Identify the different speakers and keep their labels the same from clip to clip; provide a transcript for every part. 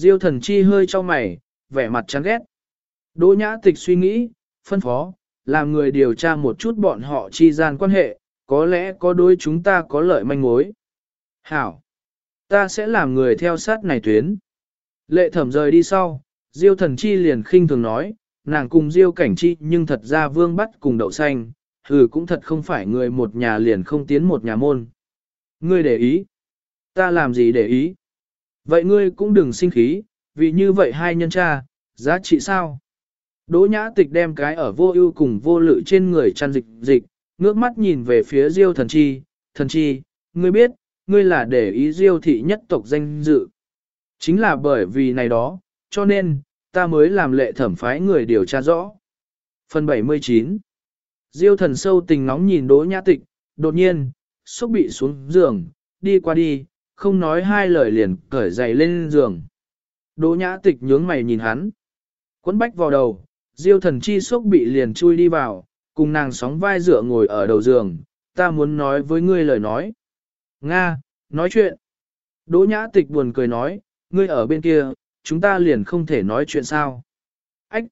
Speaker 1: Diêu thần chi hơi cho mày, vẻ mặt chán ghét. Đỗ nhã tịch suy nghĩ, phân phó, làm người điều tra một chút bọn họ chi gian quan hệ, có lẽ có đối chúng ta có lợi manh mối. Hảo! Ta sẽ làm người theo sát này tuyến. Lệ thẩm rời đi sau, Diêu thần chi liền khinh thường nói, nàng cùng Diêu cảnh chi nhưng thật ra vương bắt cùng đậu xanh, hừ cũng thật không phải người một nhà liền không tiến một nhà môn. Ngươi để ý. Ta làm gì để ý? Vậy ngươi cũng đừng sinh khí, vì như vậy hai nhân cha, giá trị sao? Đỗ nhã tịch đem cái ở vô ưu cùng vô lự trên người chăn dịch dịch, ngước mắt nhìn về phía Diêu thần chi, thần chi, ngươi biết, ngươi là để ý Diêu thị nhất tộc danh dự. Chính là bởi vì này đó, cho nên, ta mới làm lệ thẩm phái người điều tra rõ. Phần 79 Diêu thần sâu tình nóng nhìn đỗ nhã tịch, đột nhiên, xúc bị xuống giường, đi qua đi, không nói hai lời liền cởi giày lên giường. Đỗ nhã tịch nhướng mày nhìn hắn. Quấn bách vào đầu, diêu thần chi sốc bị liền chui đi vào, cùng nàng sóng vai dựa ngồi ở đầu giường, ta muốn nói với ngươi lời nói. Nga, nói chuyện. Đỗ nhã tịch buồn cười nói, ngươi ở bên kia, chúng ta liền không thể nói chuyện sao. Ách!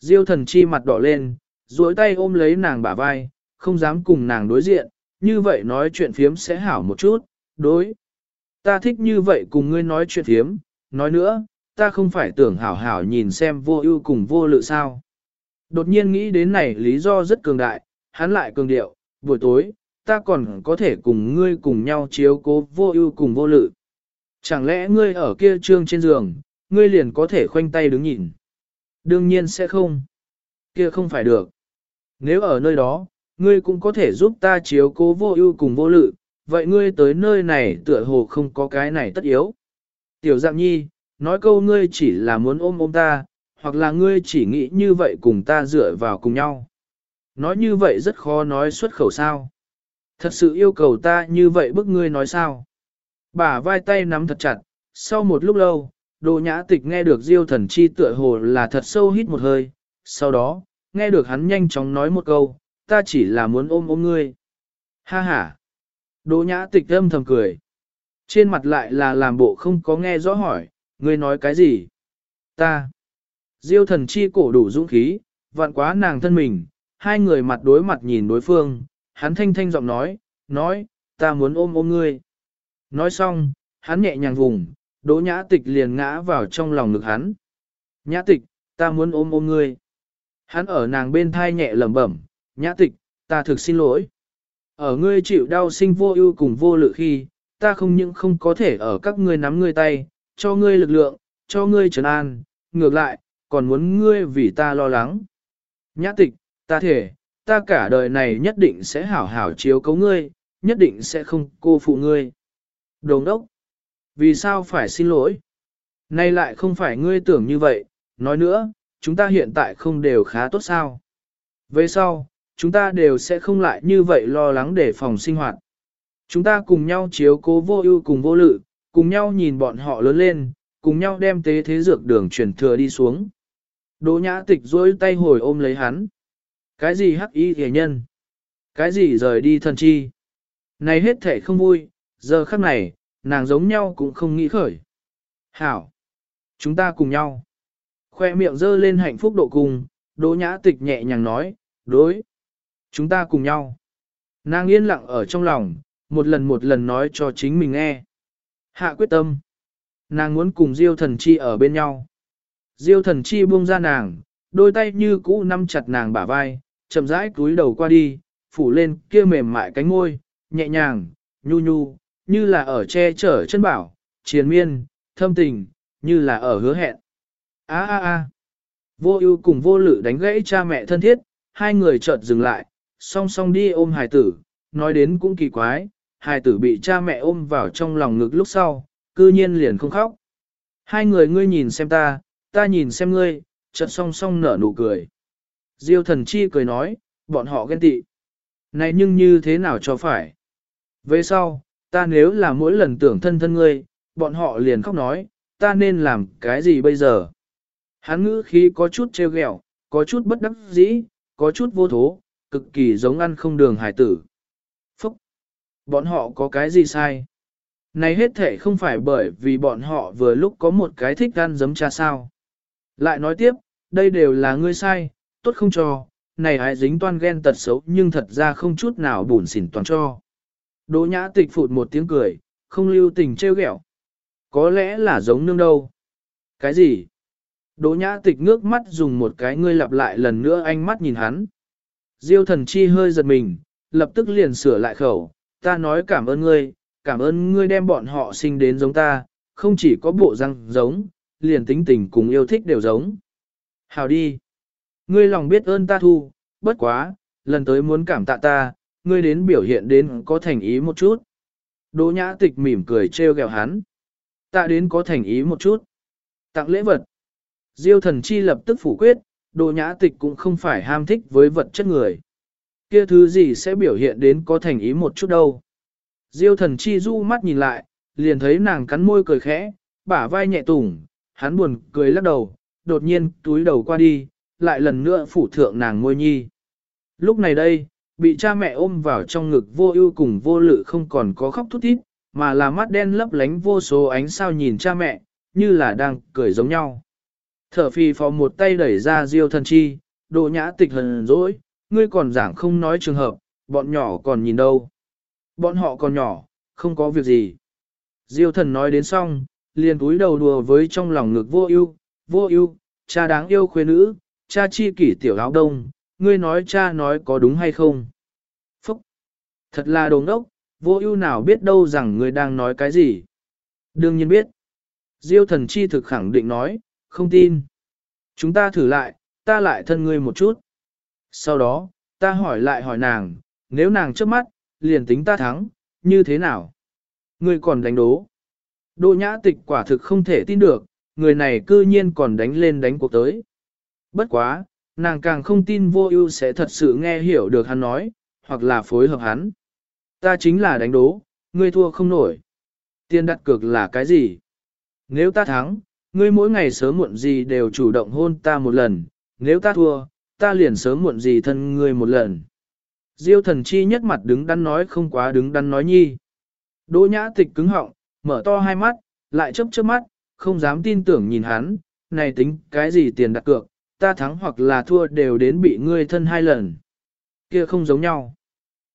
Speaker 1: Diêu thần chi mặt đỏ lên, duỗi tay ôm lấy nàng bả vai, không dám cùng nàng đối diện, như vậy nói chuyện phiếm sẽ hảo một chút, đối. Ta thích như vậy cùng ngươi nói chuyện thiếm, nói nữa, ta không phải tưởng hảo hảo nhìn xem vô ưu cùng vô lự sao. Đột nhiên nghĩ đến này lý do rất cường đại, hắn lại cường điệu, buổi tối, ta còn có thể cùng ngươi cùng nhau chiếu cố vô ưu cùng vô lự. Chẳng lẽ ngươi ở kia trương trên giường, ngươi liền có thể khoanh tay đứng nhìn? Đương nhiên sẽ không. Kia không phải được. Nếu ở nơi đó, ngươi cũng có thể giúp ta chiếu cố vô ưu cùng vô lự, vậy ngươi tới nơi này tựa hồ không có cái này tất yếu. Tiểu dạng nhi, nói câu ngươi chỉ là muốn ôm ôm ta, hoặc là ngươi chỉ nghĩ như vậy cùng ta dựa vào cùng nhau. Nói như vậy rất khó nói xuất khẩu sao. Thật sự yêu cầu ta như vậy bức ngươi nói sao. Bà vai tay nắm thật chặt, sau một lúc lâu, đồ nhã tịch nghe được diêu thần chi tựa hồ là thật sâu hít một hơi, sau đó, nghe được hắn nhanh chóng nói một câu, ta chỉ là muốn ôm ôm ngươi. Ha ha. Đỗ nhã tịch âm thầm cười. Trên mặt lại là làm bộ không có nghe rõ hỏi, ngươi nói cái gì? Ta. Diêu thần chi cổ đủ dũng khí, vạn quá nàng thân mình, hai người mặt đối mặt nhìn đối phương, hắn thanh thanh giọng nói, nói, ta muốn ôm ôm ngươi. Nói xong, hắn nhẹ nhàng vùng, đỗ nhã tịch liền ngã vào trong lòng ngực hắn. Nhã tịch, ta muốn ôm ôm ngươi. Hắn ở nàng bên thai nhẹ lẩm bẩm, nhã tịch, ta thực xin lỗi. Ở ngươi chịu đau sinh vô ưu cùng vô lự khi, ta không những không có thể ở các ngươi nắm ngươi tay, cho ngươi lực lượng, cho ngươi trấn an, ngược lại, còn muốn ngươi vì ta lo lắng. Nhã tịch, ta thể, ta cả đời này nhất định sẽ hảo hảo chiếu cấu ngươi, nhất định sẽ không cô phụ ngươi. Đồng đốc, vì sao phải xin lỗi? Nay lại không phải ngươi tưởng như vậy, nói nữa, chúng ta hiện tại không đều khá tốt sao. Về sau, chúng ta đều sẽ không lại như vậy lo lắng để phòng sinh hoạt. Chúng ta cùng nhau chiếu cố vô ưu cùng vô lự, cùng nhau nhìn bọn họ lớn lên, cùng nhau đem tế thế dược đường truyền thừa đi xuống. Đỗ nhã tịch dối tay hồi ôm lấy hắn. Cái gì hắc y hề nhân? Cái gì rời đi thần chi? Này hết thể không vui, giờ khắc này, nàng giống nhau cũng không nghĩ khởi. Hảo! Chúng ta cùng nhau. Khoe miệng dơ lên hạnh phúc độ cùng, đỗ nhã tịch nhẹ nhàng nói, đối. Chúng ta cùng nhau. Nàng yên lặng ở trong lòng, một lần một lần nói cho chính mình nghe. Hạ quyết tâm. Nàng muốn cùng Diêu thần chi ở bên nhau. Diêu thần chi buông ra nàng, đôi tay như cũ nắm chặt nàng bả vai, chậm rãi cúi đầu qua đi, phủ lên kia mềm mại cánh môi, nhẹ nhàng, nhu nhu, như là ở che chở chân bảo, triền miên, thâm tình, như là ở hứa hẹn. A a a. Vô ưu cùng vô lự đánh gãy cha mẹ thân thiết, hai người chợt dừng lại, song song đi ôm hài tử, nói đến cũng kỳ quái, hài tử bị cha mẹ ôm vào trong lòng ngực lúc sau, cư nhiên liền không khóc. Hai người ngươi nhìn xem ta, ta nhìn xem ngươi, chợt song song nở nụ cười. Diêu thần chi cười nói, bọn họ ghen tị. Này nhưng như thế nào cho phải? Về sau, ta nếu là mỗi lần tưởng thân thân ngươi, bọn họ liền khóc nói, ta nên làm cái gì bây giờ? Hắn ngữ khí có chút trêu ghẹo, có chút bất đắc dĩ, có chút vô thố, cực kỳ giống ăn không đường hải tử. Phúc! Bọn họ có cái gì sai? Này hết thể không phải bởi vì bọn họ vừa lúc có một cái thích gan giấm cha sao. Lại nói tiếp, đây đều là ngươi sai, tốt không cho, này hãy dính toan ghen tật xấu nhưng thật ra không chút nào bùn xỉn toàn cho. Đỗ nhã tịch phụt một tiếng cười, không lưu tình trêu ghẹo. Có lẽ là giống nương đâu. Cái gì? Đỗ nhã tịch ngước mắt dùng một cái ngươi lặp lại lần nữa ánh mắt nhìn hắn. Diêu thần chi hơi giật mình, lập tức liền sửa lại khẩu, ta nói cảm ơn ngươi, cảm ơn ngươi đem bọn họ sinh đến giống ta, không chỉ có bộ răng giống, liền tính tình cùng yêu thích đều giống. Hào đi. Ngươi lòng biết ơn ta thu, bất quá, lần tới muốn cảm tạ ta, ngươi đến biểu hiện đến có thành ý một chút. Đỗ nhã tịch mỉm cười trêu ghẹo hắn. Tạ đến có thành ý một chút. Tặng lễ vật. Diêu thần chi lập tức phủ quyết, đồ nhã tịch cũng không phải ham thích với vật chất người. Kia thứ gì sẽ biểu hiện đến có thành ý một chút đâu. Diêu thần chi du mắt nhìn lại, liền thấy nàng cắn môi cười khẽ, bả vai nhẹ tủng, hắn buồn cười lắc đầu, đột nhiên túi đầu qua đi, lại lần nữa phủ thượng nàng môi nhi. Lúc này đây, bị cha mẹ ôm vào trong ngực vô ưu cùng vô lự không còn có khóc thút thít, mà là mắt đen lấp lánh vô số ánh sao nhìn cha mẹ, như là đang cười giống nhau. Thở phì phò một tay đẩy ra diêu thần chi, độ nhã tịch hờn dỗi, ngươi còn giảng không nói trường hợp, bọn nhỏ còn nhìn đâu. Bọn họ còn nhỏ, không có việc gì. Diêu thần nói đến xong, liền cúi đầu đùa với trong lòng ngực vô ưu, vô ưu, cha đáng yêu khuê nữ, cha chi kỷ tiểu áo đông, ngươi nói cha nói có đúng hay không? Phúc! Thật là đồ ngốc, vô ưu nào biết đâu rằng ngươi đang nói cái gì? Đương nhiên biết. Diêu thần chi thực khẳng định nói, không tin. Chúng ta thử lại, ta lại thân ngươi một chút. Sau đó, ta hỏi lại hỏi nàng, nếu nàng trước mắt, liền tính ta thắng, như thế nào? Ngươi còn đánh đố. Đỗ nhã tịch quả thực không thể tin được, người này cư nhiên còn đánh lên đánh cuộc tới. Bất quá, nàng càng không tin vô ưu sẽ thật sự nghe hiểu được hắn nói, hoặc là phối hợp hắn. Ta chính là đánh đố, ngươi thua không nổi. Tiền đặt cược là cái gì? Nếu ta thắng, ngươi mỗi ngày sớm muộn gì đều chủ động hôn ta một lần, nếu ta thua, ta liền sớm muộn gì thân ngươi một lần. Diêu thần chi nhất mặt đứng đắn nói không quá đứng đắn nói nhi. Đỗ nhã tịch cứng họng, mở to hai mắt, lại chớp chớp mắt, không dám tin tưởng nhìn hắn, này tính cái gì tiền đặt cược, ta thắng hoặc là thua đều đến bị ngươi thân hai lần. Kia không giống nhau.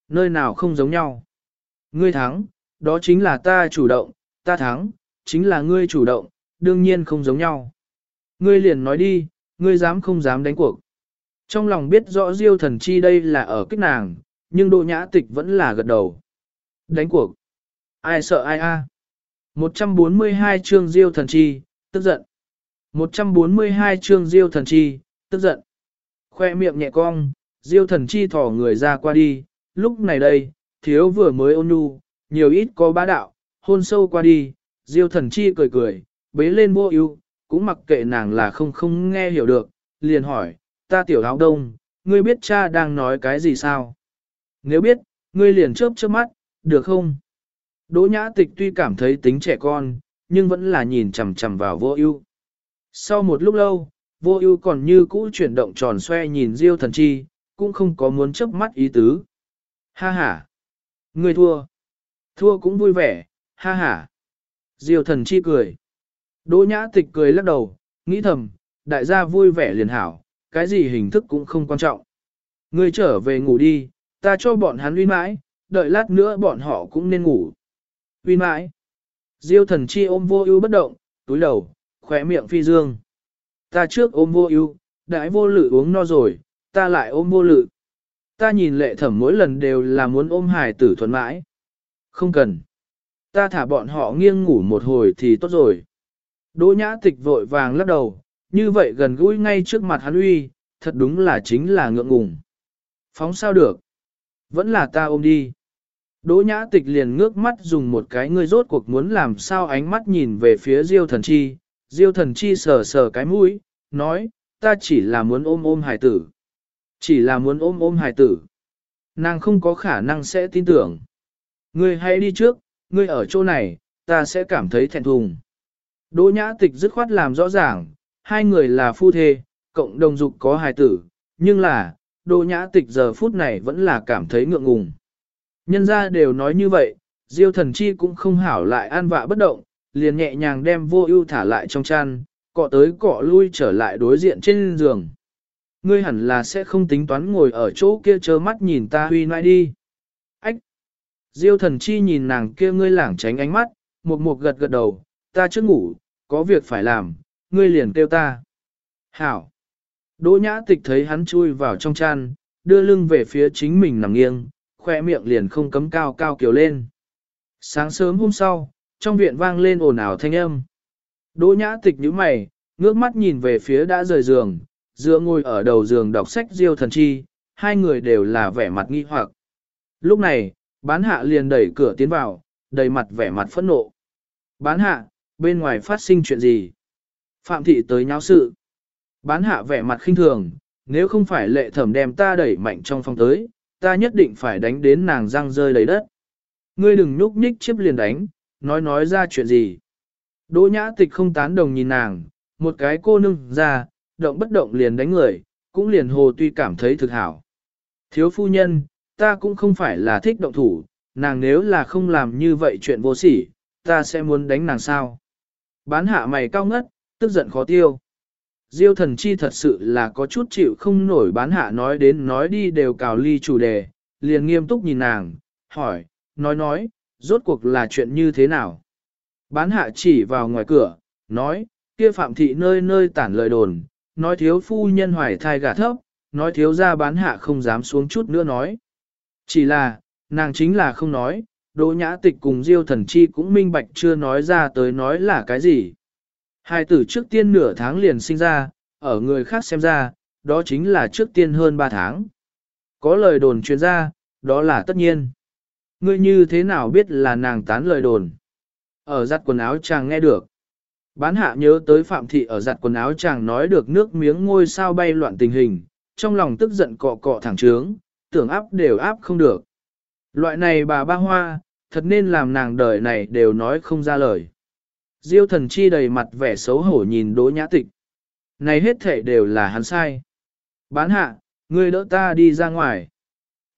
Speaker 1: Nơi nào không giống nhau. Ngươi thắng, đó chính là ta chủ động, ta thắng, chính là ngươi chủ động, đương nhiên không giống nhau. Ngươi liền nói đi, ngươi dám không dám đánh cuộc. Trong lòng biết rõ Diêu thần chi đây là ở kích nàng, nhưng Đỗ Nhã Tịch vẫn là gật đầu. Đánh cuộc. Ai sợ ai a? 142 chương Diêu thần chi, tức giận. 142 chương Diêu thần chi, tức giận. Khoe miệng nhẹ cong, Diêu thần chi thỏ người ra qua đi, lúc này đây, thiếu vừa mới ôn nhu, nhiều ít có bá đạo, hôn sâu qua đi, Diêu thần chi cười cười, bế lên vô ưu, cũng mặc kệ nàng là không không nghe hiểu được, liền hỏi, ta tiểu áo đông, ngươi biết cha đang nói cái gì sao? Nếu biết, ngươi liền chớp chớp mắt, được không? Đỗ nhã tịch tuy cảm thấy tính trẻ con, nhưng vẫn là nhìn chằm chằm vào vô ưu. Sau một lúc lâu, vô ưu còn như cũ chuyển động tròn xoe nhìn Diêu thần chi, cũng không có muốn chớp mắt ý tứ. Ha ha! Ngươi thua! Thua cũng vui vẻ, ha ha! Diêu thần chi cười. Đỗ nhã tịch cười lắc đầu, nghĩ thầm, đại gia vui vẻ liền hảo, cái gì hình thức cũng không quan trọng. Ngươi trở về ngủ đi, ta cho bọn hắn uy mãi, đợi lát nữa bọn họ cũng nên ngủ. Uy mãi. Diêu thần chi ôm vô ưu bất động, túi đầu, khỏe miệng phi dương. Ta trước ôm vô ưu, đãi vô lự uống no rồi, ta lại ôm vô lự. Ta nhìn lệ thẩm mỗi lần đều là muốn ôm hài tử thuần mãi. Không cần. Ta thả bọn họ nghiêng ngủ một hồi thì tốt rồi. Đỗ nhã tịch vội vàng lắc đầu, như vậy gần gũi ngay trước mặt hắn uy, thật đúng là chính là ngượng ngùng. Phóng sao được? Vẫn là ta ôm đi. Đỗ nhã tịch liền ngước mắt dùng một cái ngươi rốt cuộc muốn làm sao ánh mắt nhìn về phía diêu thần chi. Diêu thần chi sờ sờ cái mũi, nói, ta chỉ là muốn ôm ôm Hải tử. Chỉ là muốn ôm ôm Hải tử. Nàng không có khả năng sẽ tin tưởng. Ngươi hãy đi trước, ngươi ở chỗ này, ta sẽ cảm thấy thẹn thùng. Đỗ nhã tịch dứt khoát làm rõ ràng, hai người là phu thê, cộng đồng dục có hài tử, nhưng là, đỗ nhã tịch giờ phút này vẫn là cảm thấy ngượng ngùng. Nhân ra đều nói như vậy, Diêu thần chi cũng không hảo lại an vạ bất động, liền nhẹ nhàng đem vô ưu thả lại trong chăn, cọ tới cọ lui trở lại đối diện trên giường. Ngươi hẳn là sẽ không tính toán ngồi ở chỗ kia chớ mắt nhìn ta huy nai đi. Ách! Diêu thần chi nhìn nàng kia ngươi lảng tránh ánh mắt, một một gật gật đầu, ta chưa ngủ, có việc phải làm, ngươi liền kêu ta. Hảo! Đỗ nhã tịch thấy hắn chui vào trong chăn, đưa lưng về phía chính mình nằm nghiêng, khoe miệng liền không cấm cao cao kiều lên. Sáng sớm hôm sau, trong viện vang lên ồn ào thanh âm. Đỗ nhã tịch nhíu mày, ngước mắt nhìn về phía đã rời giường, dựa ngồi ở đầu giường đọc sách diêu thần chi, hai người đều là vẻ mặt nghi hoặc. Lúc này, bán hạ liền đẩy cửa tiến vào, đầy mặt vẻ mặt phẫn nộ. Bán hạ, bên ngoài phát sinh chuyện gì? Phạm thị tới nháo sự. Bán hạ vẻ mặt khinh thường, nếu không phải lệ thẩm đem ta đẩy mạnh trong phòng tới, ta nhất định phải đánh đến nàng răng rơi lấy đất. Ngươi đừng nhúc nhích chiếp liền đánh, nói nói ra chuyện gì. Đỗ nhã tịch không tán đồng nhìn nàng, một cái cô nưng ra, động bất động liền đánh người, cũng liền hồ tuy cảm thấy thực hảo. Thiếu phu nhân, ta cũng không phải là thích động thủ, nàng nếu là không làm như vậy chuyện vô sỉ, ta sẽ muốn đánh nàng sao. Bán hạ mày cao ngất, tức giận khó tiêu. Diêu thần chi thật sự là có chút chịu không nổi bán hạ nói đến nói đi đều cào ly chủ đề, liền nghiêm túc nhìn nàng, hỏi, nói nói, rốt cuộc là chuyện như thế nào. Bán hạ chỉ vào ngoài cửa, nói, kia phạm thị nơi nơi tản lời đồn, nói thiếu phu nhân hoài thai gà thấp, nói thiếu ra bán hạ không dám xuống chút nữa nói. Chỉ là, nàng chính là không nói, đỗ nhã tịch cùng diêu thần chi cũng minh bạch chưa nói ra tới nói là cái gì. Hai tử trước tiên nửa tháng liền sinh ra, ở người khác xem ra, đó chính là trước tiên hơn ba tháng. Có lời đồn truyền ra, đó là tất nhiên. Ngươi như thế nào biết là nàng tán lời đồn? Ở giặt quần áo chàng nghe được. Bán hạ nhớ tới Phạm Thị ở giặt quần áo chàng nói được nước miếng ngôi sao bay loạn tình hình, trong lòng tức giận cọ cọ thẳng trướng, tưởng áp đều áp không được. Loại này bà ba hoa, thật nên làm nàng đời này đều nói không ra lời. Diêu thần chi đầy mặt vẻ xấu hổ nhìn đỗ nhã tịch. Này hết thể đều là hắn sai. Bán hạ, ngươi đỡ ta đi ra ngoài.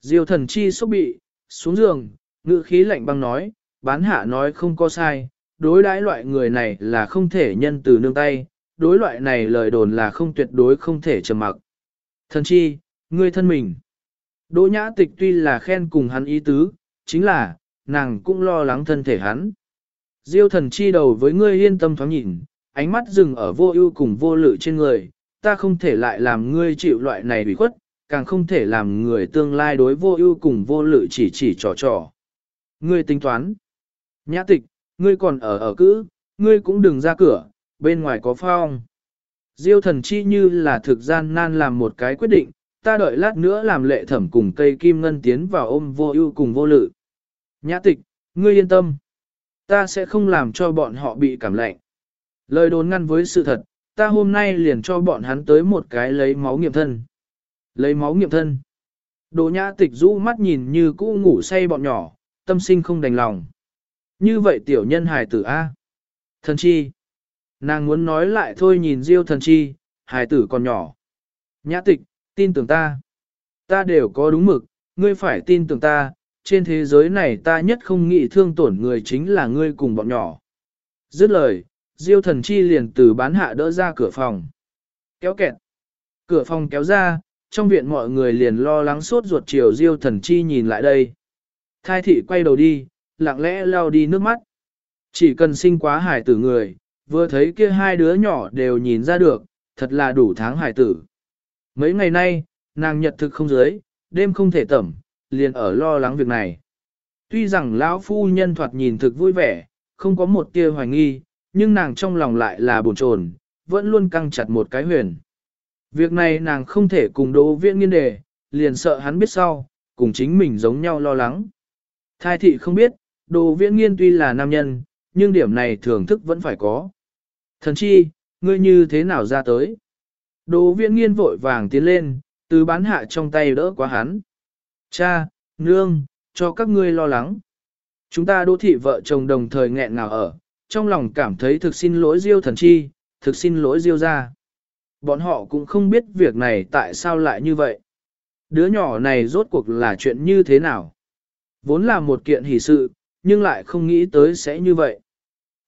Speaker 1: Diêu thần chi sốc bị, xuống giường, ngự khí lạnh băng nói, bán hạ nói không có sai, đối đãi loại người này là không thể nhân từ nương tay, đối loại này lời đồn là không tuyệt đối không thể trầm mặc. Thần chi, ngươi thân mình. Đỗ nhã tịch tuy là khen cùng hắn ý tứ, chính là, nàng cũng lo lắng thân thể hắn. Diêu thần chi đầu với ngươi yên tâm thoáng nhìn, ánh mắt dừng ở vô ưu cùng vô lự trên người, ta không thể lại làm ngươi chịu loại này bị khuất, càng không thể làm người tương lai đối vô ưu cùng vô lự chỉ chỉ trò trò. Ngươi tính toán. Nhã tịch, ngươi còn ở ở cữ, ngươi cũng đừng ra cửa, bên ngoài có phong. Diêu thần chi như là thực gian nan làm một cái quyết định, ta đợi lát nữa làm lệ thẩm cùng cây kim ngân tiến vào ôm vô ưu cùng vô lự. Nhã tịch, ngươi yên tâm. Ta sẽ không làm cho bọn họ bị cảm lạnh. Lời đồn ngăn với sự thật, ta hôm nay liền cho bọn hắn tới một cái lấy máu nghiệm thân. Lấy máu nghiệm thân. Đồ nhã tịch rũ mắt nhìn như cũ ngủ say bọn nhỏ, tâm sinh không đành lòng. Như vậy tiểu nhân hài tử A. Thần chi. Nàng muốn nói lại thôi nhìn diêu thần chi, hài tử còn nhỏ. Nhã tịch, tin tưởng ta. Ta đều có đúng mực, ngươi phải tin tưởng ta, trên thế giới này ta nhất không nghĩ thương tổn người chính là ngươi cùng bọn nhỏ. Dứt lời, diêu thần chi liền từ bán hạ đỡ ra cửa phòng. Kéo kẹt. Cửa phòng kéo ra, trong viện mọi người liền lo lắng sốt ruột chiều diêu thần chi nhìn lại đây. Thai thị quay đầu đi, lặng lẽ lao đi nước mắt. Chỉ cần sinh quá hải tử người, vừa thấy kia hai đứa nhỏ đều nhìn ra được, thật là đủ tháng hải tử. Mấy ngày nay, nàng nhật thực không dưới, đêm không thể tẩm, liền ở lo lắng việc này. Tuy rằng lão phu nhân thoạt nhìn thực vui vẻ, không có một tia hoài nghi, nhưng nàng trong lòng lại là buồn chồn, vẫn luôn căng chặt một cái huyền. Việc này nàng không thể cùng đỗ viện nghiên đề, liền sợ hắn biết sau, cùng chính mình giống nhau lo lắng. Thai thị không biết, đồ viễn nghiên tuy là nam nhân, nhưng điểm này thưởng thức vẫn phải có. Thần chi, ngươi như thế nào ra tới? Đồ viễn nghiên vội vàng tiến lên, từ bán hạ trong tay đỡ quá hắn. Cha, nương, cho các ngươi lo lắng. Chúng ta đô thị vợ chồng đồng thời nghẹn ngào ở, trong lòng cảm thấy thực xin lỗi Diêu thần chi, thực xin lỗi Diêu ra. Bọn họ cũng không biết việc này tại sao lại như vậy. Đứa nhỏ này rốt cuộc là chuyện như thế nào. Vốn là một kiện hỷ sự, nhưng lại không nghĩ tới sẽ như vậy.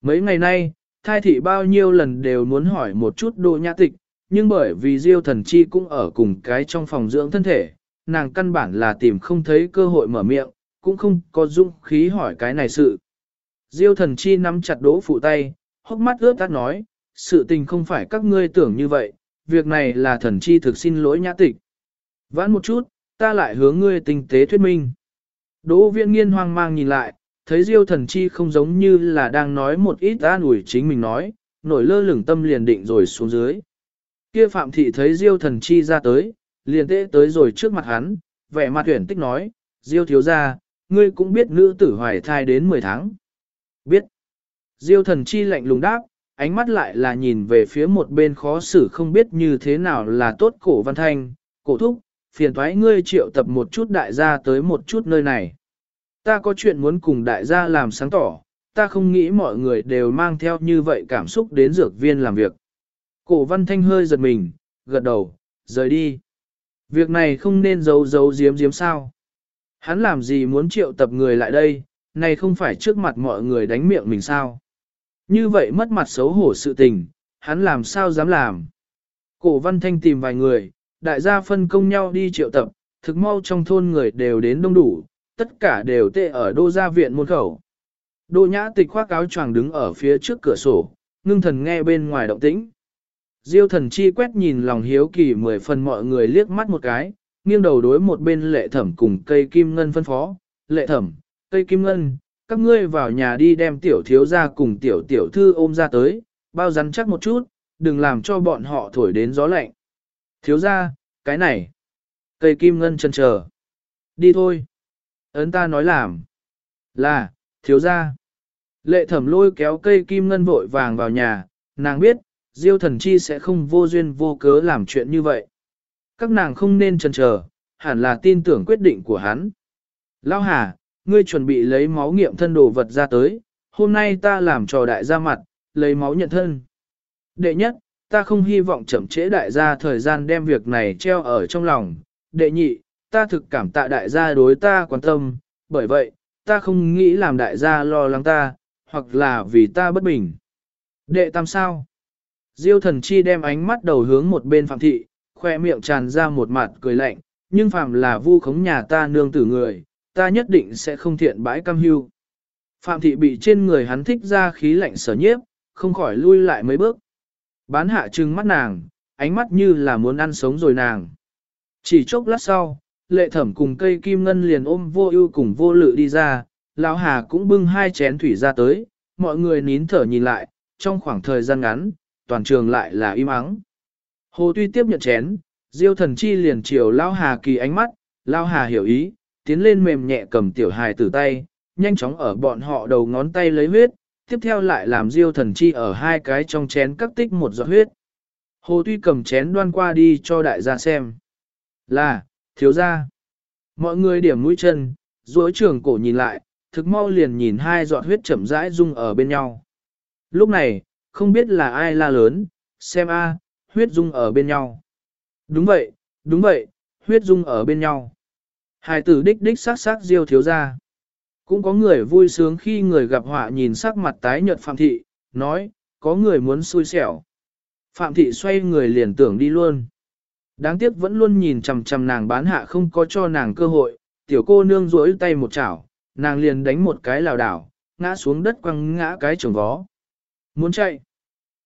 Speaker 1: Mấy ngày nay, thai thị bao nhiêu lần đều muốn hỏi một chút đỗ nhã tịch, nhưng bởi vì Diêu thần chi cũng ở cùng cái trong phòng dưỡng thân thể, nàng căn bản là tìm không thấy cơ hội mở miệng, cũng không có dũng khí hỏi cái này sự. Diêu thần chi nắm chặt đỗ phụ tay, hốc mắt ướt tắt nói, sự tình không phải các ngươi tưởng như vậy, việc này là thần chi thực xin lỗi nhã tịch. Vãn một chút, ta lại hướng ngươi tinh tế thuyết minh. Đỗ viện nghiên hoang mang nhìn lại, thấy diêu thần chi không giống như là đang nói một ít an ủi chính mình nói, nổi lơ lửng tâm liền định rồi xuống dưới. Kia phạm thị thấy diêu thần chi ra tới, liền tế tới rồi trước mặt hắn, vẻ mặt tuyển tích nói, diêu thiếu ra, ngươi cũng biết nữ tử hoài thai đến 10 tháng. Biết. Diêu thần chi lạnh lùng đáp, ánh mắt lại là nhìn về phía một bên khó xử không biết như thế nào là tốt cổ văn thanh, cổ thúc, phiền thoái ngươi triệu tập một chút đại gia tới một chút nơi này. Ta có chuyện muốn cùng đại gia làm sáng tỏ, ta không nghĩ mọi người đều mang theo như vậy cảm xúc đến dược viên làm việc. Cổ văn thanh hơi giật mình, gật đầu, rời đi. Việc này không nên giấu giấu giếm giếm sao. Hắn làm gì muốn triệu tập người lại đây, này không phải trước mặt mọi người đánh miệng mình sao. Như vậy mất mặt xấu hổ sự tình, hắn làm sao dám làm. Cổ văn thanh tìm vài người, đại gia phân công nhau đi triệu tập, thực mau trong thôn người đều đến đông đủ, tất cả đều tệ ở đô gia viện môn khẩu. Đô nhã tịch khoác áo choàng đứng ở phía trước cửa sổ, ngưng thần nghe bên ngoài động tĩnh. Diêu thần chi quét nhìn lòng hiếu kỳ mười phần mọi người liếc mắt một cái, nghiêng đầu đối một bên lệ thẩm cùng cây kim ngân phân phó. Lệ thẩm, cây kim ngân, các ngươi vào nhà đi đem tiểu thiếu ra cùng tiểu tiểu thư ôm ra tới, bao rắn chắc một chút, đừng làm cho bọn họ thổi đến gió lạnh. Thiếu ra, cái này. Cây kim ngân chân chờ. Đi thôi. Ấn ta nói làm. Là, thiếu ra. Lệ thẩm lôi kéo cây kim ngân vội vàng vào nhà, nàng biết, diêu thần chi sẽ không vô duyên vô cớ làm chuyện như vậy. Các nàng không nên chần chờ, hẳn là tin tưởng quyết định của hắn. Lao hà, ngươi chuẩn bị lấy máu nghiệm thân đồ vật ra tới, hôm nay ta làm trò đại gia mặt, lấy máu nhận thân. Đệ nhất, ta không hy vọng chậm trễ đại gia thời gian đem việc này treo ở trong lòng. Đệ nhị, ta thực cảm tạ đại gia đối ta quan tâm, bởi vậy, ta không nghĩ làm đại gia lo lắng ta, hoặc là vì ta bất bình. Đệ tam sao? Diêu thần chi đem ánh mắt đầu hướng một bên phạm thị, khoe miệng tràn ra một mặt cười lạnh, nhưng phạm là vu khống nhà ta nương tử người, ta nhất định sẽ không thiện bãi cam hưu. Phạm thị bị trên người hắn thích ra khí lạnh sở nhiếp, không khỏi lui lại mấy bước. Bán hạ trừng mắt nàng, ánh mắt như là muốn ăn sống rồi nàng. Chỉ chốc lát sau, lệ thẩm cùng cây kim ngân liền ôm vô ưu cùng vô lự đi ra, lão hà cũng bưng hai chén thủy ra tới, mọi người nín thở nhìn lại, trong khoảng thời gian ngắn, toàn trường lại là im ắng. Hồ tuy tiếp nhận chén, diêu thần chi liền chiều lão hà kỳ ánh mắt, lão hà hiểu ý, tiến lên mềm nhẹ cầm tiểu hài từ tay, nhanh chóng ở bọn họ đầu ngón tay lấy huyết, tiếp theo lại làm diêu thần chi ở hai cái trong chén cắt tích một giọt huyết. Hồ tuy cầm chén đoan qua đi cho đại gia xem. Là, thiếu gia. Mọi người điểm mũi chân, duỗi trường cổ nhìn lại, thực mau liền nhìn hai giọt huyết chậm rãi dung ở bên nhau. Lúc này, không biết là ai la lớn, xem a, huyết dung ở bên nhau. Đúng vậy, đúng vậy, huyết dung ở bên nhau. Hai tử đích đích sát sát diêu thiếu gia. Cũng có người vui sướng khi người gặp họa nhìn sắc mặt tái nhợt Phạm Thị, nói, có người muốn xui xẻo. Phạm Thị xoay người liền tưởng đi luôn. Đáng tiếc vẫn luôn nhìn chằm chằm nàng bán hạ không có cho nàng cơ hội, tiểu cô nương rỗi tay một chảo, nàng liền đánh một cái lào đảo, ngã xuống đất quăng ngã cái trồng vó. Muốn chạy.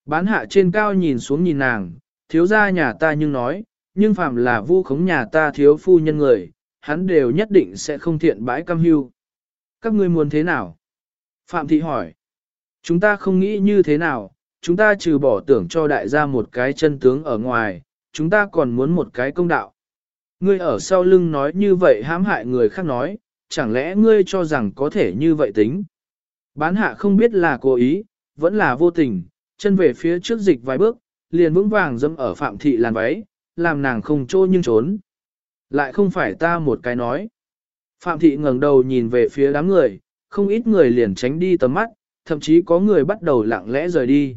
Speaker 1: Bán hạ trên cao nhìn xuống nhìn nàng, thiếu gia nhà ta nhưng nói, nhưng phạm là vu khống nhà ta thiếu phu nhân người, hắn đều nhất định sẽ không thiện bãi cam hưu. Các ngươi muốn thế nào? Phạm thị hỏi. Chúng ta không nghĩ như thế nào, chúng ta trừ bỏ tưởng cho đại gia một cái chân tướng ở ngoài, chúng ta còn muốn một cái công đạo. Ngươi ở sau lưng nói như vậy hãm hại người khác nói, chẳng lẽ ngươi cho rằng có thể như vậy tính? Bán hạ không biết là cố ý, vẫn là vô tình, chân về phía trước dịch vài bước, liền vững vàng dẫm ở phạm thị làn váy, làm nàng không trô nhưng trốn. Lại không phải ta một cái nói. Phạm thị ngẩng đầu nhìn về phía đám người, không ít người liền tránh đi tầm mắt, thậm chí có người bắt đầu lặng lẽ rời đi.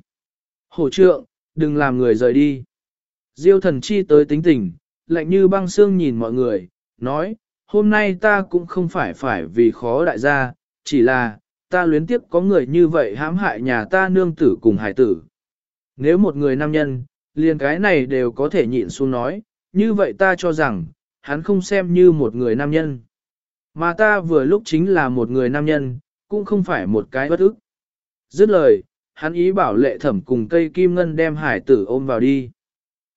Speaker 1: Hổ trượng, đừng làm người rời đi. Diêu thần chi tới tính tình, lạnh như băng xương nhìn mọi người, nói, hôm nay ta cũng không phải phải vì khó đại gia, chỉ là, ta luyến tiếc có người như vậy hãm hại nhà ta nương tử cùng hải tử. Nếu một người nam nhân, liền cái này đều có thể nhịn xuống nói, như vậy ta cho rằng, hắn không xem như một người nam nhân. Mà ta vừa lúc chính là một người nam nhân, cũng không phải một cái bất ức. Dứt lời, hắn ý bảo lệ thẩm cùng cây kim ngân đem hải tử ôm vào đi.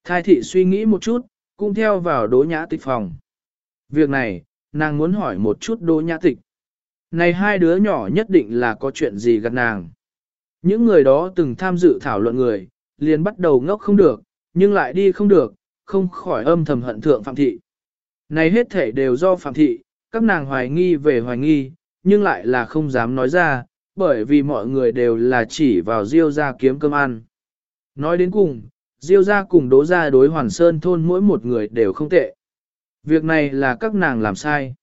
Speaker 1: Thai thị suy nghĩ một chút, cũng theo vào đỗ nhã tịch phòng. Việc này, nàng muốn hỏi một chút đỗ nhã tịch. Này hai đứa nhỏ nhất định là có chuyện gì gặt nàng. Những người đó từng tham dự thảo luận người, liền bắt đầu ngốc không được, nhưng lại đi không được, không khỏi âm thầm hận thượng Phạm Thị. Này hết thể đều do Phạm Thị, các nàng hoài nghi về hoài nghi, nhưng lại là không dám nói ra, bởi vì mọi người đều là chỉ vào Diêu ra kiếm cơm ăn. Nói đến cùng, Diêu ra cùng đố ra đối hoàn sơn thôn mỗi một người đều không tệ. Việc này là các nàng làm sai.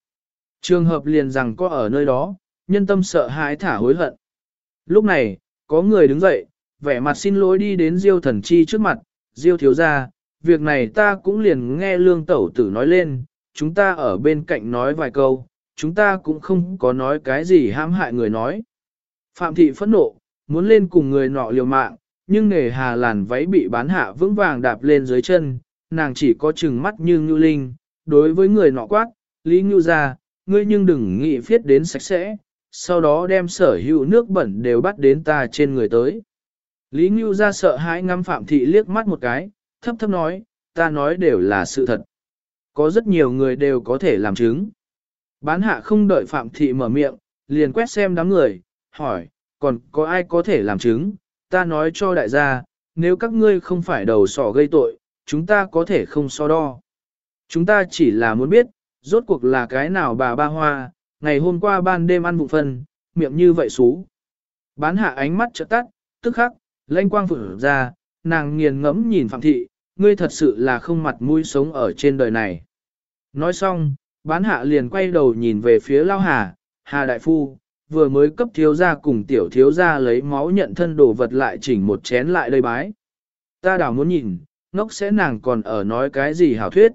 Speaker 1: Trường hợp liền rằng có ở nơi đó, nhân tâm sợ hãi thả hối hận. Lúc này, có người đứng dậy, vẻ mặt xin lỗi đi đến Diêu thần chi trước mặt, Diêu thiếu ra, việc này ta cũng liền nghe lương tẩu tử nói lên, chúng ta ở bên cạnh nói vài câu, chúng ta cũng không có nói cái gì hãm hại người nói. Phạm thị phẫn nộ, muốn lên cùng người nọ liều mạng, nhưng nghề hà làn váy bị bán hạ vững vàng đạp lên dưới chân, nàng chỉ có chừng mắt như ngưu linh, đối với người nọ quát, lý ngưu ra, ngươi nhưng đừng nghĩ phiết đến sạch sẽ, sau đó đem sở hữu nước bẩn đều bắt đến ta trên người tới. Lý Ngưu ra sợ hãi ngắm Phạm Thị liếc mắt một cái, thấp thấp nói, ta nói đều là sự thật. Có rất nhiều người đều có thể làm chứng. Bán hạ không đợi Phạm Thị mở miệng, liền quét xem đám người, hỏi, còn có ai có thể làm chứng? Ta nói cho đại gia, nếu các ngươi không phải đầu sỏ gây tội, chúng ta có thể không so đo. Chúng ta chỉ là muốn biết, rốt cuộc là cái nào bà ba hoa, ngày hôm qua ban đêm ăn vụ phân, miệng như vậy xú. Bán hạ ánh mắt trợ tắt, tức khắc, lanh quang vỡ ra, nàng nghiền ngẫm nhìn Phạm Thị, ngươi thật sự là không mặt mũi sống ở trên đời này. Nói xong, bán hạ liền quay đầu nhìn về phía Lao Hà, Hà Đại Phu, vừa mới cấp thiếu gia cùng tiểu thiếu gia lấy máu nhận thân đồ vật lại chỉnh một chén lại đây bái. Ta đảo muốn nhìn, ngốc sẽ nàng còn ở nói cái gì hảo thuyết.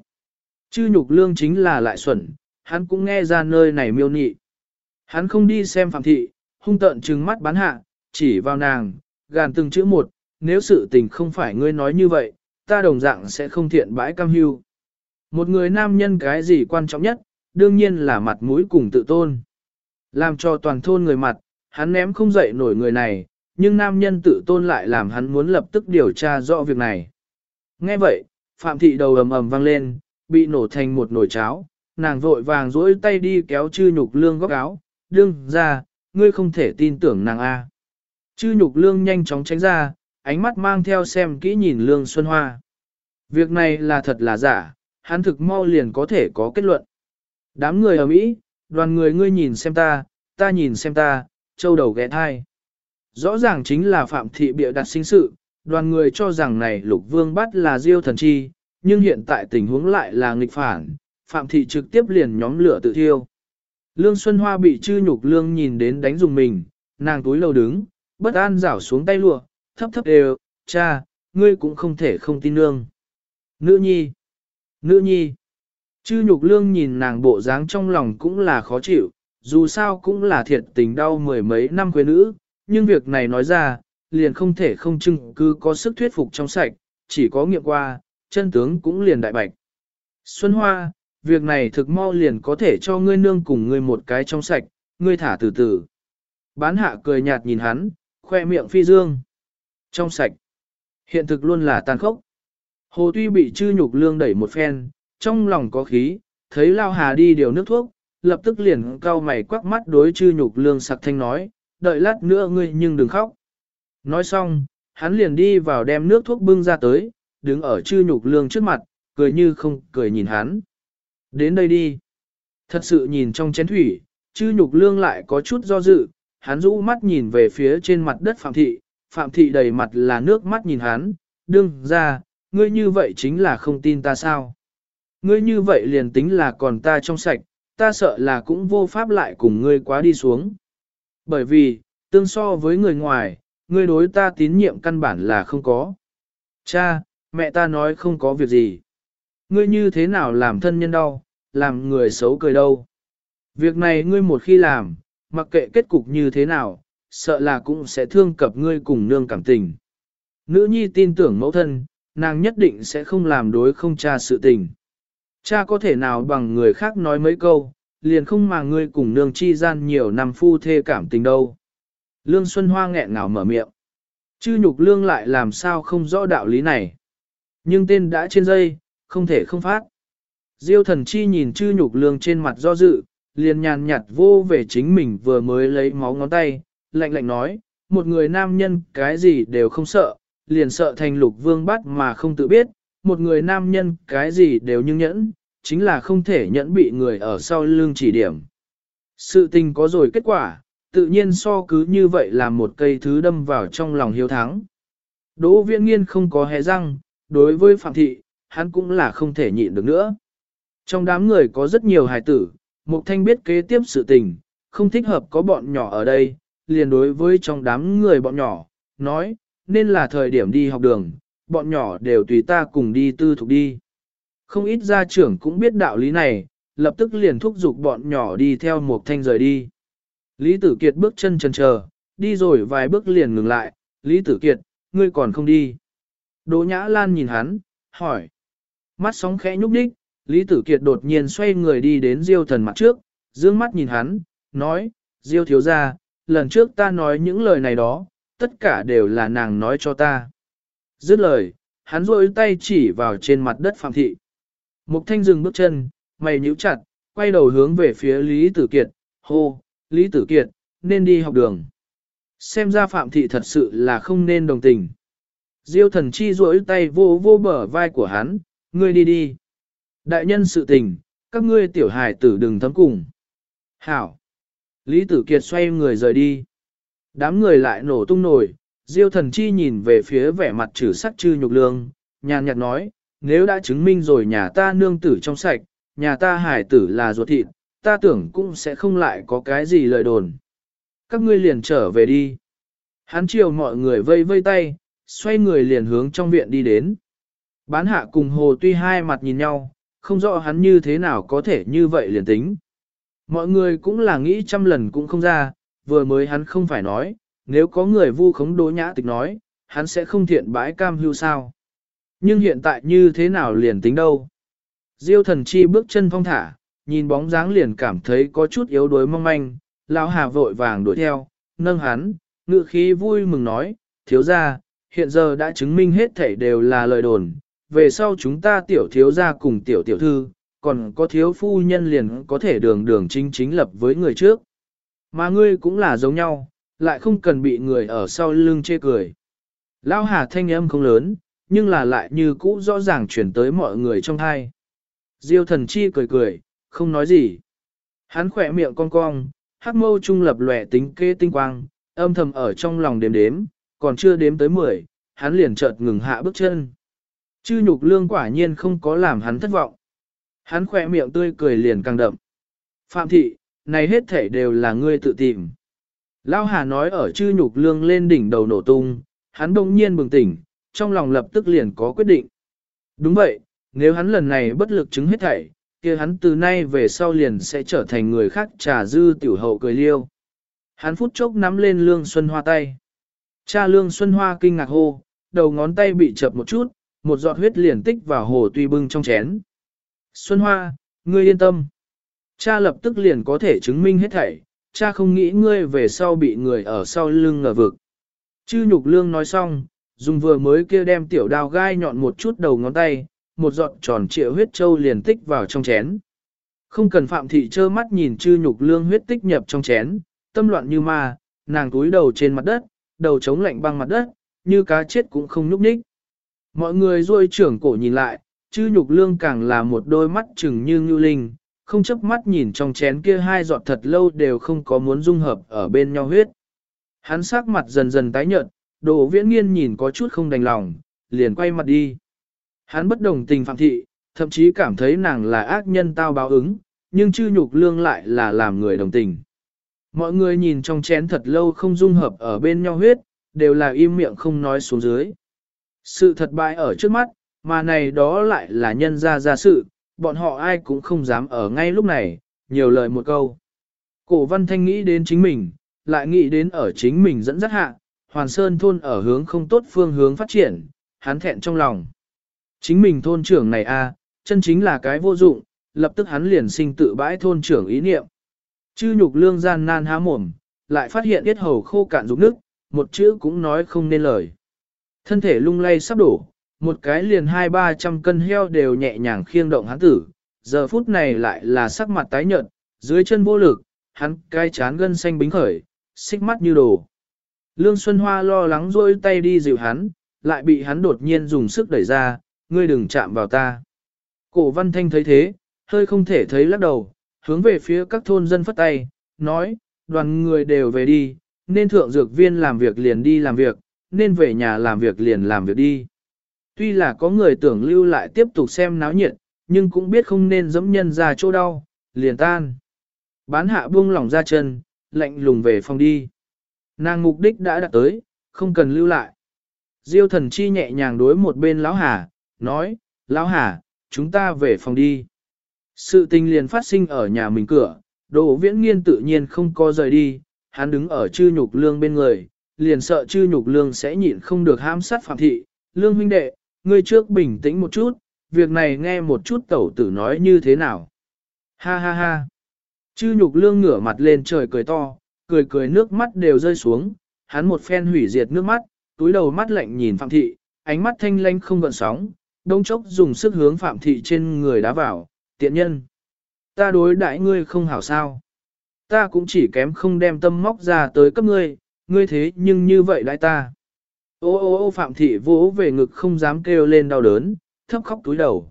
Speaker 1: Chư nhục lương chính là lại xuẩn, hắn cũng nghe ra nơi này miêu nị. Hắn không đi xem phạm thị, hung tợn trừng mắt bán hạ, chỉ vào nàng, gàn từng chữ một, nếu sự tình không phải ngươi nói như vậy, ta đồng dạng sẽ không thiện bãi cam hưu. Một người nam nhân cái gì quan trọng nhất, đương nhiên là mặt mũi cùng tự tôn. Làm cho toàn thôn người mặt, hắn ném không dậy nổi người này, nhưng nam nhân tự tôn lại làm hắn muốn lập tức điều tra rõ việc này. Nghe vậy, Phạm Thị đầu ầm ầm vang lên, bị nổ thành một nồi cháo, nàng vội vàng duỗi tay đi kéo chư nhục lương góc áo, đương ra, ngươi không thể tin tưởng nàng A. Chư nhục lương nhanh chóng tránh ra, ánh mắt mang theo xem kỹ nhìn lương xuân hoa. Việc này là thật là giả, hắn thực mau liền có thể có kết luận. Đám người ở Mỹ, đoàn người ngươi nhìn xem ta, ta nhìn xem ta, châu đầu ghé thai. Rõ ràng chính là phạm thị bịa đặt sinh sự, đoàn người cho rằng này lục vương bắt là diêu thần chi, nhưng hiện tại tình huống lại là nghịch phản, phạm thị trực tiếp liền nhóm lửa tự thiêu. Lương Xuân Hoa bị chư nhục lương nhìn đến đánh dùng mình, nàng túi lâu đứng, bất an rảo xuống tay lụa, thấp thấp đều, cha, ngươi cũng không thể không tin nương. Nữ nhi, nữ nhi, chư nhục lương nhìn nàng bộ dáng trong lòng cũng là khó chịu, dù sao cũng là thiệt tình đau mười mấy năm quê nữ, nhưng việc này nói ra, liền không thể không chứng cứ có sức thuyết phục trong sạch, chỉ có nghiệm qua, chân tướng cũng liền đại bạch. Xuân Hoa, việc này thực mau liền có thể cho ngươi nương cùng ngươi một cái trong sạch, ngươi thả từ từ. Bán hạ cười nhạt nhìn hắn, khoe miệng phi dương. Trong sạch. Hiện thực luôn là tàn khốc. Hồ tuy bị chư nhục lương đẩy một phen, trong lòng có khí, thấy Lao Hà đi điều nước thuốc, lập tức liền cau mày quắc mắt đối chư nhục lương sặc thanh nói, đợi lát nữa ngươi nhưng đừng khóc. Nói xong, hắn liền đi vào đem nước thuốc bưng ra tới, đứng ở chư nhục lương trước mặt, cười như không cười nhìn hắn. Đến đây đi. Thật sự nhìn trong chén thủy, chư nhục lương lại có chút do dự, hắn rũ mắt nhìn về phía trên mặt đất Phạm Thị, Phạm Thị đầy mặt là nước mắt nhìn hắn, đương ra, ngươi như vậy chính là không tin ta sao. Ngươi như vậy liền tính là còn ta trong sạch, ta sợ là cũng vô pháp lại cùng ngươi quá đi xuống. Bởi vì, tương so với người ngoài, ngươi đối ta tín nhiệm căn bản là không có. Cha, mẹ ta nói không có việc gì. Ngươi như thế nào làm thân nhân đau, làm người xấu cười đâu. Việc này ngươi một khi làm, mặc kệ kết cục như thế nào, sợ là cũng sẽ thương cập ngươi cùng nương cảm tình. Nữ nhi tin tưởng mẫu thân, nàng nhất định sẽ không làm đối không cha sự tình. Cha có thể nào bằng người khác nói mấy câu, liền không mà ngươi cùng nương chi gian nhiều năm phu thê cảm tình đâu. Lương Xuân Hoa nghẹn ngào mở miệng. Chư nhục lương lại làm sao không rõ đạo lý này. Nhưng tên đã trên dây, không thể không phát. Diêu thần chi nhìn chư nhục lương trên mặt do dự, liền nhàn nhạt vô về chính mình vừa mới lấy máu ngón tay, lạnh lạnh nói, một người nam nhân cái gì đều không sợ, liền sợ thành lục vương bắt mà không tự biết, một người nam nhân cái gì đều nhưng nhẫn, chính là không thể nhẫn bị người ở sau lưng chỉ điểm. Sự tình có rồi kết quả, tự nhiên so cứ như vậy làm một cây thứ đâm vào trong lòng hiếu thắng. Đỗ viễn nghiên không có hé răng, đối với Phạm Thị, hắn cũng là không thể nhịn được nữa. Trong đám người có rất nhiều hài tử, Mục Thanh biết kế tiếp sự tình, không thích hợp có bọn nhỏ ở đây, liền đối với trong đám người bọn nhỏ, nói, nên là thời điểm đi học đường, bọn nhỏ đều tùy ta cùng đi tư thục đi. Không ít gia trưởng cũng biết đạo lý này, lập tức liền thúc giục bọn nhỏ đi theo Mục Thanh rời đi. Lý Tử Kiệt bước chân chần chờ, đi rồi vài bước liền ngừng lại, Lý Tử Kiệt, ngươi còn không đi. Đỗ Nhã Lan nhìn hắn, hỏi. Mắt sóng khẽ nhúc đích, Lý Tử Kiệt đột nhiên xoay người đi đến Diêu thần mặt trước, dương mắt nhìn hắn, nói, Diêu thiếu gia, lần trước ta nói những lời này đó, tất cả đều là nàng nói cho ta. Dứt lời, hắn rôi tay chỉ vào trên mặt đất Phạm Thị. Mục Thanh dừng bước chân, mày nhíu chặt, quay đầu hướng về phía Lý Tử Kiệt, hô, Lý Tử Kiệt, nên đi học đường. Xem ra Phạm Thị thật sự là không nên đồng tình. Diêu thần chi duỗi tay vô vô bờ vai của hắn, ngươi đi đi. Đại nhân sự tình, các ngươi tiểu hài tử đừng thấm cùng. Hảo. Lý Tử Kiệt xoay người rời đi. Đám người lại nổ tung nổi, Diêu thần chi nhìn về phía vẻ mặt trừ sắc chư nhục lương, nhàn nhạt nói, nếu đã chứng minh rồi nhà ta nương tử trong sạch, nhà ta hải tử là ruột thịt, ta tưởng cũng sẽ không lại có cái gì lời đồn. Các ngươi liền trở về đi. Hắn chiều mọi người vây vây tay, xoay người liền hướng trong viện đi đến. Bán hạ cùng hồ tuy hai mặt nhìn nhau, không rõ hắn như thế nào có thể như vậy liền tính. Mọi người cũng là nghĩ trăm lần cũng không ra, vừa mới hắn không phải nói, nếu có người vu khống đố nhã tịch nói, hắn sẽ không thiện bãi cam hưu sao. Nhưng hiện tại như thế nào liền tính đâu. Diêu thần chi bước chân phong thả, nhìn bóng dáng liền cảm thấy có chút yếu đuối mong manh, lão hà vội vàng đuổi theo, nâng hắn, ngự khí vui mừng nói, thiếu ra, hiện giờ đã chứng minh hết thảy đều là lời đồn, về sau chúng ta tiểu thiếu ra cùng tiểu tiểu thư, còn có thiếu phu nhân liền có thể đường đường chính chính lập với người trước. Mà ngươi cũng là giống nhau, lại không cần bị người ở sau lưng chê cười. Lão hà thanh âm không lớn, nhưng là lại như cũ rõ ràng chuyển tới mọi người trong hai. Diêu thần chi cười cười, không nói gì. Hắn khỏe miệng cong cong, hắc mâu trung lập lòe tính kê tinh quang, âm thầm ở trong lòng đếm đếm, còn chưa đếm tới 10, hắn liền chợt ngừng hạ bước chân. Chư nhục lương quả nhiên không có làm hắn thất vọng. Hắn khỏe miệng tươi cười liền càng đậm. Phạm thị, này hết thể đều là ngươi tự tìm. Lao Hà nói ở chư nhục lương lên đỉnh đầu nổ tung, hắn đông nhiên bừng tỉnh, trong lòng lập tức liền có quyết định. Đúng vậy, nếu hắn lần này bất lực chứng hết thảy, kia hắn từ nay về sau liền sẽ trở thành người khác trà dư tiểu hậu cười liêu. Hắn phút chốc nắm lên Lương Xuân Hoa tay. Cha Lương Xuân Hoa kinh ngạc hô, đầu ngón tay bị chập một chút, một giọt huyết liền tích vào hồ tuy bưng trong chén. Xuân Hoa, ngươi yên tâm. Cha lập tức liền có thể chứng minh hết thảy, cha không nghĩ ngươi về sau bị người ở sau lưng ngờ vực. Chư nhục lương nói xong, dùng vừa mới kia đem tiểu đao gai nhọn một chút đầu ngón tay, một giọt tròn trịa huyết châu liền tích vào trong chén. Không cần phạm thị trơ mắt nhìn chư nhục lương huyết tích nhập trong chén, tâm loạn như ma, nàng túi đầu trên mặt đất, đầu chống lạnh băng mặt đất, như cá chết cũng không nhúc nhích. Mọi người ruôi trưởng cổ nhìn lại, chư nhục lương càng là một đôi mắt chừng như ngưu linh, không chấp mắt nhìn trong chén kia hai giọt thật lâu đều không có muốn dung hợp ở bên nhau huyết. Hắn sắc mặt dần dần tái nhợt, đồ viễn nghiên nhìn có chút không đành lòng, liền quay mặt đi. Hắn bất đồng tình phạm thị, thậm chí cảm thấy nàng là ác nhân tao báo ứng, nhưng chư nhục lương lại là làm người đồng tình. Mọi người nhìn trong chén thật lâu không dung hợp ở bên nhau huyết, đều là im miệng không nói xuống dưới. Sự thật bại ở trước mắt, mà này đó lại là nhân ra ra sự, bọn họ ai cũng không dám ở ngay lúc này, nhiều lời một câu. Cổ văn thanh nghĩ đến chính mình, lại nghĩ đến ở chính mình dẫn dắt hạ, Hoàn Sơn thôn ở hướng không tốt phương hướng phát triển, hắn thẹn trong lòng. Chính mình thôn trưởng này a, chân chính là cái vô dụng, lập tức hắn liền sinh tự bãi thôn trưởng ý niệm. Chư nhục lương gian nan há mồm, lại phát hiện yết hầu khô cạn rụng nước, một chữ cũng nói không nên lời. Thân thể lung lay sắp đổ, một cái liền hai ba trăm cân heo đều nhẹ nhàng khiêng động hắn tử, giờ phút này lại là sắc mặt tái nhợt, dưới chân vô lực, hắn cai chán gân xanh bính khởi, xích mắt như đồ. Lương Xuân Hoa lo lắng rôi tay đi dịu hắn, lại bị hắn đột nhiên dùng sức đẩy ra, ngươi đừng chạm vào ta. Cổ văn thanh thấy thế, hơi không thể thấy lắc đầu, hướng về phía các thôn dân phất tay, nói, đoàn người đều về đi, nên thượng dược viên làm việc liền đi làm việc, nên về nhà làm việc liền làm việc đi. Tuy là có người tưởng lưu lại tiếp tục xem náo nhiệt, nhưng cũng biết không nên dẫm nhân ra chỗ đau, liền tan. Bán hạ buông lỏng ra chân, lạnh lùng về phòng đi. Nàng mục đích đã đạt tới, không cần lưu lại. Diêu thần chi nhẹ nhàng đối một bên lão hà, nói, lão hà, chúng ta về phòng đi. Sự tình liền phát sinh ở nhà mình cửa, đồ viễn nghiên tự nhiên không có rời đi, hắn đứng ở chư nhục lương bên người, liền sợ chư nhục lương sẽ nhịn không được ham sát phạm thị. Lương huynh đệ, ngươi trước bình tĩnh một chút, việc này nghe một chút tẩu tử nói như thế nào. Ha ha ha. Chư nhục lương ngửa mặt lên trời cười to, cười cười nước mắt đều rơi xuống, hắn một phen hủy diệt nước mắt, túi đầu mắt lạnh nhìn Phạm Thị, ánh mắt thanh lanh không gợn sóng, đông chốc dùng sức hướng Phạm Thị trên người đá vào, tiện nhân. Ta đối đại ngươi không hảo sao. Ta cũng chỉ kém không đem tâm móc ra tới cấp ngươi, ngươi thế nhưng như vậy đại ta. Ô ô ô Phạm Thị vỗ về ngực không dám kêu lên đau đớn, thấp khóc túi đầu.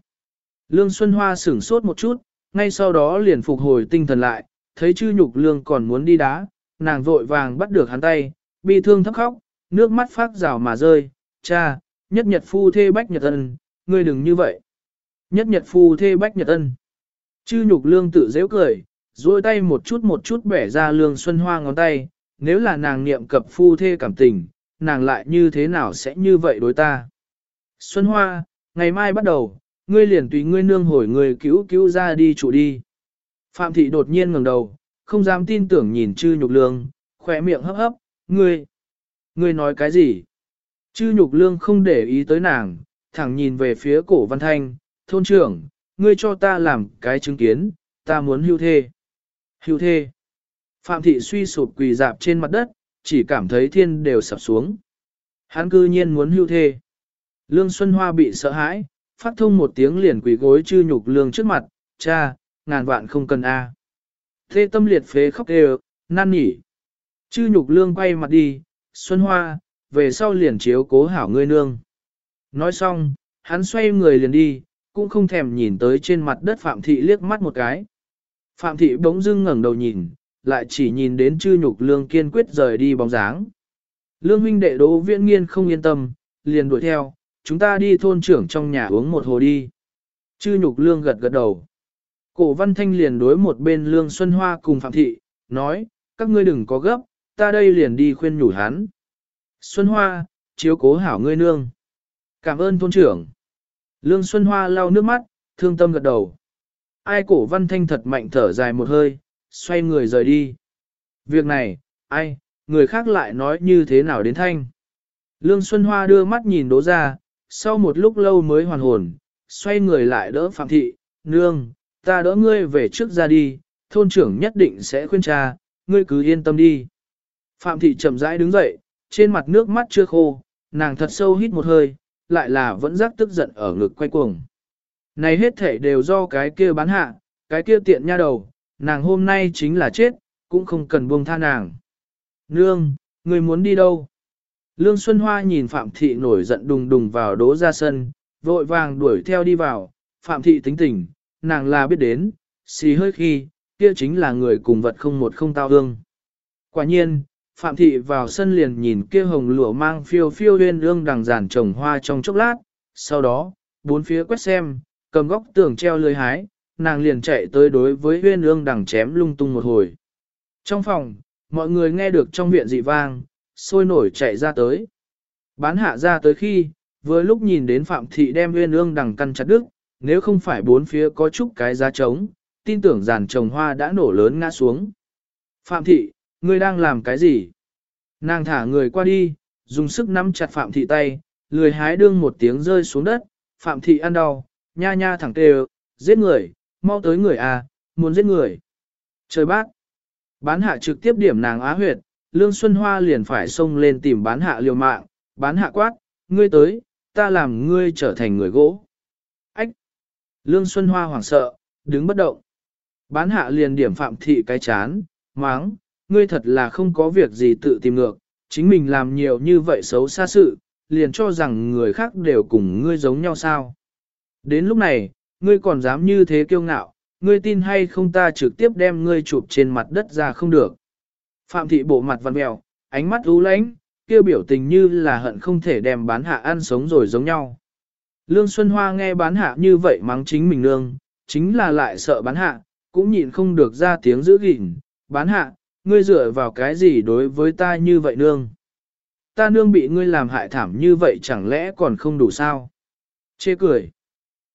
Speaker 1: Lương Xuân Hoa sửng sốt một chút, ngay sau đó liền phục hồi tinh thần lại, thấy chư nhục lương còn muốn đi đá, nàng vội vàng bắt được hắn tay, bi thương thấp khóc, nước mắt phát rào mà rơi, cha, nhất nhật phu thê bách nhật ân, ngươi đừng như vậy. Nhất nhật phu thê bách nhật ân. Chư nhục lương tự dễ cười, duỗi tay một chút một chút bẻ ra lương xuân hoa ngón tay, nếu là nàng niệm cập phu thê cảm tình, nàng lại như thế nào sẽ như vậy đối ta. Xuân hoa, ngày mai bắt đầu, ngươi liền tùy ngươi nương hồi người cứu cứu ra đi trụ đi. Phạm thị đột nhiên ngẩng đầu, không dám tin tưởng nhìn chư nhục lương, khỏe miệng hấp hấp, ngươi, ngươi nói cái gì? Chư nhục lương không để ý tới nàng, thẳng nhìn về phía cổ văn thanh, thôn trưởng, ngươi cho ta làm cái chứng kiến, ta muốn hưu thê. Hưu thê. Phạm thị suy sụp quỳ dạp trên mặt đất, chỉ cảm thấy thiên đều sập xuống. Hắn cư nhiên muốn hưu thê. Lương Xuân Hoa bị sợ hãi, phát thông một tiếng liền quỳ gối chư nhục lương trước mặt, cha, ngàn vạn không cần a. Thê tâm liệt phế khóc đều, nan nhỉ. Chư nhục lương quay mặt đi, Xuân Hoa, về sau liền chiếu cố hảo ngươi nương. Nói xong, hắn xoay người liền đi, cũng không thèm nhìn tới trên mặt đất Phạm Thị liếc mắt một cái. Phạm Thị bỗng dưng ngẩng đầu nhìn, lại chỉ nhìn đến chư nhục lương kiên quyết rời đi bóng dáng. Lương huynh đệ đỗ viễn nghiên không yên tâm, liền đuổi theo, chúng ta đi thôn trưởng trong nhà uống một hồ đi. Chư nhục lương gật gật đầu. Cổ văn thanh liền đối một bên lương xuân hoa cùng phạm thị, nói, các ngươi đừng có gấp, ta đây liền đi khuyên nhủ hắn. Xuân hoa, chiếu cố hảo ngươi nương. Cảm ơn thôn trưởng. Lương Xuân Hoa lau nước mắt, thương tâm gật đầu. Ai cổ văn thanh thật mạnh thở dài một hơi, xoay người rời đi. Việc này, ai, người khác lại nói như thế nào đến thanh. Lương Xuân Hoa đưa mắt nhìn đố ra, sau một lúc lâu mới hoàn hồn, xoay người lại đỡ Phạm Thị, nương, ta đỡ ngươi về trước ra đi, thôn trưởng nhất định sẽ khuyên cha, ngươi cứ yên tâm đi. Phạm Thị chậm rãi đứng dậy, trên mặt nước mắt chưa khô, nàng thật sâu hít một hơi, lại là vẫn giác tức giận ở ngực quay cuồng. Này hết thể đều do cái kia bán hạ, cái kia tiện nha đầu, nàng hôm nay chính là chết, cũng không cần buông tha nàng. Nương, người muốn đi đâu? Lương Xuân Hoa nhìn Phạm Thị nổi giận đùng đùng vào đố ra sân, vội vàng đuổi theo đi vào, Phạm Thị tính tình, nàng là biết đến, xì hơi khi, kia chính là người cùng vật không một không tao hương. Quả nhiên, Phạm Thị vào sân liền nhìn kia hồng lụa mang phiêu phiêu huyên ương đằng giản trồng hoa trong chốc lát, sau đó, bốn phía quét xem, cầm góc tường treo lưới hái, nàng liền chạy tới đối với huyên ương đằng chém lung tung một hồi. Trong phòng, mọi người nghe được trong viện dị vang, sôi nổi chạy ra tới. Bán hạ ra tới khi, vừa lúc nhìn đến Phạm Thị đem huyên ương đằng căn chặt đứt, nếu không phải bốn phía có chút cái giá trống, tin tưởng giàn trồng hoa đã nổ lớn ngã xuống. Phạm thị, ngươi đang làm cái gì? Nàng thả người qua đi, dùng sức nắm chặt Phạm thị tay, lười hái đương một tiếng rơi xuống đất, Phạm thị ăn đau, nha nha thẳng tê giết người, mau tới người à, muốn giết người. Trời bác, bán hạ trực tiếp điểm nàng á huyệt, Lương Xuân Hoa liền phải xông lên tìm bán hạ liều mạng, bán hạ quát, ngươi tới, ta làm ngươi trở thành người gỗ. Ách! Lương Xuân Hoa hoảng sợ, đứng bất động. Bán hạ liền điểm phạm thị cái chán, máng, ngươi thật là không có việc gì tự tìm ngược, chính mình làm nhiều như vậy xấu xa sự, liền cho rằng người khác đều cùng ngươi giống nhau sao. Đến lúc này, ngươi còn dám như thế kiêu ngạo, ngươi tin hay không ta trực tiếp đem ngươi chụp trên mặt đất ra không được. Phạm thị bộ mặt văn mèo, ánh mắt u lãnh, kêu biểu tình như là hận không thể đem bán hạ ăn sống rồi giống nhau. Lương Xuân Hoa nghe bán hạ như vậy mắng chính mình nương, chính là lại sợ bán hạ, cũng nhịn không được ra tiếng giữ gìn. Bán hạ, ngươi dựa vào cái gì đối với ta như vậy nương? Ta nương bị ngươi làm hại thảm như vậy chẳng lẽ còn không đủ sao? Chê cười.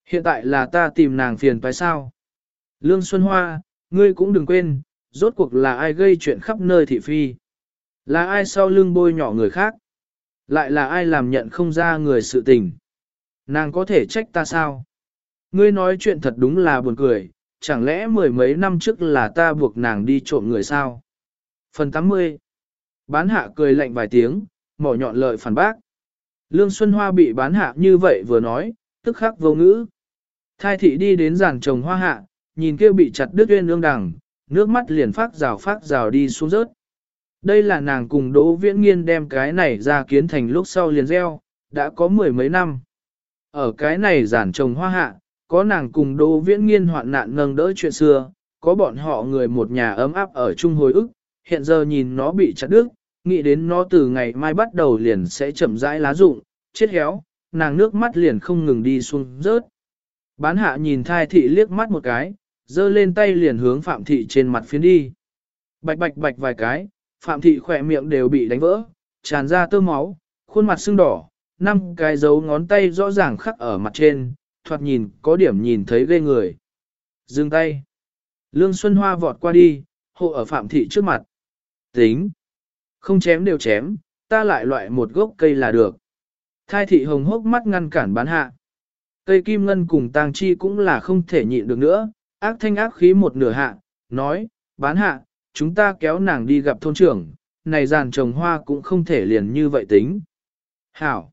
Speaker 1: Hiện tại là ta tìm nàng phiền phải sao? Lương Xuân Hoa, ngươi cũng đừng quên, rốt cuộc là ai gây chuyện khắp nơi thị phi? Là ai sau lưng bôi nhỏ người khác? Lại là ai làm nhận không ra người sự tình? Nàng có thể trách ta sao? Ngươi nói chuyện thật đúng là buồn cười, chẳng lẽ mười mấy năm trước là ta buộc nàng đi trộm người sao? Phần 80 Bán hạ cười lạnh vài tiếng, mỏ nhọn lợi phản bác. Lương Xuân Hoa bị bán hạ như vậy vừa nói, tức khắc vô ngữ. Thai thị đi đến giàn trồng hoa hạ, nhìn kia bị chặt đứt uyên ương đằng, nước mắt liền phát rào phát rào đi xuống rớt. Đây là nàng cùng Đỗ Viễn Nghiên đem cái này ra kiến thành lúc sau liền gieo, đã có mười mấy năm. Ở cái này giản trồng hoa hạ, có nàng cùng Đỗ Viễn Nghiên hoạn nạn nâng đỡ chuyện xưa, có bọn họ người một nhà ấm áp ở chung hồi ức, hiện giờ nhìn nó bị chặt đứt, nghĩ đến nó từ ngày mai bắt đầu liền sẽ chậm rãi lá rụng, chết héo, nàng nước mắt liền không ngừng đi xuống rớt. Bán hạ nhìn thai thị liếc mắt một cái, giơ lên tay liền hướng phạm thị trên mặt phiến đi. Bạch bạch bạch vài cái, phạm thị khỏe miệng đều bị đánh vỡ, tràn ra tơ máu, khuôn mặt sưng đỏ, năm cái dấu ngón tay rõ ràng khắc ở mặt trên, thoạt nhìn có điểm nhìn thấy ghê người. Dừng tay. Lương Xuân Hoa vọt qua đi, hộ ở phạm thị trước mặt. Tính. Không chém đều chém, ta lại loại một gốc cây là được. Thai thị hồng hốc mắt ngăn cản bán hạ. Cây kim ngân cùng tang chi cũng là không thể nhịn được nữa, ác thanh ác khí một nửa hạ, nói, bán hạ, chúng ta kéo nàng đi gặp thôn trưởng, này giàn trồng hoa cũng không thể liền như vậy tính. Hảo!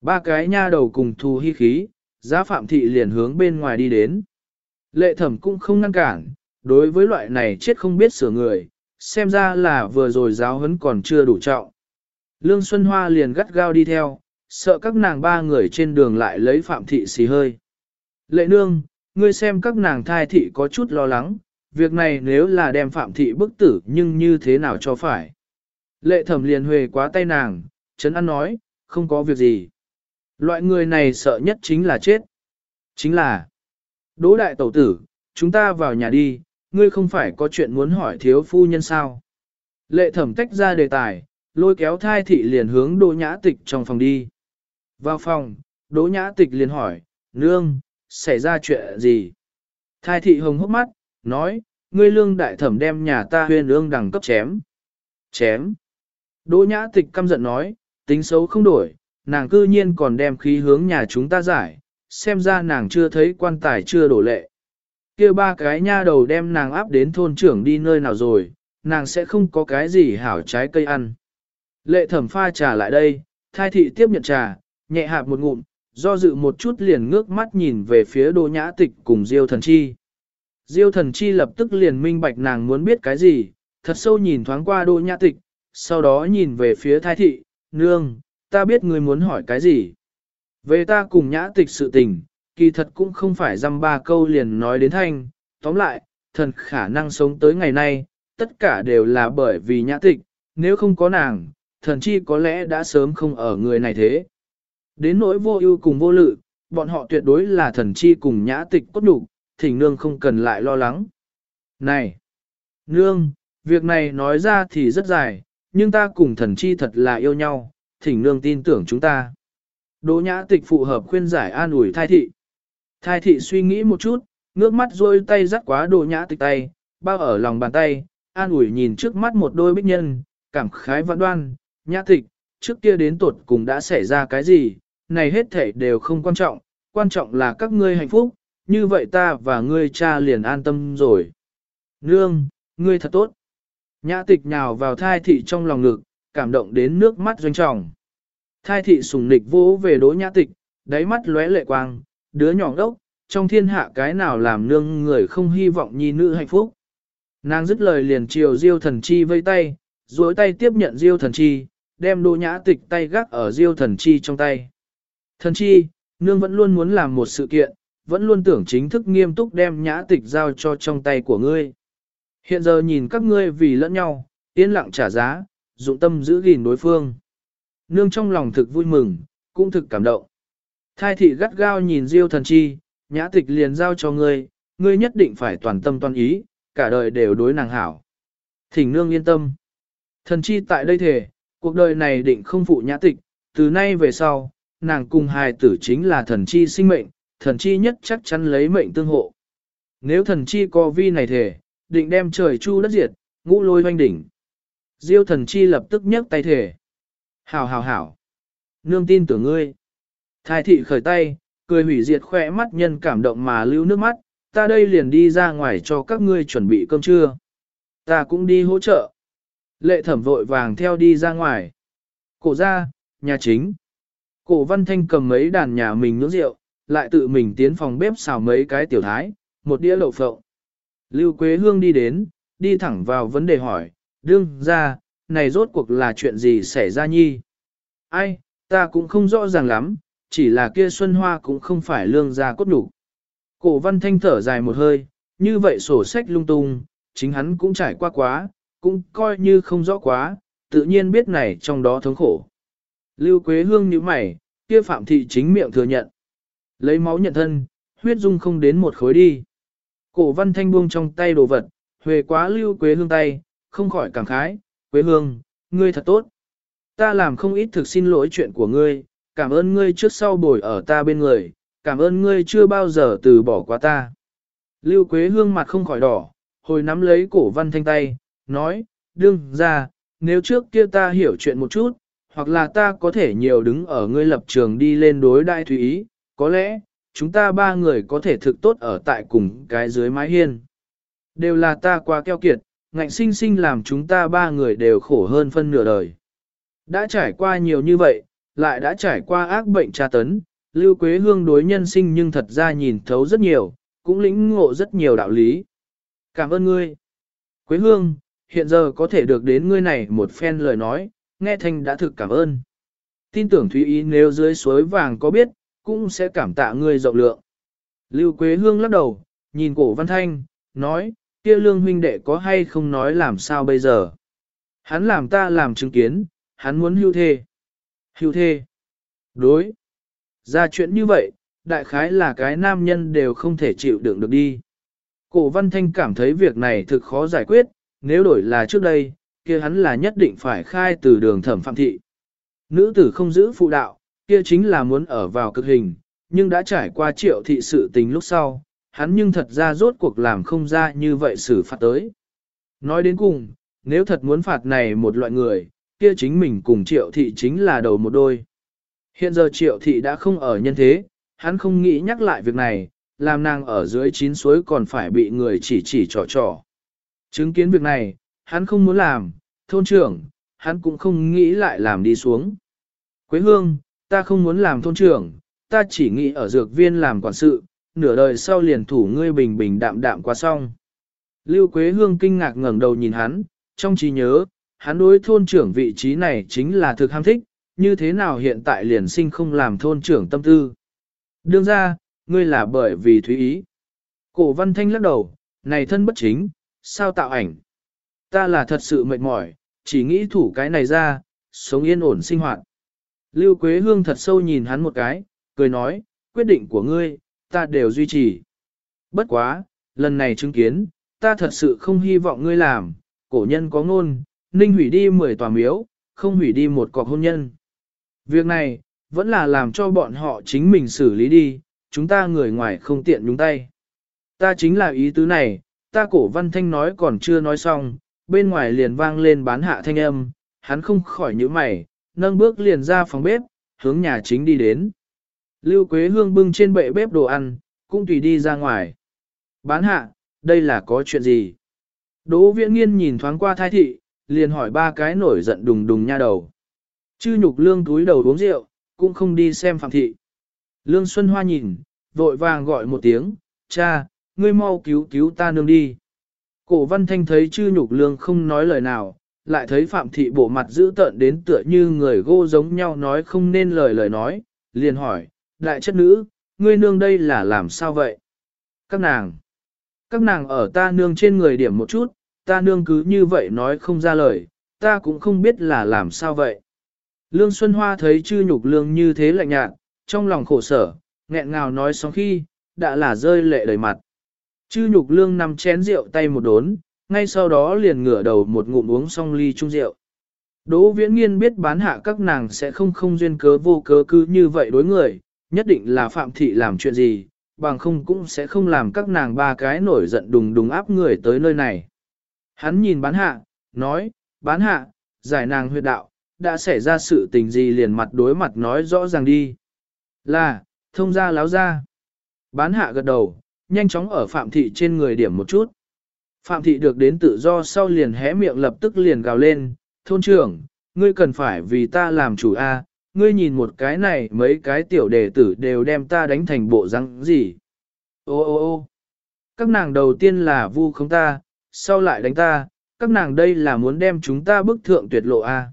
Speaker 1: Ba cái nha đầu cùng thù hy khí, giá phạm thị liền hướng bên ngoài đi đến. Lệ thẩm cũng không ngăn cản, đối với loại này chết không biết sửa người, xem ra là vừa rồi giáo huấn còn chưa đủ trọng. Lương Xuân Hoa liền gắt gao đi theo, sợ các nàng ba người trên đường lại lấy phạm thị xì hơi. Lệ nương, ngươi xem các nàng thai thị có chút lo lắng, việc này nếu là đem phạm thị bức tử nhưng như thế nào cho phải. Lệ thẩm liền huề quá tay nàng, chấn ăn nói, không có việc gì. Loại người này sợ nhất chính là chết. Chính là, đỗ đại tẩu tử, chúng ta vào nhà đi, ngươi không phải có chuyện muốn hỏi thiếu phu nhân sao. Lệ thẩm tách ra đề tài, lôi kéo thai thị liền hướng đỗ nhã tịch trong phòng đi. Vào phòng, đỗ nhã tịch liền hỏi, nương, xảy ra chuyện gì? Thai thị hồng hốc mắt, nói, ngươi lương đại thẩm đem nhà ta huyên ương đẳng cấp chém. Chém. Đỗ nhã tịch căm giận nói, tính xấu không đổi, nàng cư nhiên còn đem khí hướng nhà chúng ta giải, xem ra nàng chưa thấy quan tài chưa đổ lệ kia ba cái nha đầu đem nàng áp đến thôn trưởng đi nơi nào rồi, nàng sẽ không có cái gì hảo trái cây ăn. Lệ thẩm pha trà lại đây, thai thị tiếp nhận trà, nhẹ hạp một ngụm, do dự một chút liền ngước mắt nhìn về phía đô nhã tịch cùng diêu thần chi. Diêu thần chi lập tức liền minh bạch nàng muốn biết cái gì, thật sâu nhìn thoáng qua đô nhã tịch, sau đó nhìn về phía thái thị, nương, ta biết người muốn hỏi cái gì. Về ta cùng nhã tịch sự tình, kỳ thật cũng không phải dăm ba câu liền nói đến thanh, tóm lại, thần khả năng sống tới ngày nay, tất cả đều là bởi vì nhã tịch, nếu không có nàng, thần chi có lẽ đã sớm không ở người này thế. Đến nỗi vô ưu cùng vô lự, bọn họ tuyệt đối là thần chi cùng nhã tịch cốt đủ, thỉnh nương không cần lại lo lắng. Này! Nương, việc này nói ra thì rất dài, nhưng ta cùng thần chi thật là yêu nhau, thỉnh nương tin tưởng chúng ta. Đỗ nhã tịch phụ hợp khuyên giải an ủi thai thị. Thai thị suy nghĩ một chút, ngước mắt rôi tay dắt quá đồ nhã tịch tay, bao ở lòng bàn tay, an ủi nhìn trước mắt một đôi bích nhân, cảm khái vạn đoan, nhã tịch, trước kia đến tuột cùng đã xảy ra cái gì, này hết thể đều không quan trọng, quan trọng là các ngươi hạnh phúc, như vậy ta và ngươi cha liền an tâm rồi. Nương, ngươi thật tốt. Nhã tịch nhào vào thai thị trong lòng ngực, cảm động đến nước mắt doanh trọng. Thai thị sùng nịch vỗ về đối nhã tịch, đáy mắt lóe lệ quang, đứa nhỏ ngốc, trong thiên hạ cái nào làm nương người không hy vọng nhi nữ hạnh phúc. Nàng dứt lời liền chiều diêu thần chi vây tay, duỗi tay tiếp nhận diêu thần chi, đem đỗ nhã tịch tay gác ở diêu thần chi trong tay. Thần chi, nương vẫn luôn muốn làm một sự kiện, vẫn luôn tưởng chính thức nghiêm túc đem nhã tịch giao cho trong tay của ngươi. Hiện giờ nhìn các ngươi vì lẫn nhau, yên lặng trả giá, dụng tâm giữ gìn đối phương. Nương trong lòng thực vui mừng, cũng thực cảm động. Thai thị gắt gao nhìn Diêu thần chi, nhã tịch liền giao cho ngươi, ngươi nhất định phải toàn tâm toàn ý, cả đời đều đối nàng hảo. Thỉnh nương yên tâm. Thần chi tại đây thể, cuộc đời này định không phụ nhã tịch, từ nay về sau, nàng cùng hài tử chính là thần chi sinh mệnh, thần chi nhất chắc chắn lấy mệnh tương hộ. Nếu thần chi có vi này thể, định đem trời chu đất diệt, ngũ lôi hoanh đỉnh. Diêu thần chi lập tức nhấc tay thể. Hảo hảo hảo. Nương tin tưởng ngươi. Thái thị khởi tay, cười hủy diệt khỏe mắt nhân cảm động mà lưu nước mắt, ta đây liền đi ra ngoài cho các ngươi chuẩn bị cơm trưa. Ta cũng đi hỗ trợ. Lệ thẩm vội vàng theo đi ra ngoài. Cổ ra, nhà chính. Cổ văn thanh cầm mấy đàn nhà mình nướng rượu, lại tự mình tiến phòng bếp xào mấy cái tiểu thái, một đĩa lộ phộng. Lưu Quế Hương đi đến, đi thẳng vào vấn đề hỏi, đương ra, này rốt cuộc là chuyện gì xảy ra nhi? Ai, ta cũng không rõ ràng lắm, chỉ là kia Xuân Hoa cũng không phải lương gia cốt đủ. Cổ văn thanh thở dài một hơi, như vậy sổ sách lung tung, chính hắn cũng trải qua quá, cũng coi như không rõ quá, tự nhiên biết này trong đó thống khổ. Lưu Quế Hương như mày, kia Phạm Thị chính miệng thừa nhận. Lấy máu nhận thân, huyết dung không đến một khối đi. Cổ văn thanh buông trong tay đồ vật, huề quá Lưu Quế Hương tay, không khỏi cảm khái, Quế Hương, ngươi thật tốt. Ta làm không ít thực xin lỗi chuyện của ngươi, cảm ơn ngươi trước sau bồi ở ta bên người, cảm ơn ngươi chưa bao giờ từ bỏ qua ta. Lưu Quế Hương mặt không khỏi đỏ, hồi nắm lấy cổ văn thanh tay, nói, đương ra, nếu trước kia ta hiểu chuyện một chút, hoặc là ta có thể nhiều đứng ở ngươi lập trường đi lên đối đại thủy ý, có lẽ, chúng ta ba người có thể thực tốt ở tại cùng cái dưới mái hiên. Đều là ta quá keo kiệt, ngạnh sinh sinh làm chúng ta ba người đều khổ hơn phân nửa đời. Đã trải qua nhiều như vậy, lại đã trải qua ác bệnh tra tấn, Lưu Quế Hương đối nhân sinh nhưng thật ra nhìn thấu rất nhiều, cũng lĩnh ngộ rất nhiều đạo lý. Cảm ơn ngươi. Quế Hương, hiện giờ có thể được đến ngươi này một phen lời nói, nghe thanh đã thực cảm ơn. Tin tưởng Thúy Ý nếu dưới suối vàng có biết, cũng sẽ cảm tạ ngươi rộng lượng. Lưu Quế Hương lắc đầu, nhìn cổ văn thanh, nói, kia lương huynh đệ có hay không nói làm sao bây giờ. Hắn làm ta làm chứng kiến, hắn muốn hưu thê. Hưu thê. Đối. Ra chuyện như vậy, đại khái là cái nam nhân đều không thể chịu đựng được đi. Cổ văn thanh cảm thấy việc này thực khó giải quyết, nếu đổi là trước đây, kia hắn là nhất định phải khai từ đường thẩm phạm thị. Nữ tử không giữ phụ đạo, kia chính là muốn ở vào cực hình, nhưng đã trải qua triệu thị sự tình lúc sau, hắn nhưng thật ra rốt cuộc làm không ra như vậy xử phạt tới. Nói đến cùng, nếu thật muốn phạt này một loại người, kia chính mình cùng triệu thị chính là đầu một đôi. Hiện giờ triệu thị đã không ở nhân thế, hắn không nghĩ nhắc lại việc này, làm nàng ở dưới chín suối còn phải bị người chỉ chỉ trò trò. Chứng kiến việc này, hắn không muốn làm, thôn trưởng, hắn cũng không nghĩ lại làm đi xuống. Quế hương, ta không muốn làm thôn trưởng, ta chỉ nghĩ ở dược viên làm quản sự, nửa đời sau liền thủ ngươi bình bình đạm đạm qua xong. Lưu Quế Hương kinh ngạc ngẩng đầu nhìn hắn, trong trí nhớ, hắn đối thôn trưởng vị trí này chính là thực ham thích, như thế nào hiện tại liền sinh không làm thôn trưởng tâm tư. Đương ra, ngươi là bởi vì thúy ý. Cổ văn thanh lắc đầu, này thân bất chính, sao tạo ảnh. Ta là thật sự mệt mỏi, chỉ nghĩ thủ cái này ra, sống yên ổn sinh hoạt. Lưu Quế Hương thật sâu nhìn hắn một cái, cười nói, quyết định của ngươi, ta đều duy trì. Bất quá, lần này chứng kiến, ta thật sự không hy vọng ngươi làm, cổ nhân có ngôn, ninh hủy đi 10 tòa miếu, không hủy đi một cọc hôn nhân. Việc này, vẫn là làm cho bọn họ chính mình xử lý đi, chúng ta người ngoài không tiện nhúng tay. Ta chính là ý tứ này, ta cổ văn thanh nói còn chưa nói xong, bên ngoài liền vang lên bán hạ thanh âm, hắn không khỏi nhíu mày, nâng bước liền ra phòng bếp, hướng nhà chính đi đến. Lưu Quế Hương bưng trên bệ bếp đồ ăn, cũng tùy đi ra ngoài. Bán hạ, đây là có chuyện gì? Đỗ viễn nghiên nhìn thoáng qua thai thị, liền hỏi ba cái nổi giận đùng đùng nha đầu. Chư nhục lương túi đầu uống rượu, cũng không đi xem phạm thị. Lương Xuân Hoa nhìn, vội vàng gọi một tiếng, cha, ngươi mau cứu cứu ta nương đi. Cổ văn thanh thấy chư nhục lương không nói lời nào, lại thấy phạm thị bộ mặt dữ tợn đến tựa như người gô giống nhau nói không nên lời lời nói, liền hỏi, đại chất nữ, ngươi nương đây là làm sao vậy? Các nàng, các nàng ở ta nương trên người điểm một chút, ta nương cứ như vậy nói không ra lời, ta cũng không biết là làm sao vậy. Lương Xuân Hoa thấy chư nhục lương như thế lạnh nhạt, trong lòng khổ sở, nghẹn ngào nói xong khi, đã là rơi lệ đầy mặt. Chư nhục lương nằm chén rượu tay một đốn, ngay sau đó liền ngửa đầu một ngụm uống xong ly chung rượu. Đỗ viễn nghiên biết bán hạ các nàng sẽ không không duyên cớ vô cớ cứ như vậy đối người, nhất định là phạm thị làm chuyện gì, bằng không cũng sẽ không làm các nàng ba cái nổi giận đùng đùng áp người tới nơi này. Hắn nhìn bán hạ, nói, bán hạ, giải nàng huyệt đạo, đã xảy ra sự tình gì liền mặt đối mặt nói rõ ràng đi. Là, thông ra láo ra. Bán hạ gật đầu, nhanh chóng ở phạm thị trên người điểm một chút. Phạm thị được đến tự do sau liền hé miệng lập tức liền gào lên, thôn trưởng, ngươi cần phải vì ta làm chủ A, ngươi nhìn một cái này mấy cái tiểu đệ tử đều đem ta đánh thành bộ răng gì. Ô ô ô các nàng đầu tiên là vu không ta, sau lại đánh ta, các nàng đây là muốn đem chúng ta bức thượng tuyệt lộ A.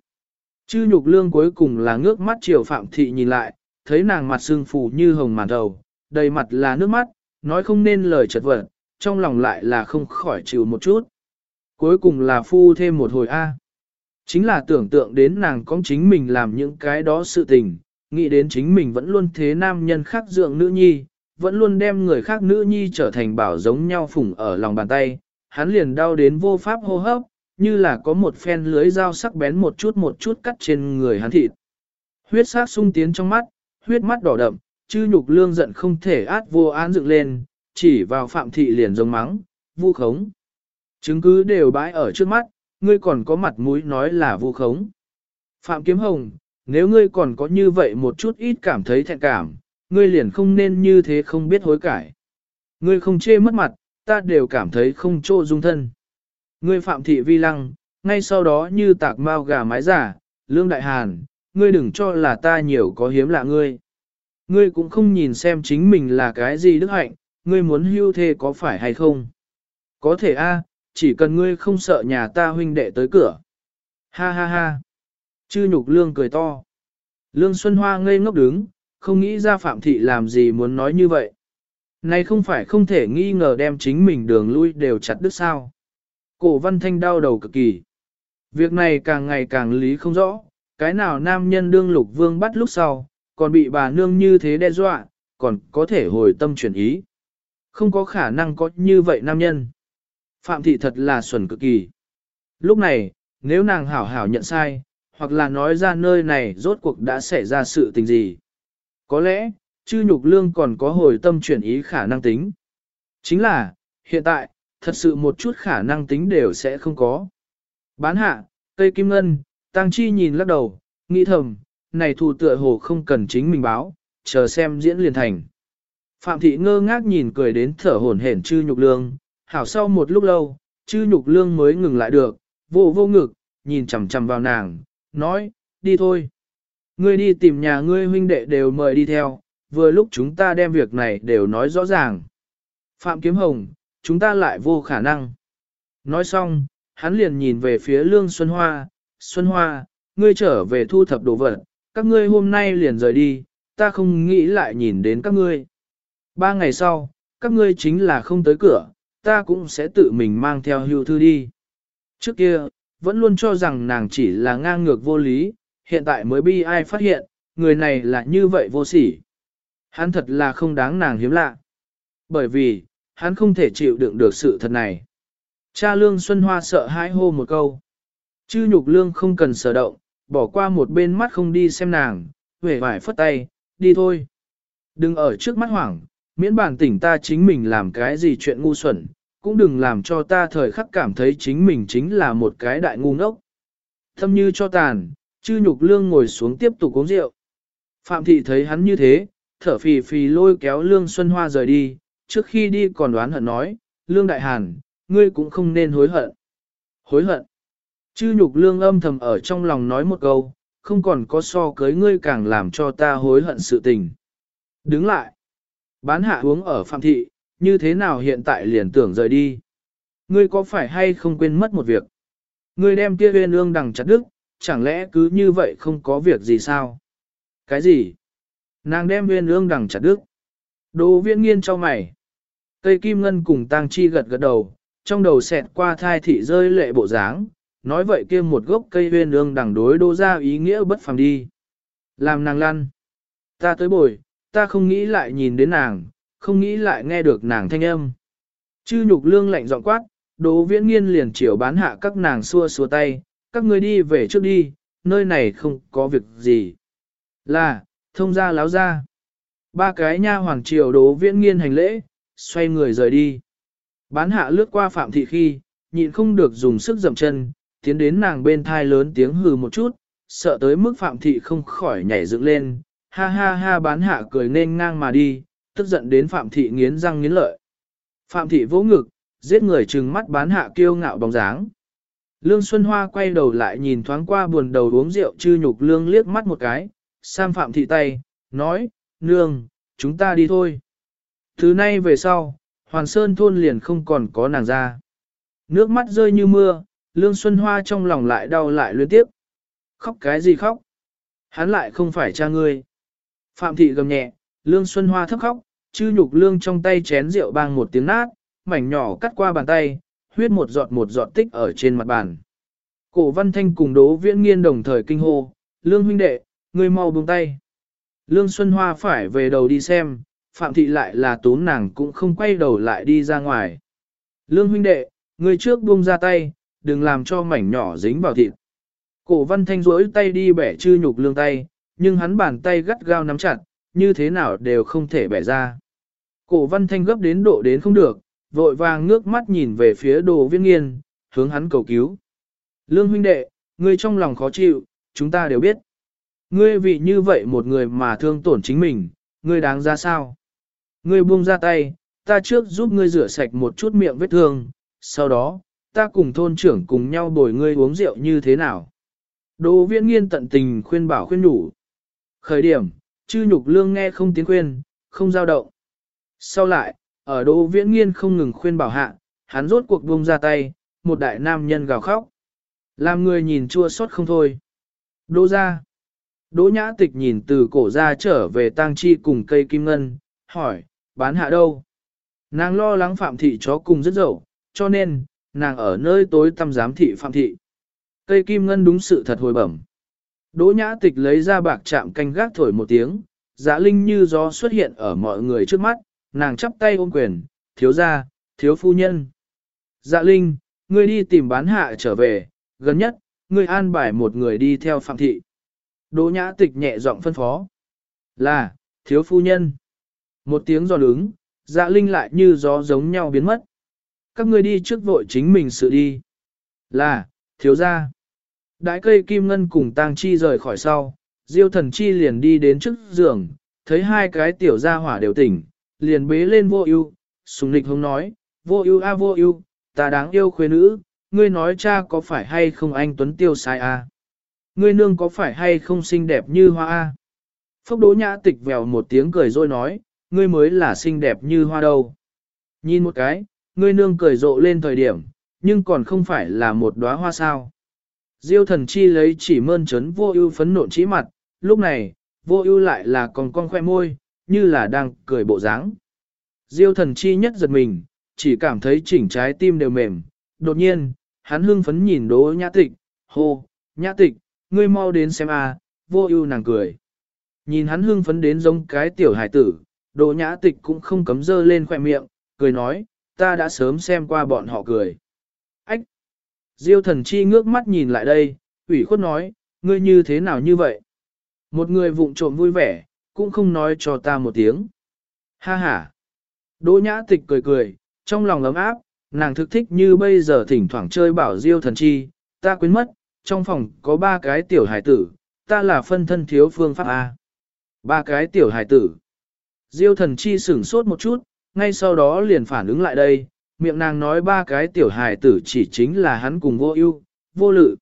Speaker 1: Chư nhục lương cuối cùng là ngước mắt chiều phạm thị nhìn lại, thấy nàng mặt sưng phù như hồng màn đầu, đầy mặt là nước mắt, nói không nên lời chật vật, trong lòng lại là không khỏi chịu một chút. Cuối cùng là phu thêm một hồi A. Chính là tưởng tượng đến nàng có chính mình làm những cái đó sự tình, nghĩ đến chính mình vẫn luôn thế nam nhân khác dượng nữ nhi, vẫn luôn đem người khác nữ nhi trở thành bảo giống nhau phủng ở lòng bàn tay, hắn liền đau đến vô pháp hô hấp, như là có một phen lưới dao sắc bén một chút một chút cắt trên người hắn thịt. Huyết sắc sung tiến trong mắt, huyết mắt đỏ đậm, chư nhục lương giận không thể át vô án dựng lên, chỉ vào phạm thị liền giống mắng, vu khống. Chứng cứ đều bãi ở trước mắt, ngươi còn có mặt mũi nói là vu khống. Phạm Kiếm Hồng, nếu ngươi còn có như vậy một chút ít cảm thấy thẹn cảm, ngươi liền không nên như thế không biết hối cải. Ngươi không chê mất mặt, ta đều cảm thấy không chỗ dung thân. Ngươi phạm thị vi lăng, ngay sau đó như tạc mao gà mái giả, lương đại hàn, ngươi đừng cho là ta nhiều có hiếm lạ ngươi. Ngươi cũng không nhìn xem chính mình là cái gì đức hạnh, ngươi muốn hưu thê có phải hay không? Có thể a, chỉ cần ngươi không sợ nhà ta huynh đệ tới cửa. Ha ha ha. Chư nhục lương cười to. Lương Xuân Hoa ngây ngốc đứng, không nghĩ ra Phạm Thị làm gì muốn nói như vậy. Này không phải không thể nghi ngờ đem chính mình đường lui đều chặt đứt sao. Cổ văn thanh đau đầu cực kỳ. Việc này càng ngày càng lý không rõ, cái nào nam nhân đương lục vương bắt lúc sau, còn bị bà nương như thế đe dọa, còn có thể hồi tâm chuyển ý. Không có khả năng có như vậy nam nhân. Phạm thị thật là xuẩn cực kỳ. Lúc này, nếu nàng hảo hảo nhận sai, hoặc là nói ra nơi này rốt cuộc đã xảy ra sự tình gì. Có lẽ, chư nhục lương còn có hồi tâm chuyển ý khả năng tính. Chính là, hiện tại, thật sự một chút khả năng tính đều sẽ không có. Bán hạ, cây kim ngân, tăng chi nhìn lắc đầu, nghĩ thầm, này thù tựa hồ không cần chính mình báo, chờ xem diễn liền thành. Phạm thị ngơ ngác nhìn cười đến thở hổn hển chư nhục lương, hảo sau một lúc lâu, chư nhục lương mới ngừng lại được, vô vô ngực, nhìn chằm chằm vào nàng, nói, đi thôi. Ngươi đi tìm nhà ngươi huynh đệ đều mời đi theo, vừa lúc chúng ta đem việc này đều nói rõ ràng. Phạm Kiếm Hồng, chúng ta lại vô khả năng. Nói xong, hắn liền nhìn về phía Lương Xuân Hoa, Xuân Hoa, ngươi trở về thu thập đồ vật, các ngươi hôm nay liền rời đi, ta không nghĩ lại nhìn đến các ngươi. Ba ngày sau, các ngươi chính là không tới cửa, ta cũng sẽ tự mình mang theo hưu thư đi. Trước kia, vẫn luôn cho rằng nàng chỉ là ngang ngược vô lý, hiện tại mới bi ai phát hiện, người này là như vậy vô sỉ. Hắn thật là không đáng nàng hiếm lạ. Bởi vì, hắn không thể chịu đựng được sự thật này. Cha Lương Xuân Hoa sợ hãi hô một câu. Chư nhục lương không cần sở động, bỏ qua một bên mắt không đi xem nàng, vẻ vải phất tay, đi thôi. Đừng ở trước mắt hoảng, miễn bản tỉnh ta chính mình làm cái gì chuyện ngu xuẩn, cũng đừng làm cho ta thời khắc cảm thấy chính mình chính là một cái đại ngu ngốc. Thâm như cho tàn, chư nhục lương ngồi xuống tiếp tục uống rượu. Phạm thị thấy hắn như thế, thở phì phì lôi kéo lương xuân hoa rời đi, trước khi đi còn đoán hận nói, lương đại hàn, ngươi cũng không nên hối hận. Hối hận. Chư nhục lương âm thầm ở trong lòng nói một câu, không còn có so cưới ngươi càng làm cho ta hối hận sự tình. Đứng lại. Bán hạ uống ở phạm thị, như thế nào hiện tại liền tưởng rời đi. Ngươi có phải hay không quên mất một việc? Ngươi đem kia huyên ương đằng chặt đức, chẳng lẽ cứ như vậy không có việc gì sao? Cái gì? Nàng đem viên ương đằng chặt đức. Đồ viên nghiên cho mày. Cây kim ngân cùng tang chi gật gật đầu, trong đầu xẹt qua thai thị rơi lệ bộ dáng, nói vậy kia một gốc cây viên ương đằng đối đô ra ý nghĩa bất phàm đi. Làm nàng lăn. Ta tới bồi, ta không nghĩ lại nhìn đến nàng, không nghĩ lại nghe được nàng thanh âm. Chư nhục lương lạnh giọng quát, đỗ viễn nghiên liền chiều bán hạ các nàng xua xua tay, các người đi về trước đi, nơi này không có việc gì. Là, thông ra láo ra. Ba cái nha hoàng triều đố viễn nghiên hành lễ, xoay người rời đi. Bán hạ lướt qua phạm thị khi, nhịn không được dùng sức dậm chân, tiến đến nàng bên thai lớn tiếng hừ một chút, sợ tới mức phạm thị không khỏi nhảy dựng lên, ha ha ha bán hạ cười nên ngang mà đi, tức giận đến phạm thị nghiến răng nghiến lợi. Phạm thị vỗ ngực, giết người trừng mắt bán hạ kiêu ngạo bóng dáng. Lương Xuân Hoa quay đầu lại nhìn thoáng qua buồn đầu uống rượu chư nhục lương liếc mắt một cái, sam phạm thị tay, nói, nương, chúng ta đi thôi. Thứ nay về sau, Hoàn Sơn thôn liền không còn có nàng ra. Nước mắt rơi như mưa, Lương Xuân Hoa trong lòng lại đau lại liên tiếp. Khóc cái gì khóc? Hắn lại không phải cha ngươi. Phạm thị gầm nhẹ, Lương Xuân Hoa thấp khóc, chư nhục lương trong tay chén rượu bang một tiếng nát, mảnh nhỏ cắt qua bàn tay, huyết một giọt một giọt tích ở trên mặt bàn. Cổ văn thanh cùng đỗ viễn nghiên đồng thời kinh hô, Lương huynh đệ, ngươi mau buông tay. Lương Xuân Hoa phải về đầu đi xem, Phạm thị lại là tốn nàng cũng không quay đầu lại đi ra ngoài. Lương huynh đệ, ngươi trước buông ra tay, đừng làm cho mảnh nhỏ dính vào thịt. Cổ văn thanh rỗi tay đi bẻ chư nhục lương tay, nhưng hắn bàn tay gắt gao nắm chặt, như thế nào đều không thể bẻ ra. Cổ văn thanh gấp đến độ đến không được, vội vàng ngước mắt nhìn về phía đồ viên nghiên, hướng hắn cầu cứu. Lương huynh đệ, ngươi trong lòng khó chịu, chúng ta đều biết. Ngươi vì như vậy một người mà thương tổn chính mình, ngươi đáng ra sao? Ngươi buông ra tay, ta trước giúp ngươi rửa sạch một chút miệng vết thương, sau đó, ta cùng thôn trưởng cùng nhau bồi ngươi uống rượu như thế nào? Đỗ Viễn nghiên tận tình khuyên bảo khuyên nhủ. Khởi điểm, chư nhục lương nghe không tiếng khuyên, không giao động. Sau lại, ở đỗ viễn nghiên không ngừng khuyên bảo hạ, hắn rốt cuộc buông ra tay, một đại nam nhân gào khóc. Làm người nhìn chua xót không thôi. Đỗ ra. Đỗ nhã tịch nhìn từ cổ ra trở về tang chi cùng cây kim ngân, hỏi, bán hạ đâu? Nàng lo lắng phạm thị chó cùng rất dậu, cho nên, nàng ở nơi tối tăm giám thị phạm thị. Cây kim ngân đúng sự thật hồi bẩm. Đỗ nhã tịch lấy ra bạc chạm canh gác thổi một tiếng, dạ linh như gió xuất hiện ở mọi người trước mắt, nàng chắp tay ôm quyền, thiếu gia, thiếu phu nhân. Dạ linh, ngươi đi tìm bán hạ trở về, gần nhất, ngươi an bài một người đi theo phạm thị. Đỗ nhã tịch nhẹ giọng phân phó. Là, thiếu phu nhân. Một tiếng giòn ứng, dạ linh lại như gió giống nhau biến mất. Các ngươi đi trước vội chính mình sự đi. Là, thiếu gia. Đại cây kim ngân cùng tang chi rời khỏi sau, diêu thần chi liền đi đến trước giường, thấy hai cái tiểu gia hỏa đều tỉnh, liền bế lên vô ưu, sùng nịch hông nói, vô ưu a vô ưu, ta đáng yêu khuê nữ, ngươi nói cha có phải hay không anh Tuấn Tiêu sai a? Ngươi nương có phải hay không xinh đẹp như hoa a? Phốc đỗ nhã tịch vèo một tiếng cười rồi nói, ngươi mới là xinh đẹp như hoa đâu. Nhìn một cái, ngươi nương cười rộ lên thời điểm, nhưng còn không phải là một đóa hoa sao. Diêu thần chi lấy chỉ mơn trấn vô ưu phấn nộn trí mặt, lúc này, vô ưu lại là còn con khoe môi, như là đang cười bộ dáng. Diêu thần chi nhất giật mình, chỉ cảm thấy chỉnh trái tim đều mềm, đột nhiên, hắn hưng phấn nhìn đỗ nhã tịch, hô, nhã tịch, ngươi mau đến xem a, vô ưu nàng cười. Nhìn hắn hưng phấn đến giống cái tiểu hải tử, đỗ nhã tịch cũng không cấm dơ lên khoe miệng, cười nói, ta đã sớm xem qua bọn họ cười. Ách! Diêu thần chi ngước mắt nhìn lại đây, ủy khuất nói, ngươi như thế nào như vậy? Một người vụng trộm vui vẻ, cũng không nói cho ta một tiếng. Ha ha! Đỗ nhã tịch cười cười, trong lòng ấm áp, nàng thực thích như bây giờ thỉnh thoảng chơi bảo diêu thần chi, ta quên mất, trong phòng có ba cái tiểu hải tử, ta là phân thân thiếu phương pháp A. Ba cái tiểu hải tử. Diêu thần chi sửng sốt một chút, ngay sau đó liền phản ứng lại đây, miệng nàng nói ba cái tiểu hải tử chỉ chính là hắn cùng vô ưu, vô lự.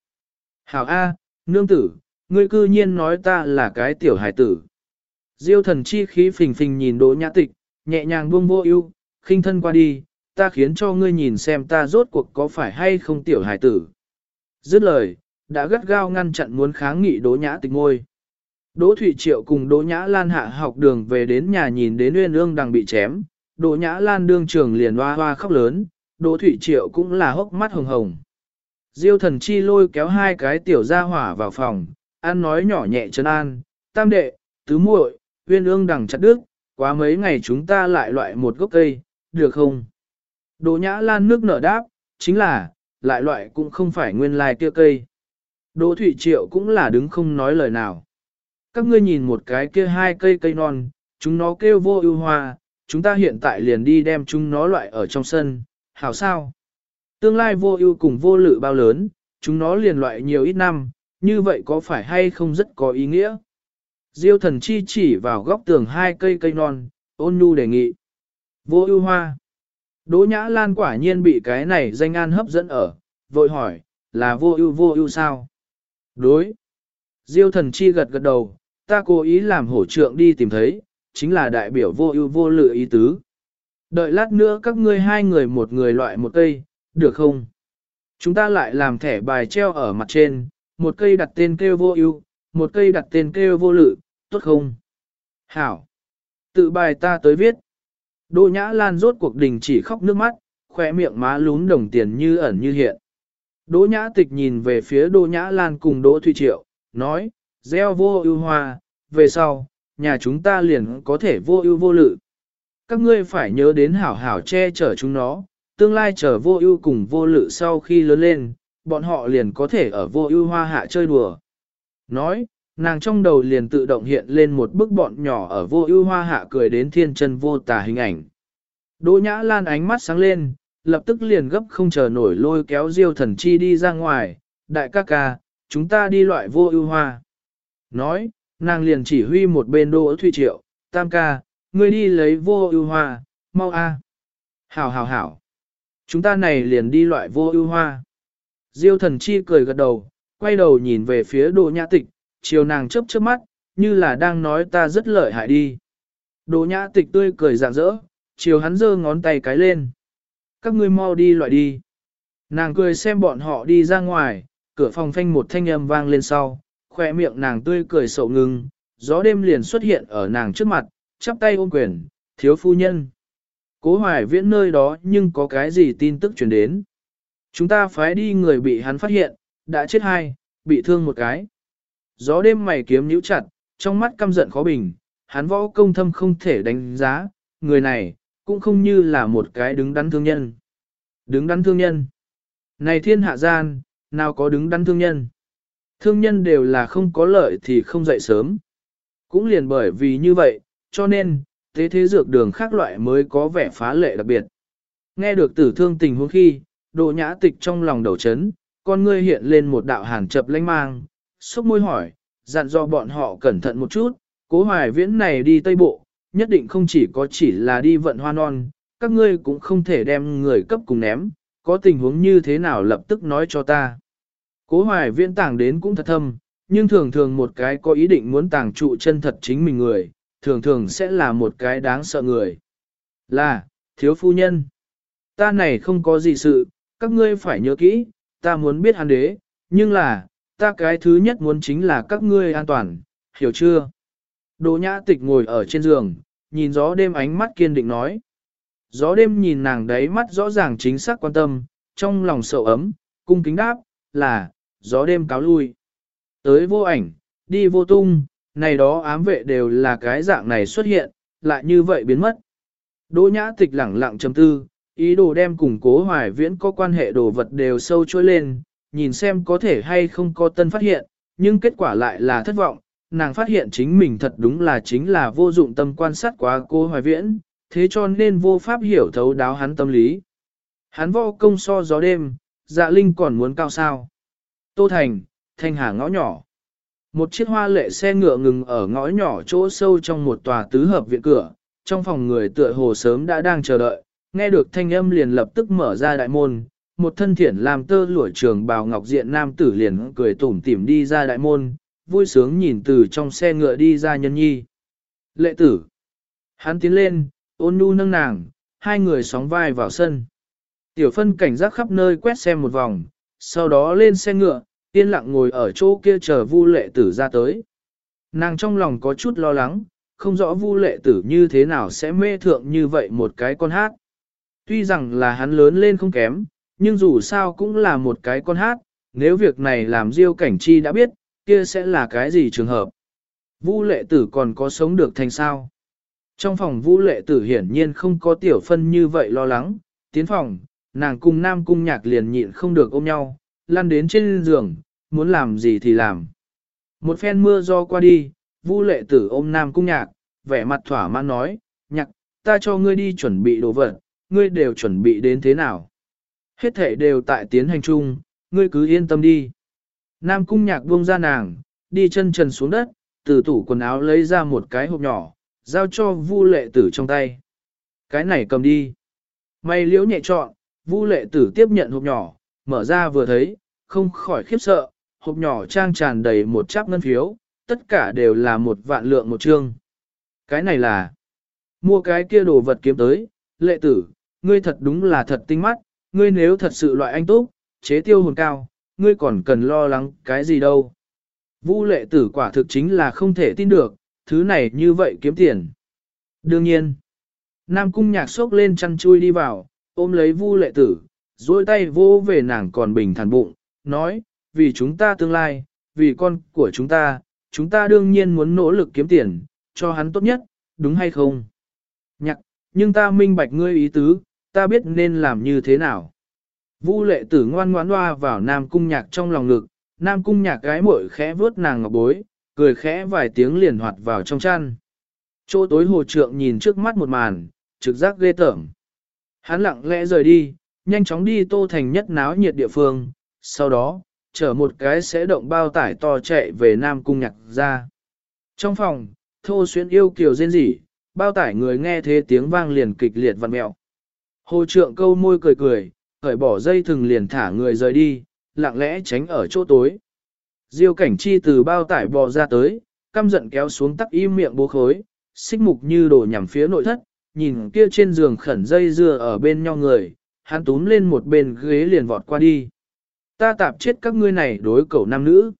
Speaker 1: Hảo A, nương tử, ngươi cư nhiên nói ta là cái tiểu hải tử. Diêu thần chi khí phình phình nhìn đỗ nhã tịch, nhẹ nhàng buông vô ưu, khinh thân qua đi, ta khiến cho ngươi nhìn xem ta rốt cuộc có phải hay không tiểu hải tử. Dứt lời, đã gắt gao ngăn chặn muốn kháng nghị đỗ nhã tịch ngôi. Đỗ Thụy Triệu cùng Đỗ Nhã Lan hạ học đường về đến nhà nhìn đến Uyên Ương đang bị chém, Đỗ Nhã Lan đương trường liền hoa hoa khóc lớn, Đỗ Thụy Triệu cũng là hốc mắt hồng hồng. Diêu thần chi lôi kéo hai cái tiểu gia hỏa vào phòng, ăn nói nhỏ nhẹ chân an, tam đệ, tứ muội, Uyên Ương đằng chặt đứt, quá mấy ngày chúng ta lại loại một gốc cây, được không? Đỗ Nhã Lan nước nở đáp, chính là, lại loại cũng không phải nguyên lai kia cây. Đỗ Thụy Triệu cũng là đứng không nói lời nào. Các ngươi nhìn một cái kia hai cây cây non, chúng nó kêu vô ưu hoa, chúng ta hiện tại liền đi đem chúng nó loại ở trong sân, hảo sao? Tương lai vô ưu cùng vô lự bao lớn, chúng nó liền loại nhiều ít năm, như vậy có phải hay không rất có ý nghĩa? Diêu thần chi chỉ vào góc tường hai cây cây non, ôn nhu đề nghị. Vô ưu hoa. Đỗ Nhã Lan quả nhiên bị cái này danh an hấp dẫn ở, vội hỏi, là vô ưu vô ưu sao? Đối. Diêu thần chi gật gật đầu, ta cố ý làm hổ trượng đi tìm thấy, chính là đại biểu vô ưu vô lự ý tứ. Đợi lát nữa các ngươi hai người một người loại một cây, được không? Chúng ta lại làm thẻ bài treo ở mặt trên, một cây đặt tên kêu vô ưu, một cây đặt tên kêu vô lự, tốt không? Hảo. Tự bài ta tới viết. Đỗ Nhã Lan rốt cuộc đình chỉ khóc nước mắt, khỏe miệng má lún đồng tiền như ẩn như hiện. Đỗ Nhã Tịch nhìn về phía Đỗ Nhã Lan cùng Đỗ Thủy Triệu, nói, gieo vô ưu hoa, về sau, nhà chúng ta liền có thể vô ưu vô lự. Các ngươi phải nhớ đến hảo hảo che chở chúng nó, tương lai trở vô ưu cùng vô lự sau khi lớn lên, bọn họ liền có thể ở vô ưu hoa hạ chơi đùa. Nói, nàng trong đầu liền tự động hiện lên một bức bọn nhỏ ở vô ưu hoa hạ cười đến thiên chân vô tà hình ảnh. Đỗ Nhã Lan ánh mắt sáng lên, lập tức liền gấp không chờ nổi lôi kéo Diêu Thần Chi đi ra ngoài, đại ca ca, chúng ta đi loại vô ưu hoa. Nói, nàng liền chỉ huy một bên Đỗ Thụy Triệu, tam ca, ngươi đi lấy vô ưu hoa, mau a. Hảo hảo hảo. Chúng ta này liền đi loại vô ưu hoa. Diêu Thần Chi cười gật đầu, quay đầu nhìn về phía Đỗ Nhã Tịch, chiều nàng chớp chớp mắt, như là đang nói ta rất lợi hại đi. Đỗ Nhã Tịch tươi cười rạng rỡ, chiều hắn giơ ngón tay cái lên. Các ngươi mau đi loại đi. Nàng cười xem bọn họ đi ra ngoài, cửa phòng phanh một thanh âm vang lên sau, khoe miệng nàng tươi cười sầu ngưng, gió đêm liền xuất hiện ở nàng trước mặt, chắp tay ôm quyền, thiếu phu nhân. Cố hoài viễn nơi đó nhưng có cái gì tin tức truyền đến. Chúng ta phái đi người bị hắn phát hiện, đã chết hai, bị thương một cái. Gió đêm mày kiếm nhíu chặt, trong mắt căm giận khó bình, hắn võ công thâm không thể đánh giá, người này, cũng không như là một cái đứng đắn thương nhân. Đứng đắn thương nhân. Này thiên hạ gian, nào có đứng đắn thương nhân. Thương nhân đều là không có lợi thì không dậy sớm. Cũng liền bởi vì như vậy, cho nên, thế thế dược đường khác loại mới có vẻ phá lệ đặc biệt. Nghe được tử thương tình huống khi, độ nhã tịch trong lòng đầu chấn, con ngươi hiện lên một đạo hàn chập lanh mang, sốc môi hỏi, dặn do bọn họ cẩn thận một chút, cố hoài viễn này đi Tây Bộ, nhất định không chỉ có chỉ là đi vận hoa non, các ngươi cũng không thể đem người cấp cùng ném, có tình huống như thế nào lập tức nói cho ta. Cố hoài viễn tàng đến cũng thật thâm, nhưng thường thường một cái có ý định muốn tàng trụ chân thật chính mình người, thường thường sẽ là một cái đáng sợ người. Là, thiếu phu nhân. Ta này không có gì sự, các ngươi phải nhớ kỹ, ta muốn biết hắn đế, nhưng là, ta cái thứ nhất muốn chính là các ngươi an toàn, hiểu chưa? Đỗ nhã tịch ngồi ở trên giường, nhìn gió đêm ánh mắt kiên định nói. Gió đêm nhìn nàng đấy mắt rõ ràng chính xác quan tâm, trong lòng sầu ấm, cung kính đáp, là, gió đêm cáo lui. Tới vô ảnh, đi vô tung, này đó ám vệ đều là cái dạng này xuất hiện, lại như vậy biến mất. Đỗ nhã tịch lẳng lặng trầm tư, ý đồ đem cùng cố hoài viễn có quan hệ đồ vật đều sâu trôi lên, nhìn xem có thể hay không có tân phát hiện, nhưng kết quả lại là thất vọng, nàng phát hiện chính mình thật đúng là chính là vô dụng tâm quan sát quá cô hoài viễn, thế cho nên vô pháp hiểu thấu đáo hắn tâm lý. Hắn võ công so gió đêm, dạ linh còn muốn cao sao. Tô Thành, thanh hà ngõ nhỏ. Một chiếc hoa lệ xe ngựa ngừng ở ngõ nhỏ chỗ sâu trong một tòa tứ hợp viện cửa, trong phòng người tựa hồ sớm đã đang chờ đợi, nghe được thanh âm liền lập tức mở ra đại môn, một thân thiện làm tơ lụa trường bào ngọc diện nam tử liền cười tủm tỉm đi ra đại môn, vui sướng nhìn từ trong xe ngựa đi ra nhân nhi. Lệ tử. Hắn tiến lên, ôn nhu nâng nàng, hai người sóng vai vào sân. Tiểu phân cảnh giác khắp nơi quét xem một vòng, sau đó lên xe ngựa, yên lặng ngồi ở chỗ kia chờ vu lệ tử ra tới. Nàng trong lòng có chút lo lắng, không rõ vu lệ tử như thế nào sẽ mê thượng như vậy một cái con hát. Tuy rằng là hắn lớn lên không kém, nhưng dù sao cũng là một cái con hát, nếu việc này làm Diêu Cảnh Chi đã biết, kia sẽ là cái gì trường hợp. Vu lệ tử còn có sống được thành sao. Trong phòng Vu lệ tử hiển nhiên không có tiểu phân như vậy lo lắng, tiến phòng, nàng cùng nam cung nhạc liền nhịn không được ôm nhau, lăn đến trên giường, muốn làm gì thì làm. Một phen mưa do qua đi, Vu lệ tử ôm nam cung nhạc, vẻ mặt thỏa mãn nói, nhạc, ta cho ngươi đi chuẩn bị đồ vật, ngươi đều chuẩn bị đến thế nào. Hết thể đều tại tiến hành chung, ngươi cứ yên tâm đi. Nam cung nhạc buông ra nàng, đi chân trần xuống đất, từ tủ quần áo lấy ra một cái hộp nhỏ, giao cho Vu lệ tử trong tay. Cái này cầm đi. Mày liễu nhẹ chọn, Vu lệ tử tiếp nhận hộp nhỏ, mở ra vừa thấy, không khỏi khiếp sợ, hộp nhỏ trang tràn đầy một cháp ngân phiếu, tất cả đều là một vạn lượng một trương. Cái này là, mua cái kia đồ vật kiếm tới, lệ tử, ngươi thật đúng là thật tinh mắt, ngươi nếu thật sự loại anh túc, chế tiêu hồn cao, ngươi còn cần lo lắng cái gì đâu. Vu lệ tử quả thực chính là không thể tin được, thứ này như vậy kiếm tiền. Đương nhiên, Nam cung nhạc sốc lên chăn chui đi vào, ôm lấy vu lệ tử, duỗi tay vô về nàng còn bình thản bụng, nói, vì chúng ta tương lai, vì con của chúng ta, chúng ta đương nhiên muốn nỗ lực kiếm tiền, cho hắn tốt nhất, đúng hay không? Nhạc, nhưng ta minh bạch ngươi ý tứ, ta biết nên làm như thế nào. Vu lệ tử ngoan ngoãn loa vào nam cung nhạc trong lòng ngực, nam cung nhạc gái muội khẽ vuốt nàng ngọc bối, cười khẽ vài tiếng liền hoạt vào trong chăn. Chỗ tối hồ trượng nhìn trước mắt một màn, trực giác ghê tởm. Hắn lặng lẽ rời đi, nhanh chóng đi tô thành nhất náo nhiệt địa phương, sau đó, chở một cái sẽ động bao tải to chạy về Nam Cung nhạc ra. Trong phòng, thô xuyên yêu kiều rên rỉ, bao tải người nghe thế tiếng vang liền kịch liệt vặn mẹo. Hồ trượng câu môi cười cười, khởi bỏ dây thừng liền thả người rời đi, lặng lẽ tránh ở chỗ tối. Diêu cảnh chi từ bao tải bò ra tới, căm giận kéo xuống tắc im miệng bố khối, xích mục như đổ nhằm phía nội thất, nhìn kia trên giường khẩn dây dưa ở bên nhau người, hắn túm lên một bên ghế liền vọt qua đi. Ta tạp chết các ngươi này đối cẩu nam nữ.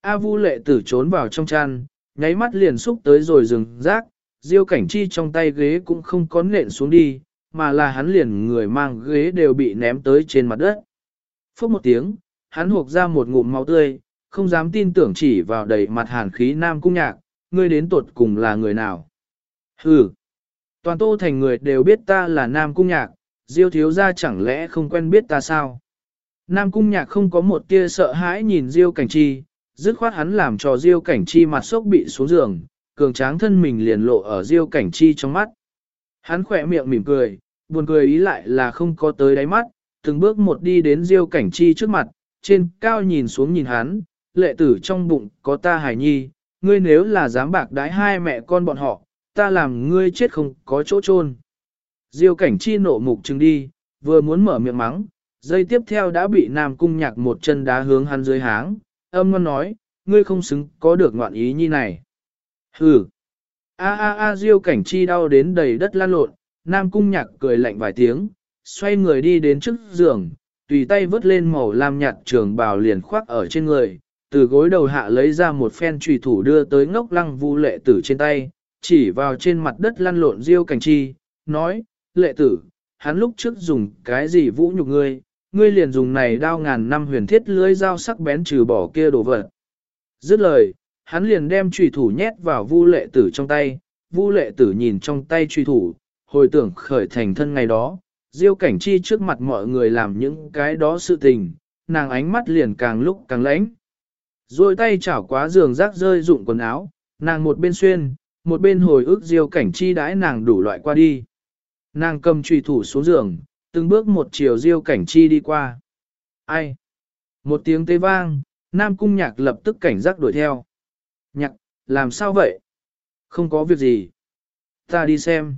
Speaker 1: A vu lệ tử trốn vào trong chăn, nháy mắt liền xúc tới rồi dừng rác, diêu cảnh chi trong tay ghế cũng không có nện xuống đi, mà là hắn liền người mang ghế đều bị ném tới trên mặt đất. Phúc một tiếng, hắn hộp ra một ngụm máu tươi, không dám tin tưởng chỉ vào đầy mặt hàn khí nam cung nhạc, ngươi đến tuột cùng là người nào. Hừ, toàn tô thành người đều biết ta là nam cung nhạc, diêu thiếu gia chẳng lẽ không quen biết ta sao. Nam cung nhạc không có một tia sợ hãi nhìn diêu cảnh chi, dứt khoát hắn làm cho diêu cảnh chi mặt sốc bị xuống giường, cường tráng thân mình liền lộ ở diêu cảnh chi trong mắt. Hắn khỏe miệng mỉm cười, buồn cười ý lại là không có tới đáy mắt, từng bước một đi đến diêu cảnh chi trước mặt, trên cao nhìn xuống nhìn hắn, lệ tử trong bụng có ta hài nhi, ngươi nếu là dám bạc đái hai mẹ con bọn họ, ta làm ngươi chết không có chỗ chôn. Diêu cảnh chi nộ mục trừng đi, vừa muốn mở miệng mắng, dây tiếp theo đã bị nam cung nhạc một chân đá hướng hắn dưới háng, âm ngon nói, ngươi không xứng có được ngoạn ý nhi này. Hừ! A a a diêu cảnh chi đau đến đầy đất lan lộn, nam cung nhạc cười lạnh vài tiếng, xoay người đi đến trước giường, tùy tay vớt lên màu lam nhạt trường bào liền khoác ở trên người, từ gối đầu hạ lấy ra một phen trùy thủ đưa tới ngốc lăng vu lệ tử trên tay, chỉ vào trên mặt đất lăn lộn diêu cảnh chi, nói, lệ tử, hắn lúc trước dùng cái gì vũ nhục ngươi, ngươi liền dùng này đao ngàn năm huyền thiết lưới dao sắc bén trừ bỏ kia đồ vật. Dứt lời, hắn liền đem trùy thủ nhét vào vu lệ tử trong tay, vu lệ tử nhìn trong tay trùy thủ, hồi tưởng khởi thành thân ngày đó, diêu cảnh chi trước mặt mọi người làm những cái đó sự tình, nàng ánh mắt liền càng lúc càng lãnh. Rồi tay chảo quá giường rác rơi dụng quần áo, nàng một bên xuyên, một bên hồi ức diêu cảnh chi đãi nàng đủ loại qua đi. Nàng cầm trùy thủ xuống giường, Từng bước một chiều diêu cảnh chi đi qua. Ai? Một tiếng tê vang, Nam Cung Nhạc lập tức cảnh giác đuổi theo. Nhạc, làm sao vậy? Không có việc gì. Ta đi xem.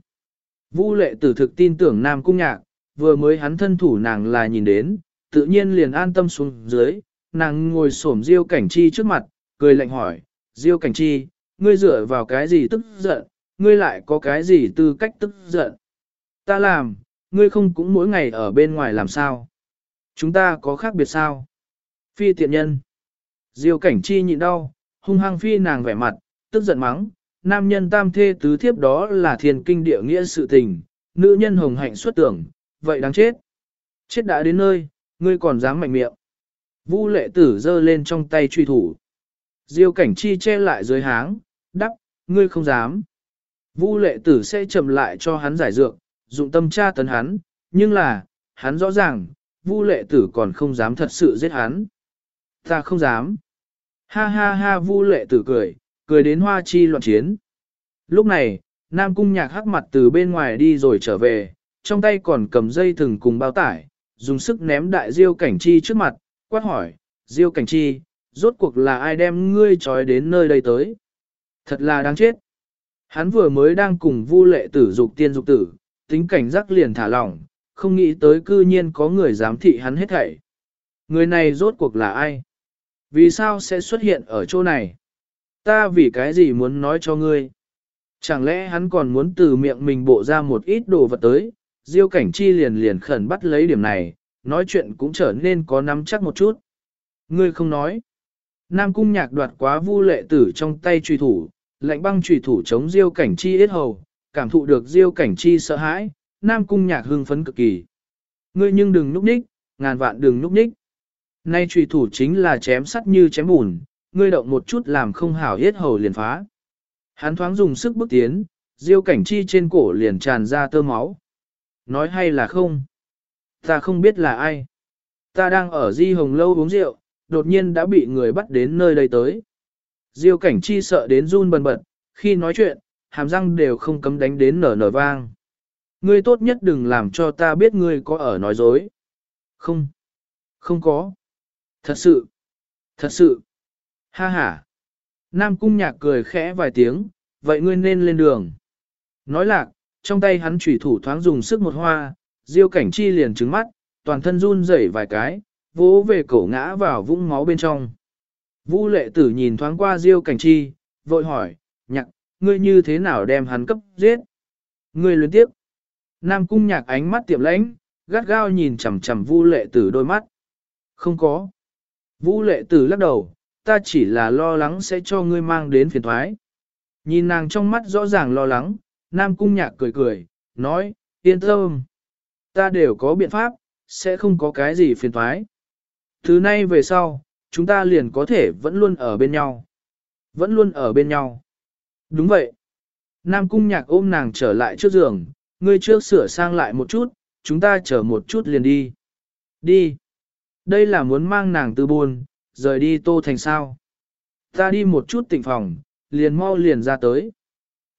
Speaker 1: Vu lệ tử thực tin tưởng Nam Cung Nhạc, vừa mới hắn thân thủ nàng là nhìn đến, tự nhiên liền an tâm xuống dưới, nàng ngồi xổm Diêu Cảnh Chi trước mặt, cười lạnh hỏi, Diêu Cảnh Chi, ngươi dựa vào cái gì tức giận, ngươi lại có cái gì tư cách tức giận. Ta làm, ngươi không cũng mỗi ngày ở bên ngoài làm sao? Chúng ta có khác biệt sao? Phi tiện nhân. Diêu Cảnh Chi nhịn đau, hung hăng phi nàng vẻ mặt, tức giận mắng, nam nhân tam thê tứ thiếp đó là thiền kinh địa nghĩa sự tình, nữ nhân hồng hạnh xuất tưởng, vậy đáng chết. Chết đã đến nơi, ngươi còn dám mạnh miệng. Vu lệ tử giơ lên trong tay truy thủ. Diêu cảnh chi che lại dưới háng, đắp, ngươi không dám. Vu lệ tử sẽ chậm lại cho hắn giải dược, dụng tâm tra tấn hắn, nhưng là, hắn rõ ràng, Vu lệ tử còn không dám thật sự giết hắn. Ta không dám. Ha ha ha Vu lệ tử cười, cười đến hoa chi loạn chiến. Lúc này, Nam Cung Nhạc hắc mặt từ bên ngoài đi rồi trở về, trong tay còn cầm dây thừng cùng bao tải, dùng sức ném đại diêu cảnh chi trước mặt, quát hỏi, diêu cảnh chi, rốt cuộc là ai đem ngươi trói đến nơi đây tới? Thật là đáng chết. Hắn vừa mới đang cùng vu lệ tử dục tiên dục tử, tính cảnh giác liền thả lỏng, không nghĩ tới cư nhiên có người dám thị hắn hết thảy. Người này rốt cuộc là ai? Vì sao sẽ xuất hiện ở chỗ này? Ta vì cái gì muốn nói cho ngươi? Chẳng lẽ hắn còn muốn từ miệng mình bộ ra một ít đồ vật tới, Diêu Cảnh Chi liền liền khẩn bắt lấy điểm này, nói chuyện cũng trở nên có nắm chắc một chút. Ngươi không nói. Nam Cung Nhạc đoạt quá vu lệ tử trong tay truy thủ, lạnh băng truy thủ chống Diêu Cảnh Chi ít hầu, cảm thụ được Diêu Cảnh Chi sợ hãi, Nam Cung Nhạc hưng phấn cực kỳ. Ngươi nhưng đừng núp ních, ngàn vạn đừng núp ních. Nay trùy thủ chính là chém sắt như chém bùn, ngươi động một chút làm không hảo hết hầu liền phá. Hắn thoáng dùng sức bước tiến, Diêu Cảnh Chi trên cổ liền tràn ra tơ máu. Nói hay là không? Ta không biết là ai. Ta đang ở Di Hồng Lâu uống rượu, đột nhiên đã bị người bắt đến nơi đây tới. Diêu cảnh chi sợ đến run bần bật, khi nói chuyện, hàm răng đều không cấm đánh đến nở nở vang. Ngươi tốt nhất đừng làm cho ta biết ngươi có ở nói dối. Không. Không có. Thật sự. Thật sự. Ha ha. Nam cung nhạc cười khẽ vài tiếng, vậy ngươi nên lên đường. Nói lạc, trong tay hắn chủy thủ thoáng dùng sức một hoa, diêu cảnh chi liền trứng mắt, toàn thân run rẩy vài cái, vỗ về cổ ngã vào vũng máu bên trong. Vũ lệ tử nhìn thoáng qua diêu cảnh chi, vội hỏi, nhạc, ngươi như thế nào đem hắn cấp giết? Ngươi luyến tiếp. Nam cung nhạc ánh mắt tiệm lãnh, gắt gao nhìn chằm chằm vu lệ tử đôi mắt. Không có. Vũ lệ tử lắc đầu, ta chỉ là lo lắng sẽ cho ngươi mang đến phiền thoái. Nhìn nàng trong mắt rõ ràng lo lắng, Nam Cung Nhạc cười cười, nói, yên tâm. Ta đều có biện pháp, sẽ không có cái gì phiền thoái. Thứ nay về sau, chúng ta liền có thể vẫn luôn ở bên nhau. Vẫn luôn ở bên nhau. Đúng vậy. Nam Cung Nhạc ôm nàng trở lại trước giường, ngươi trước sửa sang lại một chút, chúng ta chờ một chút liền đi. Đi. Đây là muốn mang nàng từ buồn, rời đi tô thành sao. Ta đi một chút tỉnh phòng, liền mau liền ra tới.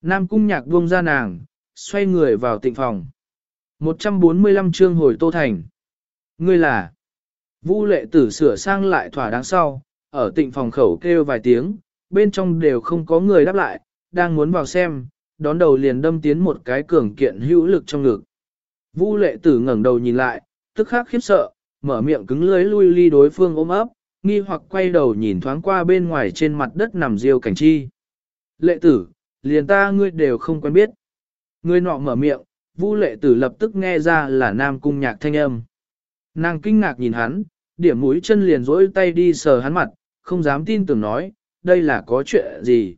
Speaker 1: Nam cung nhạc buông ra nàng, xoay người vào tịnh phòng. 145 chương hồi Tô Thành. Ngươi là. Vu lệ tử sửa sang lại thỏa đáng sau, ở tịnh phòng khẩu kêu vài tiếng, bên trong đều không có người đáp lại, đang muốn vào xem, đón đầu liền đâm tiến một cái cường kiện hữu lực trong ngực. Vu lệ tử ngẩng đầu nhìn lại, tức khắc khiếp sợ, mở miệng cứng lưới lui ly đối phương ôm ấp, nghi hoặc quay đầu nhìn thoáng qua bên ngoài trên mặt đất nằm diêu cảnh chi. Lệ tử, liền ta ngươi đều không quen biết. Ngươi nọ mở miệng, Vu lệ tử lập tức nghe ra là nam cung nhạc thanh âm. Nàng kinh ngạc nhìn hắn, điểm mũi chân liền rỗi tay đi sờ hắn mặt, không dám tin tưởng nói, đây là có chuyện gì.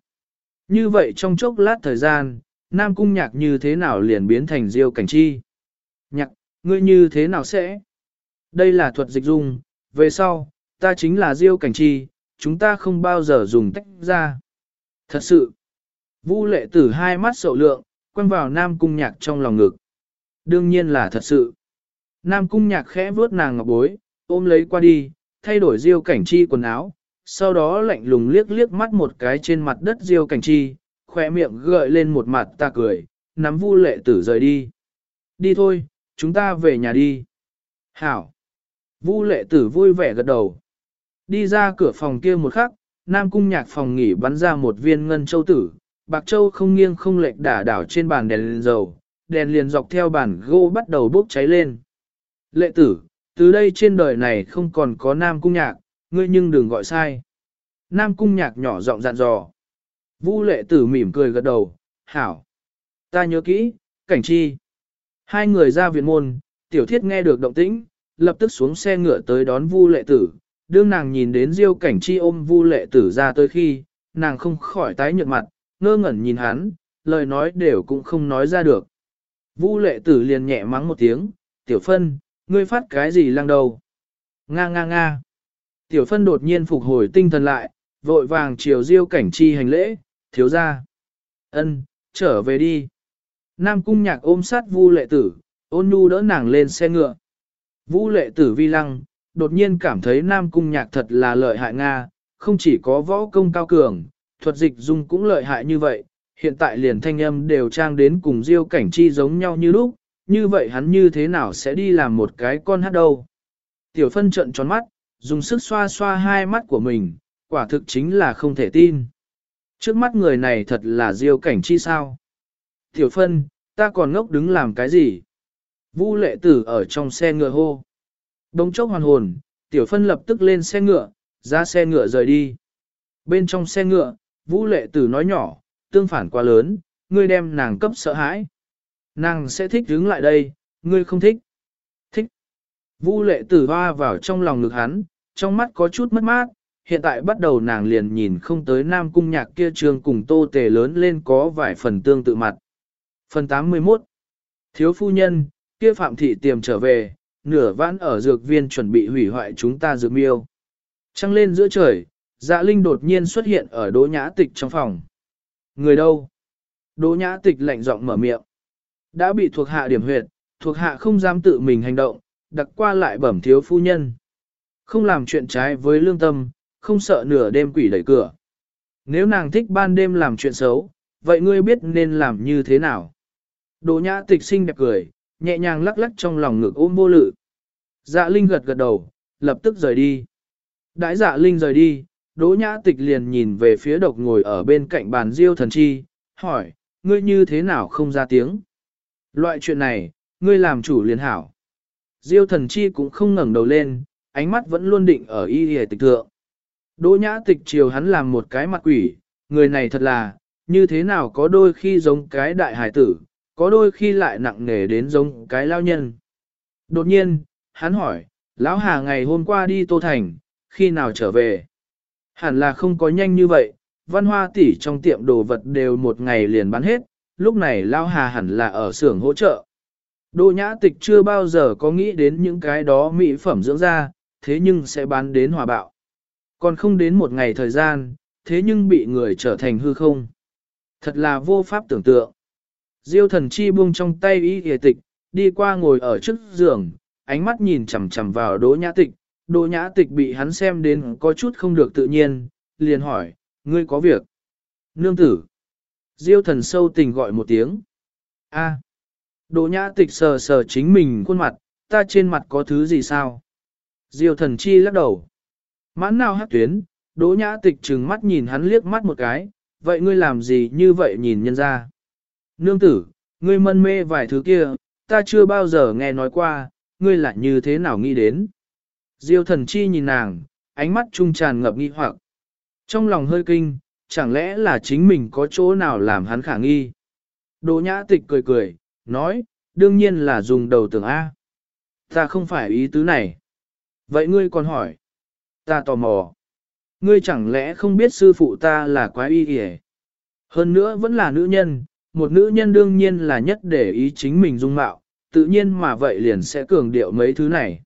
Speaker 1: Như vậy trong chốc lát thời gian, nam cung nhạc như thế nào liền biến thành diêu cảnh chi. Nhạc, ngươi như thế nào sẽ? Đây là thuật dịch dung, về sau, ta chính là diêu cảnh chi, chúng ta không bao giờ dùng tách ra. Thật sự, Vu lệ tử hai mắt sậu lượng, quen vào Nam Cung Nhạc trong lòng ngực. Đương nhiên là thật sự. Nam Cung Nhạc khẽ vuốt nàng ngọc bối, ôm lấy qua đi, thay đổi diêu cảnh chi quần áo, sau đó lạnh lùng liếc liếc mắt một cái trên mặt đất diêu cảnh chi, khỏe miệng gợi lên một mặt ta cười, nắm vu lệ tử rời đi. Đi thôi, Chúng ta về nhà đi. Hảo. Vu lệ tử vui vẻ gật đầu. Đi ra cửa phòng kia một khắc, Nam Cung nhạc phòng nghỉ bắn ra một viên ngân châu tử, bạc châu không nghiêng không lệch đả đảo trên bàn đèn liền dầu, đèn liền dọc theo bàn gỗ bắt đầu bốc cháy lên. Lệ tử, từ đây trên đời này không còn có Nam Cung nhạc, ngươi nhưng đừng gọi sai. Nam Cung nhạc nhỏ giọng dặn dò. Vu lệ tử mỉm cười gật đầu, hảo. Ta nhớ kỹ, cảnh chi. Hai người ra viện môn, tiểu thiết nghe được động tĩnh, lập tức xuống xe ngựa tới đón vu lệ tử. Đương nàng nhìn đến diêu cảnh chi ôm vu lệ tử ra tới khi, nàng không khỏi tái nhợt mặt, ngơ ngẩn nhìn hắn, lời nói đều cũng không nói ra được. Vu lệ tử liền nhẹ mắng một tiếng, tiểu phân, ngươi phát cái gì lăng đầu. Nga nga nga. Tiểu phân đột nhiên phục hồi tinh thần lại, vội vàng chiều diêu cảnh chi hành lễ, thiếu gia, ân trở về đi. Nam cung nhạc ôm sát vu lệ tử, ôn nhu đỡ nàng lên xe ngựa. Vũ lệ tử vi lăng, đột nhiên cảm thấy Nam cung nhạc thật là lợi hại Nga, không chỉ có võ công cao cường, thuật dịch dung cũng lợi hại như vậy, hiện tại liền thanh âm đều trang đến cùng diêu cảnh chi giống nhau như lúc, như vậy hắn như thế nào sẽ đi làm một cái con hát đâu. Tiểu phân trận tròn mắt, dùng sức xoa xoa hai mắt của mình, quả thực chính là không thể tin. Trước mắt người này thật là diêu cảnh chi sao. Tiểu phân, ta còn ngốc đứng làm cái gì? Vu lệ tử ở trong xe ngựa hô. Đông chốc hoàn hồn, tiểu phân lập tức lên xe ngựa, ra xe ngựa rời đi. Bên trong xe ngựa, Vũ lệ tử nói nhỏ, tương phản quá lớn, ngươi đem nàng cấp sợ hãi. Nàng sẽ thích đứng lại đây, ngươi không thích. Thích. Vũ lệ tử hoa vào trong lòng ngực hắn, trong mắt có chút mất mát, hiện tại bắt đầu nàng liền nhìn không tới nam cung nhạc kia trường cùng tô tề lớn lên có vài phần tương tự mặt. Phần 81 Thiếu phu nhân, kia phạm thị tiềm trở về, nửa vãn ở dược viên chuẩn bị hủy hoại chúng ta dược miêu. Trăng lên giữa trời, dạ linh đột nhiên xuất hiện ở đỗ nhã tịch trong phòng. Người đâu? Đỗ nhã tịch lạnh giọng mở miệng. Đã bị thuộc hạ điểm huyệt, thuộc hạ không dám tự mình hành động, đặc qua lại bẩm thiếu phu nhân. Không làm chuyện trái với lương tâm, không sợ nửa đêm quỷ đẩy cửa. Nếu nàng thích ban đêm làm chuyện xấu, vậy ngươi biết nên làm như thế nào? Đỗ nhã tịch xinh đẹp cười, nhẹ nhàng lắc lắc trong lòng ngực ôm vô lự. Dạ Linh gật gật đầu, lập tức rời đi. Đãi dạ Linh rời đi, Đỗ Nhã Tịch liền nhìn về phía độc ngồi ở bên cạnh bàn Diêu Thần Chi, hỏi, ngươi như thế nào không ra tiếng? Loại chuyện này, ngươi làm chủ liền hảo. Diêu Thần Chi cũng không ngẩng đầu lên, ánh mắt vẫn luôn định ở y hề tịch thượng. Đỗ Nhã Tịch chiều hắn làm một cái mặt quỷ, người này thật là, như thế nào có đôi khi giống cái đại hải tử, có đôi khi lại nặng nề đến giống cái lao nhân. Đột nhiên, hắn hỏi, lão hà ngày hôm qua đi Tô Thành, khi nào trở về? Hẳn là không có nhanh như vậy, văn hoa tỷ trong tiệm đồ vật đều một ngày liền bán hết, lúc này lao hà hẳn là ở xưởng hỗ trợ. Đỗ nhã tịch chưa bao giờ có nghĩ đến những cái đó mỹ phẩm dưỡng da, thế nhưng sẽ bán đến hòa bạo. Còn không đến một ngày thời gian, thế nhưng bị người trở thành hư không. Thật là vô pháp tưởng tượng. Diêu thần chi buông trong tay y hề tịch, đi qua ngồi ở trước giường, ánh mắt nhìn chằm chằm vào đỗ nhã tịch, Đỗ nhã tịch bị hắn xem đến có chút không được tự nhiên, liền hỏi, ngươi có việc. Nương tử. Diêu thần sâu tình gọi một tiếng. A. À. Đỗ nhã tịch sờ sờ chính mình khuôn mặt, ta trên mặt có thứ gì sao? Diêu thần chi lắc đầu. Mãn nào hát tuyến, đỗ nhã tịch trừng mắt nhìn hắn liếc mắt một cái, vậy ngươi làm gì như vậy nhìn nhân ra? Nương tử, ngươi mân mê vài thứ kia, ta chưa bao giờ nghe nói qua, ngươi lại như thế nào nghĩ đến? Diêu thần chi nhìn nàng, ánh mắt trung tràn ngập nghi hoặc. Trong lòng hơi kinh, chẳng lẽ là chính mình có chỗ nào làm hắn khả nghi. Đỗ nhã tịch cười cười, nói, đương nhiên là dùng đầu tưởng A. Ta không phải ý tứ này. Vậy ngươi còn hỏi. Ta tò mò. Ngươi chẳng lẽ không biết sư phụ ta là quái y kìa. Hơn nữa vẫn là nữ nhân, một nữ nhân đương nhiên là nhất để ý chính mình dung mạo, tự nhiên mà vậy liền sẽ cường điệu mấy thứ này.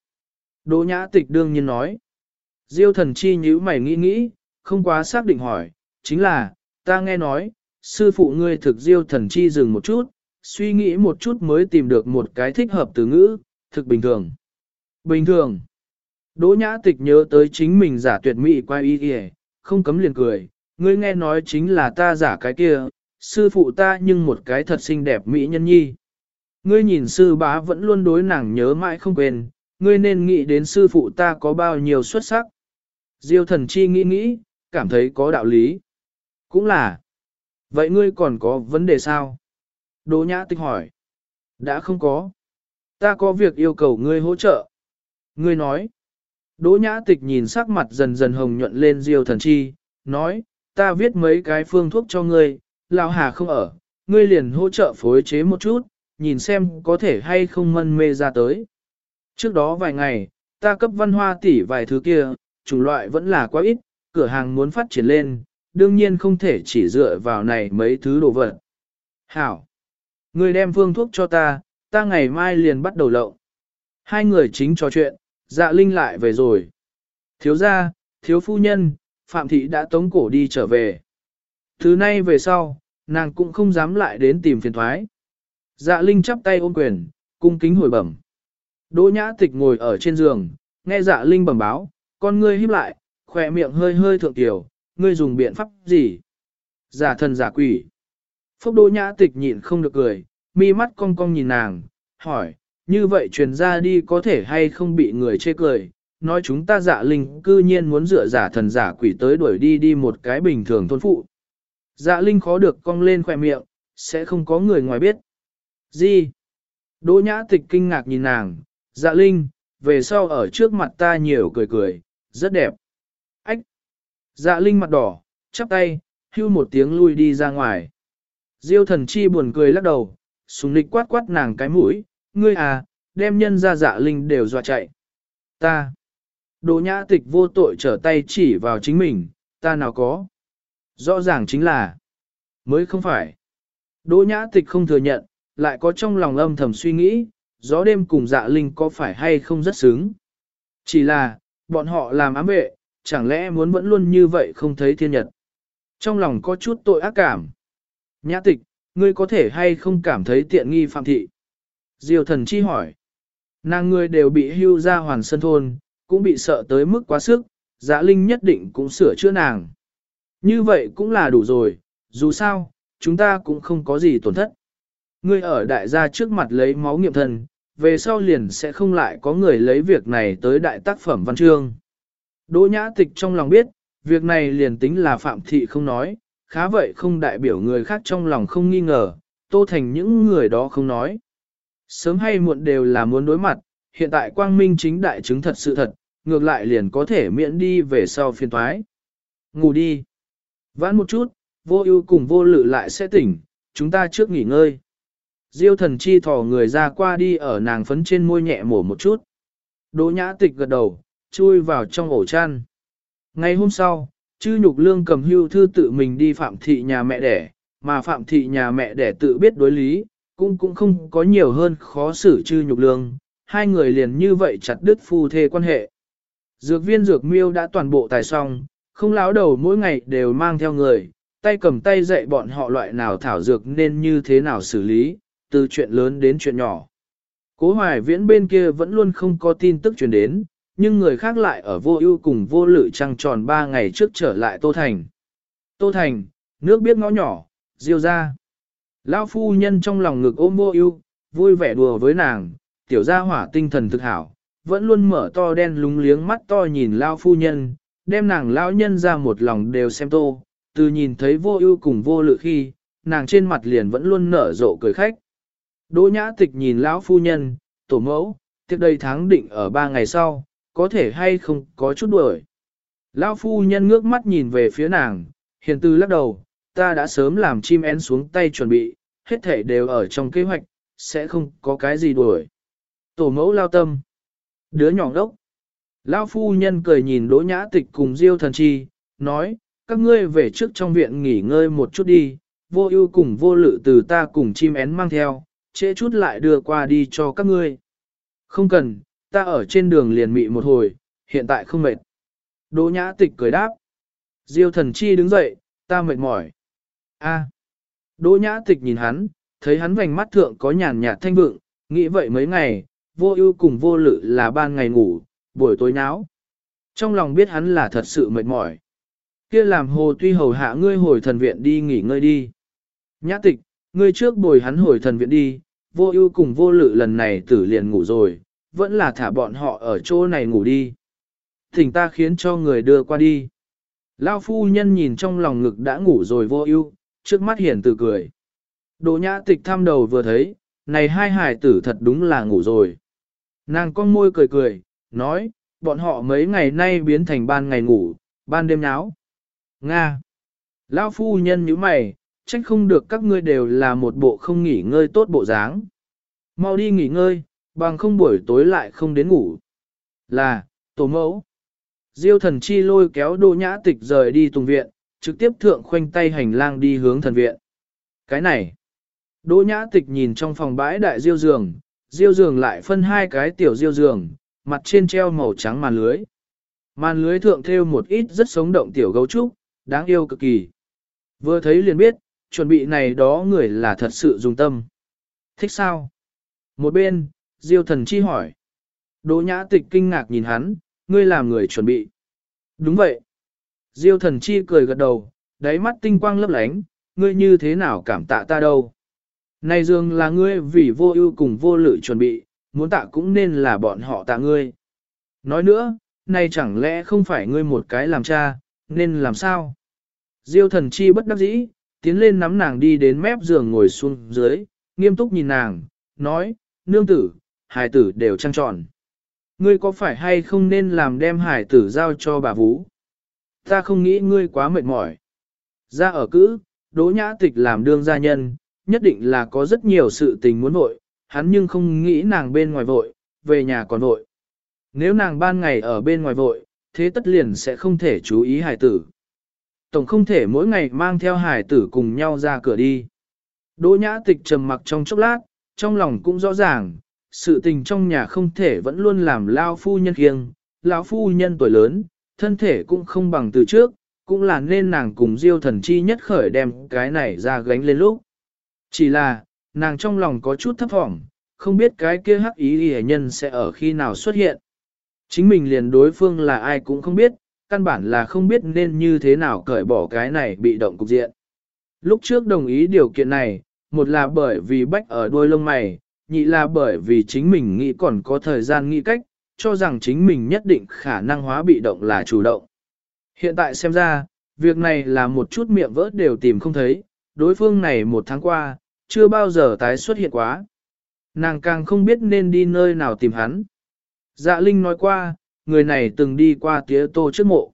Speaker 1: Đỗ nhã tịch đương nhiên nói. Diêu thần chi nhíu mày nghĩ nghĩ, không quá xác định hỏi, chính là, ta nghe nói, sư phụ ngươi thực diêu thần chi dừng một chút, suy nghĩ một chút mới tìm được một cái thích hợp từ ngữ, thực bình thường. Bình thường. Đỗ nhã tịch nhớ tới chính mình giả tuyệt mỹ quay y kìa, không cấm liền cười, ngươi nghe nói chính là ta giả cái kia, sư phụ ta nhưng một cái thật xinh đẹp mỹ nhân nhi. Ngươi nhìn sư bá vẫn luôn đối nàng nhớ mãi không quên, ngươi nên nghĩ đến sư phụ ta có bao nhiêu xuất sắc. Diêu thần chi nghĩ nghĩ, cảm thấy có đạo lý. Cũng là. Vậy ngươi còn có vấn đề sao? Đỗ nhã tịch hỏi. Đã không có. Ta có việc yêu cầu ngươi hỗ trợ. Ngươi nói. Đỗ nhã tịch nhìn sắc mặt dần dần hồng nhuận lên diêu thần chi, nói, ta viết mấy cái phương thuốc cho ngươi, lão hà không ở, ngươi liền hỗ trợ phối chế một chút, nhìn xem có thể hay không mân mê ra tới. Trước đó vài ngày, ta cấp văn hoa tỷ vài thứ kia, chủng loại vẫn là quá ít, cửa hàng muốn phát triển lên, đương nhiên không thể chỉ dựa vào này mấy thứ đồ vật. Hảo! Ngươi đem phương thuốc cho ta, ta ngày mai liền bắt đầu lậu. Hai người chính trò chuyện, dạ linh lại về rồi. Thiếu gia, thiếu phu nhân, Phạm Thị đã tống cổ đi trở về. Thứ nay về sau, nàng cũng không dám lại đến tìm phiền thoái. Dạ linh chắp tay ôm quyền, cung kính hồi bẩm. Đỗ nhã tịch ngồi ở trên giường, nghe dạ linh bẩm báo, con ngươi híp lại, khỏe miệng hơi hơi thượng tiểu, ngươi dùng biện pháp gì? Giả thần giả quỷ. Phúc đỗ nhã tịch nhịn không được cười, mi mắt cong cong nhìn nàng, hỏi, như vậy truyền ra đi có thể hay không bị người chê cười, nói chúng ta dạ linh cư nhiên muốn dựa giả thần giả quỷ tới đuổi đi đi một cái bình thường thôn phụ. Dạ linh khó được cong lên khỏe miệng, sẽ không có người ngoài biết. Gì? Đỗ nhã tịch kinh ngạc nhìn nàng, dạ linh, về sau ở trước mặt ta nhiều cười cười, rất đẹp. Ách! Dạ linh mặt đỏ, chắp tay, hưu một tiếng lui đi ra ngoài. Diêu thần chi buồn cười lắc đầu, sùng lịch quát quát nàng cái mũi, ngươi à, đem nhân ra dạ linh đều dọa chạy. Ta! Đỗ nhã tịch vô tội trở tay chỉ vào chính mình, ta nào có. Rõ ràng chính là, mới không phải. Đỗ nhã tịch không thừa nhận, lại có trong lòng âm thầm suy nghĩ, gió đêm cùng dạ linh có phải hay không rất sướng. Chỉ là, bọn họ làm ám vệ, chẳng lẽ muốn vẫn luôn như vậy không thấy thiên nhật. Trong lòng có chút tội ác cảm. Nhã tịch, ngươi có thể hay không cảm thấy tiện nghi phạm thị? Diều thần chi hỏi. Nàng ngươi đều bị hưu ra hoàn sân thôn, cũng bị sợ tới mức quá sức, dạ linh nhất định cũng sửa chữa nàng. Như vậy cũng là đủ rồi, dù sao, chúng ta cũng không có gì tổn thất. Ngươi ở đại gia trước mặt lấy máu nghiệm thân, về sau liền sẽ không lại có người lấy việc này tới đại tác phẩm văn chương. Đỗ nhã tịch trong lòng biết, việc này liền tính là phạm thị không nói, khá vậy không đại biểu người khác trong lòng không nghi ngờ, tô thành những người đó không nói. Sớm hay muộn đều là muốn đối mặt, hiện tại quang minh chính đại chứng thật sự thật, ngược lại liền có thể miễn đi về sau phiên thoái. Ngủ đi. Vãn một chút, vô ưu cùng vô lự lại sẽ tỉnh, chúng ta trước nghỉ ngơi. Diêu thần chi thò người ra qua đi ở nàng phấn trên môi nhẹ mổ một chút. Đỗ nhã tịch gật đầu, chui vào trong ổ chăn. Ngày hôm sau, chư nhục lương cầm hưu thư tự mình đi phạm thị nhà mẹ đẻ, mà phạm thị nhà mẹ đẻ tự biết đối lý, cũng cũng không có nhiều hơn khó xử chư nhục lương, hai người liền như vậy chặt đứt phu thê quan hệ. Dược viên dược miêu đã toàn bộ tài xong, không láo đầu mỗi ngày đều mang theo người, tay cầm tay dạy bọn họ loại nào thảo dược nên như thế nào xử lý, từ chuyện lớn đến chuyện nhỏ. Cố hoài viễn bên kia vẫn luôn không có tin tức truyền đến, nhưng người khác lại ở vô ưu cùng vô lự trăng tròn 3 ngày trước trở lại Tô Thành. Tô Thành, nước biết ngõ nhỏ, diêu ra. Lão phu nhân trong lòng ngực ôm vô ưu, vui vẻ đùa với nàng, tiểu gia hỏa tinh thần thực hảo, vẫn luôn mở to đen lúng liếng mắt to nhìn Lão phu nhân, đem nàng lão nhân ra một lòng đều xem tô, từ nhìn thấy vô ưu cùng vô lự khi, nàng trên mặt liền vẫn luôn nở rộ cười khách. Đỗ nhã tịch nhìn lão phu nhân, tổ mẫu, tiếp đây tháng định ở ba ngày sau, có thể hay không có chút đuổi. Lão phu nhân ngước mắt nhìn về phía nàng, hiền tư lắc đầu, ta đã sớm làm chim én xuống tay chuẩn bị, hết thể đều ở trong kế hoạch, sẽ không có cái gì đuổi. Tổ mẫu lao tâm. Đứa nhỏ đốc. Lão phu nhân cười nhìn đỗ nhã tịch cùng diêu thần chi, nói, các ngươi về trước trong viện nghỉ ngơi một chút đi, vô ưu cùng vô lự từ ta cùng chim én mang theo, trễ chút lại đưa qua đi cho các ngươi. Không cần, ta ở trên đường liền mị một hồi, hiện tại không mệt. Đỗ nhã tịch cười đáp. Diêu thần chi đứng dậy, ta mệt mỏi. A. Đỗ nhã tịch nhìn hắn, thấy hắn vành mắt thượng có nhàn nhạt thanh vượng, nghĩ vậy mấy ngày, vô ưu cùng vô lự là ban ngày ngủ, buổi tối náo. Trong lòng biết hắn là thật sự mệt mỏi. Kia làm hồ tuy hầu hạ ngươi hồi thần viện đi nghỉ ngơi đi. Nhã tịch, ngươi trước bồi hắn hồi thần viện đi, vô ưu cùng vô lự lần này tử liền ngủ rồi, vẫn là thả bọn họ ở chỗ này ngủ đi. Thỉnh ta khiến cho người đưa qua đi. Lao phu nhân nhìn trong lòng ngực đã ngủ rồi vô ưu, trước mắt hiển từ cười. Đỗ nhã tịch thăm đầu vừa thấy, này hai hải tử thật đúng là ngủ rồi. Nàng con môi cười cười, nói, bọn họ mấy ngày nay biến thành ban ngày ngủ, ban đêm náo. Nga. Lão phu nhân như mày, trách không được các ngươi đều là một bộ không nghỉ ngơi tốt bộ dáng. Mau đi nghỉ ngơi, bằng không buổi tối lại không đến ngủ. Là, tổ mẫu. Diêu thần chi lôi kéo đô nhã tịch rời đi tùng viện, trực tiếp thượng khoanh tay hành lang đi hướng thần viện. Cái này. Đỗ nhã tịch nhìn trong phòng bãi đại diêu giường, diêu giường lại phân hai cái tiểu diêu giường, mặt trên treo màu trắng màn lưới. Màn lưới thượng thêu một ít rất sống động tiểu gấu trúc, đáng yêu cực kỳ. Vừa thấy liền biết, chuẩn bị này đó người là thật sự dùng tâm. Thích sao? Một bên, Diêu thần chi hỏi. Đỗ nhã tịch kinh ngạc nhìn hắn, ngươi làm người chuẩn bị. Đúng vậy. Diêu thần chi cười gật đầu, đáy mắt tinh quang lấp lánh, ngươi như thế nào cảm tạ ta đâu. Này dương là ngươi vì vô ưu cùng vô lự chuẩn bị, muốn tạ cũng nên là bọn họ tạ ngươi. Nói nữa, nay chẳng lẽ không phải ngươi một cái làm cha, nên làm sao? Diêu thần chi bất đắc dĩ, tiến lên nắm nàng đi đến mép giường ngồi xuống dưới, nghiêm túc nhìn nàng, nói, nương tử, hài tử đều trăng tròn. Ngươi có phải hay không nên làm đem hải tử giao cho bà Vũ? Ta không nghĩ ngươi quá mệt mỏi. Ra ở cữ, đỗ nhã tịch làm đương gia nhân, nhất định là có rất nhiều sự tình muốn vội, hắn nhưng không nghĩ nàng bên ngoài vội, về nhà còn vội. Nếu nàng ban ngày ở bên ngoài vội, thế tất liền sẽ không thể chú ý hải tử. Tổng không thể mỗi ngày mang theo hải tử cùng nhau ra cửa đi. Đỗ nhã tịch trầm mặc trong chốc lát, trong lòng cũng rõ ràng, sự tình trong nhà không thể vẫn luôn làm lao phu nhân kiêng, lão phu nhân tuổi lớn, thân thể cũng không bằng từ trước, cũng là nên nàng cùng diêu thần chi nhất khởi đem cái này ra gánh lên lúc. Chỉ là, nàng trong lòng có chút thấp thỏm, không biết cái kia hắc ý hề nhân sẽ ở khi nào xuất hiện. Chính mình liền đối phương là ai cũng không biết, căn bản là không biết nên như thế nào cởi bỏ cái này bị động cục diện. Lúc trước đồng ý điều kiện này, một là bởi vì bách ở đôi lông mày, nhị là bởi vì chính mình nghĩ còn có thời gian nghĩ cách, cho rằng chính mình nhất định khả năng hóa bị động là chủ động. Hiện tại xem ra, việc này là một chút miệng vỡ đều tìm không thấy, đối phương này một tháng qua, chưa bao giờ tái xuất hiện quá. Nàng càng không biết nên đi nơi nào tìm hắn. Dạ Linh nói qua, người này từng đi qua tía tô trước mộ.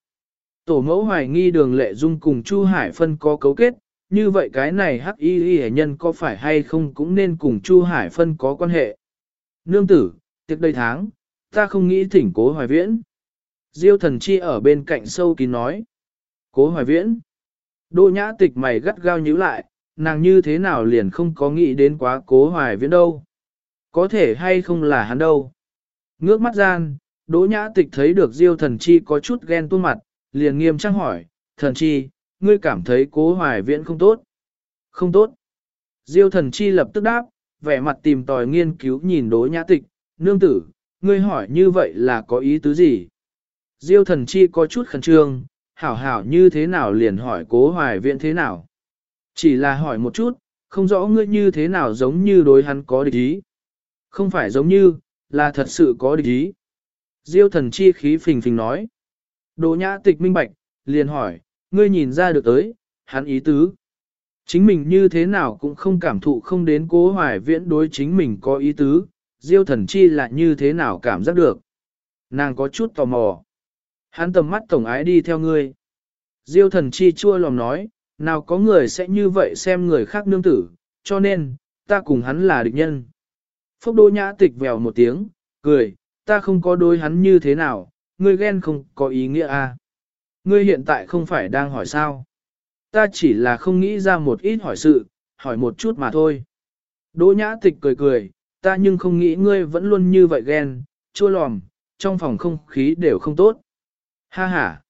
Speaker 1: Tổ mẫu hoài nghi đường lệ dung cùng Chu Hải Phân có cấu kết, như vậy cái này hắc y y nhân có phải hay không cũng nên cùng Chu Hải Phân có quan hệ. Nương tử, tiệc đây tháng, ta không nghĩ thỉnh cố hoài viễn. Diêu thần chi ở bên cạnh sâu kín nói. Cố hoài viễn. đô nhã tịch mày gắt gao nhíu lại, nàng như thế nào liền không có nghĩ đến quá cố hoài viễn đâu. Có thể hay không là hắn đâu. Ngước mắt gian, đỗ nhã tịch thấy được diêu thần chi có chút ghen tuôn mặt, liền nghiêm trang hỏi, thần chi, ngươi cảm thấy cố hoài viễn không tốt. Không tốt. Diêu thần chi lập tức đáp, vẻ mặt tìm tòi nghiên cứu nhìn đỗ nhã tịch, nương tử, ngươi hỏi như vậy là có ý tứ gì? Diêu thần chi có chút khẩn trương, hảo hảo như thế nào liền hỏi cố hoài viễn thế nào? Chỉ là hỏi một chút, không rõ ngươi như thế nào giống như đối hắn có địch ý. Không phải giống như, là thật sự có địch ý. Diêu thần chi khí phình phình nói. Đồ nhã tịch minh bạch, liền hỏi, ngươi nhìn ra được tới, hắn ý tứ. Chính mình như thế nào cũng không cảm thụ không đến cố hoài viễn đối chính mình có ý tứ, diêu thần chi là như thế nào cảm giác được. Nàng có chút tò mò. Hắn tầm mắt tổng ái đi theo ngươi. Diêu thần chi chua lòng nói, nào có người sẽ như vậy xem người khác nương tử, cho nên, ta cùng hắn là địch nhân. Phúc đô nhã tịch vèo một tiếng, cười, ta không có đối hắn như thế nào, ngươi ghen không có ý nghĩa à. Ngươi hiện tại không phải đang hỏi sao. Ta chỉ là không nghĩ ra một ít hỏi sự, hỏi một chút mà thôi. Đỗ nhã tịch cười cười, ta nhưng không nghĩ ngươi vẫn luôn như vậy ghen, chua lòm, trong phòng không khí đều không tốt. Ha ha.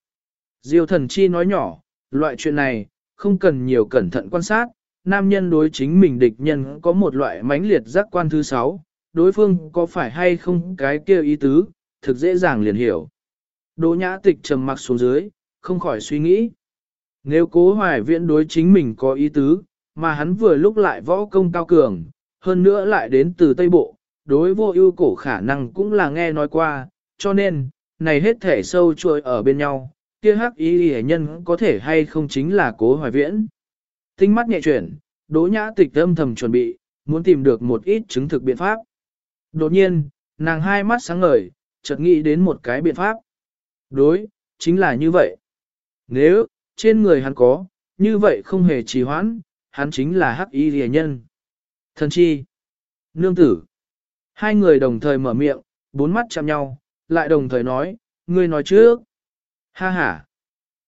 Speaker 1: Diêu thần chi nói nhỏ, loại chuyện này, không cần nhiều cẩn thận quan sát, nam nhân đối chính mình địch nhân có một loại mãnh liệt giác quan thứ sáu, đối phương có phải hay không cái kia ý tứ, thực dễ dàng liền hiểu. Đỗ nhã tịch trầm mặc xuống dưới, không khỏi suy nghĩ. Nếu cố hoài viễn đối chính mình có ý tứ, mà hắn vừa lúc lại võ công cao cường, hơn nữa lại đến từ Tây Bộ, đối vô ưu cổ khả năng cũng là nghe nói qua, cho nên, này hết thể sâu chuỗi ở bên nhau, kia hắc y hề nhân có thể hay không chính là cố hoài viễn. Tinh mắt nhẹ chuyển, đỗ nhã tịch âm thầm chuẩn bị, muốn tìm được một ít chứng thực biện pháp. Đột nhiên, nàng hai mắt sáng ngời, chợt nghĩ đến một cái biện pháp. Đối, chính là như vậy. Nếu, trên người hắn có, như vậy không hề trì hoãn, hắn chính là hắc y rìa nhân. Thần chi, nương tử. Hai người đồng thời mở miệng, bốn mắt chạm nhau, lại đồng thời nói, ngươi nói trước. Ha ha.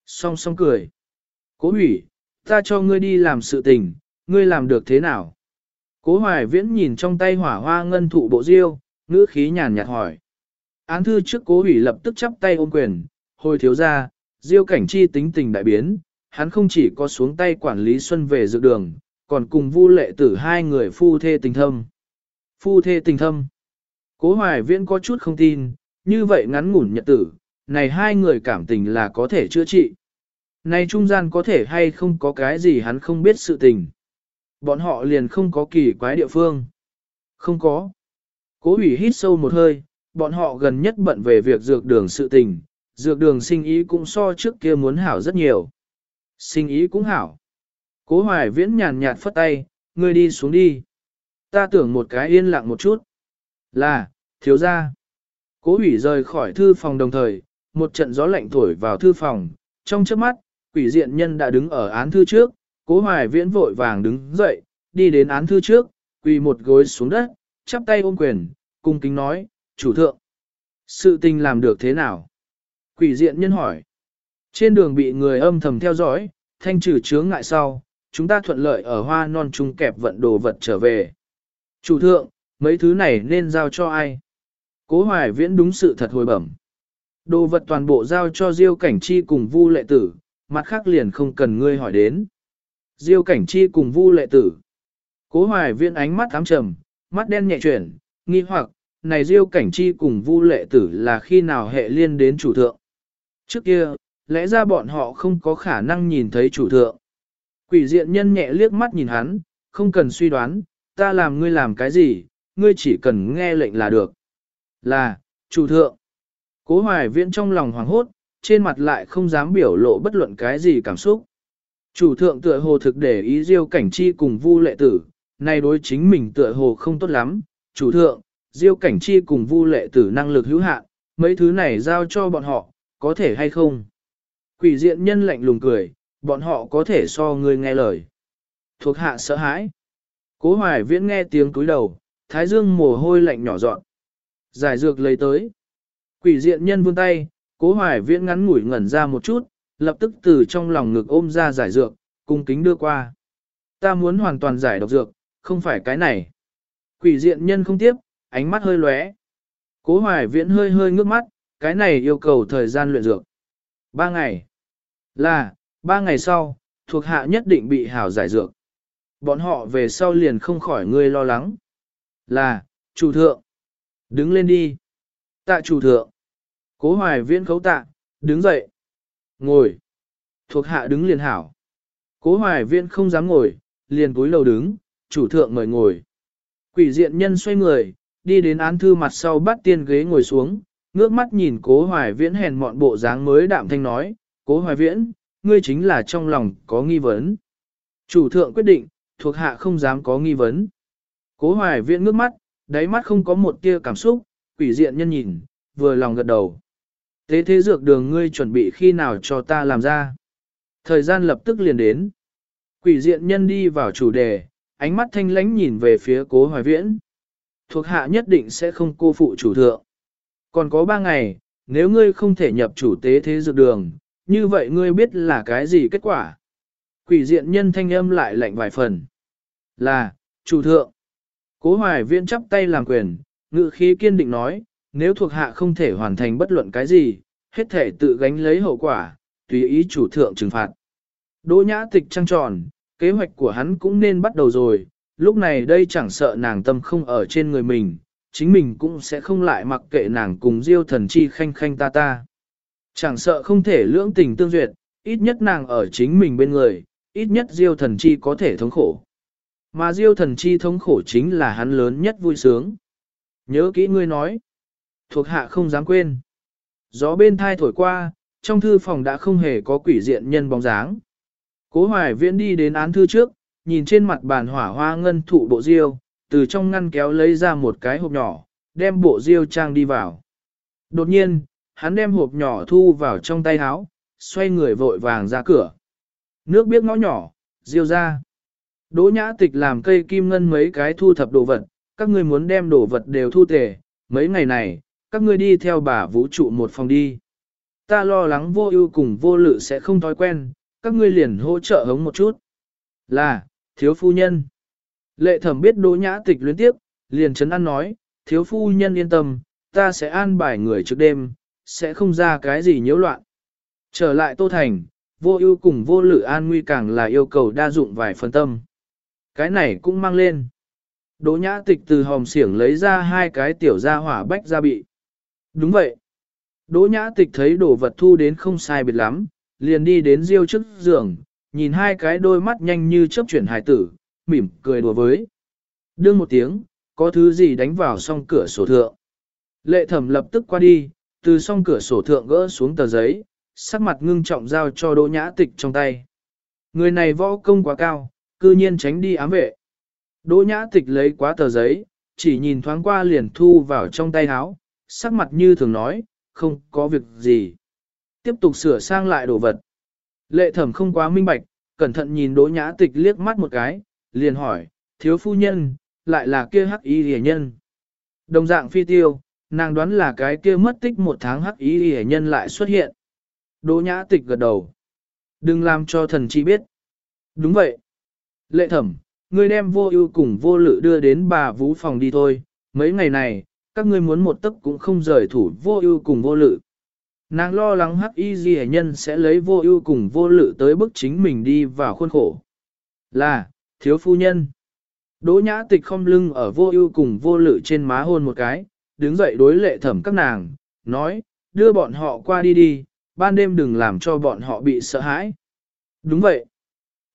Speaker 1: Song song cười. Cố hủy, ta cho ngươi đi làm sự tình, ngươi làm được thế nào? Cố hoài viễn nhìn trong tay hỏa hoa ngân thụ bộ diêu, ngữ khí nhàn nhạt hỏi. Án thư trước cố hủy lập tức chắp tay ôm quyền, hồi thiếu ra, diêu cảnh chi tính tình đại biến, hắn không chỉ có xuống tay quản lý xuân về dự đường, còn cùng vu lệ tử hai người phu thê tình thâm. Phu thê tình thâm. Cố hoài viễn có chút không tin, như vậy ngắn ngủn nhật tử, này hai người cảm tình là có thể chữa trị. Này trung gian có thể hay không có cái gì hắn không biết sự tình. Bọn họ liền không có kỳ quái địa phương. Không có. Cố ủy hít sâu một hơi, bọn họ gần nhất bận về việc dược đường sự tình, dược đường sinh ý cũng so trước kia muốn hảo rất nhiều. Sinh ý cũng hảo. Cố hoài viễn nhàn nhạt phất tay, ngươi đi xuống đi. Ta tưởng một cái yên lặng một chút. Là, thiếu ra. Cố ủy rời khỏi thư phòng đồng thời, một trận gió lạnh thổi vào thư phòng, trong trước mắt, quỷ diện nhân đã đứng ở án thư trước, cố hoài viễn vội vàng đứng dậy, đi đến án thư trước, quỳ một gối xuống đất, chắp tay ôm quyền, cung kính nói, chủ thượng. Sự tình làm được thế nào? Quỷ diện nhân hỏi. Trên đường bị người âm thầm theo dõi, thanh trừ chướng ngại sau, chúng ta thuận lợi ở hoa non trung kẹp vận đồ vật trở về. Chủ thượng, mấy thứ này nên giao cho ai? Cố hoài viễn đúng sự thật hồi bẩm. Đồ vật toàn bộ giao cho Diêu Cảnh Chi cùng Vu Lệ Tử, mặt khác liền không cần ngươi hỏi đến. Diêu Cảnh Chi cùng Vu Lệ Tử. Cố Hoài Viễn ánh mắt ám trầm, mắt đen nhẹ chuyển, nghi hoặc, này Diêu Cảnh Chi cùng Vu Lệ Tử là khi nào hệ liên đến chủ thượng. Trước kia, lẽ ra bọn họ không có khả năng nhìn thấy chủ thượng. Quỷ diện nhân nhẹ liếc mắt nhìn hắn, không cần suy đoán, ta làm ngươi làm cái gì, ngươi chỉ cần nghe lệnh là được. Là, chủ thượng. Cố hoài viễn trong lòng hoảng hốt, trên mặt lại không dám biểu lộ bất luận cái gì cảm xúc. Chủ thượng tựa hồ thực để ý diêu cảnh chi cùng vu lệ tử, nay đối chính mình tựa hồ không tốt lắm. Chủ thượng, diêu cảnh chi cùng vu lệ tử năng lực hữu hạn, mấy thứ này giao cho bọn họ, có thể hay không? Quỷ diện nhân lạnh lùng cười, bọn họ có thể so người nghe lời. Thuộc hạ sợ hãi. Cố hoài viễn nghe tiếng cúi đầu, thái dương mồ hôi lạnh nhỏ dọn. Giải dược lấy tới. Quỷ diện nhân vươn tay, cố hoài viễn ngắn ngủi ngẩn ra một chút, lập tức từ trong lòng ngực ôm ra giải dược, cung kính đưa qua. Ta muốn hoàn toàn giải độc dược, không phải cái này. Quỷ diện nhân không tiếp, ánh mắt hơi lóe. Cố hoài viễn hơi hơi ngước mắt, cái này yêu cầu thời gian luyện dược. Ba ngày. Là, ba ngày sau, thuộc hạ nhất định bị hảo giải dược. Bọn họ về sau liền không khỏi ngươi lo lắng. Là, chủ thượng. Đứng lên đi. Tạ chủ thượng. Cố hoài viễn khấu tạ, đứng dậy. Ngồi. Thuộc hạ đứng liền hảo. Cố hoài viễn không dám ngồi, liền cúi lầu đứng, chủ thượng mời ngồi. Quỷ diện nhân xoay người, đi đến án thư mặt sau bắt tiên ghế ngồi xuống, ngước mắt nhìn cố hoài viễn hèn mọn bộ dáng mới đạm thanh nói, cố hoài viễn, ngươi chính là trong lòng có nghi vấn. Chủ thượng quyết định, thuộc hạ không dám có nghi vấn. Cố hoài viễn ngước mắt, đáy mắt không có một tia cảm xúc, quỷ diện nhân nhìn, vừa lòng gật đầu. Thế thế dược đường ngươi chuẩn bị khi nào cho ta làm ra. Thời gian lập tức liền đến. Quỷ diện nhân đi vào chủ đề, ánh mắt thanh lánh nhìn về phía cố hoài viễn. Thuộc hạ nhất định sẽ không cô phụ chủ thượng. Còn có ba ngày, nếu ngươi không thể nhập chủ tế thế dược đường, như vậy ngươi biết là cái gì kết quả. Quỷ diện nhân thanh âm lại lạnh vài phần. Là, chủ thượng. Cố hoài viễn chắp tay làm quyền, ngự khí kiên định nói, nếu thuộc hạ không thể hoàn thành bất luận cái gì, hết thể tự gánh lấy hậu quả, tùy ý chủ thượng trừng phạt. Đỗ nhã tịch trăng tròn, kế hoạch của hắn cũng nên bắt đầu rồi, lúc này đây chẳng sợ nàng tâm không ở trên người mình, chính mình cũng sẽ không lại mặc kệ nàng cùng diêu thần chi khanh khanh ta ta. Chẳng sợ không thể lưỡng tình tương duyệt, ít nhất nàng ở chính mình bên người, ít nhất diêu thần chi có thể thống khổ. Mà diêu thần chi thống khổ chính là hắn lớn nhất vui sướng. Nhớ kỹ ngươi nói. Thuộc hạ không dám quên. Gió bên thai thổi qua, trong thư phòng đã không hề có quỷ diện nhân bóng dáng. Cố hoài viễn đi đến án thư trước, nhìn trên mặt bàn hỏa hoa ngân thụ bộ diêu, từ trong ngăn kéo lấy ra một cái hộp nhỏ, đem bộ diêu trang đi vào. Đột nhiên, hắn đem hộp nhỏ thu vào trong tay áo, xoay người vội vàng ra cửa. Nước biết ngõ nhỏ, diêu ra. Đỗ nhã tịch làm cây kim ngân mấy cái thu thập đồ vật, các ngươi muốn đem đồ vật đều thu tề, mấy ngày này, các ngươi đi theo bà vũ trụ một phòng đi. Ta lo lắng vô ưu cùng vô lự sẽ không thói quen, các ngươi liền hỗ trợ hống một chút. Là, thiếu phu nhân. Lệ thẩm biết đỗ nhã tịch luyến tiếp, liền chấn an nói, thiếu phu nhân yên tâm, ta sẽ an bài người trước đêm, sẽ không ra cái gì nhiễu loạn. Trở lại Tô Thành, vô ưu cùng vô lự an nguy càng là yêu cầu đa dụng vài phần tâm. Cái này cũng mang lên. Đỗ nhã tịch từ hòm xiển lấy ra hai cái tiểu gia hỏa bách gia bị. Đúng vậy. Đỗ nhã tịch thấy đồ vật thu đến không sai biệt lắm, liền đi đến riêu trước giường, nhìn hai cái đôi mắt nhanh như chớp chuyển hài tử, mỉm cười đùa với. Đương một tiếng, có thứ gì đánh vào song cửa sổ thượng. Lệ thẩm lập tức qua đi, từ song cửa sổ thượng gỡ xuống tờ giấy, sắc mặt ngưng trọng giao cho đỗ nhã tịch trong tay. Người này võ công quá cao, cư nhiên tránh đi ám vệ. Đỗ nhã tịch lấy quá tờ giấy, chỉ nhìn thoáng qua liền thu vào trong tay áo, sắc mặt như thường nói, không có việc gì. Tiếp tục sửa sang lại đồ vật. Lệ thẩm không quá minh bạch, cẩn thận nhìn đỗ nhã tịch liếc mắt một cái, liền hỏi, thiếu phu nhân, lại là kia hắc y rìa nhân. Đồng dạng phi tiêu, nàng đoán là cái kia mất tích một tháng hắc y rìa nhân lại xuất hiện. Đỗ nhã tịch gật đầu. Đừng làm cho thần chi biết. Đúng vậy. Lệ thẩm, ngươi đem vô ưu cùng vô lự đưa đến bà vũ phòng đi thôi, mấy ngày này, các ngươi muốn một tấc cũng không rời thủ vô ưu cùng vô lự. Nàng lo lắng hắc y di nhân sẽ lấy vô ưu cùng vô lự tới bức chính mình đi vào khuôn khổ. Là, thiếu phu nhân. Đỗ nhã tịch không lưng ở vô ưu cùng vô lự trên má hôn một cái, đứng dậy đối lệ thẩm các nàng, nói, đưa bọn họ qua đi đi, ban đêm đừng làm cho bọn họ bị sợ hãi. Đúng vậy.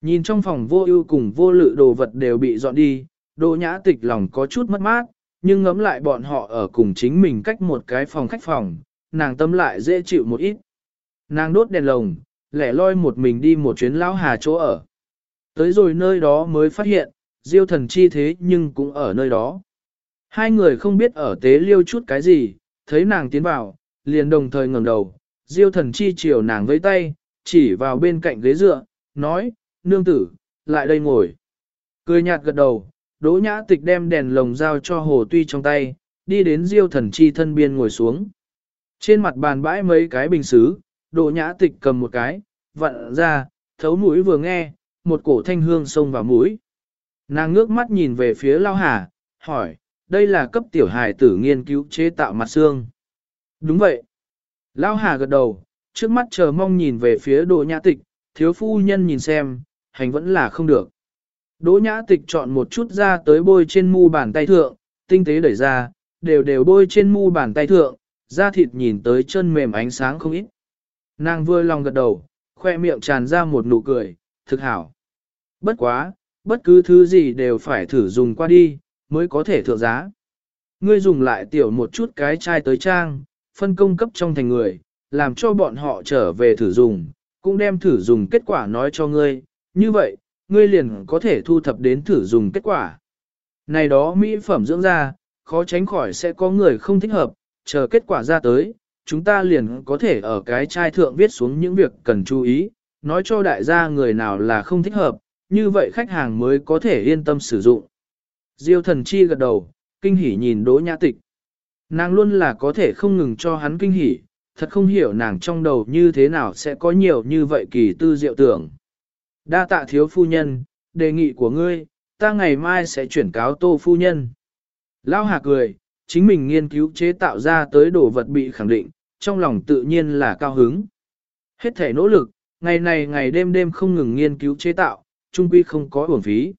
Speaker 1: Nhìn trong phòng vô ưu cùng vô lự đồ vật đều bị dọn đi, đồ nhã tịch lòng có chút mất mát, nhưng ngẫm lại bọn họ ở cùng chính mình cách một cái phòng khách phòng, nàng tâm lại dễ chịu một ít. Nàng đốt đèn lồng, lẻ loi một mình đi một chuyến lão hà chỗ ở. Tới rồi nơi đó mới phát hiện, diêu thần chi thế nhưng cũng ở nơi đó. Hai người không biết ở tế liêu chút cái gì, thấy nàng tiến vào, liền đồng thời ngẩng đầu, diêu thần chi chiều nàng với tay, chỉ vào bên cạnh ghế dựa, nói, nương tử, lại đây ngồi. Cười nhạt gật đầu, đỗ nhã tịch đem đèn lồng giao cho hồ tuy trong tay, đi đến diêu thần chi thân biên ngồi xuống. Trên mặt bàn bãi mấy cái bình xứ, đỗ nhã tịch cầm một cái, vặn ra, thấu mũi vừa nghe, một cổ thanh hương xông vào mũi. Nàng ngước mắt nhìn về phía lao hà, hỏi, đây là cấp tiểu hài tử nghiên cứu chế tạo mặt xương. Đúng vậy. Lao hà gật đầu, trước mắt chờ mong nhìn về phía đỗ nhã tịch, thiếu phu nhân nhìn xem, hành vẫn là không được. Đỗ nhã tịch chọn một chút ra tới bôi trên mu bàn tay thượng, tinh tế đẩy ra, đều đều bôi trên mu bàn tay thượng, da thịt nhìn tới chân mềm ánh sáng không ít. Nàng vừa lòng gật đầu, khoe miệng tràn ra một nụ cười, thực hảo. Bất quá, bất cứ thứ gì đều phải thử dùng qua đi, mới có thể thượng giá. Ngươi dùng lại tiểu một chút cái chai tới trang, phân công cấp trong thành người, làm cho bọn họ trở về thử dùng, cũng đem thử dùng kết quả nói cho ngươi, như vậy, ngươi liền có thể thu thập đến thử dùng kết quả. Này đó mỹ phẩm dưỡng da, khó tránh khỏi sẽ có người không thích hợp, chờ kết quả ra tới, chúng ta liền có thể ở cái chai thượng viết xuống những việc cần chú ý, nói cho đại gia người nào là không thích hợp, như vậy khách hàng mới có thể yên tâm sử dụng. Diêu thần chi gật đầu, kinh hỉ nhìn đỗ nhã tịch. Nàng luôn là có thể không ngừng cho hắn kinh hỉ, thật không hiểu nàng trong đầu như thế nào sẽ có nhiều như vậy kỳ tư diệu tưởng. Đa tạ thiếu phu nhân, đề nghị của ngươi, ta ngày mai sẽ chuyển cáo tô phu nhân. Lao hà cười, chính mình nghiên cứu chế tạo ra tới đồ vật bị khẳng định, trong lòng tự nhiên là cao hứng. Hết thể nỗ lực, ngày này ngày đêm đêm không ngừng nghiên cứu chế tạo, trung quy không có uổng phí.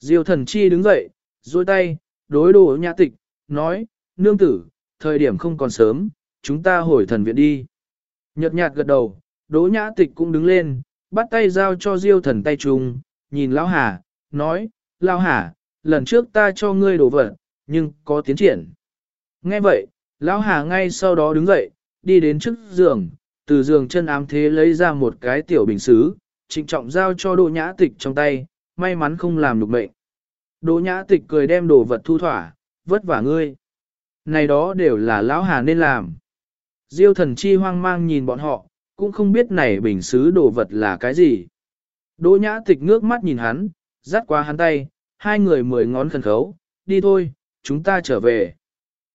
Speaker 1: Diêu thần chi đứng dậy, duỗi tay, đối đồ nhã tịch, nói, nương tử, thời điểm không còn sớm, chúng ta hồi thần viện đi. Nhật nhạt gật đầu, đỗ nhã tịch cũng đứng lên, bắt tay giao cho diêu thần tay trùng, nhìn lão hà, nói, Lão Hà lần trước ta cho ngươi đồ vật, nhưng có tiến triển. Nghe vậy, lão hà ngay sau đó đứng dậy, đi đến trước giường, từ giường chân ám thế lấy ra một cái tiểu bình xứ, trịnh trọng giao cho đỗ nhã tịch trong tay, may mắn không làm được mệnh. Đỗ nhã tịch cười đem đồ vật thu thỏa, vất vả ngươi. Này đó đều là lão hà nên làm. Diêu thần chi hoang mang nhìn bọn họ, cũng không biết này bình xứ đồ vật là cái gì. Đỗ nhã tịch ngước mắt nhìn hắn, dắt qua hắn tay, hai người mười ngón khẩn khấu, đi thôi, chúng ta trở về.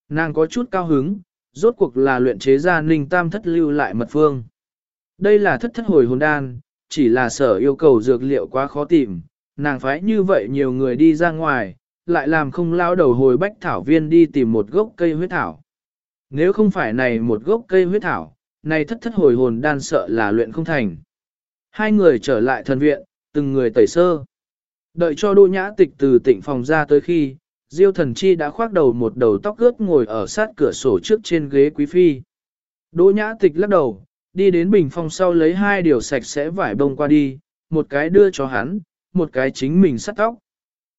Speaker 1: Nàng có chút cao hứng, rốt cuộc là luyện chế ra ninh tam thất lưu lại mật phương. Đây là thất thất hồi hồn đan, chỉ là sở yêu cầu dược liệu quá khó tìm, nàng phải như vậy nhiều người đi ra ngoài, lại làm không lao đầu hồi bách thảo viên đi tìm một gốc cây huyết thảo. Nếu không phải này một gốc cây huyết thảo, này thất thất hồi hồn đan sợ là luyện không thành. Hai người trở lại thần viện, từng người tẩy sơ. Đợi cho Đỗ nhã tịch từ tỉnh phòng ra tới khi, Diêu thần chi đã khoác đầu một đầu tóc ướt ngồi ở sát cửa sổ trước trên ghế quý phi. Đỗ nhã tịch lắc đầu, đi đến bình phòng sau lấy hai điều sạch sẽ vải bông qua đi, một cái đưa cho hắn, một cái chính mình sắt tóc.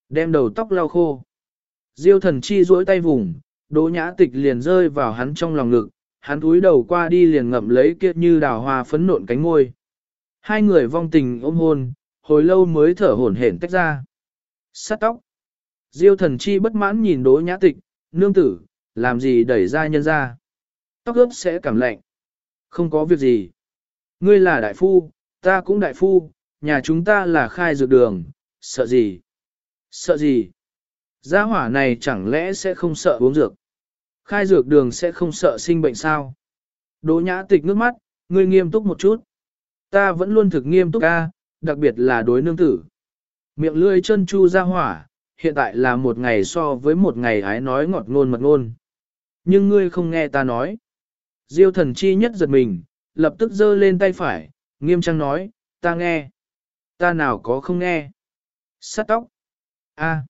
Speaker 1: Đem đầu tóc lau khô. Diêu thần chi duỗi tay vùng, đỗ nhã tịch liền rơi vào hắn trong lòng ngực, hắn túi đầu qua đi liền ngậm lấy kia như đào hoa phấn nộn cánh ngôi. Hai người vong tình ôm hôn, hồi lâu mới thở hổn hển tách ra. Sắt tóc. Diêu thần chi bất mãn nhìn đỗ nhã tịch, nương tử, làm gì đẩy ra nhân ra. Tóc ướp sẽ cảm lạnh. Không có việc gì. Ngươi là đại phu, ta cũng đại phu, nhà chúng ta là khai dược đường, sợ gì? Sợ gì? Gia hỏa này chẳng lẽ sẽ không sợ uống dược? Khai dược đường sẽ không sợ sinh bệnh sao? Đỗ nhã tịch nước mắt, ngươi nghiêm túc một chút. Ta vẫn luôn thực nghiêm túc ca, đặc biệt là đối nương tử. Miệng lươi chân chu ra hỏa, hiện tại là một ngày so với một ngày hái nói ngọt ngôn mật ngôn. Nhưng ngươi không nghe ta nói. Diêu thần chi nhất giật mình, lập tức giơ lên tay phải, nghiêm trang nói, ta nghe. Ta nào có không nghe. Sắt tóc. A. À.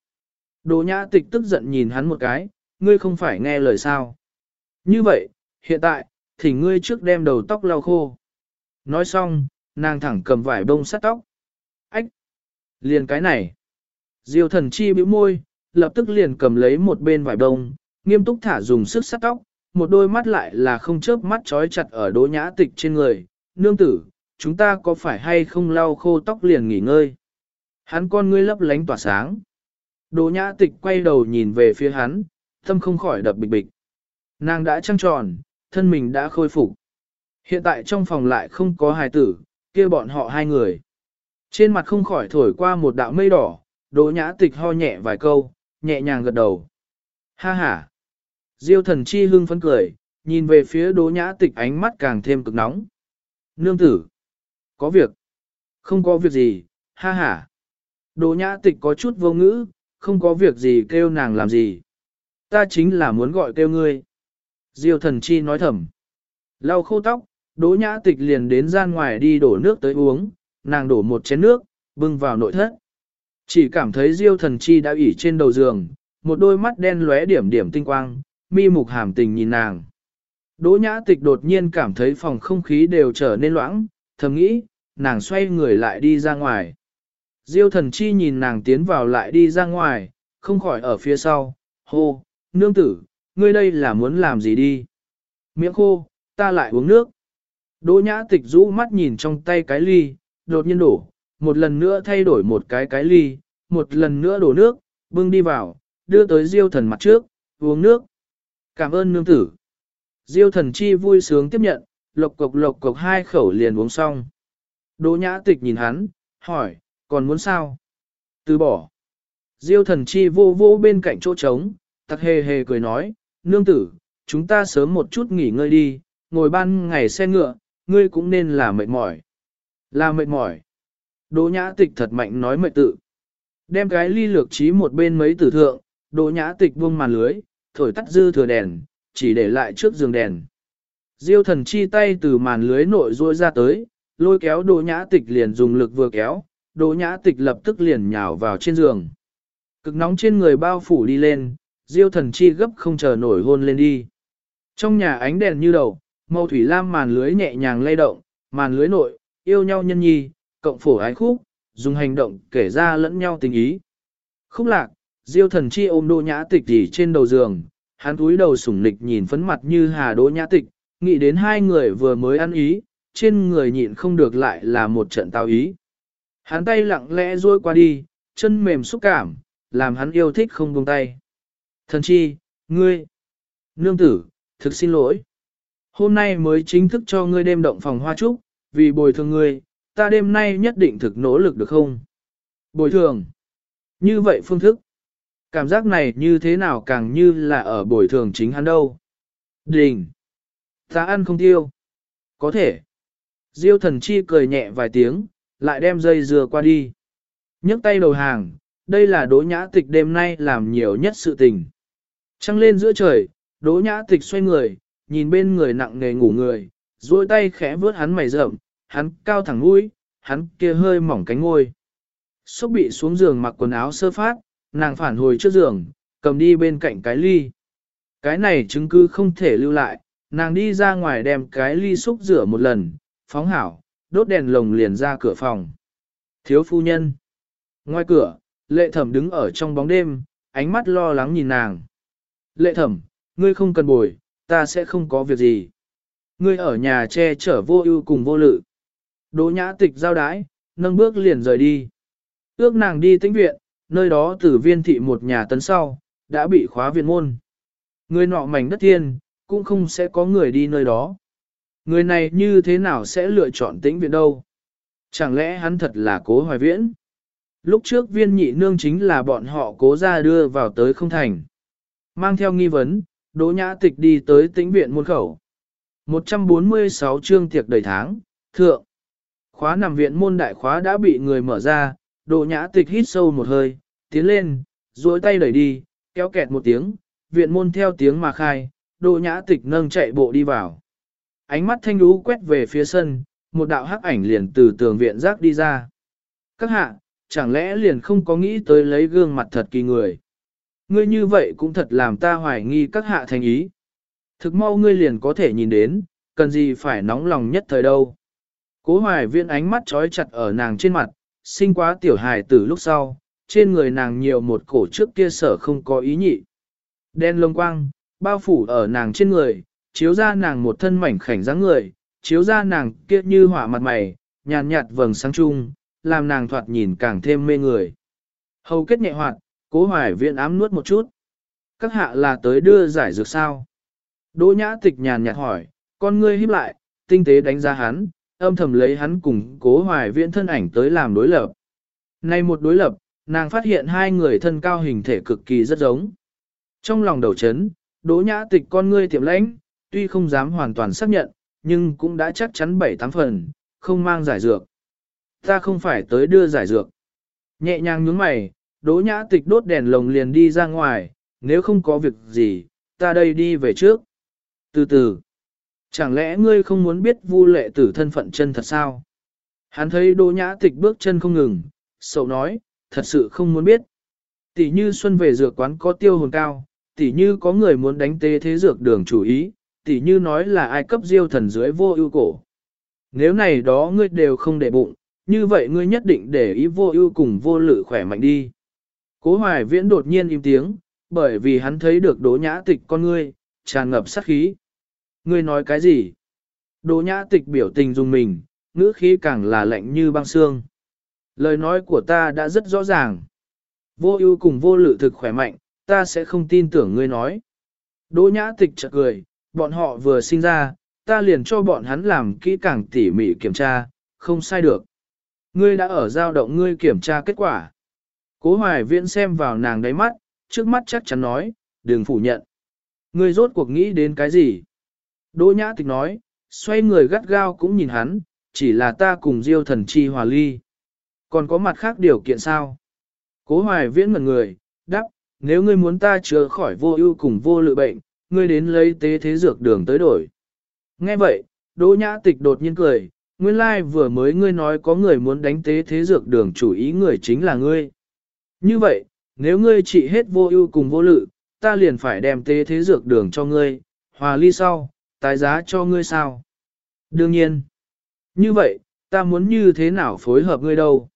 Speaker 1: Đồ nhã tịch tức giận nhìn hắn một cái, ngươi không phải nghe lời sao. Như vậy, hiện tại, thì ngươi trước đem đầu tóc lau khô. Nói xong, nàng thẳng cầm vải bông sắt tóc. Ách! Liền cái này. Diêu thần chi bĩu môi, lập tức liền cầm lấy một bên vải bông, nghiêm túc thả dùng sức sắt tóc, một đôi mắt lại là không chớp mắt trói chặt ở đỗ nhã tịch trên người. Nương tử, chúng ta có phải hay không lau khô tóc liền nghỉ ngơi? Hắn con ngươi lấp lánh tỏa sáng. Đỗ nhã tịch quay đầu nhìn về phía hắn, tâm không khỏi đập bịch bịch. Nàng đã trăng tròn, thân mình đã khôi phục. Hiện tại trong phòng lại không có hài tử, kia bọn họ hai người. Trên mặt không khỏi thổi qua một đạo mây đỏ, đỗ nhã tịch ho nhẹ vài câu, nhẹ nhàng gật đầu. Ha ha! Diêu thần chi hưng phấn cười, nhìn về phía đỗ nhã tịch ánh mắt càng thêm cực nóng. Nương tử! Có việc! Không có việc gì, ha ha! Đỗ nhã tịch có chút vô ngữ, không có việc gì kêu nàng làm gì. Ta chính là muốn gọi kêu ngươi. Diêu thần chi nói thầm. Lau khô tóc, đỗ nhã tịch liền đến gian ngoài đi đổ nước tới uống, nàng đổ một chén nước, bưng vào nội thất. Chỉ cảm thấy diêu thần chi đã ủy trên đầu giường, một đôi mắt đen lóe điểm điểm tinh quang, mi mục hàm tình nhìn nàng. Đỗ nhã tịch đột nhiên cảm thấy phòng không khí đều trở nên loãng, thầm nghĩ, nàng xoay người lại đi ra ngoài. Diêu thần chi nhìn nàng tiến vào lại đi ra ngoài, không khỏi ở phía sau, hô, nương tử, ngươi đây là muốn làm gì đi? Miệng khô, ta lại uống nước. Đỗ nhã tịch rũ mắt nhìn trong tay cái ly, đột nhiên đổ, một lần nữa thay đổi một cái cái ly, một lần nữa đổ nước, bưng đi vào, đưa tới diêu thần mặt trước, uống nước. Cảm ơn nương tử. Diêu thần chi vui sướng tiếp nhận, lộc cộc lộc cộc hai khẩu liền uống xong. Đỗ nhã tịch nhìn hắn, hỏi, còn muốn sao? Từ bỏ. Diêu thần chi vô vô bên cạnh chỗ trống, tặc hề hề cười nói, nương tử, chúng ta sớm một chút nghỉ ngơi đi, ngồi ban ngày xe ngựa, ngươi cũng nên là mệt mỏi. Là mệt mỏi. Đỗ nhã tịch thật mạnh nói mệt tự. Đem cái ly lược trí một bên mấy tử thượng, đỗ nhã tịch buông màn lưới, thổi tắt dư thừa đèn, chỉ để lại trước giường đèn. Diêu thần chi tay từ màn lưới nội ruôi ra tới, lôi kéo đỗ nhã tịch liền dùng lực vừa kéo, đỗ nhã tịch lập tức liền nhào vào trên giường. Cực nóng trên người bao phủ đi lên, diêu thần chi gấp không chờ nổi hôn lên đi. Trong nhà ánh đèn như đầu, màu thủy lam màn lưới nhẹ nhàng lay động, màn lưới nội, yêu nhau nhân nhi, cộng phổ ái khúc, dùng hành động kể ra lẫn nhau tình ý. Khúc lạc, diêu thần chi ôm Đô nhã tịch tỉ trên đầu giường, hắn túi đầu sủng nịch nhìn phấn mặt như hà Đô nhã tịch, nghĩ đến hai người vừa mới ăn ý, trên người nhịn không được lại là một trận tao ý. Hắn tay lặng lẽ duỗi qua đi, chân mềm xúc cảm, làm hắn yêu thích không buông tay. Thần chi, ngươi, nương tử, thực xin lỗi. Hôm nay mới chính thức cho ngươi đêm động phòng hoa trúc, vì bồi thường ngươi, ta đêm nay nhất định thực nỗ lực được không? Bồi thường. Như vậy phương thức. Cảm giác này như thế nào càng như là ở bồi thường chính hắn đâu. Đình. Ta ăn không tiêu. Có thể. Diêu thần chi cười nhẹ vài tiếng, lại đem dây dừa qua đi. nhấc tay đầu hàng, đây là đỗ nhã tịch đêm nay làm nhiều nhất sự tình. Trăng lên giữa trời, đỗ nhã tịch xoay người, nhìn bên người nặng nề ngủ người, duỗi tay khẽ vớt hắn mày rậm, hắn cao thẳng mũi, hắn kia hơi mỏng cánh ngôi. Xúc bị xuống giường mặc quần áo sơ phát, nàng phản hồi trước giường, cầm đi bên cạnh cái ly. Cái này chứng cứ không thể lưu lại, nàng đi ra ngoài đem cái ly xúc rửa một lần, phóng hảo, đốt đèn lồng liền ra cửa phòng. Thiếu phu nhân. Ngoài cửa, lệ thẩm đứng ở trong bóng đêm, ánh mắt lo lắng nhìn nàng. Lệ thẩm, ngươi không cần bồi, ta sẽ không có việc gì. Ngươi ở nhà che chở vô ưu cùng vô lự. Đỗ nhã tịch giao đái, nâng bước liền rời đi. Ước nàng đi tĩnh viện, nơi đó tử viên thị một nhà tấn sau, đã bị khóa viện môn. Người nọ mảnh đất thiên, cũng không sẽ có người đi nơi đó. Người này như thế nào sẽ lựa chọn tĩnh viện đâu? Chẳng lẽ hắn thật là cố hoài viễn? Lúc trước viên nhị nương chính là bọn họ cố ra đưa vào tới không thành. Mang theo nghi vấn, Đỗ Nhã Tịch đi tới tĩnh viện môn khẩu. 146 chương tiệc đầy tháng, thượng. Khóa nằm viện môn đại khóa đã bị người mở ra, Đỗ Nhã Tịch hít sâu một hơi, tiến lên, duỗi tay đẩy đi, kéo kẹt một tiếng, viện môn theo tiếng mà khai, Đỗ Nhã Tịch nâng chạy bộ đi vào. Ánh mắt thanh lũ quét về phía sân, một đạo hắc ảnh liền từ tường viện rác đi ra. Các hạ, chẳng lẽ liền không có nghĩ tới lấy gương mặt thật kỳ người. Ngươi như vậy cũng thật làm ta hoài nghi các hạ thành ý. Thực mau ngươi liền có thể nhìn đến, cần gì phải nóng lòng nhất thời đâu. Cố hoài viên ánh mắt trói chặt ở nàng trên mặt, sinh quá tiểu hài từ lúc sau, trên người nàng nhiều một cổ trước kia sở không có ý nhị. Đen lông quang, bao phủ ở nàng trên người, chiếu ra nàng một thân mảnh khảnh dáng người, chiếu ra nàng kia như hỏa mặt mày, nhàn nhạt vầng sáng chung, làm nàng thoạt nhìn càng thêm mê người. Hầu kết nhẹ hoạt, cố hoài viện ám nuốt một chút. Các hạ là tới đưa giải dược sao? Đỗ nhã tịch nhàn nhạt hỏi, con ngươi híp lại, tinh tế đánh giá hắn, âm thầm lấy hắn cùng cố hoài viện thân ảnh tới làm đối lập. Nay một đối lập, nàng phát hiện hai người thân cao hình thể cực kỳ rất giống. Trong lòng đầu chấn, đỗ nhã tịch con ngươi tiệm lãnh, tuy không dám hoàn toàn xác nhận, nhưng cũng đã chắc chắn bảy tám phần, không mang giải dược. Ta không phải tới đưa giải dược. Nhẹ nhàng nhướng mày, đỗ nhã tịch đốt đèn lồng liền đi ra ngoài, nếu không có việc gì, ta đây đi về trước. Từ từ, chẳng lẽ ngươi không muốn biết vu lệ tử thân phận chân thật sao? Hắn thấy đỗ nhã tịch bước chân không ngừng, sầu nói, thật sự không muốn biết. Tỷ như xuân về dược quán có tiêu hồn cao, tỷ như có người muốn đánh tê thế dược đường chủ ý, tỷ như nói là ai cấp diêu thần dưới vô ưu cổ. Nếu này đó ngươi đều không để bụng, như vậy ngươi nhất định để ý vô ưu cùng vô lự khỏe mạnh đi. Cố hoài viễn đột nhiên im tiếng, bởi vì hắn thấy được đỗ nhã tịch con ngươi, tràn ngập sát khí. Ngươi nói cái gì? Đỗ nhã tịch biểu tình dùng mình, ngữ khí càng là lạnh như băng xương. Lời nói của ta đã rất rõ ràng. Vô ưu cùng vô lự thực khỏe mạnh, ta sẽ không tin tưởng ngươi nói. Đỗ nhã tịch chợt cười, bọn họ vừa sinh ra, ta liền cho bọn hắn làm kỹ càng tỉ mỉ kiểm tra, không sai được. Ngươi đã ở giao động ngươi kiểm tra kết quả. Cố hoài viễn xem vào nàng đáy mắt, trước mắt chắc chắn nói, đừng phủ nhận. Ngươi rốt cuộc nghĩ đến cái gì? Đỗ nhã tịch nói, xoay người gắt gao cũng nhìn hắn, chỉ là ta cùng diêu thần chi hòa ly. Còn có mặt khác điều kiện sao? Cố hoài viễn ngẩn người, đáp, nếu ngươi muốn ta chữa khỏi vô ưu cùng vô lự bệnh, ngươi đến lấy tế thế dược đường tới đổi. Nghe vậy, Đỗ Nhã Tịch đột nhiên cười, nguyên lai vừa mới ngươi nói có người muốn đánh tế thế dược đường chủ ý người chính là ngươi. Như vậy, nếu ngươi trị hết vô ưu cùng vô lự, ta liền phải đem tế thế dược đường cho ngươi, hòa ly sau, tái giá cho ngươi sao? Đương nhiên. Như vậy, ta muốn như thế nào phối hợp ngươi đâu?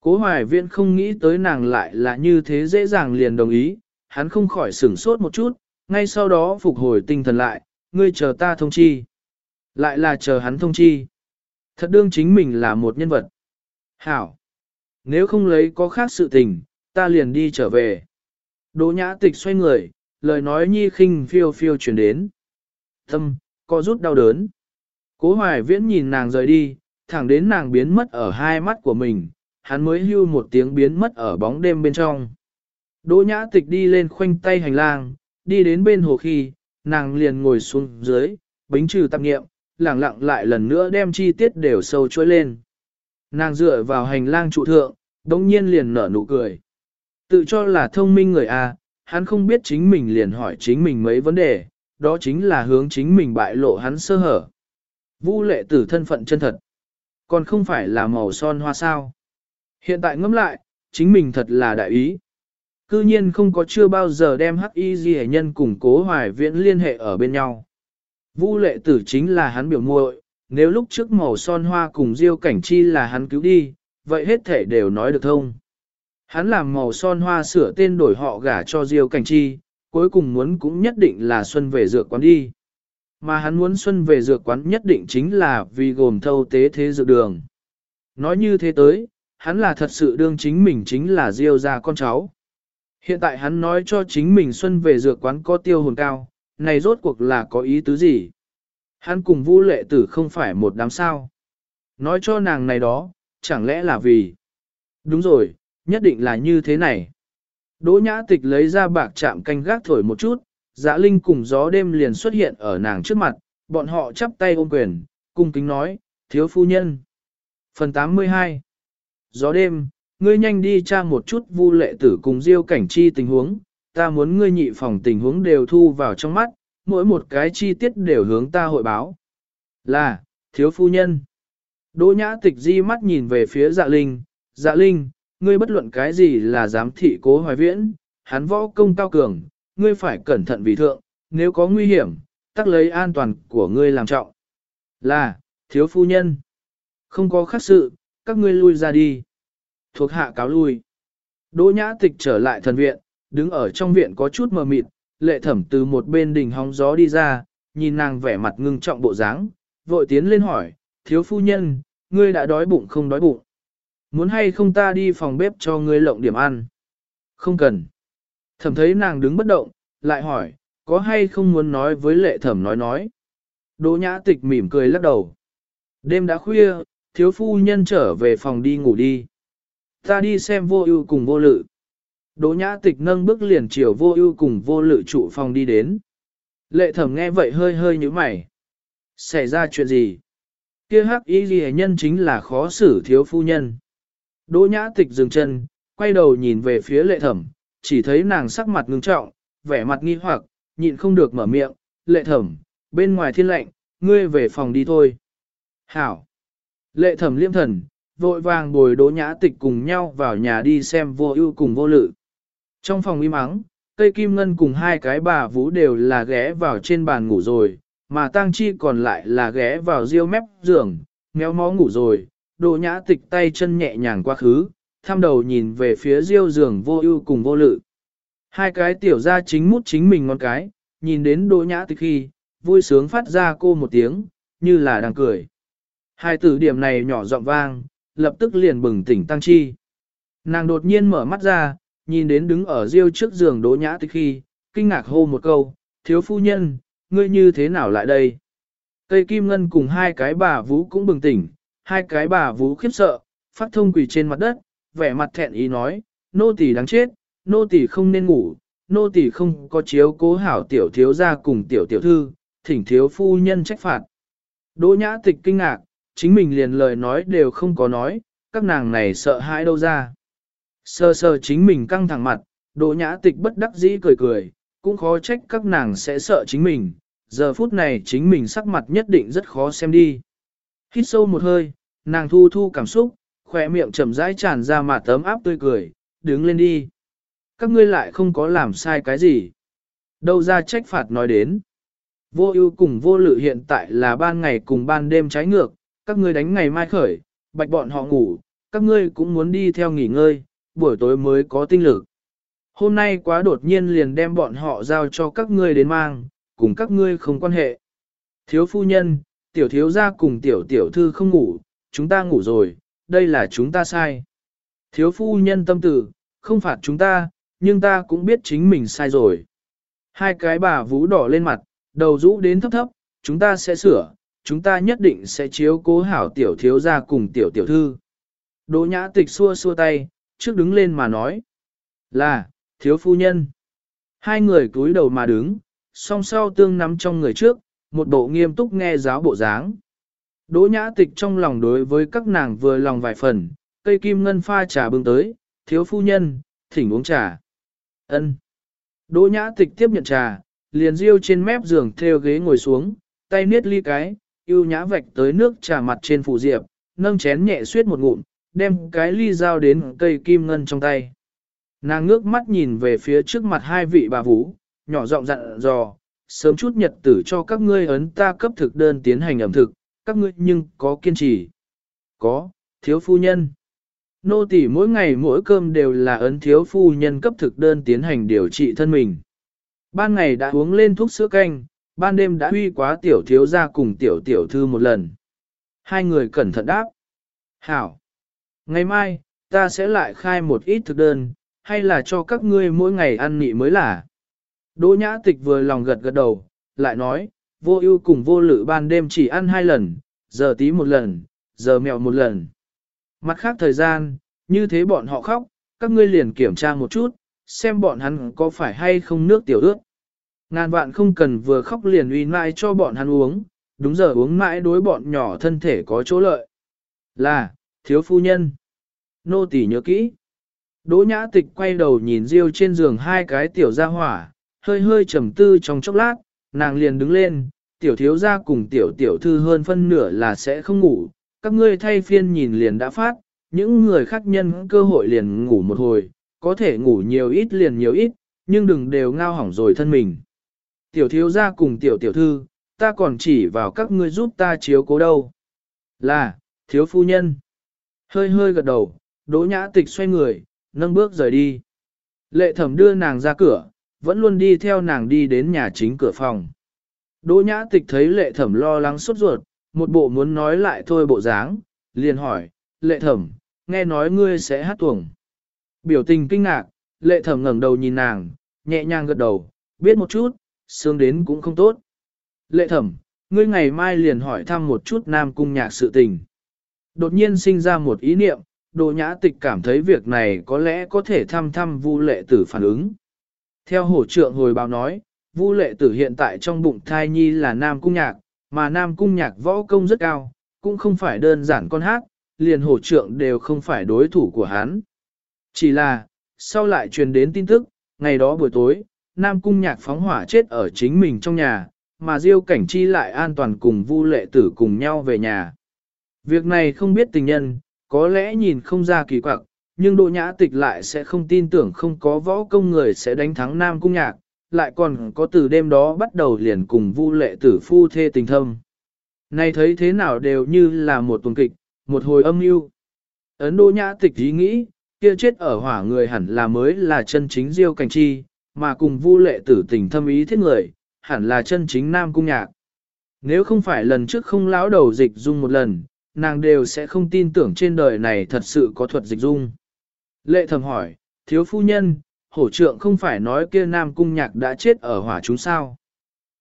Speaker 1: Cố hoài viễn không nghĩ tới nàng lại là như thế dễ dàng liền đồng ý, hắn không khỏi sửng sốt một chút, ngay sau đó phục hồi tinh thần lại, ngươi chờ ta thông chi. Lại là chờ hắn thông chi. Thật đương chính mình là một nhân vật. Hảo! Nếu không lấy có khác sự tình, ta liền đi trở về. Đỗ nhã tịch xoay người, lời nói nhi khinh phiêu phiêu chuyển đến. Tâm, có rút đau đớn. Cố hoài viễn nhìn nàng rời đi, thẳng đến nàng biến mất ở hai mắt của mình, hắn mới hưu một tiếng biến mất ở bóng đêm bên trong. Đỗ nhã tịch đi lên khoanh tay hành lang, đi đến bên hồ khi, nàng liền ngồi xuống dưới, bính trừ tạp nghiệm, lặng lặng lại lần nữa đem chi tiết đều sâu chuỗi lên. Nàng dựa vào hành lang trụ thượng, đồng nhiên liền nở nụ cười. Tự cho là thông minh người A, hắn không biết chính mình liền hỏi chính mình mấy vấn đề, đó chính là hướng chính mình bại lộ hắn sơ hở. Vu lệ tử thân phận chân thật, còn không phải là màu son hoa sao. Hiện tại ngẫm lại, chính mình thật là đại ý. Cư nhiên không có chưa bao giờ đem hắc y di nhân cùng cố hoài viễn liên hệ ở bên nhau. Vu lệ tử chính là hắn biểu muội, nếu lúc trước màu son hoa cùng diêu cảnh chi là hắn cứu đi, vậy hết thể đều nói được thông. Hắn làm màu son hoa sửa tên đổi họ gả cho diêu cảnh chi, cuối cùng muốn cũng nhất định là xuân về dược quán đi. Mà hắn muốn xuân về dược quán nhất định chính là vì gồm thâu tế thế dược đường. Nói như thế tới, hắn là thật sự đương chính mình chính là diêu gia con cháu. Hiện tại hắn nói cho chính mình xuân về dược quán có tiêu hồn cao, này rốt cuộc là có ý tứ gì? Hắn cùng Vu lệ tử không phải một đám sao. Nói cho nàng này đó, chẳng lẽ là vì... Đúng rồi, nhất định là như thế này. Đỗ nhã tịch lấy ra bạc chạm canh gác thổi một chút, dạ linh cùng gió đêm liền xuất hiện ở nàng trước mặt, bọn họ chắp tay ôm quyền, cung kính nói, thiếu phu nhân. Phần 82 Gió đêm, ngươi nhanh đi tra một chút vu lệ tử cùng diêu cảnh chi tình huống, ta muốn ngươi nhị phòng tình huống đều thu vào trong mắt, mỗi một cái chi tiết đều hướng ta hội báo. Là, thiếu phu nhân. Đỗ nhã tịch di mắt nhìn về phía dạ linh, dạ linh, ngươi bất luận cái gì là giám thị cố hoài viễn, hắn võ công cao cường, ngươi phải cẩn thận vì thượng, nếu có nguy hiểm, tắc lấy an toàn của ngươi làm trọng. Là, thiếu phu nhân. Không có khác sự, các ngươi lui ra đi. Thuộc hạ cáo lui. Đỗ nhã tịch trở lại thần viện, đứng ở trong viện có chút mờ mịt, lệ thẩm từ một bên đỉnh hóng gió đi ra, nhìn nàng vẻ mặt ngưng trọng bộ dáng, vội tiến lên hỏi, thiếu phu nhân, ngươi đã đói bụng không đói bụng. Muốn hay không ta đi phòng bếp cho ngươi lộng điểm ăn? Không cần. Thẩm thấy nàng đứng bất động, lại hỏi, có hay không muốn nói với lệ thẩm nói nói. Đỗ nhã tịch mỉm cười lắc đầu. Đêm đã khuya, thiếu phu nhân trở về phòng đi ngủ đi. Ta đi xem vô ưu cùng vô lự. Đỗ nhã tịch nâng bước liền chiều vô ưu cùng vô lự trụ phòng đi đến. Lệ thẩm nghe vậy hơi hơi như mày. Xảy ra chuyện gì? Kia hắc y ghi nhân chính là khó xử thiếu phu nhân. Đỗ nhã tịch dừng chân, quay đầu nhìn về phía lệ thẩm, chỉ thấy nàng sắc mặt ngưng trọng, vẻ mặt nghi hoặc, nhịn không được mở miệng, lệ thẩm, bên ngoài thiên lệnh, ngươi về phòng đi thôi. Hảo! Lệ thẩm liêm thần, vội vàng bồi đỗ nhã tịch cùng nhau vào nhà đi xem vô ưu cùng vô lự. Trong phòng im ắng, cây kim ngân cùng hai cái bà vũ đều là ghé vào trên bàn ngủ rồi, mà tang chi còn lại là ghé vào riêu mép giường, méo mó ngủ rồi, đồ nhã tịch tay chân nhẹ nhàng qua khứ, tham đầu nhìn về phía riêu giường vô ưu cùng vô lự. Hai cái tiểu ra chính mút chính mình ngón cái, nhìn đến đồ nhã tịch khi, vui sướng phát ra cô một tiếng, như là đang cười. Hai tử điểm này nhỏ giọng vang, lập tức liền bừng tỉnh tăng chi. Nàng đột nhiên mở mắt ra, nhìn đến đứng ở riêu trước giường đỗ nhã tịch khi, kinh ngạc hô một câu, thiếu phu nhân, ngươi như thế nào lại đây? Tây Kim Ngân cùng hai cái bà vũ cũng bừng tỉnh, hai cái bà vũ khiếp sợ, phát thông quỳ trên mặt đất, vẻ mặt thẹn ý nói, nô tỳ đáng chết, nô tỳ không nên ngủ, nô tỳ không có chiếu cố hảo tiểu thiếu gia cùng tiểu tiểu thư, thỉnh thiếu phu nhân trách phạt. Đỗ nhã tịch kinh ngạc, chính mình liền lời nói đều không có nói, các nàng này sợ hãi đâu ra. Sơ sơ chính mình căng thẳng mặt, đỗ nhã tịch bất đắc dĩ cười cười, cũng khó trách các nàng sẽ sợ chính mình, giờ phút này chính mình sắc mặt nhất định rất khó xem đi. Hít sâu một hơi, nàng thu thu cảm xúc, khỏe miệng chậm rãi tràn ra mà tấm áp tươi cười, đứng lên đi. Các ngươi lại không có làm sai cái gì. Đâu ra trách phạt nói đến. Vô ưu cùng vô lự hiện tại là ban ngày cùng ban đêm trái ngược, các ngươi đánh ngày mai khởi, bạch bọn họ ngủ, các ngươi cũng muốn đi theo nghỉ ngơi, buổi tối mới có tinh lực. Hôm nay quá đột nhiên liền đem bọn họ giao cho các ngươi đến mang, cùng các ngươi không quan hệ. Thiếu phu nhân, tiểu thiếu gia cùng tiểu tiểu thư không ngủ, chúng ta ngủ rồi, đây là chúng ta sai. Thiếu phu nhân tâm tử, không phạt chúng ta, nhưng ta cũng biết chính mình sai rồi. Hai cái bà vũ đỏ lên mặt, đầu rũ đến thấp thấp, chúng ta sẽ sửa, chúng ta nhất định sẽ chiếu cố hảo tiểu thiếu gia cùng tiểu tiểu thư. Đỗ nhã tịch xua xua tay, trước đứng lên mà nói. Là, thiếu phu nhân. Hai người cúi đầu mà đứng, song sau tương nắm trong người trước, một bộ nghiêm túc nghe giáo bộ dáng. Đỗ nhã tịch trong lòng đối với các nàng vừa lòng vài phần, cây kim ngân pha trà bưng tới, thiếu phu nhân, thỉnh uống trà. ân Đỗ nhã tịch tiếp nhận trà, liền riêu trên mép giường theo ghế ngồi xuống, tay niết ly cái, yêu nhã vạch tới nước trà mặt trên phủ diệp, nâng chén nhẹ suyết một ngụm, đem cái ly dao đến cây kim ngân trong tay. Nàng ngước mắt nhìn về phía trước mặt hai vị bà vũ, nhỏ giọng dặn dò, sớm chút nhật tử cho các ngươi ấn ta cấp thực đơn tiến hành ẩm thực, các ngươi nhưng có kiên trì. Có, thiếu phu nhân. Nô tỳ mỗi ngày mỗi cơm đều là ấn thiếu phu nhân cấp thực đơn tiến hành điều trị thân mình. Ban ngày đã uống lên thuốc sữa canh, ban đêm đã huy quá tiểu thiếu ra cùng tiểu tiểu thư một lần. Hai người cẩn thận đáp. Hảo. Ngày mai, ta sẽ lại khai một ít thực đơn, hay là cho các ngươi mỗi ngày ăn nị mới là. Đỗ nhã tịch vừa lòng gật gật đầu, lại nói, vô ưu cùng vô lự ban đêm chỉ ăn hai lần, giờ tí một lần, giờ mèo một lần. Mặt khác thời gian, như thế bọn họ khóc, các ngươi liền kiểm tra một chút, xem bọn hắn có phải hay không nước tiểu ướt. Ngàn vạn không cần vừa khóc liền uy mãi cho bọn hắn uống, đúng giờ uống mãi đối bọn nhỏ thân thể có chỗ lợi. Là, thiếu phu nhân. Nô tỳ nhớ kỹ. Đỗ nhã tịch quay đầu nhìn riêu trên giường hai cái tiểu gia hỏa, hơi hơi trầm tư trong chốc lát, nàng liền đứng lên, tiểu thiếu gia cùng tiểu tiểu thư hơn phân nửa là sẽ không ngủ, các ngươi thay phiên nhìn liền đã phát, những người khác nhân cơ hội liền ngủ một hồi, có thể ngủ nhiều ít liền nhiều ít, nhưng đừng đều ngao hỏng rồi thân mình. Tiểu thiếu gia cùng tiểu tiểu thư, ta còn chỉ vào các ngươi giúp ta chiếu cố đâu. Là, thiếu phu nhân. Hơi hơi gật đầu, đỗ nhã tịch xoay người, nâng bước rời đi. Lệ thẩm đưa nàng ra cửa, vẫn luôn đi theo nàng đi đến nhà chính cửa phòng. Đỗ nhã tịch thấy lệ thẩm lo lắng sốt ruột, một bộ muốn nói lại thôi bộ dáng, liền hỏi, lệ thẩm, nghe nói ngươi sẽ hát tuồng. Biểu tình kinh ngạc, lệ thẩm ngẩng đầu nhìn nàng, nhẹ nhàng gật đầu, biết một chút, sướng đến cũng không tốt. Lệ thẩm, ngươi ngày mai liền hỏi thăm một chút nam cung nhạc sự tình. Đột nhiên sinh ra một ý niệm, Đồ nhã tịch cảm thấy việc này có lẽ có thể thăm thăm vu lệ tử phản ứng. Theo hổ trượng hồi báo nói, vu lệ tử hiện tại trong bụng thai nhi là nam cung nhạc, mà nam cung nhạc võ công rất cao, cũng không phải đơn giản con hát, liền hổ trượng đều không phải đối thủ của hắn. Chỉ là, sau lại truyền đến tin tức, ngày đó buổi tối, nam cung nhạc phóng hỏa chết ở chính mình trong nhà, mà diêu cảnh chi lại an toàn cùng vu lệ tử cùng nhau về nhà. Việc này không biết tình nhân, có lẽ nhìn không ra kỳ quặc, nhưng Đỗ Nhã Tịch lại sẽ không tin tưởng không có võ công người sẽ đánh thắng Nam Cung Nhạc, lại còn có từ đêm đó bắt đầu liền cùng Vu Lệ Tử phu thê tình thâm. nay thấy thế nào đều như là một tuần kịch, một hồi âm mưu. Ấn Đỗ Nhã Tịch ý nghĩ, kia chết ở hỏa người hẳn là mới là chân chính Diêu Cảnh Chi, mà cùng Vu Lệ Tử tình thâm ý thiết người, hẳn là chân chính Nam Cung Nhạc. Nếu không phải lần trước không lão đầu dịch dung một lần, nàng đều sẽ không tin tưởng trên đời này thật sự có thuật dịch dung. Lệ thầm hỏi, thiếu phu nhân, hổ trượng không phải nói kia nam cung nhạc đã chết ở hỏa chúng sao.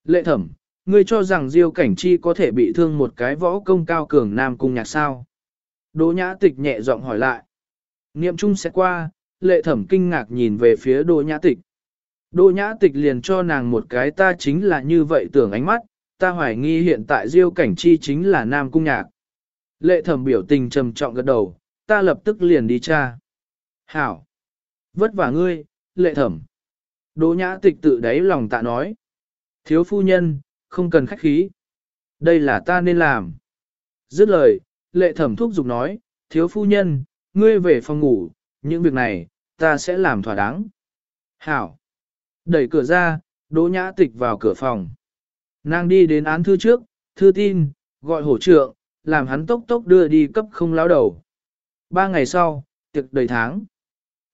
Speaker 1: Lệ thẩm, ngươi cho rằng diêu cảnh chi có thể bị thương một cái võ công cao cường nam cung nhạc sao? Đỗ nhã tịch nhẹ giọng hỏi lại. Niệm trung sẽ qua, lệ thẩm kinh ngạc nhìn về phía đỗ nhã tịch. Đỗ nhã tịch liền cho nàng một cái ta chính là như vậy tưởng ánh mắt, ta hoài nghi hiện tại diêu cảnh chi chính là nam cung nhạc. Lệ thẩm biểu tình trầm trọng gật đầu, ta lập tức liền đi tra. Hảo! Vất vả ngươi, lệ thẩm. Đỗ nhã tịch tự đáy lòng tạ nói. Thiếu phu nhân, không cần khách khí. Đây là ta nên làm. Dứt lời, lệ thẩm thúc giục nói, thiếu phu nhân, ngươi về phòng ngủ, những việc này, ta sẽ làm thỏa đáng. Hảo! Đẩy cửa ra, đỗ nhã tịch vào cửa phòng. Nàng đi đến án thư trước, thư tin, gọi hổ trượng, làm hắn tốc tốc đưa đi cấp không lão đầu. Ba ngày sau, tiệc đầy tháng.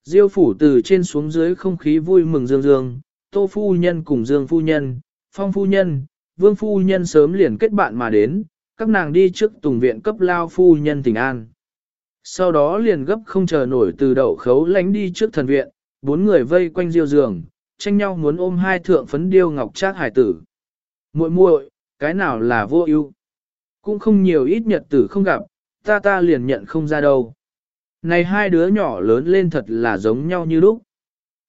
Speaker 1: Diêu phủ từ trên xuống dưới không khí vui mừng dương dương, tô phu nhân cùng dương phu nhân, phong phu nhân, vương phu nhân sớm liền kết bạn mà đến, các nàng đi trước tùng viện cấp lao phu nhân tỉnh an. Sau đó liền gấp không chờ nổi từ đậu khấu lánh đi trước thần viện, bốn người vây quanh diêu giường, tranh nhau muốn ôm hai thượng phấn điêu ngọc trác hải tử. muội muội, cái nào là vô ưu? Cũng không nhiều ít nhật tử không gặp, ta ta liền nhận không ra đâu. Này hai đứa nhỏ lớn lên thật là giống nhau như lúc.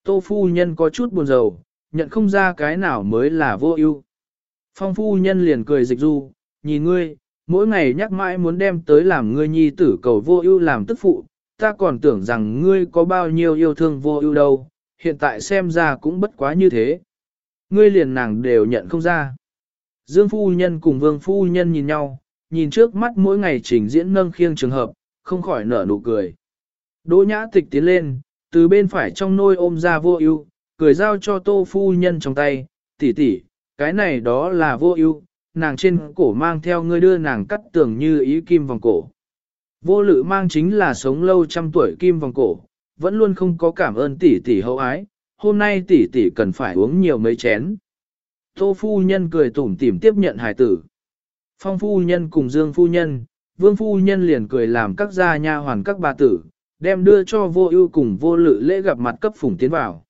Speaker 1: Tô phu nhân có chút buồn rầu, nhận không ra cái nào mới là vô ưu. Phong phu nhân liền cười dịch du, nhìn ngươi, mỗi ngày nhắc mãi muốn đem tới làm ngươi nhi tử cầu vô ưu làm tức phụ, ta còn tưởng rằng ngươi có bao nhiêu yêu thương vô ưu đâu, hiện tại xem ra cũng bất quá như thế. Ngươi liền nàng đều nhận không ra. Dương phu nhân cùng vương phu nhân nhìn nhau, nhìn trước mắt mỗi ngày trình diễn nâng khiêng trường hợp, không khỏi nở nụ cười. Đỗ nhã tịch tiến lên, từ bên phải trong nôi ôm ra vô ưu, cười giao cho tô phu nhân trong tay, tỷ tỷ, cái này đó là vô ưu, nàng trên cổ mang theo ngươi đưa nàng cắt tưởng như ý kim vòng cổ. Vô lự mang chính là sống lâu trăm tuổi kim vòng cổ, vẫn luôn không có cảm ơn tỷ tỷ hậu ái, hôm nay tỷ tỷ cần phải uống nhiều mấy chén. Tô phu nhân cười tủm tỉm tiếp nhận hài tử. Phong phu nhân cùng Dương phu nhân, Vương phu nhân liền cười làm các gia nha hoàn các bà tử, đem đưa cho vô ưu cùng vô lự lễ gặp mặt cấp phủng tiến vào.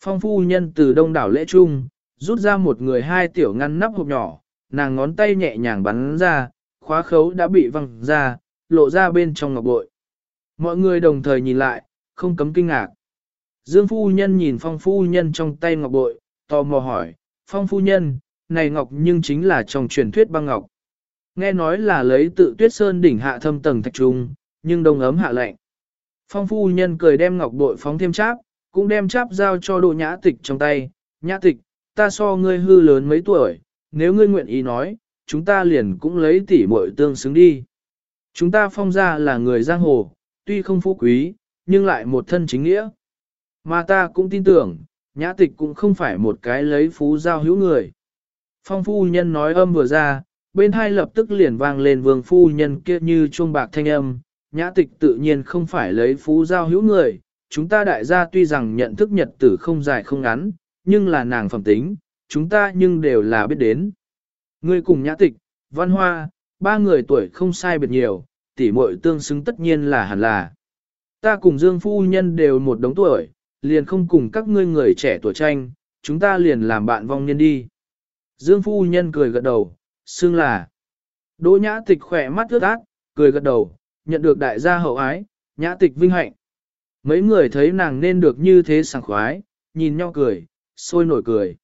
Speaker 1: Phong phu nhân từ đông đảo lễ trung, rút ra một người hai tiểu ngăn nắp hộp nhỏ, nàng ngón tay nhẹ nhàng bắn ra, khóa khấu đã bị văng ra, lộ ra bên trong ngọc bội. Mọi người đồng thời nhìn lại, không cấm kinh ngạc. Dương phu nhân nhìn phong phu nhân trong tay ngọc bội, tò mò hỏi, phong phu nhân, này ngọc nhưng chính là trong truyền thuyết băng ngọc. Nghe nói là lấy tự tuyết sơn đỉnh hạ thâm tầng thạch trung, nhưng đông ấm hạ lạnh. Phong phu nhân cười đem ngọc bội phóng thêm cháp, cũng đem cháp giao cho đồ nhã tịch trong tay. Nhã tịch, ta so ngươi hư lớn mấy tuổi, nếu ngươi nguyện ý nói, chúng ta liền cũng lấy tỉ muội tương xứng đi. Chúng ta phong ra là người giang hồ, tuy không phú quý, nhưng lại một thân chính nghĩa. Mà ta cũng tin tưởng, nhã tịch cũng không phải một cái lấy phú giao hữu người. Phong phu nhân nói âm vừa ra, bên hai lập tức liền vang lên vương phu nhân kia như chuông bạc thanh âm, nhã tịch tự nhiên không phải lấy phú giao hữu người, chúng ta đại gia tuy rằng nhận thức nhật tử không dài không ngắn, nhưng là nàng phẩm tính, chúng ta nhưng đều là biết đến. Ngươi cùng nhã tịch, văn hoa, ba người tuổi không sai biệt nhiều, tỷ muội tương xứng tất nhiên là hẳn là. Ta cùng Dương phu nhân đều một đống tuổi, liền không cùng các ngươi người trẻ tuổi tranh, chúng ta liền làm bạn vong niên đi. Dương phu nhân cười gật đầu, xưng là. Đỗ nhã tịch khỏe mắt ướt át, cười gật đầu, nhận được đại gia hậu ái, nhã tịch vinh hạnh. Mấy người thấy nàng nên được như thế sảng khoái, nhìn nhau cười, sôi nổi cười.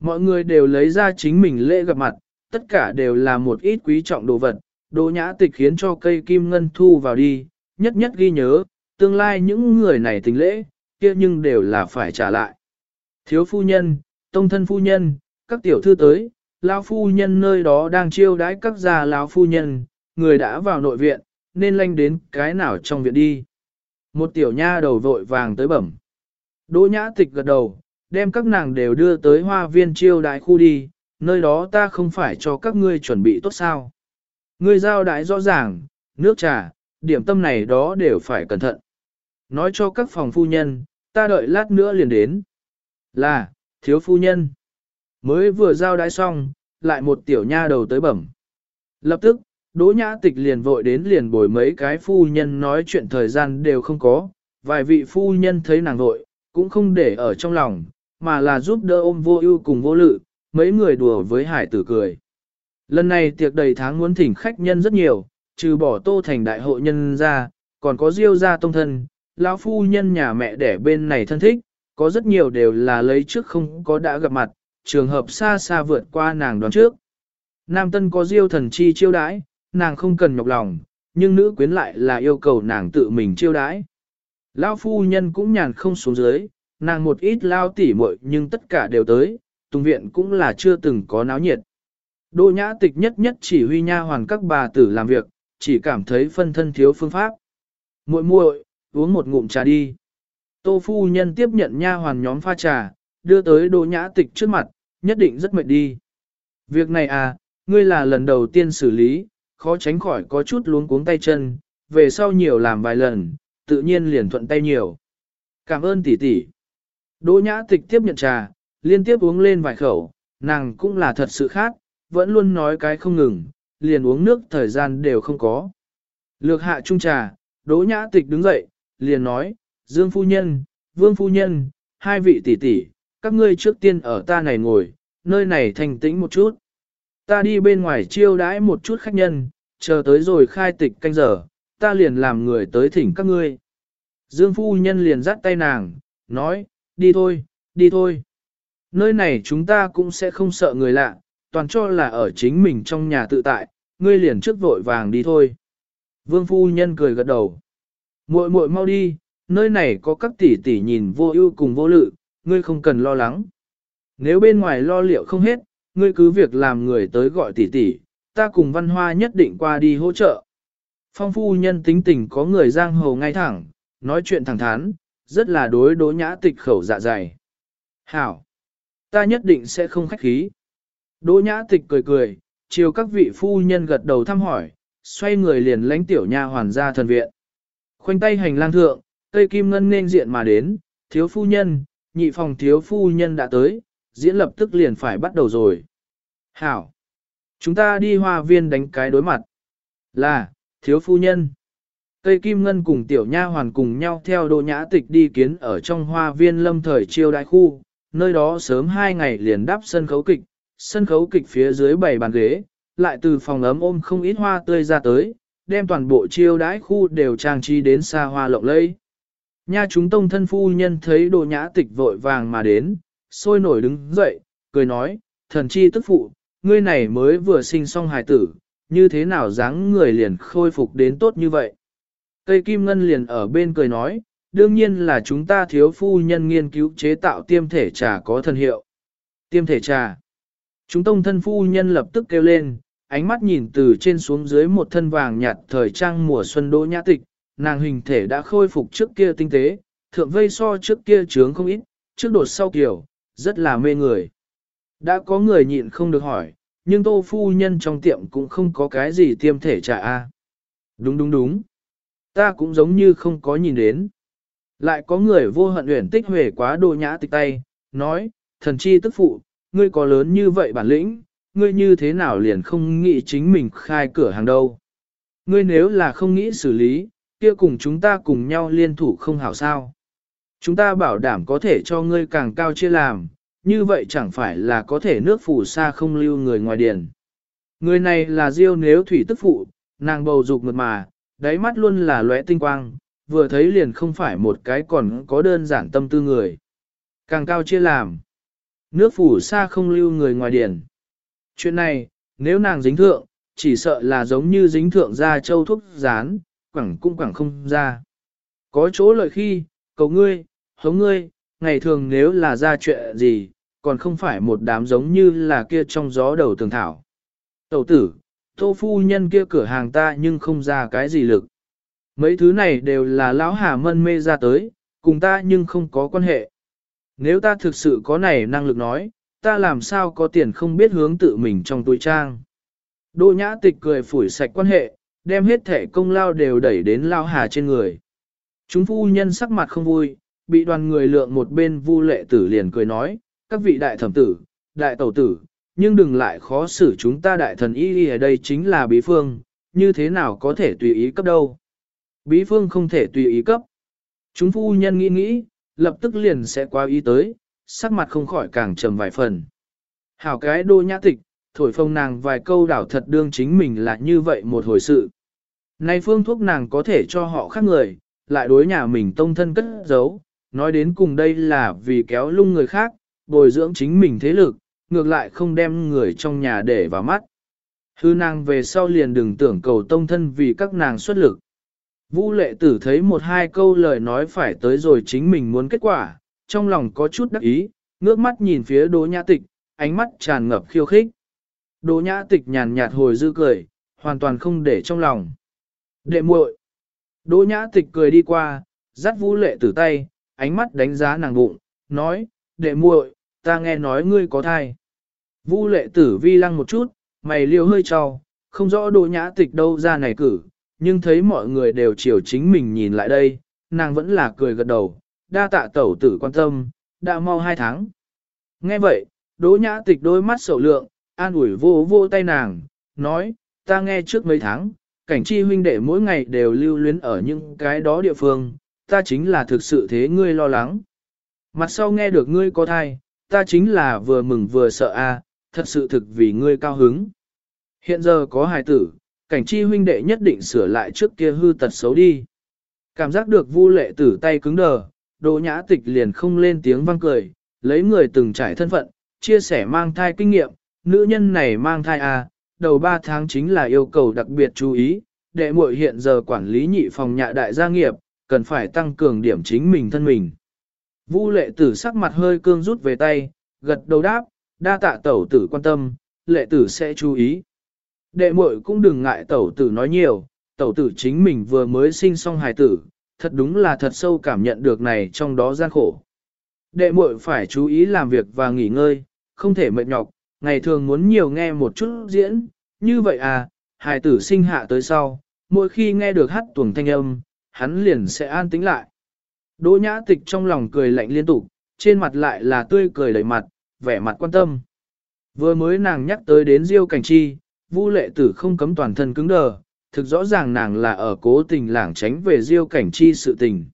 Speaker 1: Mọi người đều lấy ra chính mình lễ gặp mặt, tất cả đều là một ít quý trọng đồ vật, đồ nhã tịch khiến cho cây kim ngân thu vào đi, nhất nhất ghi nhớ, tương lai những người này tình lễ, kia nhưng đều là phải trả lại. Thiếu phu nhân, tông thân phu nhân, các tiểu thư tới, lão phu nhân nơi đó đang chiêu đãi các gia lão phu nhân, người đã vào nội viện, nên lanh đến cái nào trong viện đi. Một tiểu nha đầu vội vàng tới bẩm. Đỗ nhã tịch gật đầu, đem các nàng đều đưa tới hoa viên chiêu đại khu đi, nơi đó ta không phải cho các ngươi chuẩn bị tốt sao. Ngươi giao đại rõ ràng, nước trà, điểm tâm này đó đều phải cẩn thận. Nói cho các phòng phu nhân, ta đợi lát nữa liền đến. Là, thiếu phu nhân. Mới vừa giao đái xong, lại một tiểu nha đầu tới bẩm. Lập tức, Đỗ Nhã Tịch liền vội đến liền bồi mấy cái phu nhân nói chuyện thời gian đều không có, vài vị phu nhân thấy nàng vội, cũng không để ở trong lòng, mà là giúp đỡ ôm vô ưu cùng vô lự, mấy người đùa với hải tử cười. Lần này tiệc đầy tháng muốn thỉnh khách nhân rất nhiều, trừ bỏ tô thành đại hội nhân ra, còn có diêu gia tông thân, lão phu nhân nhà mẹ đẻ bên này thân thích, có rất nhiều đều là lấy trước không có đã gặp mặt, trường hợp xa xa vượt qua nàng đoán trước. Nam tân có diêu thần chi chiêu đãi, nàng không cần nhọc lòng, nhưng nữ quyến lại là yêu cầu nàng tự mình chiêu đãi. Lão phu nhân cũng nhàn không xuống dưới, nàng một ít lao tỉ muội nhưng tất cả đều tới, tùng viện cũng là chưa từng có náo nhiệt. Đỗ nhã tịch nhất nhất chỉ huy nha hoàn các bà tử làm việc, chỉ cảm thấy phân thân thiếu phương pháp. muội muội uống một ngụm trà đi. Tô phu nhân tiếp nhận nha hoàn nhóm pha trà, đưa tới đỗ nhã tịch trước mặt, nhất định rất mệt đi. Việc này à, ngươi là lần đầu tiên xử lý, khó tránh khỏi có chút luống cuống tay chân, về sau nhiều làm vài lần, tự nhiên liền thuận tay nhiều. Cảm ơn tỷ tỷ. Đỗ nhã tịch tiếp nhận trà, liên tiếp uống lên vài khẩu, nàng cũng là thật sự khác, vẫn luôn nói cái không ngừng, liền uống nước thời gian đều không có. Lược hạ trung trà, đỗ nhã tịch đứng dậy, liền nói, Dương phu nhân, Vương phu nhân, hai vị tỷ tỷ, các ngươi trước tiên ở ta này ngồi, nơi này thành tĩnh một chút. Ta đi bên ngoài chiêu đãi một chút khách nhân, chờ tới rồi khai tịch canh giờ, ta liền làm người tới thỉnh các ngươi. Dương phu nhân liền dắt tay nàng, nói, đi thôi, đi thôi. Nơi này chúng ta cũng sẽ không sợ người lạ, toàn cho là ở chính mình trong nhà tự tại, ngươi liền trước vội vàng đi thôi. Vương phu nhân cười gật đầu. muội muội mau đi, nơi này có các tỷ tỷ nhìn vô ưu cùng vô lự, ngươi không cần lo lắng. Nếu bên ngoài lo liệu không hết, ngươi cứ việc làm người tới gọi tỷ tỷ, ta cùng văn hoa nhất định qua đi hỗ trợ. Phong phu nhân tính tình có người giang hồ ngay thẳng, nói chuyện thẳng thắn, rất là đối đỗ nhã tịch khẩu dạ dày. Hảo! Ta nhất định sẽ không khách khí. Đỗ nhã tịch cười cười, chiều các vị phu nhân gật đầu thăm hỏi, xoay người liền lánh tiểu nha hoàn ra thần viện. Khoanh tay hành lang thượng, cây kim ngân nên diện mà đến, thiếu phu nhân, nhị phòng thiếu phu nhân đã tới, diễn lập tức liền phải bắt đầu rồi. Hảo! Chúng ta đi hoa viên đánh cái đối mặt. Là, thiếu phu nhân. Cây kim ngân cùng tiểu nha hoàn cùng nhau theo Đô nhã tịch đi kiến ở trong hoa viên lâm thời chiêu đại khu, nơi đó sớm hai ngày liền đắp sân khấu kịch, sân khấu kịch phía dưới bảy bàn ghế, lại từ phòng ấm ôm không ít hoa tươi ra tới, đem toàn bộ chiêu đãi khu đều trang trí đến xa hoa lộng lẫy. Nha chúng tông thân phu nhân thấy đồ nhã tịch vội vàng mà đến, sôi nổi đứng dậy, cười nói, thần chi tức phụ, ngươi này mới vừa sinh xong hài tử, như thế nào dáng người liền khôi phục đến tốt như vậy. Cây kim ngân liền ở bên cười nói, đương nhiên là chúng ta thiếu phu nhân nghiên cứu chế tạo tiêm thể trà có thần hiệu. Tiêm thể trà. Chúng tông thân phu nhân lập tức kêu lên, ánh mắt nhìn từ trên xuống dưới một thân vàng nhạt thời trang mùa xuân đỗ nhã tịch, nàng hình thể đã khôi phục trước kia tinh tế, thượng vây so trước kia trướng không ít, trước đột sau kiểu, rất là mê người. Đã có người nhịn không được hỏi, nhưng tô phu nhân trong tiệm cũng không có cái gì tiêm thể trà a. Đúng đúng đúng. Ta cũng giống như không có nhìn đến. Lại có người vô hận uyển tích huệ quá đồ nhã tịch tay, nói, thần chi tức phụ, ngươi có lớn như vậy bản lĩnh, ngươi như thế nào liền không nghĩ chính mình khai cửa hàng đâu. Ngươi nếu là không nghĩ xử lý, kia cùng chúng ta cùng nhau liên thủ không hảo sao. Chúng ta bảo đảm có thể cho ngươi càng cao chia làm, như vậy chẳng phải là có thể nước phủ xa không lưu người ngoài điền. Người này là Diêu nếu thủy tức phụ, nàng bầu dục mượt mà, đáy mắt luôn là lóe tinh quang, vừa thấy liền không phải một cái còn có đơn giản tâm tư người. Càng cao chia làm. Nước phủ xa không lưu người ngoài điển. Chuyện này, nếu nàng dính thượng, chỉ sợ là giống như dính thượng ra châu thuốc rán, quẳng cũng quẳng không ra. Có chỗ lợi khi, cầu ngươi, hống ngươi, ngày thường nếu là ra chuyện gì, còn không phải một đám giống như là kia trong gió đầu tường thảo. Tẩu tử, tô phu nhân kia cửa hàng ta nhưng không ra cái gì lực. Mấy thứ này đều là lão hà mân mê ra tới, cùng ta nhưng không có quan hệ. Nếu ta thực sự có này năng lực nói, ta làm sao có tiền không biết hướng tự mình trong túi trang. Đô nhã tịch cười phủi sạch quan hệ, đem hết thể công lao đều đẩy đến lao hà trên người. Chúng phu nhân sắc mặt không vui, bị đoàn người lượng một bên vu lệ tử liền cười nói, các vị đại thẩm tử, đại tẩu tử, nhưng đừng lại khó xử chúng ta đại thần y ở đây chính là bí phương, như thế nào có thể tùy ý cấp đâu. Bí phương không thể tùy ý cấp. Chúng phu nhân nghĩ nghĩ, lập tức liền sẽ qua ý tới, sắc mặt không khỏi càng trầm vài phần. Hảo cái đô nhã tịch, thổi phông nàng vài câu đảo thật đương chính mình là như vậy một hồi sự. Nay phương thuốc nàng có thể cho họ khác người, lại đối nhà mình tông thân cất giấu, nói đến cùng đây là vì kéo lung người khác, bồi dưỡng chính mình thế lực, ngược lại không đem người trong nhà để vào mắt. Hư nàng về sau liền đừng tưởng cầu tông thân vì các nàng xuất lực. Vũ lệ tử thấy một hai câu lời nói phải tới rồi chính mình muốn kết quả, trong lòng có chút đắc ý, ngước mắt nhìn phía đỗ nhã tịch, ánh mắt tràn ngập khiêu khích. Đỗ nhã tịch nhàn nhạt hồi dư cười, hoàn toàn không để trong lòng. Đệ muội. Đỗ nhã tịch cười đi qua, dắt vũ lệ tử tay, ánh mắt đánh giá nàng bụng, nói, đệ muội, ta nghe nói ngươi có thai. Vu lệ tử vi lăng một chút, mày liêu hơi trao, không rõ đỗ nhã tịch đâu ra này cử, nhưng thấy mọi người đều chiều chính mình nhìn lại đây, nàng vẫn là cười gật đầu, đa tạ tẩu tử quan tâm, đã mau hai tháng. Nghe vậy, đỗ nhã tịch đôi mắt sầu lượng, an ủi vô vô tay nàng, nói, ta nghe trước mấy tháng, cảnh chi huynh đệ mỗi ngày đều lưu luyến ở những cái đó địa phương, ta chính là thực sự thế ngươi lo lắng. Mặt sau nghe được ngươi có thai, ta chính là vừa mừng vừa sợ a, thật sự thực vì ngươi cao hứng. Hiện giờ có hài tử, cảnh chi huynh đệ nhất định sửa lại trước kia hư tật xấu đi. Cảm giác được vu lệ tử tay cứng đờ, Đỗ nhã tịch liền không lên tiếng vang cười, lấy người từng trải thân phận, chia sẻ mang thai kinh nghiệm, nữ nhân này mang thai à, đầu 3 tháng chính là yêu cầu đặc biệt chú ý, đệ muội hiện giờ quản lý nhị phòng nhà đại gia nghiệp, cần phải tăng cường điểm chính mình thân mình. Vu lệ tử sắc mặt hơi cương rút về tay, gật đầu đáp, đa tạ tẩu tử quan tâm, lệ tử sẽ chú ý. Đệ muội cũng đừng ngại tẩu tử nói nhiều, tẩu tử chính mình vừa mới sinh xong hài tử, thật đúng là thật sâu cảm nhận được này trong đó gian khổ. Đệ muội phải chú ý làm việc và nghỉ ngơi, không thể mệt nhọc, ngày thường muốn nhiều nghe một chút diễn, như vậy à, hài tử sinh hạ tới sau, mỗi khi nghe được hát tuồng thanh âm, hắn liền sẽ an tĩnh lại. Đỗ nhã tịch trong lòng cười lạnh liên tục, trên mặt lại là tươi cười đầy mặt, vẻ mặt quan tâm. Vừa mới nàng nhắc tới đến Diêu Cảnh Chi, Vu lệ tử không cấm toàn thân cứng đờ, thực rõ ràng nàng là ở cố tình lảng tránh về Diêu Cảnh Chi sự tình.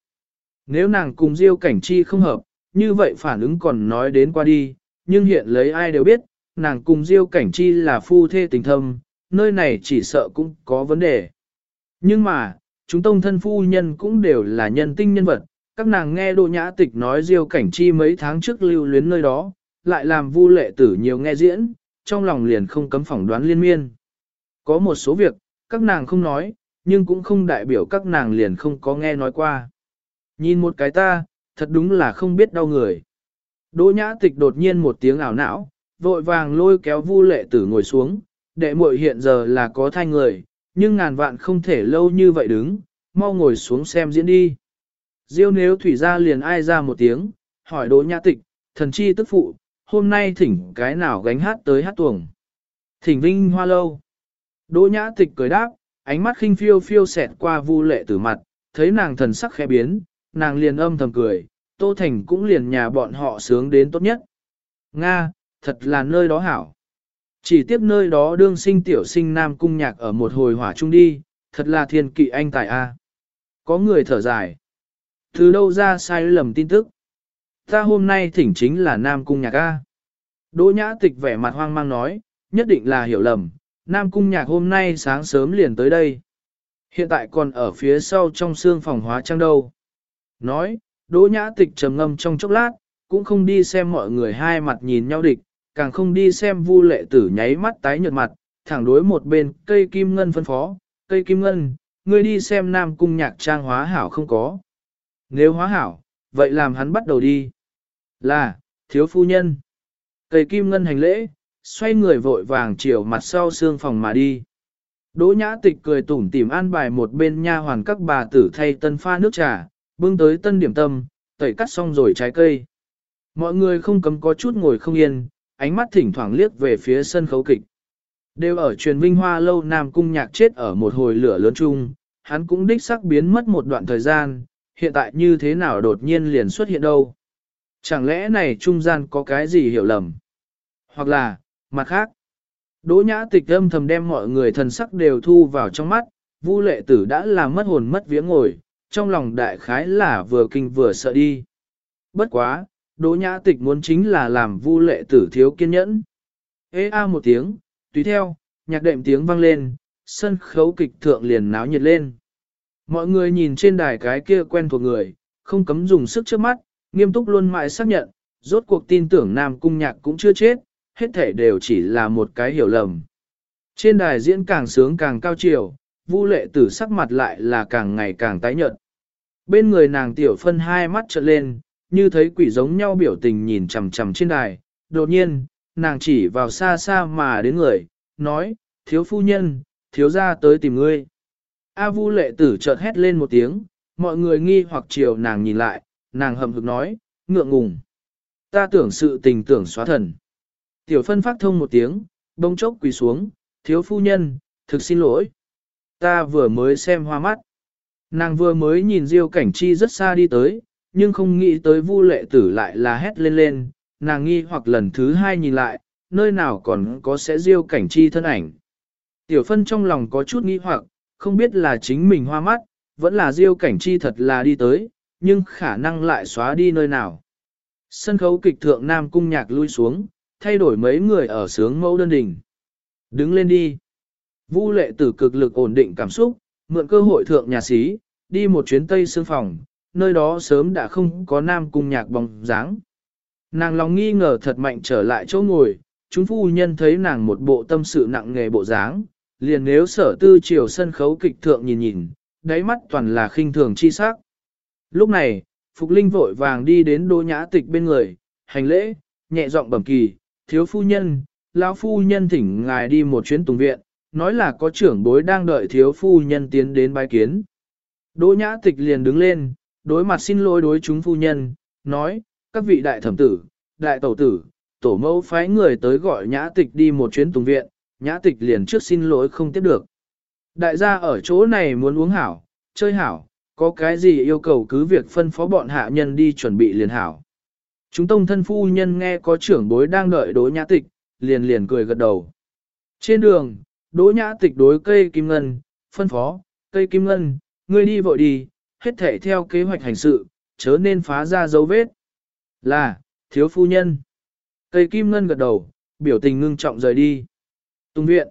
Speaker 1: Nếu nàng cùng Diêu Cảnh Chi không hợp, như vậy phản ứng còn nói đến qua đi, nhưng hiện lấy ai đều biết, nàng cùng Diêu Cảnh Chi là phu thê tình thâm, nơi này chỉ sợ cũng có vấn đề. Nhưng mà, chúng tông thân phu nhân cũng đều là nhân tinh nhân vật, các nàng nghe Đỗ Nhã Tịch nói Diêu Cảnh Chi mấy tháng trước lưu luyến nơi đó, lại làm Vu Lệ Tử nhiều nghe diễn, trong lòng liền không cấm phỏng đoán liên miên. Có một số việc, các nàng không nói, nhưng cũng không đại biểu các nàng liền không có nghe nói qua. Nhìn một cái ta, thật đúng là không biết đau người. Đỗ nhã tịch đột nhiên một tiếng ảo não, vội vàng lôi kéo vu lệ tử ngồi xuống, đệ muội hiện giờ là có thai người, nhưng ngàn vạn không thể lâu như vậy đứng, mau ngồi xuống xem diễn đi. Diêu nếu thủy ra liền ai ra một tiếng, hỏi đỗ nhã tịch, thần chi tức phụ, hôm nay thỉnh cái nào gánh hát tới hát tuồng. Thỉnh vinh hoa lâu. Đỗ nhã tịch cười đáp, ánh mắt khinh phiêu phiêu xẹt qua vu lệ tử mặt, thấy nàng thần sắc khẽ biến, nàng liền âm thầm cười, Tô Thành cũng liền nhà bọn họ sướng đến tốt nhất. Nga, thật là nơi đó hảo. Chỉ tiếp nơi đó đương sinh tiểu sinh nam cung nhạc ở một hồi hỏa trung đi, thật là thiên kỵ anh tài a. Có người thở dài. Từ đâu ra sai lầm tin tức? Ta hôm nay thỉnh chính là nam cung nhạc a. Đỗ nhã tịch vẻ mặt hoang mang nói, nhất định là hiểu lầm, Nam Cung Nhạc hôm nay sáng sớm liền tới đây. Hiện tại còn ở phía sau trong xương phòng hóa trang đâu. Nói, Đỗ Nhã Tịch trầm ngâm trong chốc lát, cũng không đi xem mọi người hai mặt nhìn nhau địch, càng không đi xem Vu Lệ Tử nháy mắt tái nhợt mặt, thẳng đối một bên cây kim ngân phân phó, cây kim ngân, ngươi đi xem Nam Cung Nhạc trang hóa hảo không có. Nếu hóa hảo, vậy làm hắn bắt đầu đi. Là, thiếu phu nhân. Cây kim ngân hành lễ, xoay người vội vàng chiều mặt sau xương phòng mà đi. Đỗ nhã tịch cười tủm tỉm an bài một bên nha hoàn các bà tử thay tân pha nước trà, bưng tới tân điểm tâm, tẩy cắt xong rồi trái cây. Mọi người không cấm có chút ngồi không yên, ánh mắt thỉnh thoảng liếc về phía sân khấu kịch. Đều ở truyền vinh hoa lâu Nam Cung nhạc chết ở một hồi lửa lớn chung, hắn cũng đích xác biến mất một đoạn thời gian, hiện tại như thế nào đột nhiên liền xuất hiện đâu. Chẳng lẽ này trung gian có cái gì hiểu lầm? Hoặc là, Mặt khác, Đỗ nhã tịch âm thầm đem mọi người thần sắc đều thu vào trong mắt, Vu lệ tử đã làm mất hồn mất vía ngồi, trong lòng đại khái là vừa kinh vừa sợ đi. Bất quá, Đỗ nhã tịch muốn chính là làm Vu lệ tử thiếu kiên nhẫn. Ê a một tiếng, tùy theo, nhạc đệm tiếng vang lên, sân khấu kịch thượng liền náo nhiệt lên. Mọi người nhìn trên đài cái kia quen thuộc người, không cấm dùng sức trước mắt, nghiêm túc luôn mãi xác nhận, rốt cuộc tin tưởng Nam Cung Nhạc cũng chưa chết, hết thể đều chỉ là một cái hiểu lầm. Trên đài diễn càng sướng càng cao chiều, Vu lệ tử sắc mặt lại là càng ngày càng tái nhợt. Bên người nàng tiểu phân hai mắt trợn lên, như thấy quỷ giống nhau biểu tình nhìn chằm chằm trên đài. Đột nhiên, nàng chỉ vào xa xa mà đến người, nói, thiếu phu nhân, thiếu gia tới tìm ngươi. A vu lệ tử chợt hét lên một tiếng, mọi người nghi hoặc chiều nàng nhìn lại, nàng hầm hực nói, ngượng ngùng. Ta tưởng sự tình tưởng xóa thần. Tiểu phân phát thông một tiếng, bông chốc quỳ xuống, thiếu phu nhân, thực xin lỗi. Ta vừa mới xem hoa mắt. Nàng vừa mới nhìn Diêu Cảnh Chi rất xa đi tới, nhưng không nghĩ tới Vu Lệ Tử lại là hét lên lên, nàng nghi hoặc lần thứ hai nhìn lại, nơi nào còn có sẽ Diêu Cảnh Chi thân ảnh. Tiểu Phân trong lòng có chút nghi hoặc, không biết là chính mình hoa mắt, vẫn là Diêu Cảnh Chi thật là đi tới, nhưng khả năng lại xóa đi nơi nào. Sân khấu kịch thượng Nam Cung Nhạc lui xuống, thay đổi mấy người ở sướng mẫu đơn đình. Đứng lên đi. Vu lệ tử cực lực ổn định cảm xúc, mượn cơ hội thượng nhà sĩ, đi một chuyến tây xương phòng, nơi đó sớm đã không có nam cung nhạc bóng dáng. Nàng lòng nghi ngờ thật mạnh trở lại chỗ ngồi, chúng phu nhân thấy nàng một bộ tâm sự nặng nghề bộ dáng, liền nếu sở tư chiều sân khấu kịch thượng nhìn nhìn, đáy mắt toàn là khinh thường chi sắc. Lúc này, Phục Linh vội vàng đi đến đô nhã tịch bên người, hành lễ, nhẹ giọng bẩm kỳ, thiếu phu nhân, lão phu nhân thỉnh ngài đi một chuyến tùng viện, nói là có trưởng bối đang đợi thiếu phu nhân tiến đến bái kiến. Đỗ nhã tịch liền đứng lên, đối mặt xin lỗi đối chúng phu nhân, nói, các vị đại thẩm tử, đại tẩu tử, tổ mẫu phái người tới gọi nhã tịch đi một chuyến tùng viện, nhã tịch liền trước xin lỗi không tiếp được. Đại gia ở chỗ này muốn uống hảo, chơi hảo, có cái gì yêu cầu cứ việc phân phó bọn hạ nhân đi chuẩn bị liền hảo. Chúng tông thân phu nhân nghe có trưởng bối đang đợi đối nhã tịch, liền liền cười gật đầu. Trên đường, đỗ nhã tịch đối cây kim ngân, phân phó, cây kim ngân, ngươi đi vội đi, hết thể theo kế hoạch hành sự, chớ nên phá ra dấu vết. Là, thiếu phu nhân. Cây kim ngân gật đầu, biểu tình ngưng trọng rời đi. Tung viện.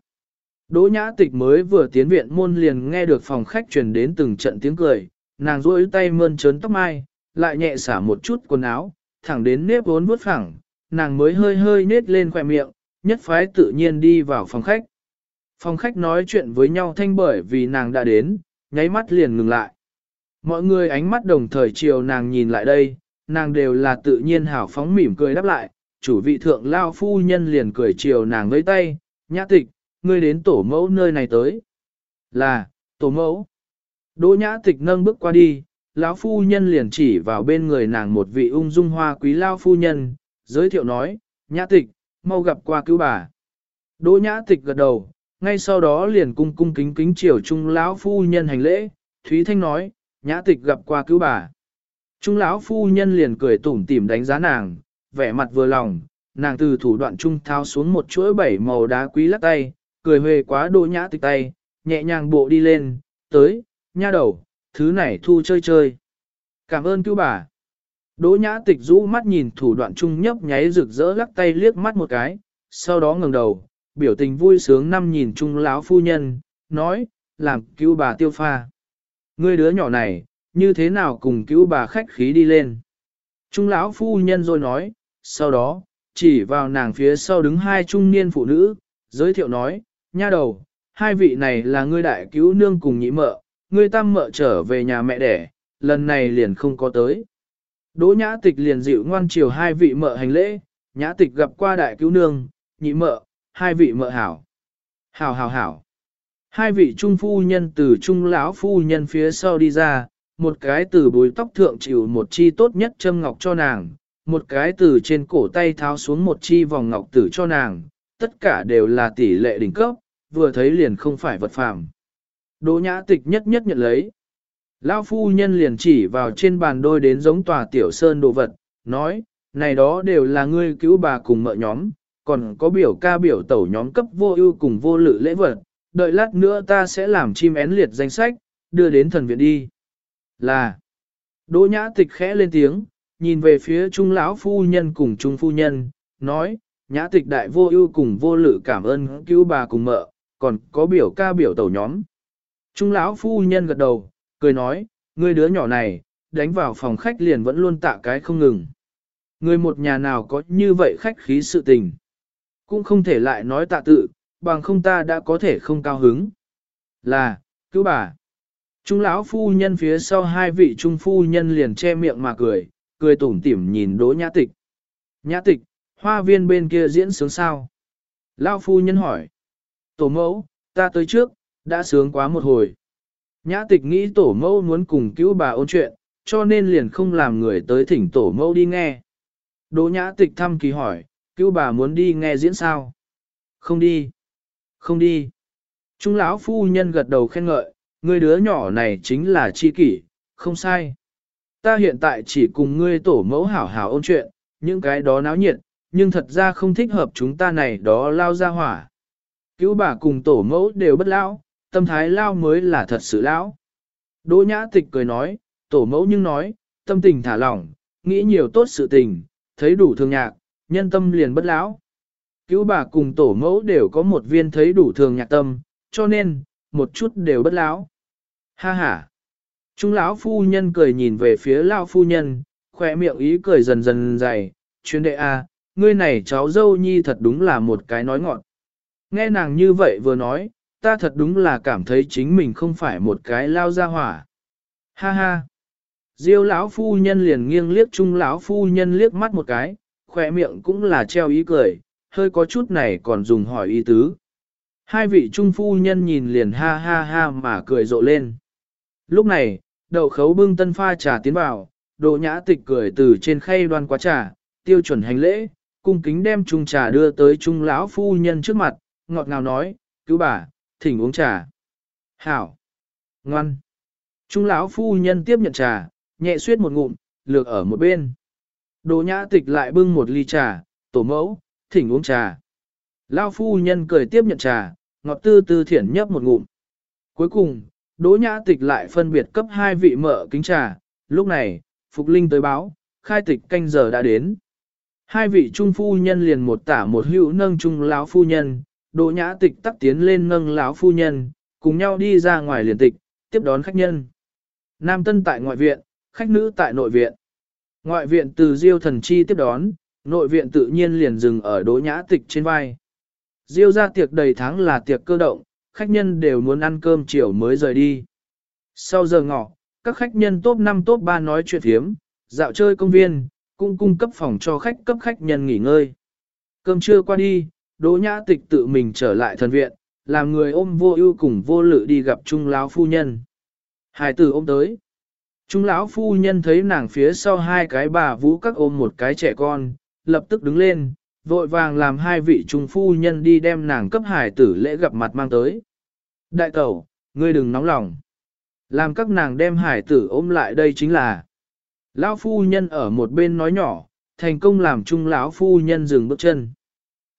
Speaker 1: Đỗ nhã tịch mới vừa tiến viện môn liền nghe được phòng khách truyền đến từng trận tiếng cười, nàng duỗi tay mơn trớn tóc mai, lại nhẹ xả một chút quần áo, thẳng đến nếp vốn vuốt phẳng, nàng mới hơi hơi nết lên khỏe miệng, nhất phái tự nhiên đi vào phòng khách. Phòng khách nói chuyện với nhau thanh bởi vì nàng đã đến, nháy mắt liền ngừng lại. Mọi người ánh mắt đồng thời chiều nàng nhìn lại đây, nàng đều là tự nhiên hảo phóng mỉm cười đáp lại, chủ vị thượng lao phu nhân liền cười chiều nàng với tay, nhã tịch, ngươi đến tổ mẫu nơi này tới. Là, tổ mẫu. Đỗ nhã tịch nâng bước qua đi, lão phu nhân liền chỉ vào bên người nàng một vị ung dung hoa quý lao phu nhân, giới thiệu nói, nhã tịch, mau gặp qua cứu bà. Đỗ nhã tịch gật đầu, ngay sau đó liền cung cung kính kính chiều trung lão phu nhân hành lễ, Thúy Thanh nói, nhã tịch gặp qua cứu bà. Trung lão phu nhân liền cười tủm tỉm đánh giá nàng, vẻ mặt vừa lòng, nàng từ thủ đoạn trung thao xuống một chuỗi bảy màu đá quý lắc tay, cười huề quá đô nhã tịch tay, nhẹ nhàng bộ đi lên, tới, nha đầu, thứ này thu chơi chơi. Cảm ơn cứu bà. Đỗ nhã tịch rũ mắt nhìn thủ đoạn trung nhấp nháy rực rỡ lắc tay liếc mắt một cái, sau đó ngẩng đầu, biểu tình vui sướng năm nhìn trung lão phu nhân, nói, làm cứu bà tiêu pha. Ngươi đứa nhỏ này, như thế nào cùng cứu bà khách khí đi lên. Trung lão phu nhân rồi nói, sau đó, chỉ vào nàng phía sau đứng hai trung niên phụ nữ, giới thiệu nói, nha đầu, hai vị này là ngươi đại cứu nương cùng nhị mợ, ngươi tam mợ trở về nhà mẹ đẻ, lần này liền không có tới. Đỗ nhã tịch liền dịu ngoan chiều hai vị mợ hành lễ, nhã tịch gặp qua đại cứu nương, nhị mợ, hai vị mợ hảo. Hảo hảo hảo. Hai vị trung phu nhân từ trung lão phu nhân phía sau đi ra, một cái từ bùi tóc thượng chịu một chi tốt nhất châm ngọc cho nàng, một cái từ trên cổ tay tháo xuống một chi vòng ngọc tử cho nàng, tất cả đều là tỷ lệ đỉnh cấp, vừa thấy liền không phải vật phàm. Đỗ nhã tịch nhất nhất nhận lấy. Lão phu nhân liền chỉ vào trên bàn đôi đến giống tòa tiểu sơn đồ vật, nói, này đó đều là ngươi cứu bà cùng mợ nhóm, còn có biểu ca biểu tẩu nhóm cấp vô ưu cùng vô lự lễ vật, đợi lát nữa ta sẽ làm chim én liệt danh sách, đưa đến thần viện đi. Là, Đỗ nhã tịch khẽ lên tiếng, nhìn về phía trung lão phu nhân cùng trung phu nhân, nói, nhã tịch đại vô ưu cùng vô lự cảm ơn cứu bà cùng mợ, còn có biểu ca biểu tẩu nhóm. Trung lão phu nhân gật đầu, cười nói, ngươi đứa nhỏ này, đánh vào phòng khách liền vẫn luôn tạ cái không ngừng. Người một nhà nào có như vậy khách khí sự tình. Cũng không thể lại nói tạ tự, bằng không ta đã có thể không cao hứng. Là, cứu bà. Trung lão phu nhân phía sau hai vị trung phu nhân liền che miệng mà cười, cười tủm tỉm nhìn đỗ nhã tịch. Nhã tịch, hoa viên bên kia diễn sướng sao? Lão phu nhân hỏi. Tổ mẫu, ta tới trước, đã sướng quá một hồi. Nhã tịch nghĩ tổ mẫu muốn cùng cứu bà ôn chuyện, cho nên liền không làm người tới thỉnh tổ mẫu đi nghe. Đỗ nhã tịch thăm kỳ hỏi, cứu bà muốn đi nghe diễn sao? Không đi. Không đi. Trung lão phu nhân gật đầu khen ngợi, ngươi đứa nhỏ này chính là chi kỷ, không sai. Ta hiện tại chỉ cùng ngươi tổ mẫu hảo hảo ôn chuyện, những cái đó náo nhiệt, nhưng thật ra không thích hợp chúng ta này đó lao ra hỏa. Cứu bà cùng tổ mẫu đều bất lão, tâm thái lao mới là thật sự lão. Đỗ nhã tịch cười nói, tổ mẫu nhưng nói, tâm tình thả lỏng, nghĩ nhiều tốt sự tình, thấy đủ thương nhạc, nhân tâm liền bất lão. Cứu bà cùng tổ mẫu đều có một viên thấy đủ thường nhạc tâm, cho nên, một chút đều bất lão. Ha ha! Trung lão phu nhân cười nhìn về phía lão phu nhân, khỏe miệng ý cười dần dần dày, chuyên đệ a, ngươi này cháu dâu nhi thật đúng là một cái nói ngọn. Nghe nàng như vậy vừa nói, ta thật đúng là cảm thấy chính mình không phải một cái lao ra hỏa. Ha ha! Diêu lão phu nhân liền nghiêng liếc trung lão phu nhân liếc mắt một cái, khỏe miệng cũng là treo ý cười, hơi có chút này còn dùng hỏi ý tứ. Hai vị trung phu nhân nhìn liền ha ha ha mà cười rộ lên. Lúc này, đậu khấu bưng tân pha trà tiến vào, độ nhã tịch cười từ trên khay đoan quá trà, tiêu chuẩn hành lễ, cung kính đem chung trà đưa tới trung lão phu nhân trước mặt, ngọt ngào nói, cứu bà, thỉnh uống trà. Hảo! Ngoan! Trung lão phu nhân tiếp nhận trà, nhẹ suyết một ngụm, lược ở một bên. Đồ nhã tịch lại bưng một ly trà, tổ mẫu, thỉnh uống trà. Lão phu nhân cười tiếp nhận trà, ngọt tư tư thiển nhấp một ngụm. Cuối cùng, Đỗ Nhã Tịch lại phân biệt cấp hai vị mở kính trà, lúc này, Phục Linh tới báo, khai tịch canh giờ đã đến. Hai vị trung phu nhân liền một tả một hữu nâng trung lão phu nhân, Đỗ Nhã Tịch tắc tiến lên nâng lão phu nhân, cùng nhau đi ra ngoài liền tịch, tiếp đón khách nhân. Nam tân tại ngoại viện, khách nữ tại nội viện. Ngoại viện từ Diêu thần chi tiếp đón, nội viện tự nhiên liền dừng ở Đỗ Nhã Tịch trên vai. Diêu ra tiệc đầy tháng là tiệc cơ động, khách nhân đều muốn ăn cơm chiều mới rời đi. Sau giờ ngọ, các khách nhân top 5 top 3 nói chuyện thiếm, dạo chơi công viên, cũng cung cấp phòng cho khách cấp khách nhân nghỉ ngơi. Cơm trưa qua đi, Đỗ Nhã Tịch tự mình trở lại thần viện, làm người ôm vô ưu cùng vô lự đi gặp Trung lão phu nhân. Hải tử ôm tới. Trung lão phu nhân thấy nàng phía sau hai cái bà vũ các ôm một cái trẻ con, lập tức đứng lên, vội vàng làm hai vị trung phu nhân đi đem nàng cấp hải tử lễ gặp mặt mang tới. Đại tẩu, ngươi đừng nóng lòng. Làm các nàng đem hải tử ôm lại đây chính là. Lão phu nhân ở một bên nói nhỏ, thành công làm trung lão phu nhân dừng bước chân.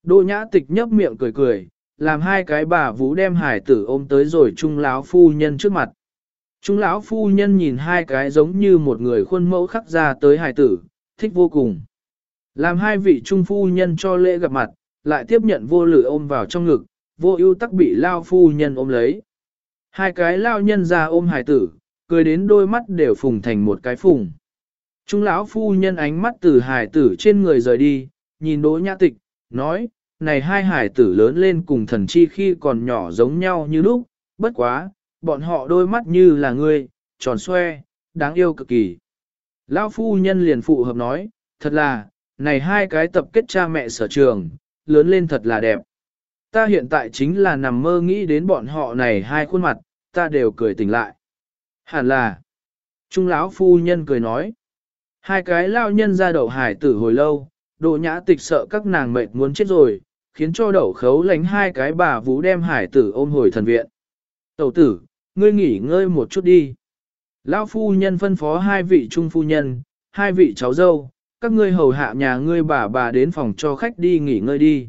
Speaker 1: Đỗ nhã tịch nhấp miệng cười cười, làm hai cái bà vũ đem hải tử ôm tới rồi trung lão phu nhân trước mặt. Trung lão phu nhân nhìn hai cái giống như một người khuôn mẫu khắc ra tới hải tử, thích vô cùng. Làm hai vị trung phu nhân cho lễ gặp mặt, lại tiếp nhận vô lử ôm vào trong ngực, vô ưu tắc bị lao phu nhân ôm lấy. Hai cái lao nhân ra ôm hải tử, cười đến đôi mắt đều phùng thành một cái phùng. Trung lão phu nhân ánh mắt từ hải tử trên người rời đi, nhìn đỗ nhã tịch, nói, này hai hải tử lớn lên cùng thần chi khi còn nhỏ giống nhau như lúc, bất quá, bọn họ đôi mắt như là ngươi, tròn xoe, đáng yêu cực kỳ. Lão phu nhân liền phụ hợp nói, thật là, này hai cái tập kết cha mẹ sở trường, lớn lên thật là đẹp. Ta hiện tại chính là nằm mơ nghĩ đến bọn họ này hai khuôn mặt, ta đều cười tỉnh lại. Hẳn là, Trung lão phu nhân cười nói, hai cái lao nhân ra đậu hải tử hồi lâu, độ nhã tịch sợ các nàng mệt muốn chết rồi, khiến cho đậu khấu lánh hai cái bà vũ đem hải tử ôm hồi thần viện. Tẩu tử, ngươi nghỉ ngơi một chút đi. Lão phu nhân phân phó hai vị trung phu nhân, hai vị cháu dâu, các ngươi hầu hạ nhà ngươi bà bà đến phòng cho khách đi nghỉ ngơi đi.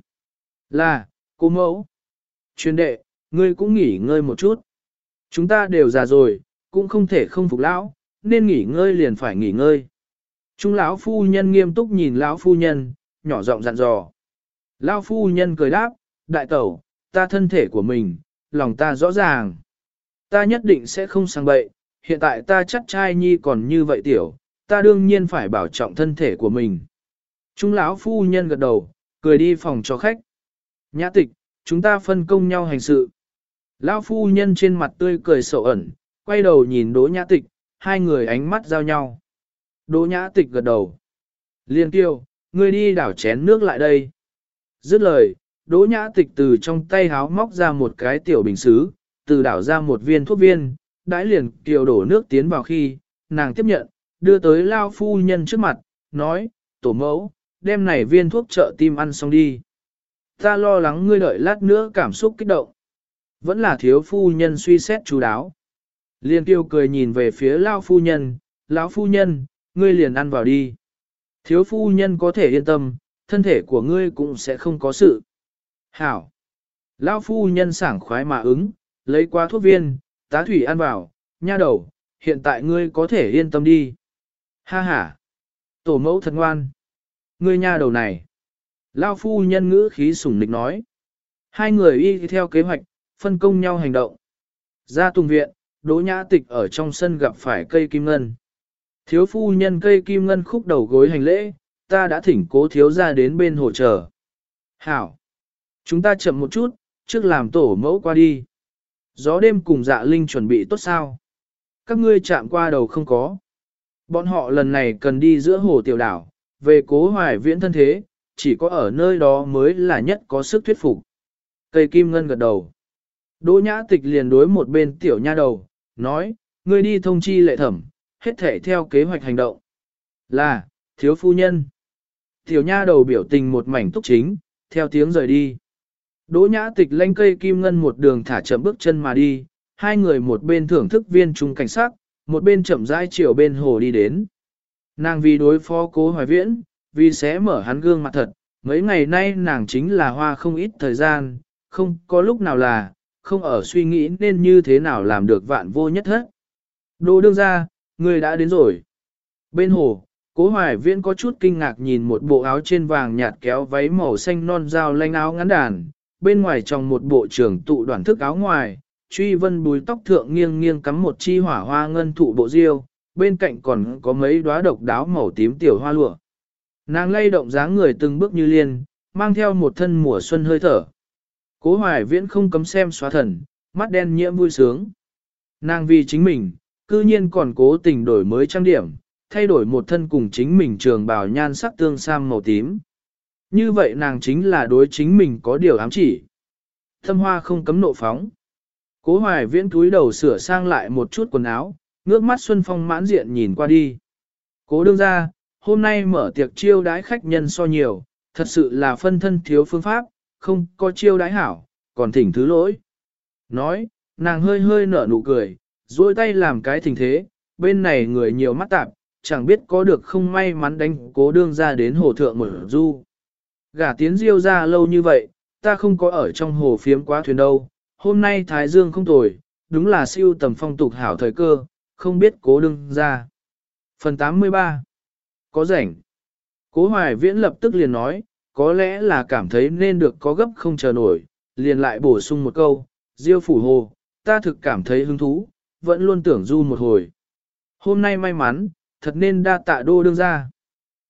Speaker 1: Là, cô mẫu. Chuyên đệ, ngươi cũng nghỉ ngơi một chút. Chúng ta đều già rồi, cũng không thể không phục lão, nên nghỉ ngơi liền phải nghỉ ngơi. Trung lão phu nhân nghiêm túc nhìn lão phu nhân, nhỏ giọng dặn dò. Lão phu nhân cười đáp, đại tẩu, ta thân thể của mình, lòng ta rõ ràng. Ta nhất định sẽ không sang bậy, hiện tại ta chắc trai nhi còn như vậy tiểu, ta đương nhiên phải bảo trọng thân thể của mình. Trung lão phu nhân gật đầu, cười đi phòng cho khách. Nhã tịch, chúng ta phân công nhau hành sự. Lão phu nhân trên mặt tươi cười sầu ẩn, quay đầu nhìn đỗ nhã tịch, hai người ánh mắt giao nhau. Đỗ nhã tịch gật đầu. Liên tiêu, ngươi đi đảo chén nước lại đây. Dứt lời, đỗ nhã tịch từ trong tay háo móc ra một cái tiểu bình xứ, từ đảo ra một viên thuốc viên, đãi liền kiều đổ nước tiến vào khi, nàng tiếp nhận, đưa tới lao phu nhân trước mặt, nói, tổ mẫu, đem này viên thuốc trợ tim ăn xong đi. Ta lo lắng ngươi đợi lát nữa cảm xúc kích động. Vẫn là thiếu phu nhân suy xét chú đáo. Liên tiêu cười nhìn về phía lao phu nhân, lão phu nhân, ngươi liền ăn vào đi. Thiếu phu nhân có thể yên tâm, thân thể của ngươi cũng sẽ không có sự. Hảo. Lão phu nhân sảng khoái mà ứng, lấy qua thuốc viên, tá thủy ăn vào, nha đầu, hiện tại ngươi có thể yên tâm đi. Ha ha. Tổ mẫu thật ngoan. Ngươi nha đầu này. Lão phu nhân ngữ khí sủng nịch nói. Hai người y theo kế hoạch, phân công nhau hành động. Ra tùng viện, Đỗ Nhã Tịch ở trong sân gặp phải cây kim ngân. Thiếu phu nhân cây kim ngân khúc đầu gối hành lễ, ta đã thỉnh cố thiếu ra đến bên hồ chờ. Hảo! Chúng ta chậm một chút, trước làm tổ mẫu qua đi. Gió đêm cùng dạ linh chuẩn bị tốt sao? Các ngươi chạm qua đầu không có. Bọn họ lần này cần đi giữa hồ tiểu đảo, về cố hoài viễn thân thế, chỉ có ở nơi đó mới là nhất có sức thuyết phục. Cây kim ngân gật đầu. Đỗ nhã tịch liền đối một bên tiểu nha đầu, nói, ngươi đi thông chi lệ thẩm, hết thể theo kế hoạch hành động. Là, thiếu phu nhân. Tiểu nha đầu biểu tình một mảnh túc chính, theo tiếng rời đi. Đỗ nhã tịch lanh cây kim ngân một đường thả chậm bước chân mà đi, hai người một bên thưởng thức viên trung cảnh sát, một bên chậm rãi chiều bên hồ đi đến. Nàng vì đối phó cố hoài viễn, vì sẽ mở hắn gương mặt thật, mấy ngày nay nàng chính là hoa không ít thời gian, không có lúc nào là, không ở suy nghĩ nên như thế nào làm được vạn vô nhất hết. đồ đương ra, người đã đến rồi. Bên hồ, cố hoài viễn có chút kinh ngạc nhìn một bộ áo trên vàng nhạt kéo váy màu xanh non dao lanh áo ngắn đàn, bên ngoài trong một bộ trưởng tụ đoàn thức áo ngoài, truy vân bùi tóc thượng nghiêng nghiêng cắm một chi hỏa hoa ngân thụ bộ diêu, bên cạnh còn có mấy đóa độc đáo màu tím tiểu hoa lụa. Nàng lay động dáng người từng bước như liên, mang theo một thân mùa xuân hơi thở. Cố hoài viễn không cấm xem xóa thần, mắt đen nhiễm vui sướng. Nàng vì chính mình, cư nhiên còn cố tình đổi mới trang điểm, thay đổi một thân cùng chính mình trường bào nhan sắc tương sam màu tím. Như vậy nàng chính là đối chính mình có điều ám chỉ. Thâm hoa không cấm nộ phóng. Cố hoài viễn túi đầu sửa sang lại một chút quần áo, ngước mắt Xuân Phong mãn diện nhìn qua đi. Cố đương ra, hôm nay mở tiệc chiêu đái khách nhân so nhiều, thật sự là phân thân thiếu phương pháp, không có chiêu đái hảo, còn thỉnh thứ lỗi. Nói, nàng hơi hơi nở nụ cười, duỗi tay làm cái thình thế, bên này người nhiều mắt tạp, chẳng biết có được không may mắn đánh cố đương ra đến hồ thượng mở du. Gả tiến diêu ra lâu như vậy, ta không có ở trong hồ phiếm quá thuyền đâu, hôm nay Thái Dương không tồi, đúng là siêu tầm phong tục hảo thời cơ, không biết cố đương ra. Phần 83 Có rảnh Cố hoài viễn lập tức liền nói, có lẽ là cảm thấy nên được có gấp không chờ nổi, liền lại bổ sung một câu, diêu phủ hồ, ta thực cảm thấy hứng thú, vẫn luôn tưởng du một hồi. Hôm nay may mắn, thật nên đa tạ đô đương ra.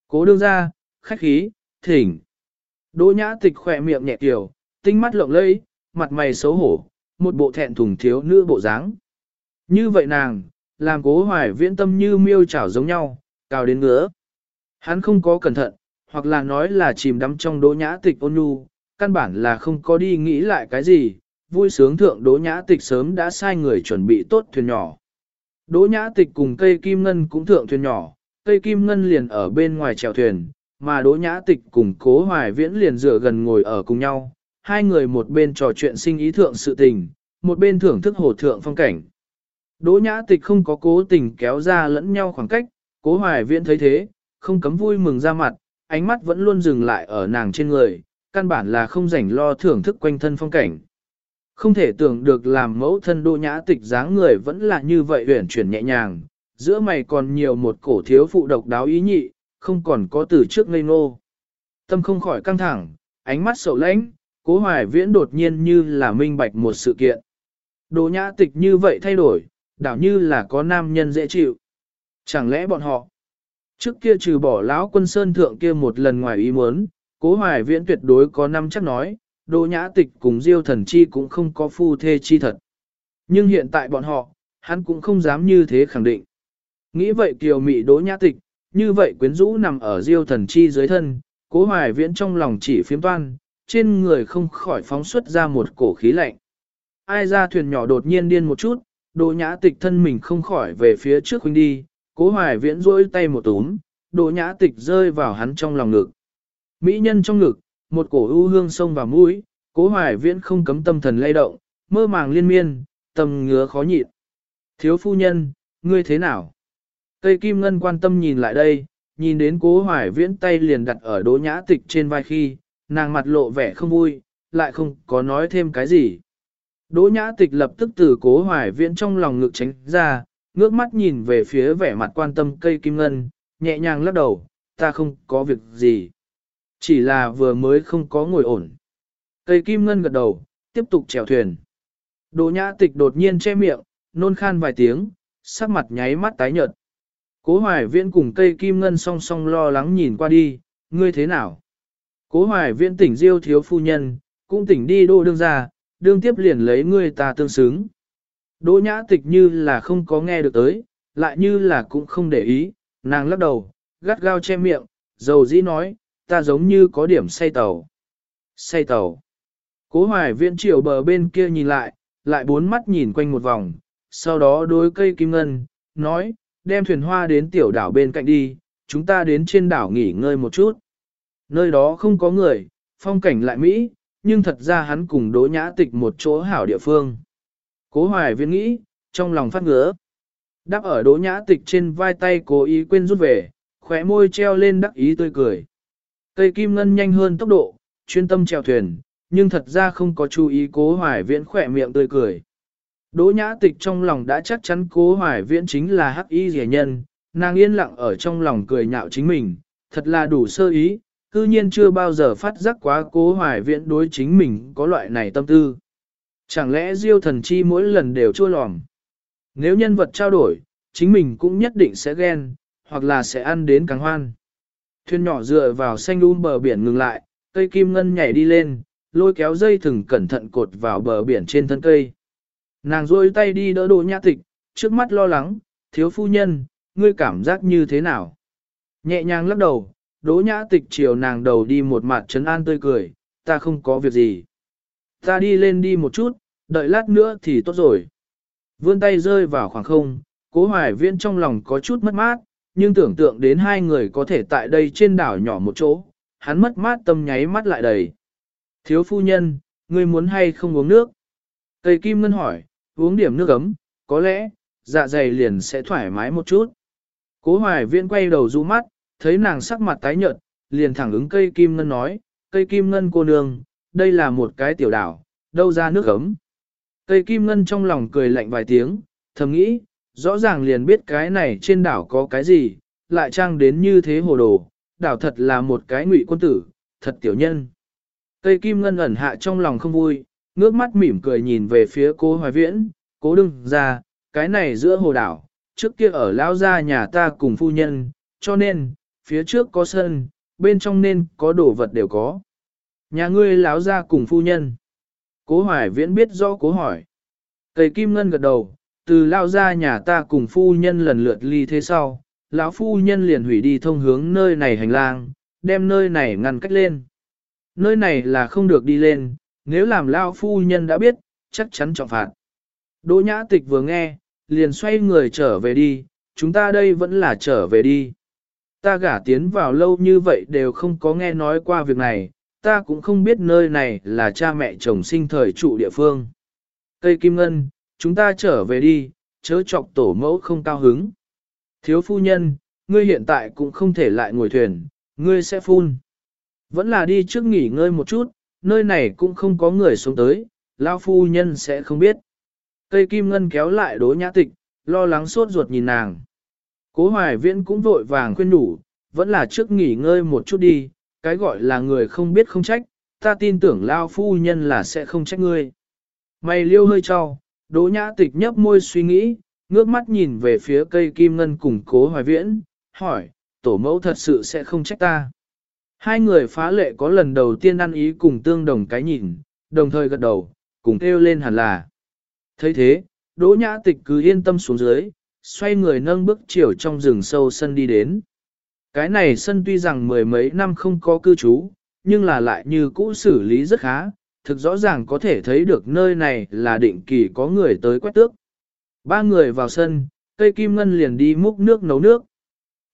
Speaker 1: Cố đương ra, khách khí, thỉnh. Đỗ nhã tịch khỏe miệng nhẹ tiểu, tinh mắt lộng lẫy, mặt mày xấu hổ, một bộ thẹn thùng thiếu nữ bộ dáng. Như vậy nàng, làm cố hoài viễn tâm như miêu chảo giống nhau, cao đến ngứa. Hắn không có cẩn thận, hoặc là nói là chìm đắm trong đỗ nhã tịch ôn nhu, căn bản là không có đi nghĩ lại cái gì, vui sướng thượng đỗ nhã tịch sớm đã sai người chuẩn bị tốt thuyền nhỏ. Đỗ nhã tịch cùng cây kim ngân cũng thượng thuyền nhỏ, cây kim ngân liền ở bên ngoài chèo thuyền, mà đỗ nhã tịch cùng cố hoài viễn liền dựa gần ngồi ở cùng nhau, hai người một bên trò chuyện sinh ý thượng sự tình, một bên thưởng thức hồ thượng phong cảnh. Đỗ nhã tịch không có cố tình kéo ra lẫn nhau khoảng cách, cố hoài viễn thấy thế, không cấm vui mừng ra mặt, ánh mắt vẫn luôn dừng lại ở nàng trên người, căn bản là không rảnh lo thưởng thức quanh thân phong cảnh. Không thể tưởng được làm mẫu thân Đỗ nhã tịch dáng người vẫn là như vậy huyển chuyển nhẹ nhàng, giữa mày còn nhiều một cổ thiếu phụ độc đáo ý nhị, không còn có từ trước ngây ngô. Tâm không khỏi căng thẳng, ánh mắt sầu lãnh, cố hoài viễn đột nhiên như là minh bạch một sự kiện. Đỗ nhã tịch như vậy thay đổi, đảo như là có nam nhân dễ chịu. Chẳng lẽ bọn họ, trước kia trừ bỏ lão quân sơn thượng kia một lần ngoài ý muốn, cố hoài viễn tuyệt đối có năm chắc nói, Đỗ Nhã Tịch cùng Diêu Thần Chi cũng không có phu thê chi thật. Nhưng hiện tại bọn họ, hắn cũng không dám như thế khẳng định. Nghĩ vậy Kiều Mị Đỗ Nhã Tịch, như vậy quyến rũ nằm ở Diêu Thần Chi dưới thân, Cố Hoài Viễn trong lòng chỉ phiếm toan, trên người không khỏi phóng xuất ra một cổ khí lạnh. Ai ra thuyền nhỏ đột nhiên điên một chút, Đỗ Nhã Tịch thân mình không khỏi về phía trước huynh đi, Cố Hoài Viễn duỗi tay một túm, Đỗ Nhã Tịch rơi vào hắn trong lòng ngực. Mỹ nhân trong ngực, một cổ ưu hương sông vào mũi, cố hoài viễn không cấm tâm thần lay động, mơ màng liên miên, tâm ngứa khó nhịn. Thiếu phu nhân, ngươi thế nào? Tây Kim Ngân quan tâm nhìn lại đây, nhìn đến cố hoài viễn tay liền đặt ở đỗ nhã tịch trên vai khi, nàng mặt lộ vẻ không vui, lại không có nói thêm cái gì. Đỗ nhã tịch lập tức từ cố hoài viễn trong lòng ngực tránh ra, ngước mắt nhìn về phía vẻ mặt quan tâm cây kim ngân, nhẹ nhàng lắc đầu, ta không có việc gì. Chỉ là vừa mới không có ngồi ổn. Cây kim ngân gật đầu, tiếp tục chèo thuyền. Đỗ nhã tịch đột nhiên che miệng, nôn khan vài tiếng, sắc mặt nháy mắt tái nhợt. Cố hoài viễn cùng cây kim ngân song song lo lắng nhìn qua đi, ngươi thế nào? Cố hoài viễn tỉnh diêu thiếu phu nhân, cũng tỉnh đi đô đương ra, đương tiếp liền lấy người ta tương xứng. Đỗ nhã tịch như là không có nghe được tới, lại như là cũng không để ý, nàng lắc đầu, gắt gao che miệng, dầu dĩ nói, ta giống như có điểm say tàu. Say tàu. Cố hoài viễn chiều bờ bên kia nhìn lại, lại bốn mắt nhìn quanh một vòng, sau đó đối cây kim ngân, nói, đem thuyền hoa đến tiểu đảo bên cạnh đi, chúng ta đến trên đảo nghỉ ngơi một chút. Nơi đó không có người, phong cảnh lại Mỹ, nhưng thật ra hắn cùng đỗ nhã tịch một chỗ hảo địa phương. Cố hoài viên nghĩ, trong lòng phát ngứa. Đắp ở đỗ nhã tịch trên vai tay cố ý quên rút về, khóe môi treo lên đắc ý tươi cười. Cây kim ngân nhanh hơn tốc độ, chuyên tâm chèo thuyền, nhưng thật ra không có chú ý cố hoài viễn khỏe miệng tươi cười. Đỗ nhã tịch trong lòng đã chắc chắn cố hoài viễn chính là hắc y rẻ nhân, nàng yên lặng ở trong lòng cười nhạo chính mình, thật là đủ sơ ý, cư nhiên chưa bao giờ phát giác quá cố hoài viễn đối chính mình có loại này tâm tư. Chẳng lẽ diêu thần chi mỗi lần đều chua lòm? Nếu nhân vật trao đổi, chính mình cũng nhất định sẽ ghen, hoặc là sẽ ăn đến càng hoan. Thuyền nhỏ dựa vào xanh um bờ biển ngừng lại, cây kim ngân nhảy đi lên, lôi kéo dây thừng cẩn thận cột vào bờ biển trên thân cây. Nàng rôi tay đi đỡ đồ nhã tịch, trước mắt lo lắng, thiếu phu nhân, ngươi cảm giác như thế nào? Nhẹ nhàng lắc đầu, đỗ nhã tịch chiều nàng đầu đi một mặt trấn an tươi cười, ta không có việc gì. Ta đi lên đi một chút, đợi lát nữa thì tốt rồi. Vươn tay rơi vào khoảng không, cố hoài viễn trong lòng có chút mất mát, nhưng tưởng tượng đến hai người có thể tại đây trên đảo nhỏ một chỗ, hắn mất mát tâm nháy mắt lại đầy. Thiếu phu nhân, ngươi muốn hay không uống nước? Tây kim ngân hỏi, uống điểm nước ấm, có lẽ, dạ dày liền sẽ thoải mái một chút. Cố hoài viễn quay đầu du mắt, thấy nàng sắc mặt tái nhợt, liền thẳng ứng cây kim ngân nói, cây kim ngân cô nương, đây là một cái tiểu đảo, đâu ra nước ấm. Cây kim ngân trong lòng cười lạnh vài tiếng, thầm nghĩ, rõ ràng liền biết cái này trên đảo có cái gì, lại trang đến như thế hồ đồ, đảo thật là một cái ngụy quân tử, thật tiểu nhân. Cây kim ngân ẩn hạ trong lòng không vui, ngước mắt mỉm cười nhìn về phía cô hoài viễn, cố đừng ra, cái này giữa hồ đảo, trước kia ở lao gia nhà ta cùng phu nhân, cho nên, phía trước có sân, bên trong nên có đồ vật đều có. Nhà ngươi lão gia cùng phu nhân. Cố hoài viễn biết rõ cố hỏi. Tây Kim Ngân gật đầu, từ lao gia nhà ta cùng phu nhân lần lượt ly thế sau, lão phu nhân liền hủy đi thông hướng nơi này hành lang, đem nơi này ngăn cách lên. Nơi này là không được đi lên, nếu làm lao phu nhân đã biết, chắc chắn trọng phạt. Đỗ nhã tịch vừa nghe, liền xoay người trở về đi, chúng ta đây vẫn là trở về đi. Ta gả tiến vào lâu như vậy đều không có nghe nói qua việc này, ta cũng không biết nơi này là cha mẹ chồng sinh thời trụ địa phương. Cây Kim Ngân, chúng ta trở về đi, chớ chọc tổ mẫu không cao hứng. Thiếu phu nhân, ngươi hiện tại cũng không thể lại ngồi thuyền, ngươi sẽ phun. Vẫn là đi trước nghỉ ngơi một chút, nơi này cũng không có người xuống tới, lao phu nhân sẽ không biết. Cây kim ngân kéo lại đố nhã tịch, lo lắng sốt ruột nhìn nàng. Cố hoài viễn cũng vội vàng khuyên đủ, vẫn là trước nghỉ ngơi một chút đi, cái gọi là người không biết không trách, ta tin tưởng lao phu nhân là sẽ không trách ngươi. Mày liêu hơi cho, đỗ nhã tịch nhấp môi suy nghĩ, ngước mắt nhìn về phía cây kim ngân cùng cố hoài viễn, hỏi, tổ mẫu thật sự sẽ không trách ta. Hai người phá lệ có lần đầu tiên ăn ý cùng tương đồng cái nhìn, đồng thời gật đầu, cùng kêu lên hẳn là thấy thế, Đỗ Nhã Tịch cứ yên tâm xuống dưới, xoay người nâng bước chiều trong rừng sâu sân đi đến. Cái này sân tuy rằng mười mấy năm không có cư trú, nhưng là lại như cũ xử lý rất khá, thực rõ ràng có thể thấy được nơi này là định kỳ có người tới quét tước. Ba người vào sân, cây kim ngân liền đi múc nước nấu nước.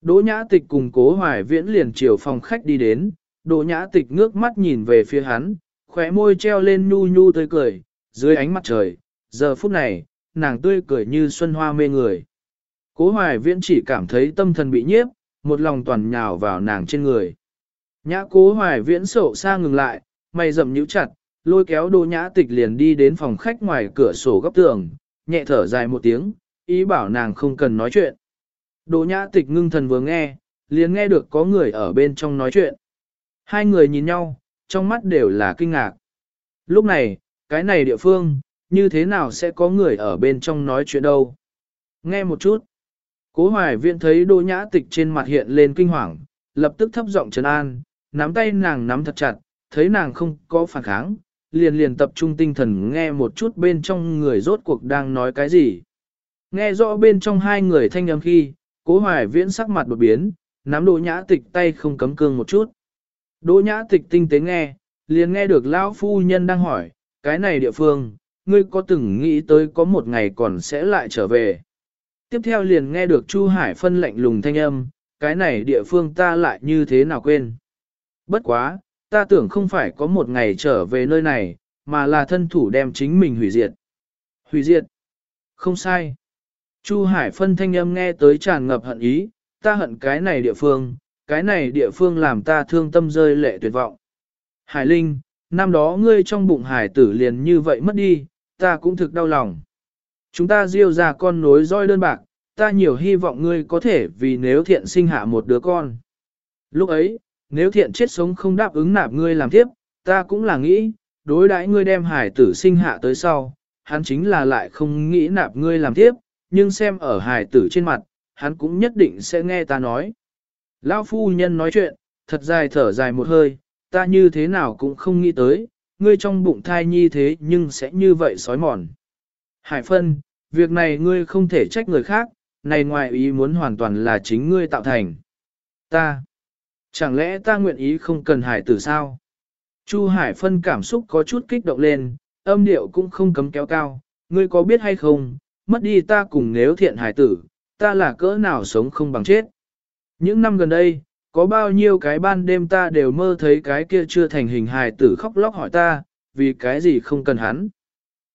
Speaker 1: Đỗ nhã tịch cùng cố hoài viễn liền chiều phòng khách đi đến, đỗ nhã tịch ngước mắt nhìn về phía hắn, khóe môi treo lên nhu nhu tươi cười, Dưới ánh mặt trời, giờ phút này, nàng tươi cười như xuân hoa mê người. Cố hoài viễn chỉ cảm thấy tâm thần bị nhiếp, một lòng toàn nhào vào nàng trên người. Nhã cố hoài viễn sổ xa ngừng lại, mày rậm nhíu chặt, lôi kéo đô nhã tịch liền đi đến phòng khách ngoài cửa sổ góc tường, nhẹ thở dài một tiếng, ý bảo nàng không cần nói chuyện. Đỗ nhã tịch ngưng thần vừa nghe, liền nghe được có người ở bên trong nói chuyện. Hai người nhìn nhau, trong mắt đều là kinh ngạc. Lúc này, cái này địa phương, như thế nào sẽ có người ở bên trong nói chuyện đâu? Nghe một chút. Cố hoài viện thấy đỗ nhã tịch trên mặt hiện lên kinh hoàng, lập tức thấp giọng trấn an, nắm tay nàng nắm thật chặt, thấy nàng không có phản kháng, liền liền tập trung tinh thần nghe một chút bên trong người rốt cuộc đang nói cái gì. Nghe rõ bên trong hai người thanh âm khi, cố hoài viễn sắc mặt đột biến, nắm đỗ nhã tịch tay không cấm cương một chút. Đỗ nhã tịch tinh tế nghe, liền nghe được lão phu nhân đang hỏi, cái này địa phương, ngươi có từng nghĩ tới có một ngày còn sẽ lại trở về. Tiếp theo liền nghe được Chu Hải phân lệnh lùng thanh âm, cái này địa phương ta lại như thế nào quên. Bất quá, ta tưởng không phải có một ngày trở về nơi này, mà là thân thủ đem chính mình hủy diệt. Hủy diệt? Không sai. Chu Hải phân thanh âm nghe tới tràn ngập hận ý, ta hận cái này địa phương, cái này địa phương làm ta thương tâm rơi lệ tuyệt vọng. Hải Linh, năm đó ngươi trong bụng hải tử liền như vậy mất đi, ta cũng thực đau lòng. Chúng ta diêu ra con nối roi đơn bạc, ta nhiều hy vọng ngươi có thể vì nếu thiện sinh hạ một đứa con. Lúc ấy, nếu thiện chết sống không đáp ứng nạp ngươi làm tiếp, ta cũng là nghĩ, đối đãi ngươi đem hải tử sinh hạ tới sau, hắn chính là lại không nghĩ nạp ngươi làm tiếp, nhưng xem ở hải tử trên mặt, hắn cũng nhất định sẽ nghe ta nói. Lão phu nhân nói chuyện, thật dài thở dài một hơi, ta như thế nào cũng không nghĩ tới, ngươi trong bụng thai nhi thế nhưng sẽ như vậy sói mòn. Hải phân, việc này ngươi không thể trách người khác, này ngoài ý muốn hoàn toàn là chính ngươi tạo thành. Ta, chẳng lẽ ta nguyện ý không cần hải tử sao? Chu Hải phân cảm xúc có chút kích động lên, âm điệu cũng không cấm kéo cao, ngươi có biết hay không, mất đi ta cùng nếu thiện hải tử, ta là cỡ nào sống không bằng chết. Những năm gần đây, có bao nhiêu cái ban đêm ta đều mơ thấy cái kia chưa thành hình hài tử khóc lóc hỏi ta, vì cái gì không cần hắn.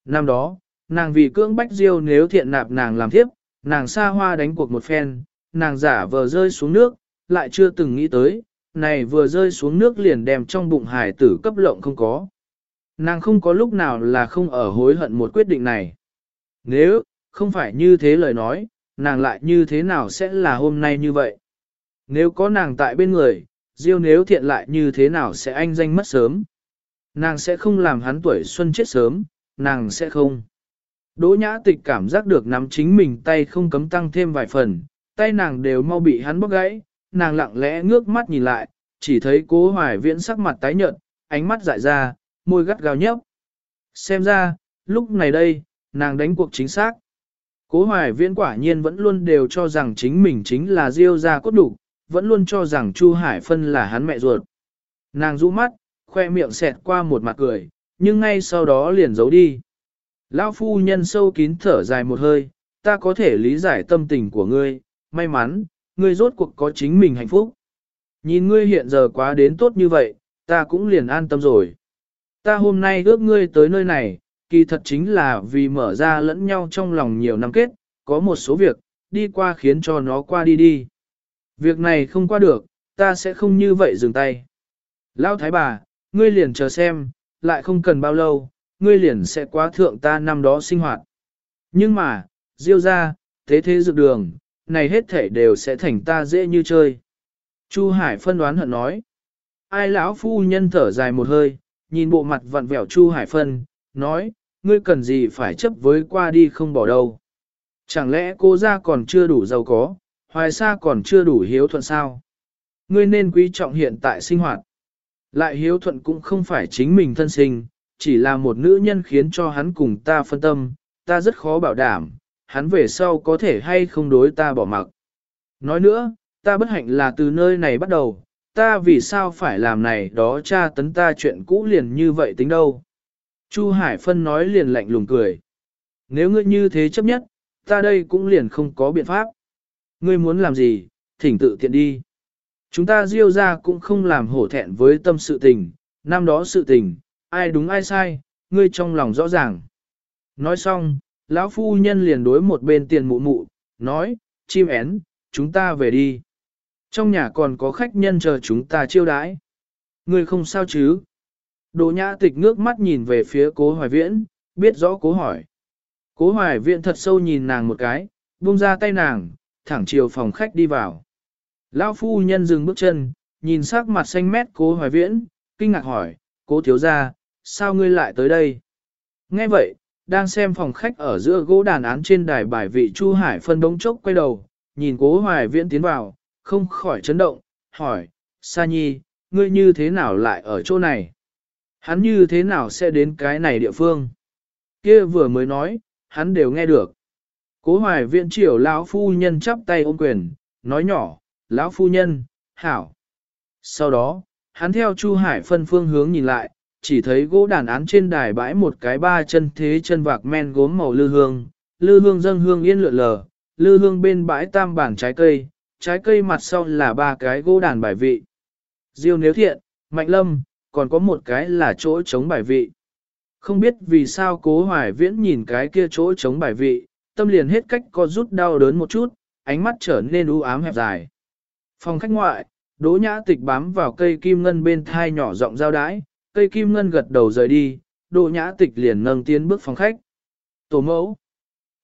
Speaker 1: Năm đó, nàng vì cưỡng bách diêu nếu thiện nạp nàng làm thiếp, nàng xa hoa đánh cuộc một phen, nàng giả vờ rơi xuống nước, lại chưa từng nghĩ tới, này vừa rơi xuống nước liền đem trong bụng hài tử cấp lộng không có. Nàng không có lúc nào là không ở hối hận một quyết định này. Nếu, không phải như thế lời nói, nàng lại như thế nào sẽ là hôm nay như vậy? Nếu có nàng tại bên người, Diêu nếu thiện lại như thế nào sẽ anh danh mất sớm? Nàng sẽ không làm hắn tuổi xuân chết sớm, nàng sẽ không. Đỗ nhã tịch cảm giác được nắm chính mình tay không cấm tăng thêm vài phần, tay nàng đều mau bị hắn bóc gãy, nàng lặng lẽ ngước mắt nhìn lại, chỉ thấy cố hoài viễn sắc mặt tái nhợt, ánh mắt dại ra, môi gắt gao nhấp. Xem ra, lúc này đây, nàng đánh cuộc chính xác. Cố hoài viễn quả nhiên vẫn luôn đều cho rằng chính mình chính là diêu gia cốt đủ, vẫn luôn cho rằng Chu Hải Phân là hắn mẹ ruột. Nàng rũ mắt, khoe miệng xẹt qua một mặt cười, nhưng ngay sau đó liền giấu đi. Lão phu nhân sâu kín thở dài một hơi, ta có thể lý giải tâm tình của ngươi, may mắn, ngươi rốt cuộc có chính mình hạnh phúc. Nhìn ngươi hiện giờ quá đến tốt như vậy, ta cũng liền an tâm rồi. Ta hôm nay ước ngươi tới nơi này, kỳ thật chính là vì mở ra lẫn nhau trong lòng nhiều năm kết, có một số việc, đi qua khiến cho nó qua đi đi. Việc này không qua được, ta sẽ không như vậy dừng tay. Lão thái bà, ngươi liền chờ xem, lại không cần bao lâu, ngươi liền sẽ quá thượng ta năm đó sinh hoạt. Nhưng mà, diêu ra, thế thế dược đường, này hết thể đều sẽ thành ta dễ như chơi. Chu Hải phân đoán hận nói. Ai lão phu nhân thở dài một hơi, nhìn bộ mặt vặn vẹo Chu Hải phân, nói, ngươi cần gì phải chấp với qua đi không bỏ đâu. Chẳng lẽ cô ra còn chưa đủ giàu có, hoài xa còn chưa đủ hiếu thuận sao. Ngươi nên quý trọng hiện tại sinh hoạt. Lại hiếu thuận cũng không phải chính mình thân sinh, chỉ là một nữ nhân khiến cho hắn cùng ta phân tâm, ta rất khó bảo đảm, hắn về sau có thể hay không đối ta bỏ mặc. Nói nữa, ta bất hạnh là từ nơi này bắt đầu, ta vì sao phải làm này đó cha tấn ta chuyện cũ liền như vậy tính đâu. Chu Hải Phân nói liền lạnh lùng cười. Nếu ngươi như thế chấp nhất, ta đây cũng liền không có biện pháp. Ngươi muốn làm gì, thỉnh tự tiện đi. Chúng ta diêu ra cũng không làm hổ thẹn với tâm sự tình, năm đó sự tình, ai đúng ai sai, ngươi trong lòng rõ ràng. Nói xong, lão phu nhân liền đối một bên tiền mụ mụ, nói, chim én, chúng ta về đi. Trong nhà còn có khách nhân chờ chúng ta chiêu đãi. Ngươi không sao chứ? Đồ nhã tịch ngước mắt nhìn về phía cố hoài viễn, biết rõ cố hỏi. Cố hoài viễn thật sâu nhìn nàng một cái, buông ra tay nàng, thẳng chiều phòng khách đi vào. Lão phu nhân dừng bước chân, nhìn sắc mặt xanh mét cố hoài viễn, kinh ngạc hỏi, cố thiếu gia sao ngươi lại tới đây? Nghe vậy, đang xem phòng khách ở giữa gỗ đàn án trên đài bài vị Chu Hải phân đống chốc quay đầu, nhìn cố hoài viễn tiến vào, không khỏi chấn động, hỏi, Sa Nhi, ngươi như thế nào lại ở chỗ này? Hắn như thế nào sẽ đến cái này địa phương? Kia vừa mới nói, hắn đều nghe được. Cố hoài viện triều lão phu nhân chắp tay ôm quyền, nói nhỏ, lão phu nhân, hảo. Sau đó, hắn theo Chu Hải phân phương hướng nhìn lại, chỉ thấy gỗ đàn án trên đài bãi một cái ba chân thế chân vạc men gốm màu lư hương, lư hương dâng hương yên lượn lờ, lư hương bên bãi tam bản trái cây, trái cây mặt sau là ba cái gỗ đàn bài vị. Diêu nếu thiện, mạnh lâm, còn có một cái là chỗ chống bài vị. Không biết vì sao cố hoài viễn nhìn cái kia chỗ chống bài vị, tâm liền hết cách co rút đau đớn một chút, ánh mắt trở nên u ám hẹp dài. Phòng khách ngoại, đỗ nhã tịch bám vào cây kim ngân bên thai nhỏ rộng giao đái, cây kim ngân gật đầu rời đi, đỗ nhã tịch liền nâng tiến bước phòng khách. Tổ mẫu,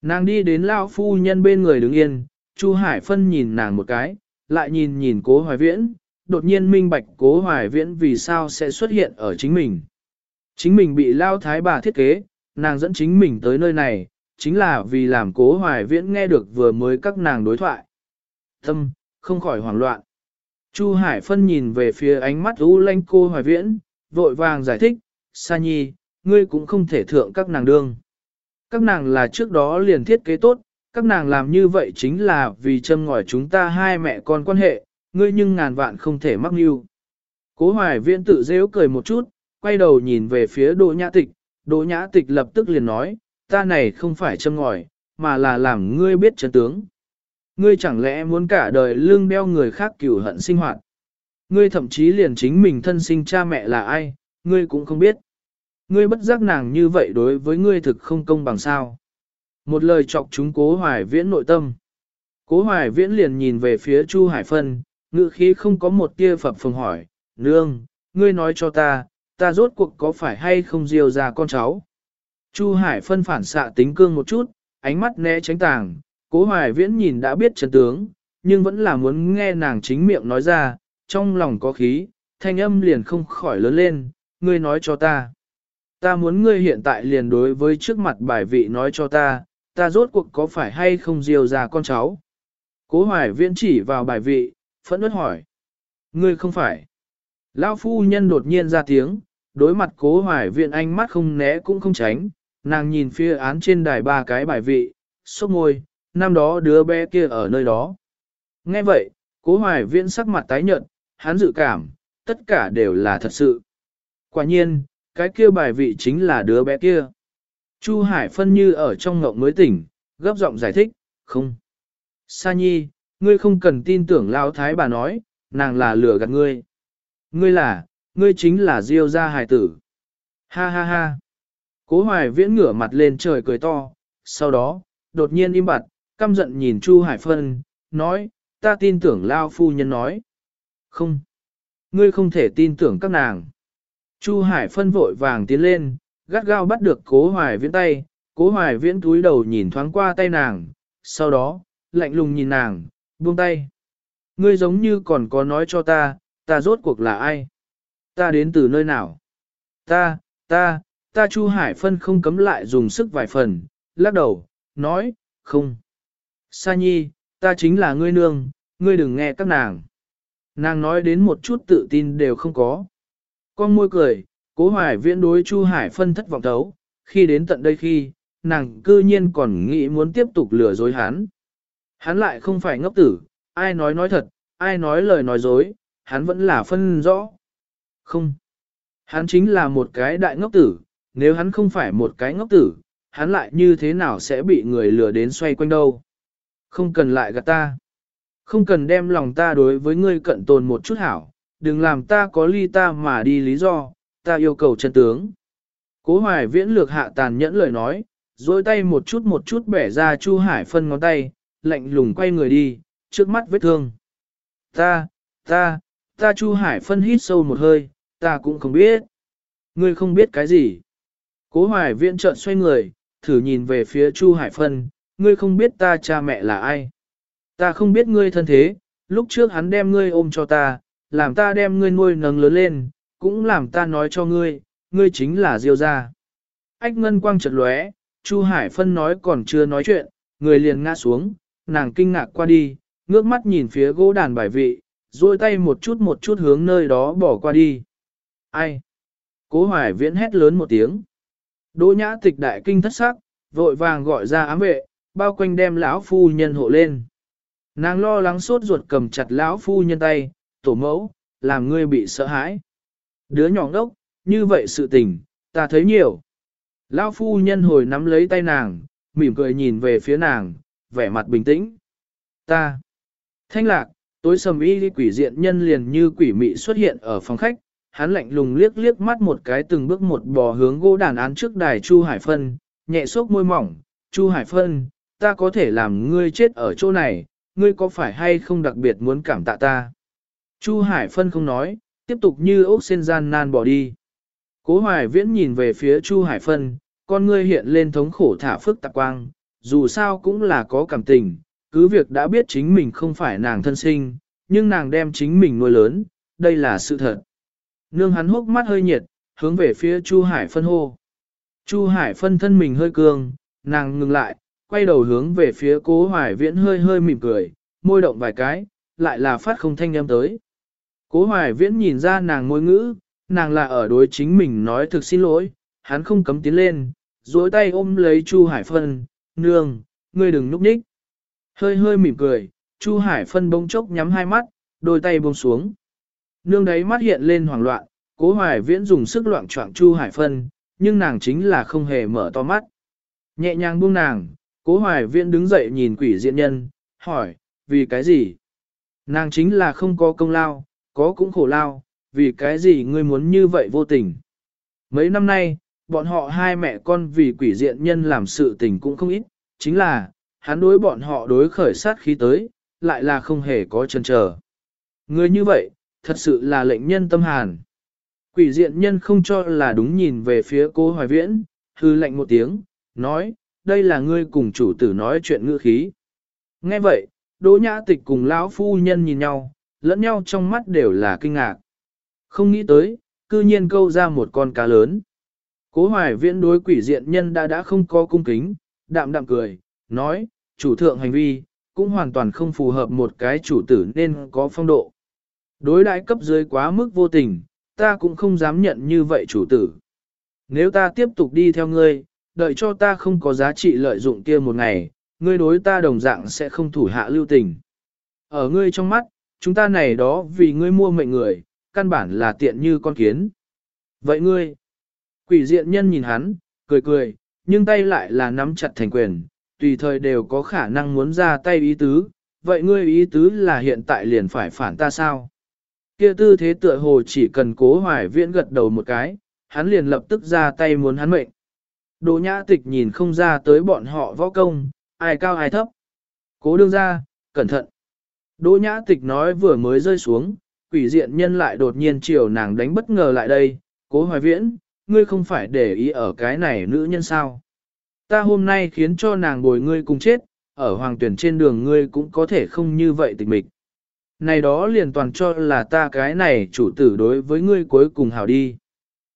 Speaker 1: nàng đi đến lao phu nhân bên người đứng yên, Chu Hải Phân nhìn nàng một cái, lại nhìn nhìn cố hoài viễn, đột nhiên minh bạch cố hoài viễn vì sao sẽ xuất hiện ở chính mình. Chính mình bị lao thái bà thiết kế, nàng dẫn chính mình tới nơi này, chính là vì làm cố hoài viễn nghe được vừa mới các nàng đối thoại. Tâm, không khỏi hoảng loạn. Chu Hải Phân nhìn về phía ánh mắt u lanh cô hoài viễn, vội vàng giải thích, Sa Nhi, ngươi cũng không thể thượng các nàng đương. Các nàng là trước đó liền thiết kế tốt, các nàng làm như vậy chính là vì châm ngòi chúng ta hai mẹ con quan hệ, ngươi nhưng ngàn vạn không thể mắc mưu. Cố hoài viễn tự dễu cười một chút, quay đầu nhìn về phía Đỗ Nhã Tịch, Đỗ Nhã Tịch lập tức liền nói, ta này không phải châm ngòi, mà là làm ngươi biết chân tướng. Ngươi chẳng lẽ muốn cả đời lương đeo người khác cửu hận sinh hoạt. Ngươi thậm chí liền chính mình thân sinh cha mẹ là ai, ngươi cũng không biết. Ngươi bất giác nàng như vậy đối với ngươi thực không công bằng sao. Một lời chọc chúng cố hoài viễn nội tâm. Cố hoài viễn liền nhìn về phía Chu Hải Phân, ngự khí không có một tia phập phồng hỏi, nương, ngươi nói cho ta, ta rốt cuộc có phải hay không diều ra con cháu. Chu Hải phân phản xạ tính cương một chút, ánh mắt né tránh tàng, cố hoài viễn nhìn đã biết chân tướng, nhưng vẫn là muốn nghe nàng chính miệng nói ra, trong lòng có khí, thanh âm liền không khỏi lớn lên, ngươi nói cho ta. Ta muốn ngươi hiện tại liền đối với trước mặt bài vị nói cho ta, ta rốt cuộc có phải hay không diều ra con cháu. Cố hoài viễn chỉ vào bài vị, phẫn nứt hỏi. Ngươi không phải. Lão phu nhân đột nhiên ra tiếng, đối mặt cố hoài viện ánh mắt không né cũng không tránh, nàng nhìn phía án trên đài ba cái bài vị, sốc môi, năm đó đứa bé kia ở nơi đó. Nghe vậy, cố hoài viện sắc mặt tái nhợt, hắn dự cảm, tất cả đều là thật sự. Quả nhiên, cái kia bài vị chính là đứa bé kia. Chu Hải phân như ở trong ngộng mới tỉnh, gấp giọng giải thích, không. Sa nhi, ngươi không cần tin tưởng lao thái bà nói, nàng là lừa gạt ngươi. Ngươi là, ngươi chính là Diêu gia hài tử. Ha ha ha. Cố hoài viễn ngửa mặt lên trời cười to, sau đó, đột nhiên im bặt, căm giận nhìn Chu Hải Phân, nói, ta tin tưởng Lao Phu Nhân nói. Không. Ngươi không thể tin tưởng các nàng. Chu Hải Phân vội vàng tiến lên, gắt gao bắt được cố hoài viễn tay, cố hoài viễn túi đầu nhìn thoáng qua tay nàng, sau đó, lạnh lùng nhìn nàng, buông tay. Ngươi giống như còn có nói cho ta, ta rốt cuộc là ai? Ta đến từ nơi nào? Ta, ta, ta Chu Hải Phân không cấm lại dùng sức vài phần, lắc đầu, nói, không. Sa nhi, ta chính là ngươi nương, ngươi đừng nghe các nàng. Nàng nói đến một chút tự tin đều không có. Con môi cười, cố hoài viễn đối Chu Hải Phân thất vọng thấu, khi đến tận đây khi, nàng cư nhiên còn nghĩ muốn tiếp tục lừa dối hắn. Hắn lại không phải ngốc tử, ai nói nói thật, ai nói lời nói dối, hắn vẫn là phân rõ. Không. Hắn chính là một cái đại ngốc tử, nếu hắn không phải một cái ngốc tử, hắn lại như thế nào sẽ bị người lừa đến xoay quanh đâu. Không cần lại gạt ta. Không cần đem lòng ta đối với ngươi cận tồn một chút hảo, đừng làm ta có ly ta mà đi lý do, ta yêu cầu chân tướng. Cố hoài viễn lược hạ tàn nhẫn lời nói, dôi tay một chút một chút bẻ ra Chu Hải Phân ngón tay, lạnh lùng quay người đi, trước mắt vết thương. Ta, ta, ta Chu Hải Phân hít sâu một hơi, ta cũng không biết. Ngươi không biết cái gì. Cố Hoài Viễn trợn xoay người, thử nhìn về phía Chu Hải Phân, ngươi không biết ta cha mẹ là ai. Ta không biết ngươi thân thế, lúc trước hắn đem ngươi ôm cho ta, làm ta đem ngươi nuôi nấng lớn lên, cũng làm ta nói cho ngươi, ngươi chính là Diêu gia. Ách ngân quang chợt lóe, Chu Hải Phân nói còn chưa nói chuyện, người liền ngã xuống, nàng kinh ngạc qua đi, ngước mắt nhìn phía gỗ đàn bài vị, duỗi tay một chút một chút hướng nơi đó bỏ qua đi. Ai? Cố Hoài Viễn hét lớn một tiếng. Đỗ nhã tịch đại kinh thất sắc, vội vàng gọi ra ám vệ, bao quanh đem lão phu nhân hộ lên. Nàng lo lắng sốt ruột cầm chặt lão phu nhân tay, tổ mẫu, làm ngươi bị sợ hãi. Đứa nhỏ ngốc, như vậy sự tình, ta thấy nhiều. Lão phu nhân hồi nắm lấy tay nàng, mỉm cười nhìn về phía nàng, vẻ mặt bình tĩnh. Ta. Thanh lạc, tối sầm y quỷ diện nhân liền như quỷ mị xuất hiện ở phòng khách, hắn lạnh lùng liếc liếc mắt một cái từng bước một bò hướng gỗ đàn án trước đài Chu Hải Phân, nhẹ xốc môi mỏng, Chu Hải Phân, ta có thể làm ngươi chết ở chỗ này, ngươi có phải hay không đặc biệt muốn cảm tạ ta? Chu Hải Phân không nói, tiếp tục như ốc sen gian nan bỏ đi. Cố Hoài Viễn nhìn về phía Chu Hải Phân, con ngươi hiện lên thống khổ thả phức tạp quang, dù sao cũng là có cảm tình, cứ việc đã biết chính mình không phải nàng thân sinh, nhưng nàng đem chính mình nuôi lớn, đây là sự thật. Nương hắn hốc mắt hơi nhiệt, hướng về phía Chu Hải Phân hô. Chu Hải Phân thân mình hơi cường, nàng ngừng lại, quay đầu hướng về phía cố Hoài Viễn hơi hơi mỉm cười, môi động vài cái, lại là phát không thanh âm tới. Cố Hoài Viễn nhìn ra nàng ngôi ngữ, nàng là ở đối chính mình nói thực xin lỗi, hắn không cấm tiến lên, duỗi tay ôm lấy Chu Hải Phân, nương, ngươi đừng núp nhích. Hơi hơi mỉm cười, Chu Hải Phân bông chốc nhắm hai mắt, đôi tay buông xuống. Nương đấy mắt hiện lên hoảng loạn, cố Hoài Viễn dùng sức loạn trọng Chu Hải Phân, nhưng nàng chính là không hề mở to mắt. Nhẹ nhàng buông nàng, cố Hoài Viễn đứng dậy nhìn quỷ diện nhân, hỏi, vì cái gì? Nàng chính là không có công lao, có cũng khổ lao, vì cái gì ngươi muốn như vậy vô tình. Mấy năm nay, bọn họ hai mẹ con vì quỷ diện nhân làm sự tình cũng không ít, chính là, hắn đối bọn họ đối khởi sát khí tới, lại là không hề có chần chờ. Người như vậy, thật sự là lệnh nhân tâm hàn. Quỷ diện nhân không cho là đúng nhìn về phía cô Hoài Viễn, hư lệnh một tiếng, nói, đây là ngươi cùng chủ tử nói chuyện ngữ khí. Nghe vậy, Đỗ Nhã Tịch cùng lão phu nhân nhìn nhau, lẫn nhau trong mắt đều là kinh ngạc. Không nghĩ tới, cư nhiên câu ra một con cá lớn. Cố hoài viễn đối quỷ diện nhân đã đã không có cung kính, đạm đạm cười, nói, chủ thượng hành vi, cũng hoàn toàn không phù hợp một cái chủ tử nên có phong độ. Đối đãi cấp dưới quá mức vô tình, ta cũng không dám nhận như vậy chủ tử. Nếu ta tiếp tục đi theo ngươi, đợi cho ta không có giá trị lợi dụng kia một ngày, ngươi đối ta đồng dạng sẽ không thủ hạ lưu tình. Ở ngươi trong mắt, chúng ta này đó vì ngươi mua mệnh người, căn bản là tiện như con kiến. Vậy ngươi, quỷ diện nhân nhìn hắn, cười cười, nhưng tay lại là nắm chặt thành quyền, tùy thời đều có khả năng muốn ra tay ý tứ, vậy ngươi ý tứ là hiện tại liền phải phản ta sao? Kia tư thế tựa hồ chỉ cần cố hoài viễn gật đầu một cái, hắn liền lập tức ra tay muốn hắn mệnh. Đỗ nhã tịch nhìn không ra tới bọn họ võ công, ai cao ai thấp. Cố đương ra, cẩn thận. Đỗ nhã tịch nói vừa mới rơi xuống, quỷ diện nhân lại đột nhiên chiều nàng đánh bất ngờ lại đây. Cố hoài viễn, ngươi không phải để ý ở cái này nữ nhân sao. Ta hôm nay khiến cho nàng bồi ngươi cùng chết, ở hoàng tuyển trên đường ngươi cũng có thể không như vậy tịch mịch. Này đó liền toàn cho là ta cái này chủ tử đối với ngươi cuối cùng hảo đi.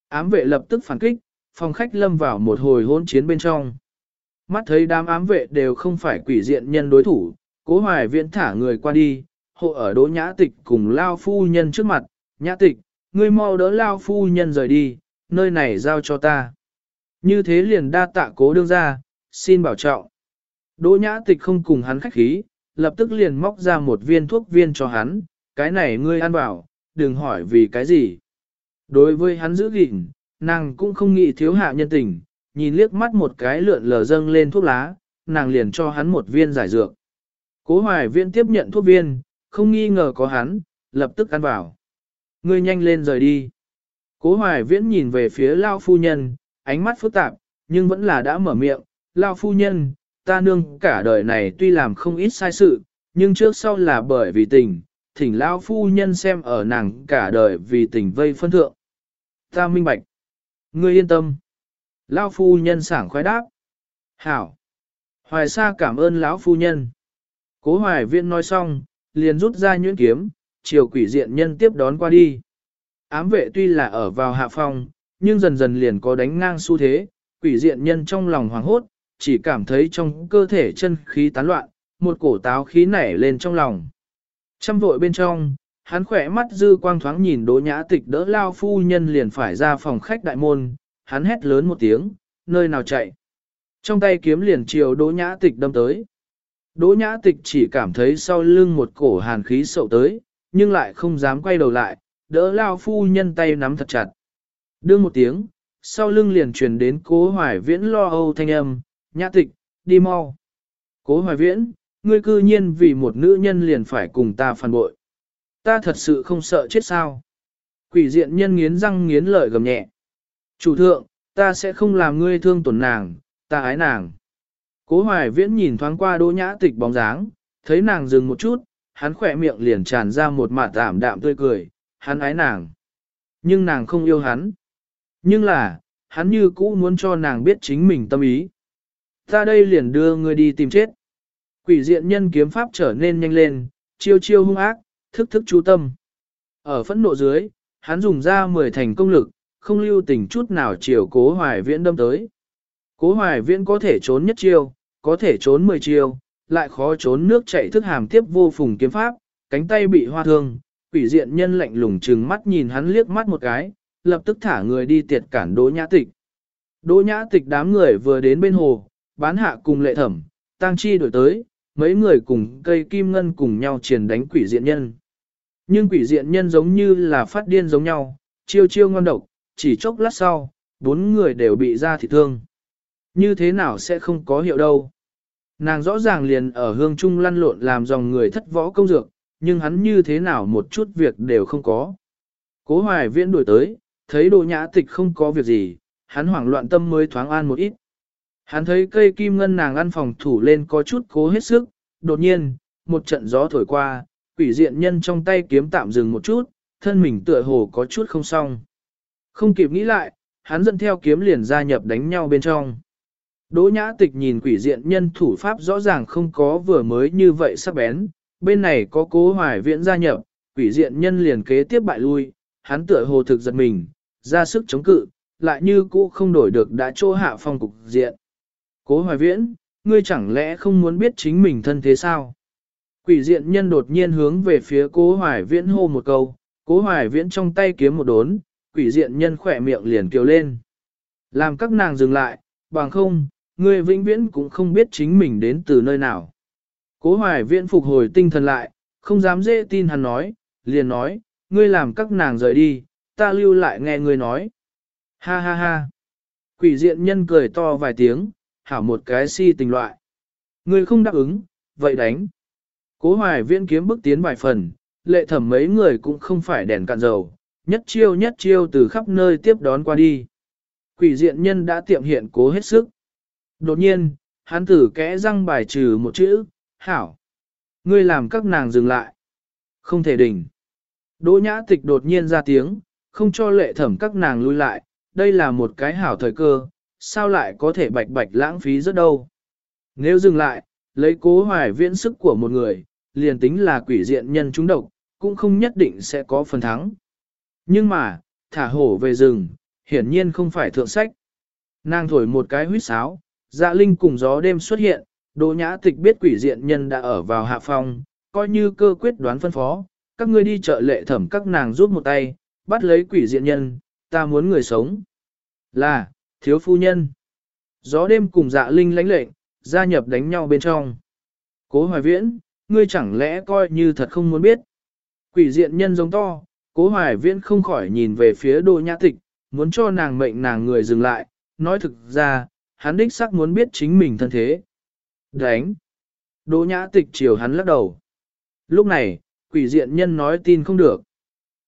Speaker 1: Ám vệ lập tức phản kích, phòng khách lâm vào một hồi hỗn chiến bên trong. Mắt thấy đám ám vệ đều không phải quỷ diện nhân đối thủ, cố hoài viễn thả người qua đi, hộ ở đỗ nhã tịch cùng lao phu nhân trước mặt, nhã tịch, ngươi mau đỡ lao phu nhân rời đi, nơi này giao cho ta. Như thế liền đa tạ cố đương ra, xin bảo trọng. Đỗ nhã tịch không cùng hắn khách khí, lập tức liền móc ra một viên thuốc viên cho hắn, cái này ngươi ăn bảo, đừng hỏi vì cái gì. Đối với hắn giữ gìn, nàng cũng không nghĩ thiếu hạ nhân tình, nhìn liếc mắt một cái lượn lờ dâng lên thuốc lá, nàng liền cho hắn một viên giải dược. Cố hoài viên tiếp nhận thuốc viên, không nghi ngờ có hắn, lập tức ăn vào. Ngươi nhanh lên rời đi. Cố hoài viễn nhìn về phía lao phu nhân, ánh mắt phức tạp, nhưng vẫn là đã mở miệng, lao phu nhân, ta nương cả đời này tuy làm không ít sai sự, nhưng trước sau là bởi vì tình, thỉnh lao phu nhân xem ở nàng cả đời vì tình vây phân thượng. Ta minh bạch. Ngươi yên tâm. Lao phu nhân sảng khoái đáp. Hảo. Hoài sa cảm ơn lão phu nhân. Cố hoài viên nói xong, liền rút ra nhuyễn kiếm, chiều quỷ diện nhân tiếp đón qua đi. Ám vệ tuy là ở vào hạ phong, nhưng dần dần liền có đánh ngang xu thế, quỷ diện nhân trong lòng hoảng hốt, chỉ cảm thấy trong cơ thể chân khí tán loạn, một cổ táo khí nảy lên trong lòng. Trăm vội bên trong, hắn khỏe mắt dư quang thoáng nhìn đỗ nhã tịch đỡ lao phu nhân liền phải ra phòng khách đại môn, hắn hét lớn một tiếng, nơi nào chạy. Trong tay kiếm liền chiều đỗ nhã tịch đâm tới. Đỗ nhã tịch chỉ cảm thấy sau lưng một cổ hàn khí sậu tới, nhưng lại không dám quay đầu lại, đỡ lao phu nhân tay nắm thật chặt. Đương một tiếng, sau lưng liền truyền đến cố hoài viễn lo âu thanh âm, nhã tịch, đi mau. Cố hoài viễn, ngươi cư nhiên vì một nữ nhân liền phải cùng ta phản bội. Ta thật sự không sợ chết sao. Quỷ diện nhân nghiến răng nghiến lợi gầm nhẹ. Chủ thượng, ta sẽ không làm ngươi thương tổn nàng, ta ái nàng. Cố hoài viễn nhìn thoáng qua đỗ nhã tịch bóng dáng, thấy nàng dừng một chút, hắn khỏe miệng liền tràn ra một mạt tạm đạm tươi cười, hắn ái nàng. Nhưng nàng không yêu hắn. Nhưng là, hắn như cũ muốn cho nàng biết chính mình tâm ý. Ta đây liền đưa ngươi đi tìm chết. Quỷ diện nhân kiếm pháp trở nên nhanh lên, chiêu chiêu hung ác, thức thức chú tâm. Ở phẫn nộ dưới, hắn dùng ra 10 thành công lực, không lưu tình chút nào chiều cố hoài viễn đâm tới. Cố hoài viễn có thể trốn nhất chiêu, có thể trốn 10 chiêu, lại khó trốn nước chảy thức hàm tiếp vô phùng kiếm pháp, cánh tay bị hoa thương, quỷ diện nhân lạnh lùng trừng mắt nhìn hắn liếc mắt một cái, lập tức thả người đi tiệt cản đỗ nhã tịch. Đỗ nhã tịch đám người vừa đến bên hồ, bán hạ cùng lệ thẩm, tăng chi đổi tới, mấy người cùng cây kim ngân cùng nhau triển đánh quỷ diện nhân. Nhưng quỷ diện nhân giống như là phát điên giống nhau, chiêu chiêu ngon độc, chỉ chốc lát sau, bốn người đều bị ra thị thương. Như thế nào sẽ không có hiệu đâu. Nàng rõ ràng liền ở hương trung lăn lộn làm dòng người thất võ công dược, nhưng hắn như thế nào một chút việc đều không có. Cố hoài viễn đuổi tới, thấy đồ nhã tịch không có việc gì, hắn hoảng loạn tâm mới thoáng an một ít. Hắn thấy cây kim ngân nàng ăn phòng thủ lên có chút cố hết sức, đột nhiên, một trận gió thổi qua, quỷ diện nhân trong tay kiếm tạm dừng một chút, thân mình tựa hồ có chút không xong. Không kịp nghĩ lại, hắn dẫn theo kiếm liền gia nhập đánh nhau bên trong. Đỗ nhã tịch nhìn quỷ diện nhân thủ pháp rõ ràng không có vừa mới như vậy sắc bén, bên này có cố hoài viễn gia nhập, quỷ diện nhân liền kế tiếp bại lui, hắn tựa hồ thực giật mình, ra sức chống cự, lại như cũ không đổi được đã chỗ hạ phong cục diện. Cố hoài viễn, ngươi chẳng lẽ không muốn biết chính mình thân thế sao? Quỷ diện nhân đột nhiên hướng về phía cố hoài viễn hô một câu, cố hoài viễn trong tay kiếm một đốn, quỷ diện nhân khỏe miệng liền kêu lên. Làm các nàng dừng lại, bằng không, ngươi vĩnh viễn cũng không biết chính mình đến từ nơi nào. Cố hoài viễn phục hồi tinh thần lại, không dám dễ tin hắn nói, liền nói, ngươi làm các nàng rời đi, ta lưu lại nghe ngươi nói. Ha ha ha. Quỷ diện nhân cười to vài tiếng, hảo một cái si tình loại. Ngươi không đáp ứng, vậy đánh. Cố hoài viễn kiếm bước tiến vài phần, lệ thẩm mấy người cũng không phải đèn cạn dầu, nhất chiêu nhất chiêu từ khắp nơi tiếp đón qua đi. Quỷ diện nhân đã tiệm hiện cố hết sức. Đột nhiên, hắn tử kẽ răng bài trừ một chữ, hảo. Ngươi làm các nàng dừng lại. Không thể đỉnh. Đỗ nhã tịch đột nhiên ra tiếng, không cho lệ thẩm các nàng lui lại, đây là một cái hảo thời cơ, sao lại có thể bạch bạch lãng phí rất đâu. Nếu dừng lại, lấy cố hoài viễn sức của một người, liền tính là quỷ diện nhân chúng độc, cũng không nhất định sẽ có phần thắng. Nhưng mà, thả hổ về rừng, hiển nhiên không phải thượng sách. Nàng thổi một cái huýt sáo, dạ linh cùng gió đêm xuất hiện, Đỗ nhã tịch biết quỷ diện nhân đã ở vào hạ phòng coi như cơ quyết đoán phân phó, các ngươi đi chợ lệ thẩm các nàng giúp một tay, bắt lấy quỷ diện nhân, ta muốn người sống. Là, thiếu phu nhân. Gió đêm cùng dạ linh lãnh lệnh, gia nhập đánh nhau bên trong. Cố hoài viễn, ngươi chẳng lẽ coi như thật không muốn biết. Quỷ diện nhân giống to, cố hoài viễn không khỏi nhìn về phía đô nhã tịch, muốn cho nàng mệnh nàng người dừng lại, nói thực ra, hắn đích xác muốn biết chính mình thân thế. Đánh! Đỗ nhã tịch chiều hắn lắc đầu. Lúc này, quỷ diện nhân nói tin không được.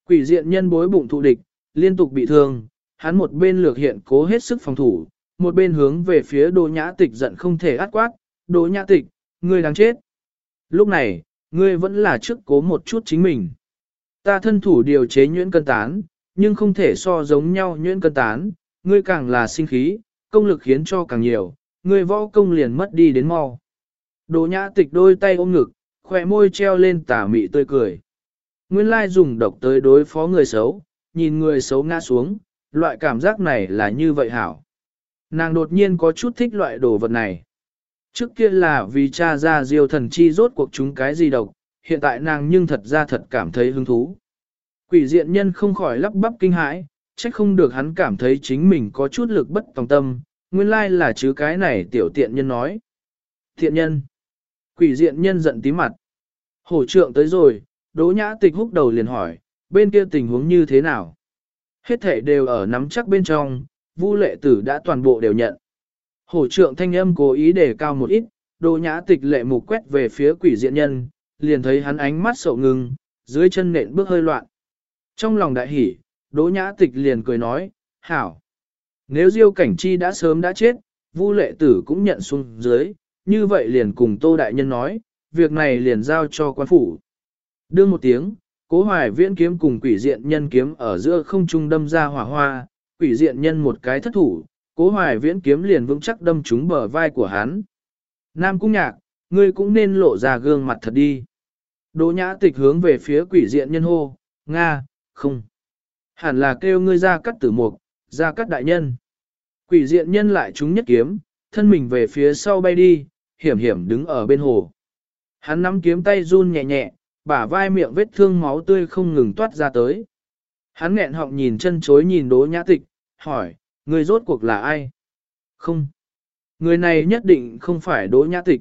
Speaker 1: Quỷ diện nhân bối bụng thụ địch, liên tục bị thương, hắn một bên lược hiện cố hết sức phòng thủ, một bên hướng về phía Đỗ Nhã Tịch giận không thể át quát, Đỗ Nhã Tịch, ngươi đáng chết. Lúc này, ngươi vẫn là trước cố một chút chính mình. Ta thân thủ điều chế nhuyễn cân tán, nhưng không thể so giống nhau nhuyễn cân tán, ngươi càng là sinh khí, công lực khiến cho càng nhiều, ngươi võ công liền mất đi đến mau. Đỗ Nhã Tịch đôi tay ôm ngực, khỏe môi treo lên tà mị tươi cười. Nguyên lai dùng độc tới đối phó người xấu, nhìn người xấu ngã xuống, loại cảm giác này là như vậy hảo. Nàng đột nhiên có chút thích loại đồ vật này. Trước kia là vì cha ra diêu thần chi rốt cuộc chúng cái gì độc, hiện tại nàng nhưng thật ra thật cảm thấy hứng thú. Quỷ diện nhân không khỏi lắp bắp kinh hãi, trách không được hắn cảm thấy chính mình có chút lực bất tòng tâm, nguyên lai là chứ cái này tiểu tiện nhân nói. Thiện nhân. Quỷ diện nhân giận tí mặt. Hổ trượng tới rồi, đỗ nhã tịch húc đầu liền hỏi, bên kia tình huống như thế nào? Hết thể đều ở nắm chắc bên trong, Vu lệ tử đã toàn bộ đều nhận. Hổ trượng thanh âm cố ý để cao một ít, đỗ nhã tịch lệ mục quét về phía quỷ diện nhân, liền thấy hắn ánh mắt sậu ngừng, dưới chân nện bước hơi loạn. Trong lòng đại hỉ, đỗ nhã tịch liền cười nói, hảo. Nếu diêu cảnh chi đã sớm đã chết, Vu lệ tử cũng nhận xuống dưới, như vậy liền cùng tô đại nhân nói, việc này liền giao cho quan phủ. Đương một tiếng, cố hoài viễn kiếm cùng quỷ diện nhân kiếm ở giữa không trung đâm ra hỏa hoa, quỷ diện nhân một cái thất thủ, cố hoài viễn kiếm liền vững chắc đâm trúng bờ vai của hắn. Nam cung nhạc, ngươi cũng nên lộ ra gương mặt thật đi. Đỗ nhã tịch hướng về phía quỷ diện nhân hô, Nga, không. Hẳn là kêu ngươi ra cắt tử mục, ra cắt đại nhân. Quỷ diện nhân lại trúng nhất kiếm, thân mình về phía sau bay đi, hiểm hiểm đứng ở bên hồ. Hắn nắm kiếm tay run nhẹ nhẹ, bả vai miệng vết thương máu tươi không ngừng toát ra tới. Hắn nghẹn họng nhìn chân chối nhìn đỗ nhã tịch, hỏi, người rốt cuộc là ai? Không. Người này nhất định không phải đỗ nhã tịch.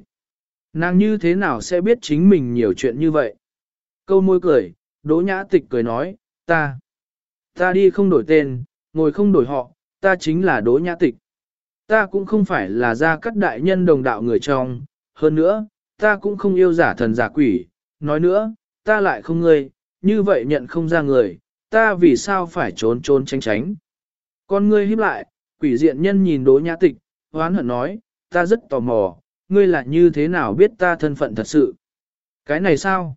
Speaker 1: Nàng như thế nào sẽ biết chính mình nhiều chuyện như vậy? Câu môi cười, đỗ nhã tịch cười nói, ta. Ta đi không đổi tên, ngồi không đổi họ, ta chính là đỗ nhã tịch. Ta cũng không phải là gia cắt đại nhân đồng đạo người trong, hơn nữa, ta cũng không yêu giả thần giả quỷ, nói nữa, ta lại không ngươi, như vậy nhận không ra người, ta vì sao phải trốn trốn tránh tránh. Con ngươi híp lại, quỷ diện nhân nhìn đỗ nhã tịch, hoán hận nói, ta rất tò mò, ngươi là như thế nào biết ta thân phận thật sự. Cái này sao?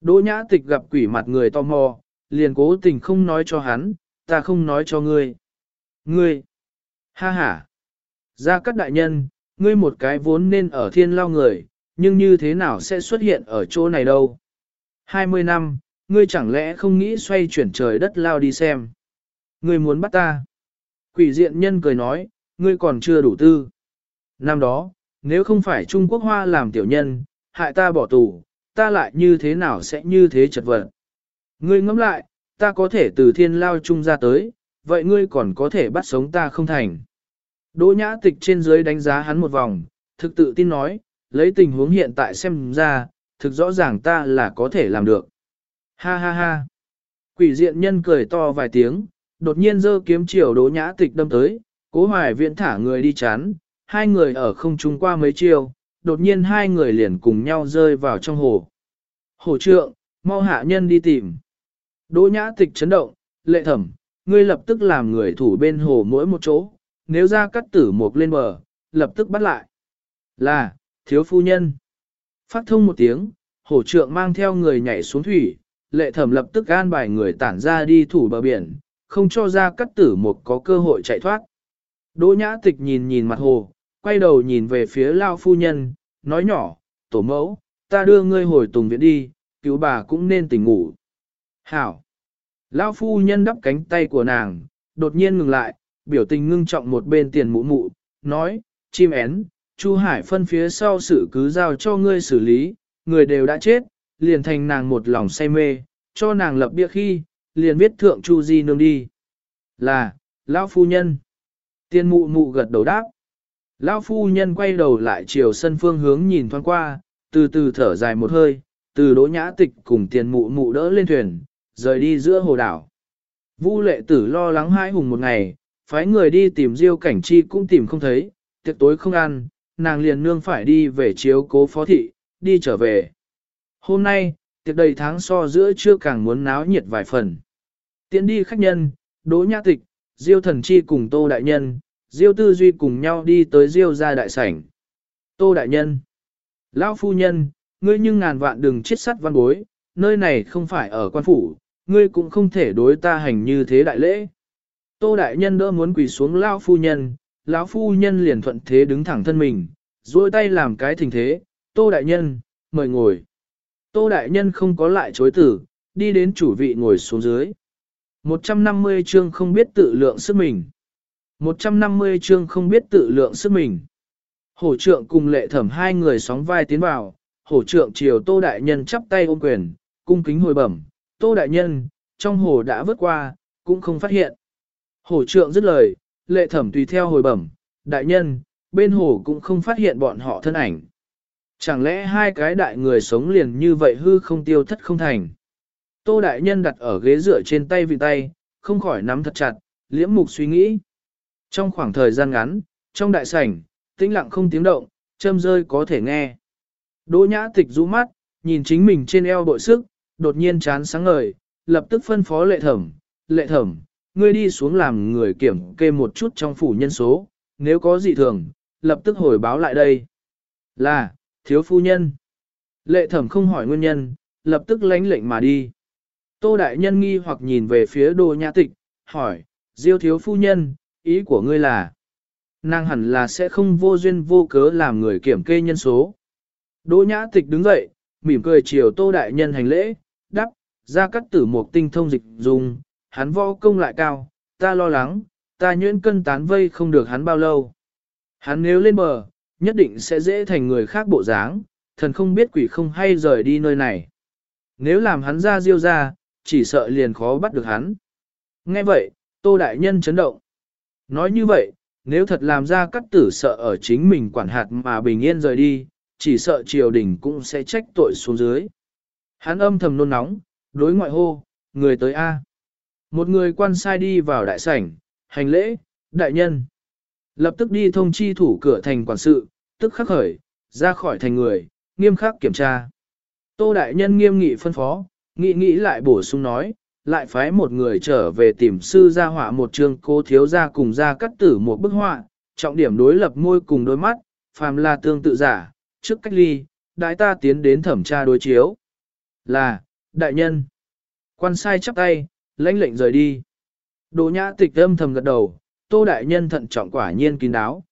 Speaker 1: Đỗ nhã tịch gặp quỷ mặt người tò mò, liền cố tình không nói cho hắn, ta không nói cho ngươi. Ngươi! Ha ha! Ra các đại nhân, ngươi một cái vốn nên ở thiên lao người, nhưng như thế nào sẽ xuất hiện ở chỗ này đâu? 20 năm, ngươi chẳng lẽ không nghĩ xoay chuyển trời đất lao đi xem? Ngươi muốn bắt ta? Quỷ diện nhân cười nói, ngươi còn chưa đủ tư. Năm đó, nếu không phải Trung Quốc Hoa làm tiểu nhân, hại ta bỏ tù, ta lại như thế nào sẽ như thế chật vật? Ngươi ngẫm lại, ta có thể từ thiên lao chung ra tới, vậy ngươi còn có thể bắt sống ta không thành. Đỗ nhã tịch trên dưới đánh giá hắn một vòng, thực tự tin nói, lấy tình huống hiện tại xem ra, thực rõ ràng ta là có thể làm được. Ha ha ha. Quỷ diện nhân cười to vài tiếng, đột nhiên giơ kiếm chiều đỗ nhã tịch đâm tới, cố hoài Viễn thả người đi chán, hai người ở không trung qua mấy chiều, đột nhiên hai người liền cùng nhau rơi vào trong hồ. Hồ trượng, mau hạ nhân đi tìm. Đỗ nhã tịch chấn động, lệ thẩm, ngươi lập tức làm người thủ bên hồ mỗi một chỗ, nếu ra cắt tử mục lên bờ, lập tức bắt lại. Là, thiếu phu nhân. Phát thông một tiếng, hổ trượng mang theo người nhảy xuống thủy, lệ thẩm lập tức an bài người tản ra đi thủ bờ biển, không cho ra cắt tử một có cơ hội chạy thoát. Đỗ nhã tịch nhìn nhìn mặt hồ, quay đầu nhìn về phía lao phu nhân, nói nhỏ, tổ mẫu, ta đưa ngươi hồi tùng viện đi, cứu bà cũng nên tỉnh ngủ. Hảo! Lao phu nhân đắp cánh tay của nàng, đột nhiên ngừng lại, biểu tình ngưng trọng một bên tiền mụ mụ, nói, chim én, Chu Hải phân phía sau sự cứ giao cho ngươi xử lý, người đều đã chết, liền thành nàng một lòng say mê, cho nàng lập bia khi, liền viết thượng Chu Di nương đi. Là, Lão Phu Nhân. Tiên mụ mụ gật đầu đáp. Lão Phu Nhân quay đầu lại chiều sân phương hướng nhìn thoáng qua, từ từ thở dài một hơi, từ đỗ nhã tịch cùng tiền mụ mụ đỡ lên thuyền, rời đi giữa hồ đảo. Vu lệ tử lo lắng hai hùng một ngày, phái người đi tìm Diêu Cảnh Chi cũng tìm không thấy, tiệc tối không ăn, nàng liền nương phải đi về chiếu cố phó thị, đi trở về. Hôm nay, tiệc đầy tháng so giữa chưa càng muốn náo nhiệt vài phần. Tiến đi khách nhân, Đỗ Nhã Tịch, Diêu Thần Chi cùng Tô Đại Nhân, Diêu Tư Duy cùng nhau đi tới Diêu gia đại sảnh. Tô Đại Nhân. Lão Phu Nhân, ngươi nhưng ngàn vạn đừng chết sắt văn bối, nơi này không phải ở quan phủ, ngươi cũng không thể đối ta hành như thế đại lễ. Tô Đại Nhân đỡ muốn quỳ xuống Lão Phu Nhân, lão Phu Nhân liền thuận thế đứng thẳng thân mình, duỗi tay làm cái thình thế, Tô Đại Nhân, mời ngồi. Tô Đại Nhân không có lại chối tử, đi đến chủ vị ngồi xuống dưới. 150 chương không biết tự lượng sức mình. 150 chương không biết tự lượng sức mình. Hổ trượng cùng lệ thẩm hai người sóng vai tiến vào, hổ trượng chiều tô đại nhân chắp tay ôm quyền, cung kính hồi bẩm, tô đại nhân, trong hồ đã vớt qua, cũng không phát hiện. Hổ trượng dứt lời, lệ thẩm tùy theo hồi bẩm, đại nhân, bên hồ cũng không phát hiện bọn họ thân ảnh. Chẳng lẽ hai cái đại người sống liền như vậy hư không tiêu thất không thành. Tô đại nhân đặt ở ghế dựa trên tay vị tay, không khỏi nắm thật chặt, liễm mục suy nghĩ. Trong khoảng thời gian ngắn, trong đại sảnh, tĩnh lặng không tiếng động, châm rơi có thể nghe. Đỗ nhã tịch rũ mắt, nhìn chính mình trên eo bội sức, đột nhiên chán sáng ngời, lập tức phân phó lệ thẩm, lệ thẩm, ngươi đi xuống làm người kiểm kê một chút trong phủ nhân số, nếu có dị thường, lập tức hồi báo lại đây. Là, thiếu phu nhân. Lệ thẩm không hỏi nguyên nhân, lập tức lánh lệnh mà đi. Tô đại nhân nghi hoặc nhìn về phía đồ nhã tịch, hỏi, diêu thiếu phu nhân, ý của ngươi là, nàng hẳn là sẽ không vô duyên vô cớ làm người kiểm kê nhân số. Đỗ nhã tịch đứng dậy, mỉm cười chiều tô đại nhân hành lễ, đắp, ra cắt tử một tinh thông dịch dùng, hắn võ công lại cao, ta lo lắng, ta nhuyễn cân tán vây không được hắn bao lâu. Hắn nếu lên bờ, nhất định sẽ dễ thành người khác bộ dáng, thần không biết quỷ không hay rời đi nơi này. Nếu làm hắn ra diêu ra, chỉ sợ liền khó bắt được hắn. Nghe vậy, tô đại nhân chấn động. Nói như vậy, nếu thật làm ra cắt tử sợ ở chính mình quản hạt mà bình yên rời đi, chỉ sợ triều đình cũng sẽ trách tội xuống dưới. Hắn âm thầm nôn nóng, đối ngoại hô, người tới A. Một người quan sai đi vào đại sảnh, hành lễ, đại nhân. Lập tức đi thông chi thủ cửa thành quản sự, tức khắc khởi, ra khỏi thành người, nghiêm khắc kiểm tra. Tô đại nhân nghiêm nghị phân phó, nghĩ nghĩ lại bổ sung nói, lại phái một người trở về tìm sư gia họa một chương cô thiếu gia cùng gia cắt tử một bức họa, trọng điểm đối lập môi cùng đôi mắt, phàm là tương tự giả, trước cách ly, đại ta tiến đến thẩm tra đối chiếu. Là, đại nhân. Quan sai chắp tay, lãnh lệnh rời đi. Đồ nhã tịch âm thầm gật đầu, tô đại nhân thận trọng quả nhiên kín đáo.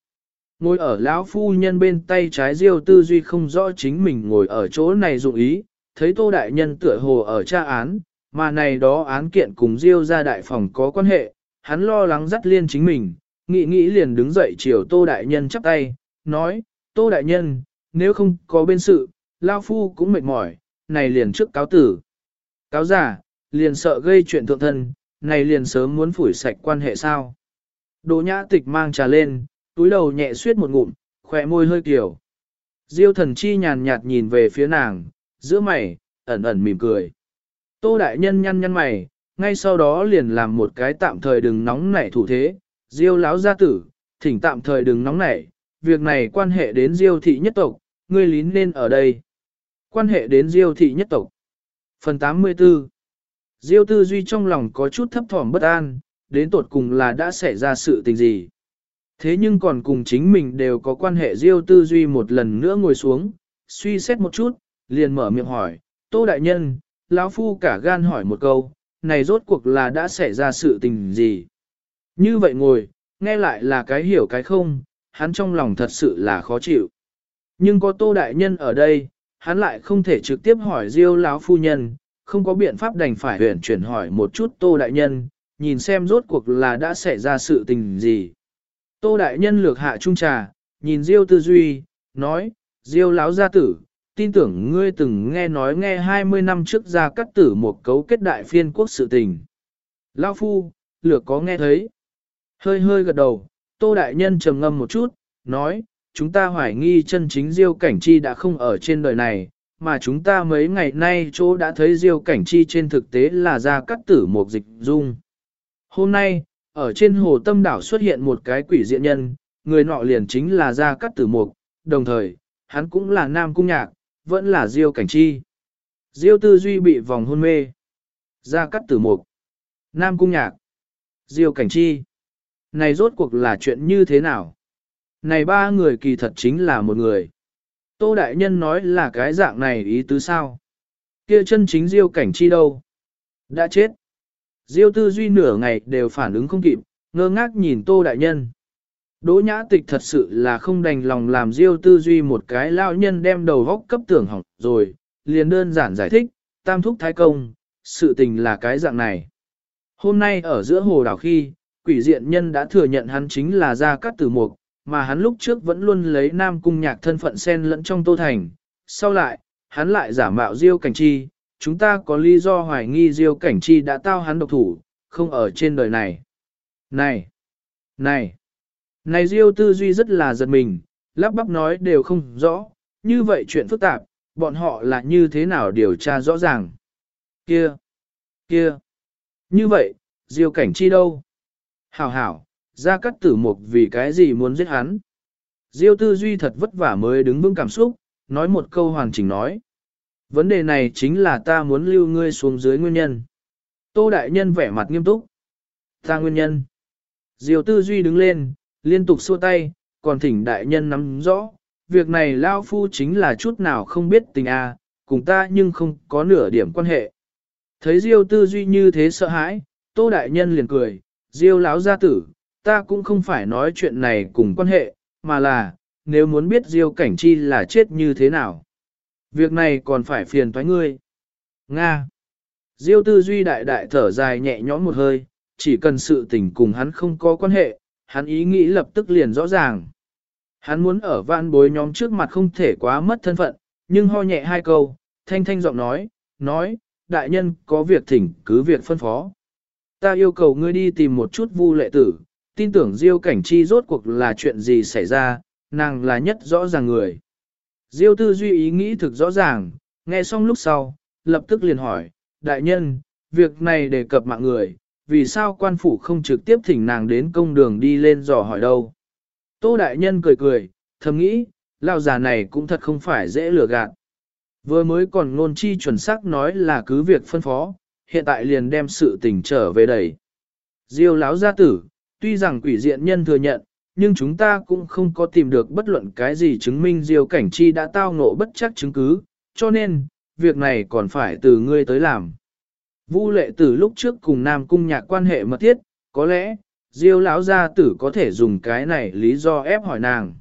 Speaker 1: Ngồi ở lão phu nhân bên tay trái diêu tư duy không rõ chính mình ngồi ở chỗ này dụng ý, thấy tô đại nhân tựa hồ ở tra án, mà này đó án kiện cùng Diêu ra đại phòng có quan hệ, hắn lo lắng dắt liên chính mình, nghĩ nghĩ liền đứng dậy chiều Tô Đại Nhân chắp tay, nói, Tô Đại Nhân, nếu không có bên sự, Lao Phu cũng mệt mỏi, này liền trước cáo tử. Cáo giả, liền sợ gây chuyện thượng thân, này liền sớm muốn phủi sạch quan hệ sao. Đỗ nhã tịch mang trà lên, túi đầu nhẹ suyết một ngụm, khỏe môi hơi kiểu. Diêu thần chi nhàn nhạt nhìn về phía nàng, giữa mày, ẩn ẩn mỉm cười. Tô đại nhân nhăn nhăn mày, ngay sau đó liền làm một cái tạm thời đừng nóng nảy thủ thế, diêu láo gia tử, thỉnh tạm thời đừng nóng nảy, việc này quan hệ đến diêu thị nhất tộc, ngươi lín nên ở đây. Quan hệ đến diêu thị nhất tộc. Phần 84 Diêu tư duy trong lòng có chút thấp thỏm bất an, đến tột cùng là đã xảy ra sự tình gì. Thế nhưng còn cùng chính mình đều có quan hệ Diêu tư duy một lần nữa ngồi xuống, suy xét một chút, liền mở miệng hỏi, Tô Đại Nhân, lão phu cả gan hỏi một câu, này rốt cuộc là đã xảy ra sự tình gì? Như vậy ngồi, nghe lại là cái hiểu cái không, hắn trong lòng thật sự là khó chịu. Nhưng có tô đại nhân ở đây, hắn lại không thể trực tiếp hỏi diêu lão phu nhân, không có biện pháp đành phải huyển chuyển hỏi một chút tô đại nhân, nhìn xem rốt cuộc là đã xảy ra sự tình gì. Tô đại nhân lược hạ trung trà, nhìn diêu tư duy, nói, diêu lão gia tử, tin tưởng ngươi từng nghe nói nghe 20 năm trước ra cắt tử một cấu kết đại phiên quốc sự tình. Lao phu, lược có nghe thấy. Hơi hơi gật đầu, tô đại nhân trầm ngâm một chút, nói, chúng ta hoài nghi chân chính diêu cảnh chi đã không ở trên đời này, mà chúng ta mấy ngày nay chỗ đã thấy diêu cảnh chi trên thực tế là ra cắt tử một dịch dung. Hôm nay, ở trên hồ tâm đảo xuất hiện một cái quỷ diện nhân, người nọ liền chính là ra cắt tử mục, đồng thời, hắn cũng là nam cung nhạc, vẫn là Diêu Cảnh Chi. Diêu Tư Duy bị vòng hôn mê. gia cắt tử mục. Nam Cung Nhạc. Diêu Cảnh Chi. Này rốt cuộc là chuyện như thế nào? Này ba người kỳ thật chính là một người. Tô Đại Nhân nói là cái dạng này ý tứ sao? Kia chân chính diêu cảnh chi đâu? Đã chết. Diêu tư duy nửa ngày đều phản ứng không kịp, ngơ ngác nhìn Tô Đại Nhân. Đỗ nhã tịch thật sự là không đành lòng làm diêu tư duy một cái lao nhân đem đầu góc cấp tưởng hỏng rồi, liền đơn giản giải thích, tam thúc thái công, sự tình là cái dạng này. Hôm nay ở giữa hồ đảo khi, quỷ diện nhân đã thừa nhận hắn chính là Gia Cát Tử Mục, mà hắn lúc trước vẫn luôn lấy nam cung nhạc thân phận xen lẫn trong tô thành. Sau lại, hắn lại giả mạo Diêu Cảnh Chi, chúng ta có lý do hoài nghi Diêu Cảnh Chi đã tao hắn độc thủ, không ở trên đời này. Này! Này! Này Diêu tư duy rất là giật mình, lắp bắp nói đều không rõ, như vậy chuyện phức tạp, bọn họ là như thế nào điều tra rõ ràng. Kia! Kia! Như vậy, Diêu Cảnh Chi đâu? Hảo hảo, ra cắt tử mục vì cái gì muốn giết hắn. Diêu tư duy thật vất vả mới đứng vững cảm xúc, nói một câu hoàn chỉnh nói. Vấn đề này chính là ta muốn lưu ngươi xuống dưới nguyên nhân. Tô đại nhân vẻ mặt nghiêm túc. Ta nguyên nhân. Diêu tư duy đứng lên, liên tục xua tay, còn thỉnh đại nhân nắm rõ. Việc này lao phu chính là chút nào không biết tình a, à, cùng ta nhưng không có nửa điểm quan hệ. Thấy Diêu tư duy như thế sợ hãi, Tô đại nhân liền cười, Diêu lão gia tử, ta cũng không phải nói chuyện này cùng quan hệ, mà là, nếu muốn biết Diêu cảnh chi là chết như thế nào. Việc này còn phải phiền toái ngươi. Nga. Diêu tư duy đại đại thở dài nhẹ nhõm một hơi, chỉ cần sự tình cùng hắn không có quan hệ, hắn ý nghĩ lập tức liền rõ ràng. Hắn muốn ở vạn bối nhóm trước mặt không thể quá mất thân phận, nhưng ho nhẹ hai câu, thanh thanh giọng nói, nói, đại nhân có việc thỉnh cứ việc phân phó. Ta yêu cầu ngươi đi tìm một chút vu lệ tử, tin tưởng Diêu cảnh chi rốt cuộc là chuyện gì xảy ra, nàng là nhất rõ ràng người. Diêu tư duy ý nghĩ thực rõ ràng, nghe xong lúc sau, lập tức liền hỏi, đại nhân, việc này đề cập mạng người, vì sao quan phủ không trực tiếp thỉnh nàng đến công đường đi lên dò hỏi đâu. Tô đại nhân cười cười, thầm nghĩ, lao già này cũng thật không phải dễ lừa gạt. Vừa mới còn ngôn chi chuẩn xác nói là cứ việc phân phó, hiện tại liền đem sự tình trở về đẩy. Diêu lão gia tử, tuy rằng quỷ diện nhân thừa nhận, nhưng chúng ta cũng không có tìm được bất luận cái gì chứng minh Diêu cảnh chi đã tao ngộ bất chắc chứng cứ, cho nên, việc này còn phải từ ngươi tới làm. Vu lệ tử lúc trước cùng Nam Cung nhạc quan hệ mật thiết, có lẽ, Diêu lão gia tử có thể dùng cái này lý do ép hỏi nàng.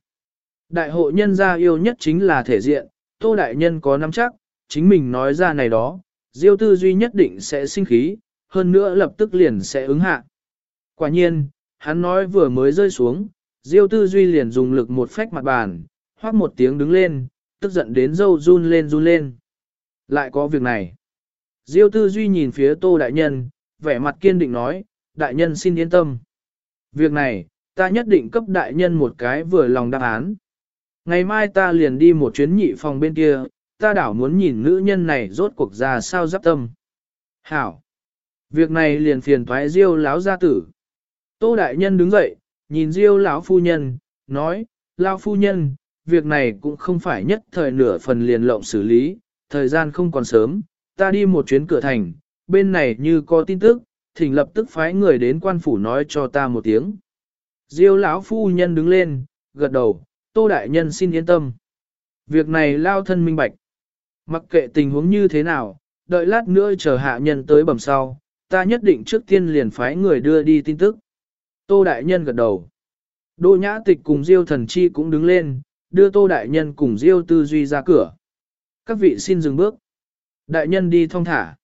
Speaker 1: Đại hộ nhân gia yêu nhất chính là thể diện, Tô Đại Nhân có nắm chắc, chính mình nói ra này đó, Diêu tư duy nhất định sẽ sinh khí, hơn nữa lập tức liền sẽ ứng hạ. Quả nhiên, hắn nói vừa mới rơi xuống, Diêu tư duy liền dùng lực một phách mặt bàn, hoác một tiếng đứng lên, tức giận đến dâu run lên run lên. Lại có việc này. Diêu tư duy nhìn phía tô đại nhân, vẻ mặt kiên định nói, đại nhân xin yên tâm. Việc này, ta nhất định cấp đại nhân một cái vừa lòng đáp án. Ngày mai ta liền đi một chuyến nhị phòng bên kia, ta đảo muốn nhìn nữ nhân này rốt cuộc ra sao giáp tâm. Hảo! Việc này liền phiền thoái diêu láo gia tử. Tô đại nhân đứng dậy, nhìn diêu lão phu nhân, nói, lão phu nhân, việc này cũng không phải nhất thời nửa phần liền lộng xử lý, thời gian không còn sớm, ta đi một chuyến cửa thành, bên này như có tin tức, thỉnh lập tức phái người đến quan phủ nói cho ta một tiếng. Diêu lão phu nhân đứng lên, gật đầu, tô đại nhân xin yên tâm. Việc này lao thân minh bạch. Mặc kệ tình huống như thế nào, đợi lát nữa chờ hạ nhân tới bẩm sau, ta nhất định trước tiên liền phái người đưa đi tin tức. Tô Đại Nhân gật đầu. Đô Nhã Tịch cùng Diêu Thần Chi cũng đứng lên, đưa Tô Đại Nhân cùng Diêu Tư Duy ra cửa. Các vị xin dừng bước. Đại Nhân đi thong thả.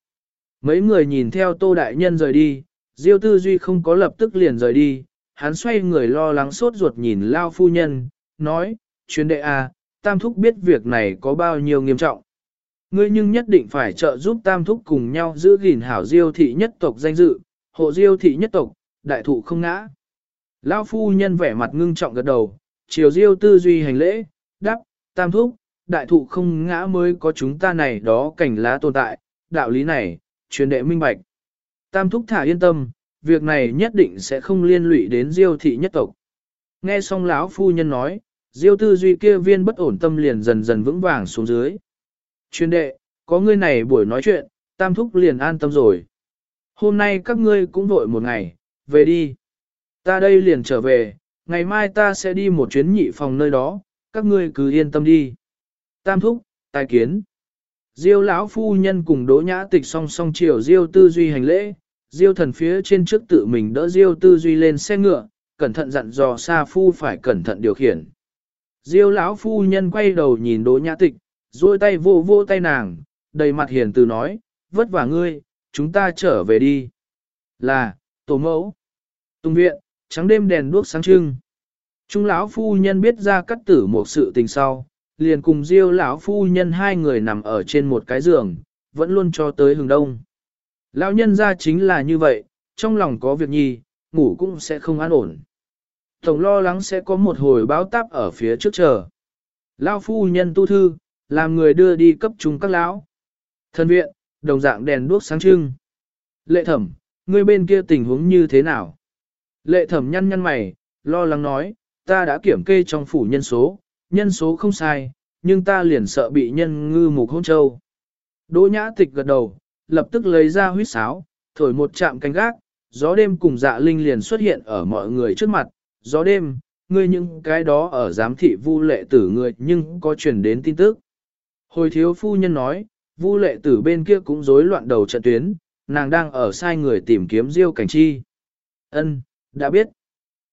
Speaker 1: Mấy người nhìn theo Tô Đại Nhân rời đi, Diêu Tư Duy không có lập tức liền rời đi, hắn xoay người lo lắng sốt ruột nhìn Lao Phu Nhân, nói, chuyến đệ à, Tam Thúc biết việc này có bao nhiêu nghiêm trọng. Ngươi nhưng nhất định phải trợ giúp Tam Thúc cùng nhau giữ gìn hảo Diêu thị nhất tộc danh dự, hộ Diêu thị nhất tộc, đại thụ không ngã. Lão phu nhân vẻ mặt ngưng trọng gật đầu, chiều diêu tư duy hành lễ, đáp, tam thúc, đại thụ không ngã mới có chúng ta này đó cảnh lá tồn tại, đạo lý này, truyền đệ minh bạch. Tam thúc thả yên tâm, việc này nhất định sẽ không liên lụy đến diêu thị nhất tộc. Nghe xong lão phu nhân nói, diêu tư duy kia viên bất ổn tâm liền dần dần vững vàng xuống dưới. Truyền đệ, có ngươi này buổi nói chuyện, tam thúc liền an tâm rồi. Hôm nay các ngươi cũng vội một ngày, về đi. Ta đây liền trở về, ngày mai ta sẽ đi một chuyến nhị phòng nơi đó, các ngươi cứ yên tâm đi. Tam thúc, tài kiến. Diêu lão phu nhân cùng Đỗ Nhã Tịch song song chiều Diêu Tư Duy hành lễ, Diêu thần phía trên trước tự mình đỡ Diêu Tư Duy lên xe ngựa, cẩn thận dặn dò Sa phu phải cẩn thận điều khiển. Diêu lão phu nhân quay đầu nhìn Đỗ Nhã Tịch, duỗi tay vô vô tay nàng, đầy mặt hiền từ nói, vất vả ngươi, chúng ta trở về đi. Là, tổ mẫu. Tùng viện, trắng đêm đèn đuốc sáng trưng. Trung lão phu nhân biết ra cắt tử một sự tình sau, liền cùng Diêu lão phu nhân hai người nằm ở trên một cái giường, vẫn luôn cho tới hừng đông. Lão nhân ra chính là như vậy, trong lòng có việc nhi, ngủ cũng sẽ không an ổn. Tổng lo lắng sẽ có một hồi báo táp ở phía trước chờ. Lão phu nhân tu thư, làm người đưa đi cấp trung các lão. Thân viện, đồng dạng đèn đuốc sáng trưng. Lệ thẩm, ngươi bên kia tình huống như thế nào? Lệ thẩm nhăn nhăn mày, lo lắng nói, ta đã kiểm kê trong phủ nhân số, nhân số không sai, nhưng ta liền sợ bị nhân ngư mục hôn châu. Đỗ nhã tịch gật đầu, lập tức lấy ra huyết sáo, thổi một chạm canh gác, gió đêm cùng dạ linh liền xuất hiện ở mọi người trước mặt, gió đêm, ngươi những cái đó ở giám thị vu lệ tử người nhưng có truyền đến tin tức. Hồi thiếu phu nhân nói, vu lệ tử bên kia cũng rối loạn đầu trận tuyến, nàng đang ở sai người tìm kiếm diêu cảnh chi. Ân, đã biết.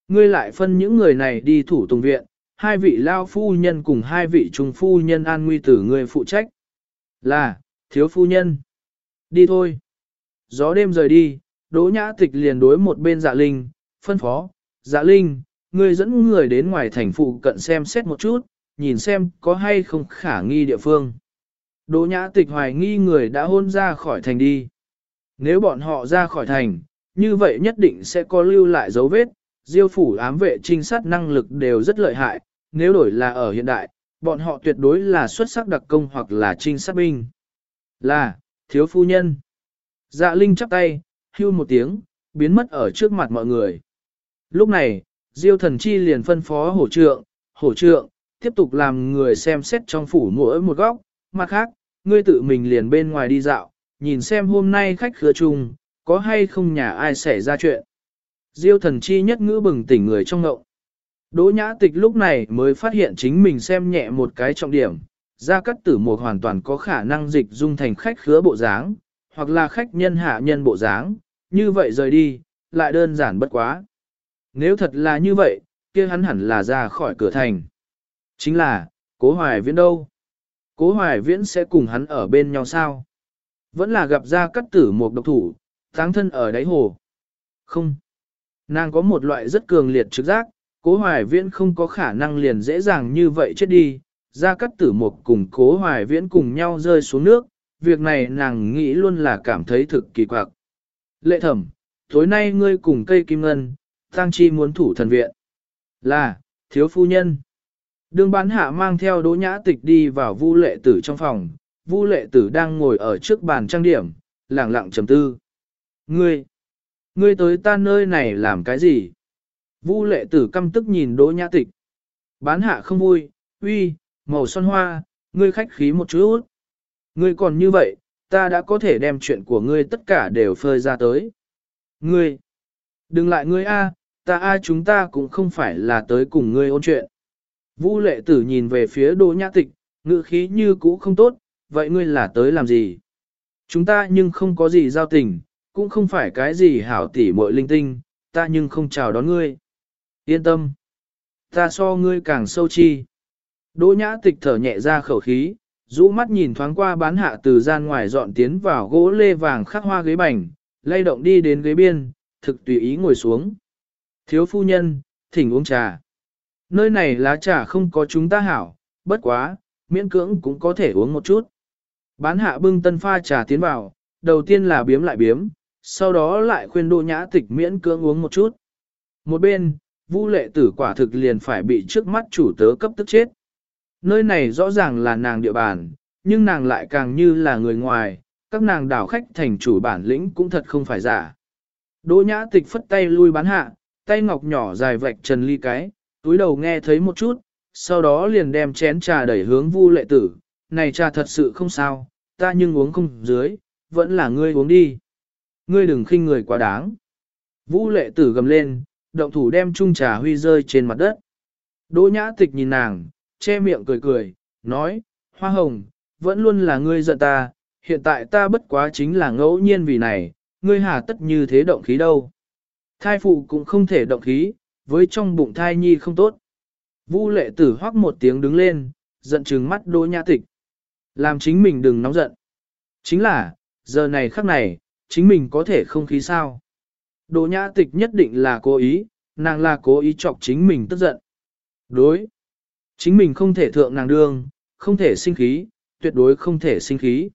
Speaker 1: Ngươi lại phân những người này đi thủ tùng viện, hai vị lao phu nhân cùng hai vị trung phu nhân an nguy tử người phụ trách. Là, thiếu phu nhân. Đi thôi. Gió đêm rời đi, đỗ nhã tịch liền đối một bên dạ linh, phân phó, dạ linh, ngươi dẫn người đến ngoài thành phụ cận xem xét một chút, nhìn xem có hay không khả nghi địa phương. Đỗ nhã tịch hoài nghi người đã hôn ra khỏi thành đi. Nếu bọn họ ra khỏi thành, như vậy nhất định sẽ có lưu lại dấu vết, diêu phủ ám vệ trinh sát năng lực đều rất lợi hại, nếu đổi là ở hiện đại, bọn họ tuyệt đối là xuất sắc đặc công hoặc là trinh sát binh. Là, thiếu phu nhân. Dạ Linh chắp tay, hưu một tiếng, biến mất ở trước mặt mọi người. Lúc này, Diêu thần chi liền phân phó hổ trượng, hổ trượng, tiếp tục làm người xem xét trong phủ mỗi một góc, mặt khác, ngươi tự mình liền bên ngoài đi dạo, nhìn xem hôm nay khách khứa chung, có hay không nhà ai xảy ra chuyện. Diêu thần chi nhất ngữ bừng tỉnh người trong ngậu. Đỗ nhã tịch lúc này mới phát hiện chính mình xem nhẹ một cái trọng điểm, Gia cắt tử một hoàn toàn có khả năng dịch dung thành khách khứa bộ dáng, hoặc là khách nhân hạ nhân bộ dáng, như vậy rời đi, lại đơn giản bất quá. Nếu thật là như vậy, kia hắn hẳn là ra khỏi cửa thành. Chính là, cố hoài viễn đâu? Cố hoài viễn sẽ cùng hắn ở bên nhau sao? Vẫn là gặp ra cắt tử một độc thủ, táng thân ở đáy hồ. Không. Nàng có một loại rất cường liệt trực giác, cố hoài viễn không có khả năng liền dễ dàng như vậy chết đi, ra cắt tử một cùng cố hoài viễn cùng nhau rơi xuống nước, việc này nàng nghĩ luôn là cảm thấy thực kỳ quặc. Lệ thẩm, tối nay ngươi cùng cây kim ngân, tăng chi muốn thủ thần viện. Là, thiếu phu nhân. Đường bán hạ mang theo đỗ nhã tịch đi vào vu lệ tử trong phòng, vu lệ tử đang ngồi ở trước bàn trang điểm, lặng lặng trầm tư. Ngươi, ngươi tới ta nơi này làm cái gì? Vu lệ tử căm tức nhìn đỗ nhã tịch. Bán hạ không vui, uy, màu son hoa, ngươi khách khí một chút. Ngươi còn như vậy, ta đã có thể đem chuyện của ngươi tất cả đều phơi ra tới. Ngươi, đừng lại ngươi a, ta a chúng ta cũng không phải là tới cùng ngươi ôn chuyện. Vu lệ tử nhìn về phía đỗ nhã tịch, ngữ khí như cũ không tốt, vậy ngươi là tới làm gì? Chúng ta nhưng không có gì giao tình, cũng không phải cái gì hảo tỉ muội linh tinh, ta nhưng không chào đón ngươi. Yên tâm. Ta so ngươi càng sâu chi. Đỗ nhã tịch thở nhẹ ra khẩu khí, rũ mắt nhìn thoáng qua bán hạ từ gian ngoài dọn tiến vào gỗ lê vàng khắc hoa ghế bành, lay động đi đến ghế biên, thực tùy ý ngồi xuống. Thiếu phu nhân, thỉnh uống trà. Nơi này lá trà không có chúng ta hảo, bất quá, miễn cưỡng cũng có thể uống một chút. Bán hạ bưng tân pha trà tiến vào, đầu tiên là biếm lại biếm, sau đó lại khuyên đô nhã tịch miễn cưỡng uống một chút. Một bên, Vu lệ tử quả thực liền phải bị trước mắt chủ tớ cấp tức chết. Nơi này rõ ràng là nàng địa bàn, nhưng nàng lại càng như là người ngoài, các nàng đảo khách thành chủ bản lĩnh cũng thật không phải giả. Đỗ nhã tịch phất tay lui bán hạ, tay ngọc nhỏ dài vạch trần ly cái, túi đầu nghe thấy một chút, sau đó liền đem chén trà đẩy hướng vu lệ tử, này trà thật sự không sao, ta nhưng uống không dưới, vẫn là ngươi uống đi. Ngươi đừng khinh người quá đáng. Vu lệ tử gầm lên, động thủ đem chung trà huy rơi trên mặt đất. Đỗ nhã tịch nhìn nàng, che miệng cười cười, nói, hoa hồng, vẫn luôn là ngươi giận ta, hiện tại ta bất quá chính là ngẫu nhiên vì này, ngươi hà tất như thế động khí đâu. Thai phụ cũng không thể động khí, với trong bụng thai nhi không tốt. Vu lệ tử hoắc một tiếng đứng lên, giận trừng mắt đỗ nhã tịch. Làm chính mình đừng nóng giận. Chính là, giờ này khắc này, chính mình có thể không khí sao. Đỗ nhã tịch nhất định là cố ý, nàng là cố ý chọc chính mình tức giận. Đối. Chính mình không thể thượng nàng đương, không thể sinh khí, tuyệt đối không thể sinh khí.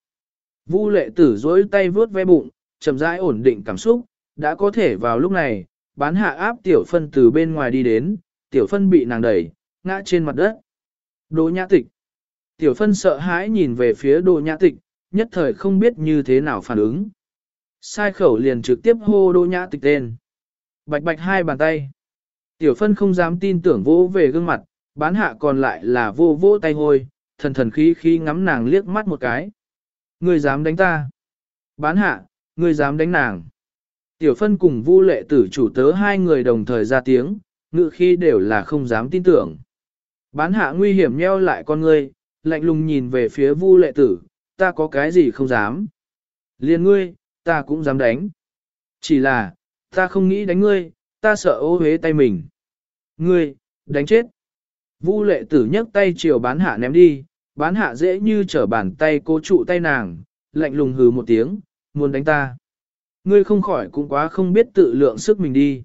Speaker 1: Vu lệ tử dối tay vướt ve bụng, chậm rãi ổn định cảm xúc, đã có thể vào lúc này, bán hạ áp tiểu phân từ bên ngoài đi đến, tiểu phân bị nàng đẩy, ngã trên mặt đất. Đỗ nhã tịch. Tiểu phân sợ hãi nhìn về phía đỗ nhã tịch, nhất thời không biết như thế nào phản ứng. Sai khẩu liền trực tiếp hô đỗ nhã tịch tên. Bạch bạch hai bàn tay. Tiểu phân không dám tin tưởng vỗ về gương mặt, bán hạ còn lại là vô vô tay hôi, thần thần khí khí ngắm nàng liếc mắt một cái. Ngươi dám đánh ta. Bán hạ, ngươi dám đánh nàng. Tiểu phân cùng vu lệ tử chủ tớ hai người đồng thời ra tiếng, ngự khi đều là không dám tin tưởng. Bán hạ nguy hiểm nheo lại con ngươi, lạnh lùng nhìn về phía vu lệ tử, ta có cái gì không dám. Liên ngươi, ta cũng dám đánh. Chỉ là, ta không nghĩ đánh ngươi, ta sợ ô hế tay mình. Ngươi, đánh chết. Vu lệ tử nhấc tay chiều bán hạ ném đi, bán hạ dễ như trở bàn tay cố trụ tay nàng, lạnh lùng hừ một tiếng, muốn đánh ta. Ngươi không khỏi cũng quá không biết tự lượng sức mình đi.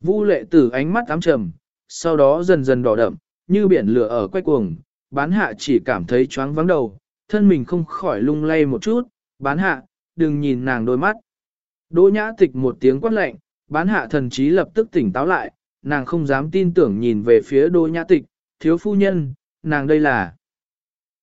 Speaker 1: Vu lệ tử ánh mắt ám trầm, sau đó dần dần đỏ đậm, như biển lửa ở quay cuồng, bán hạ chỉ cảm thấy choáng vắng đầu, thân mình không khỏi lung lay một chút, bán hạ, đừng nhìn nàng đôi mắt. Đỗ nhã tịch một tiếng quát lạnh, bán hạ thần trí lập tức tỉnh táo lại, nàng không dám tin tưởng nhìn về phía đỗ nhã tịch, thiếu phu nhân, nàng đây là.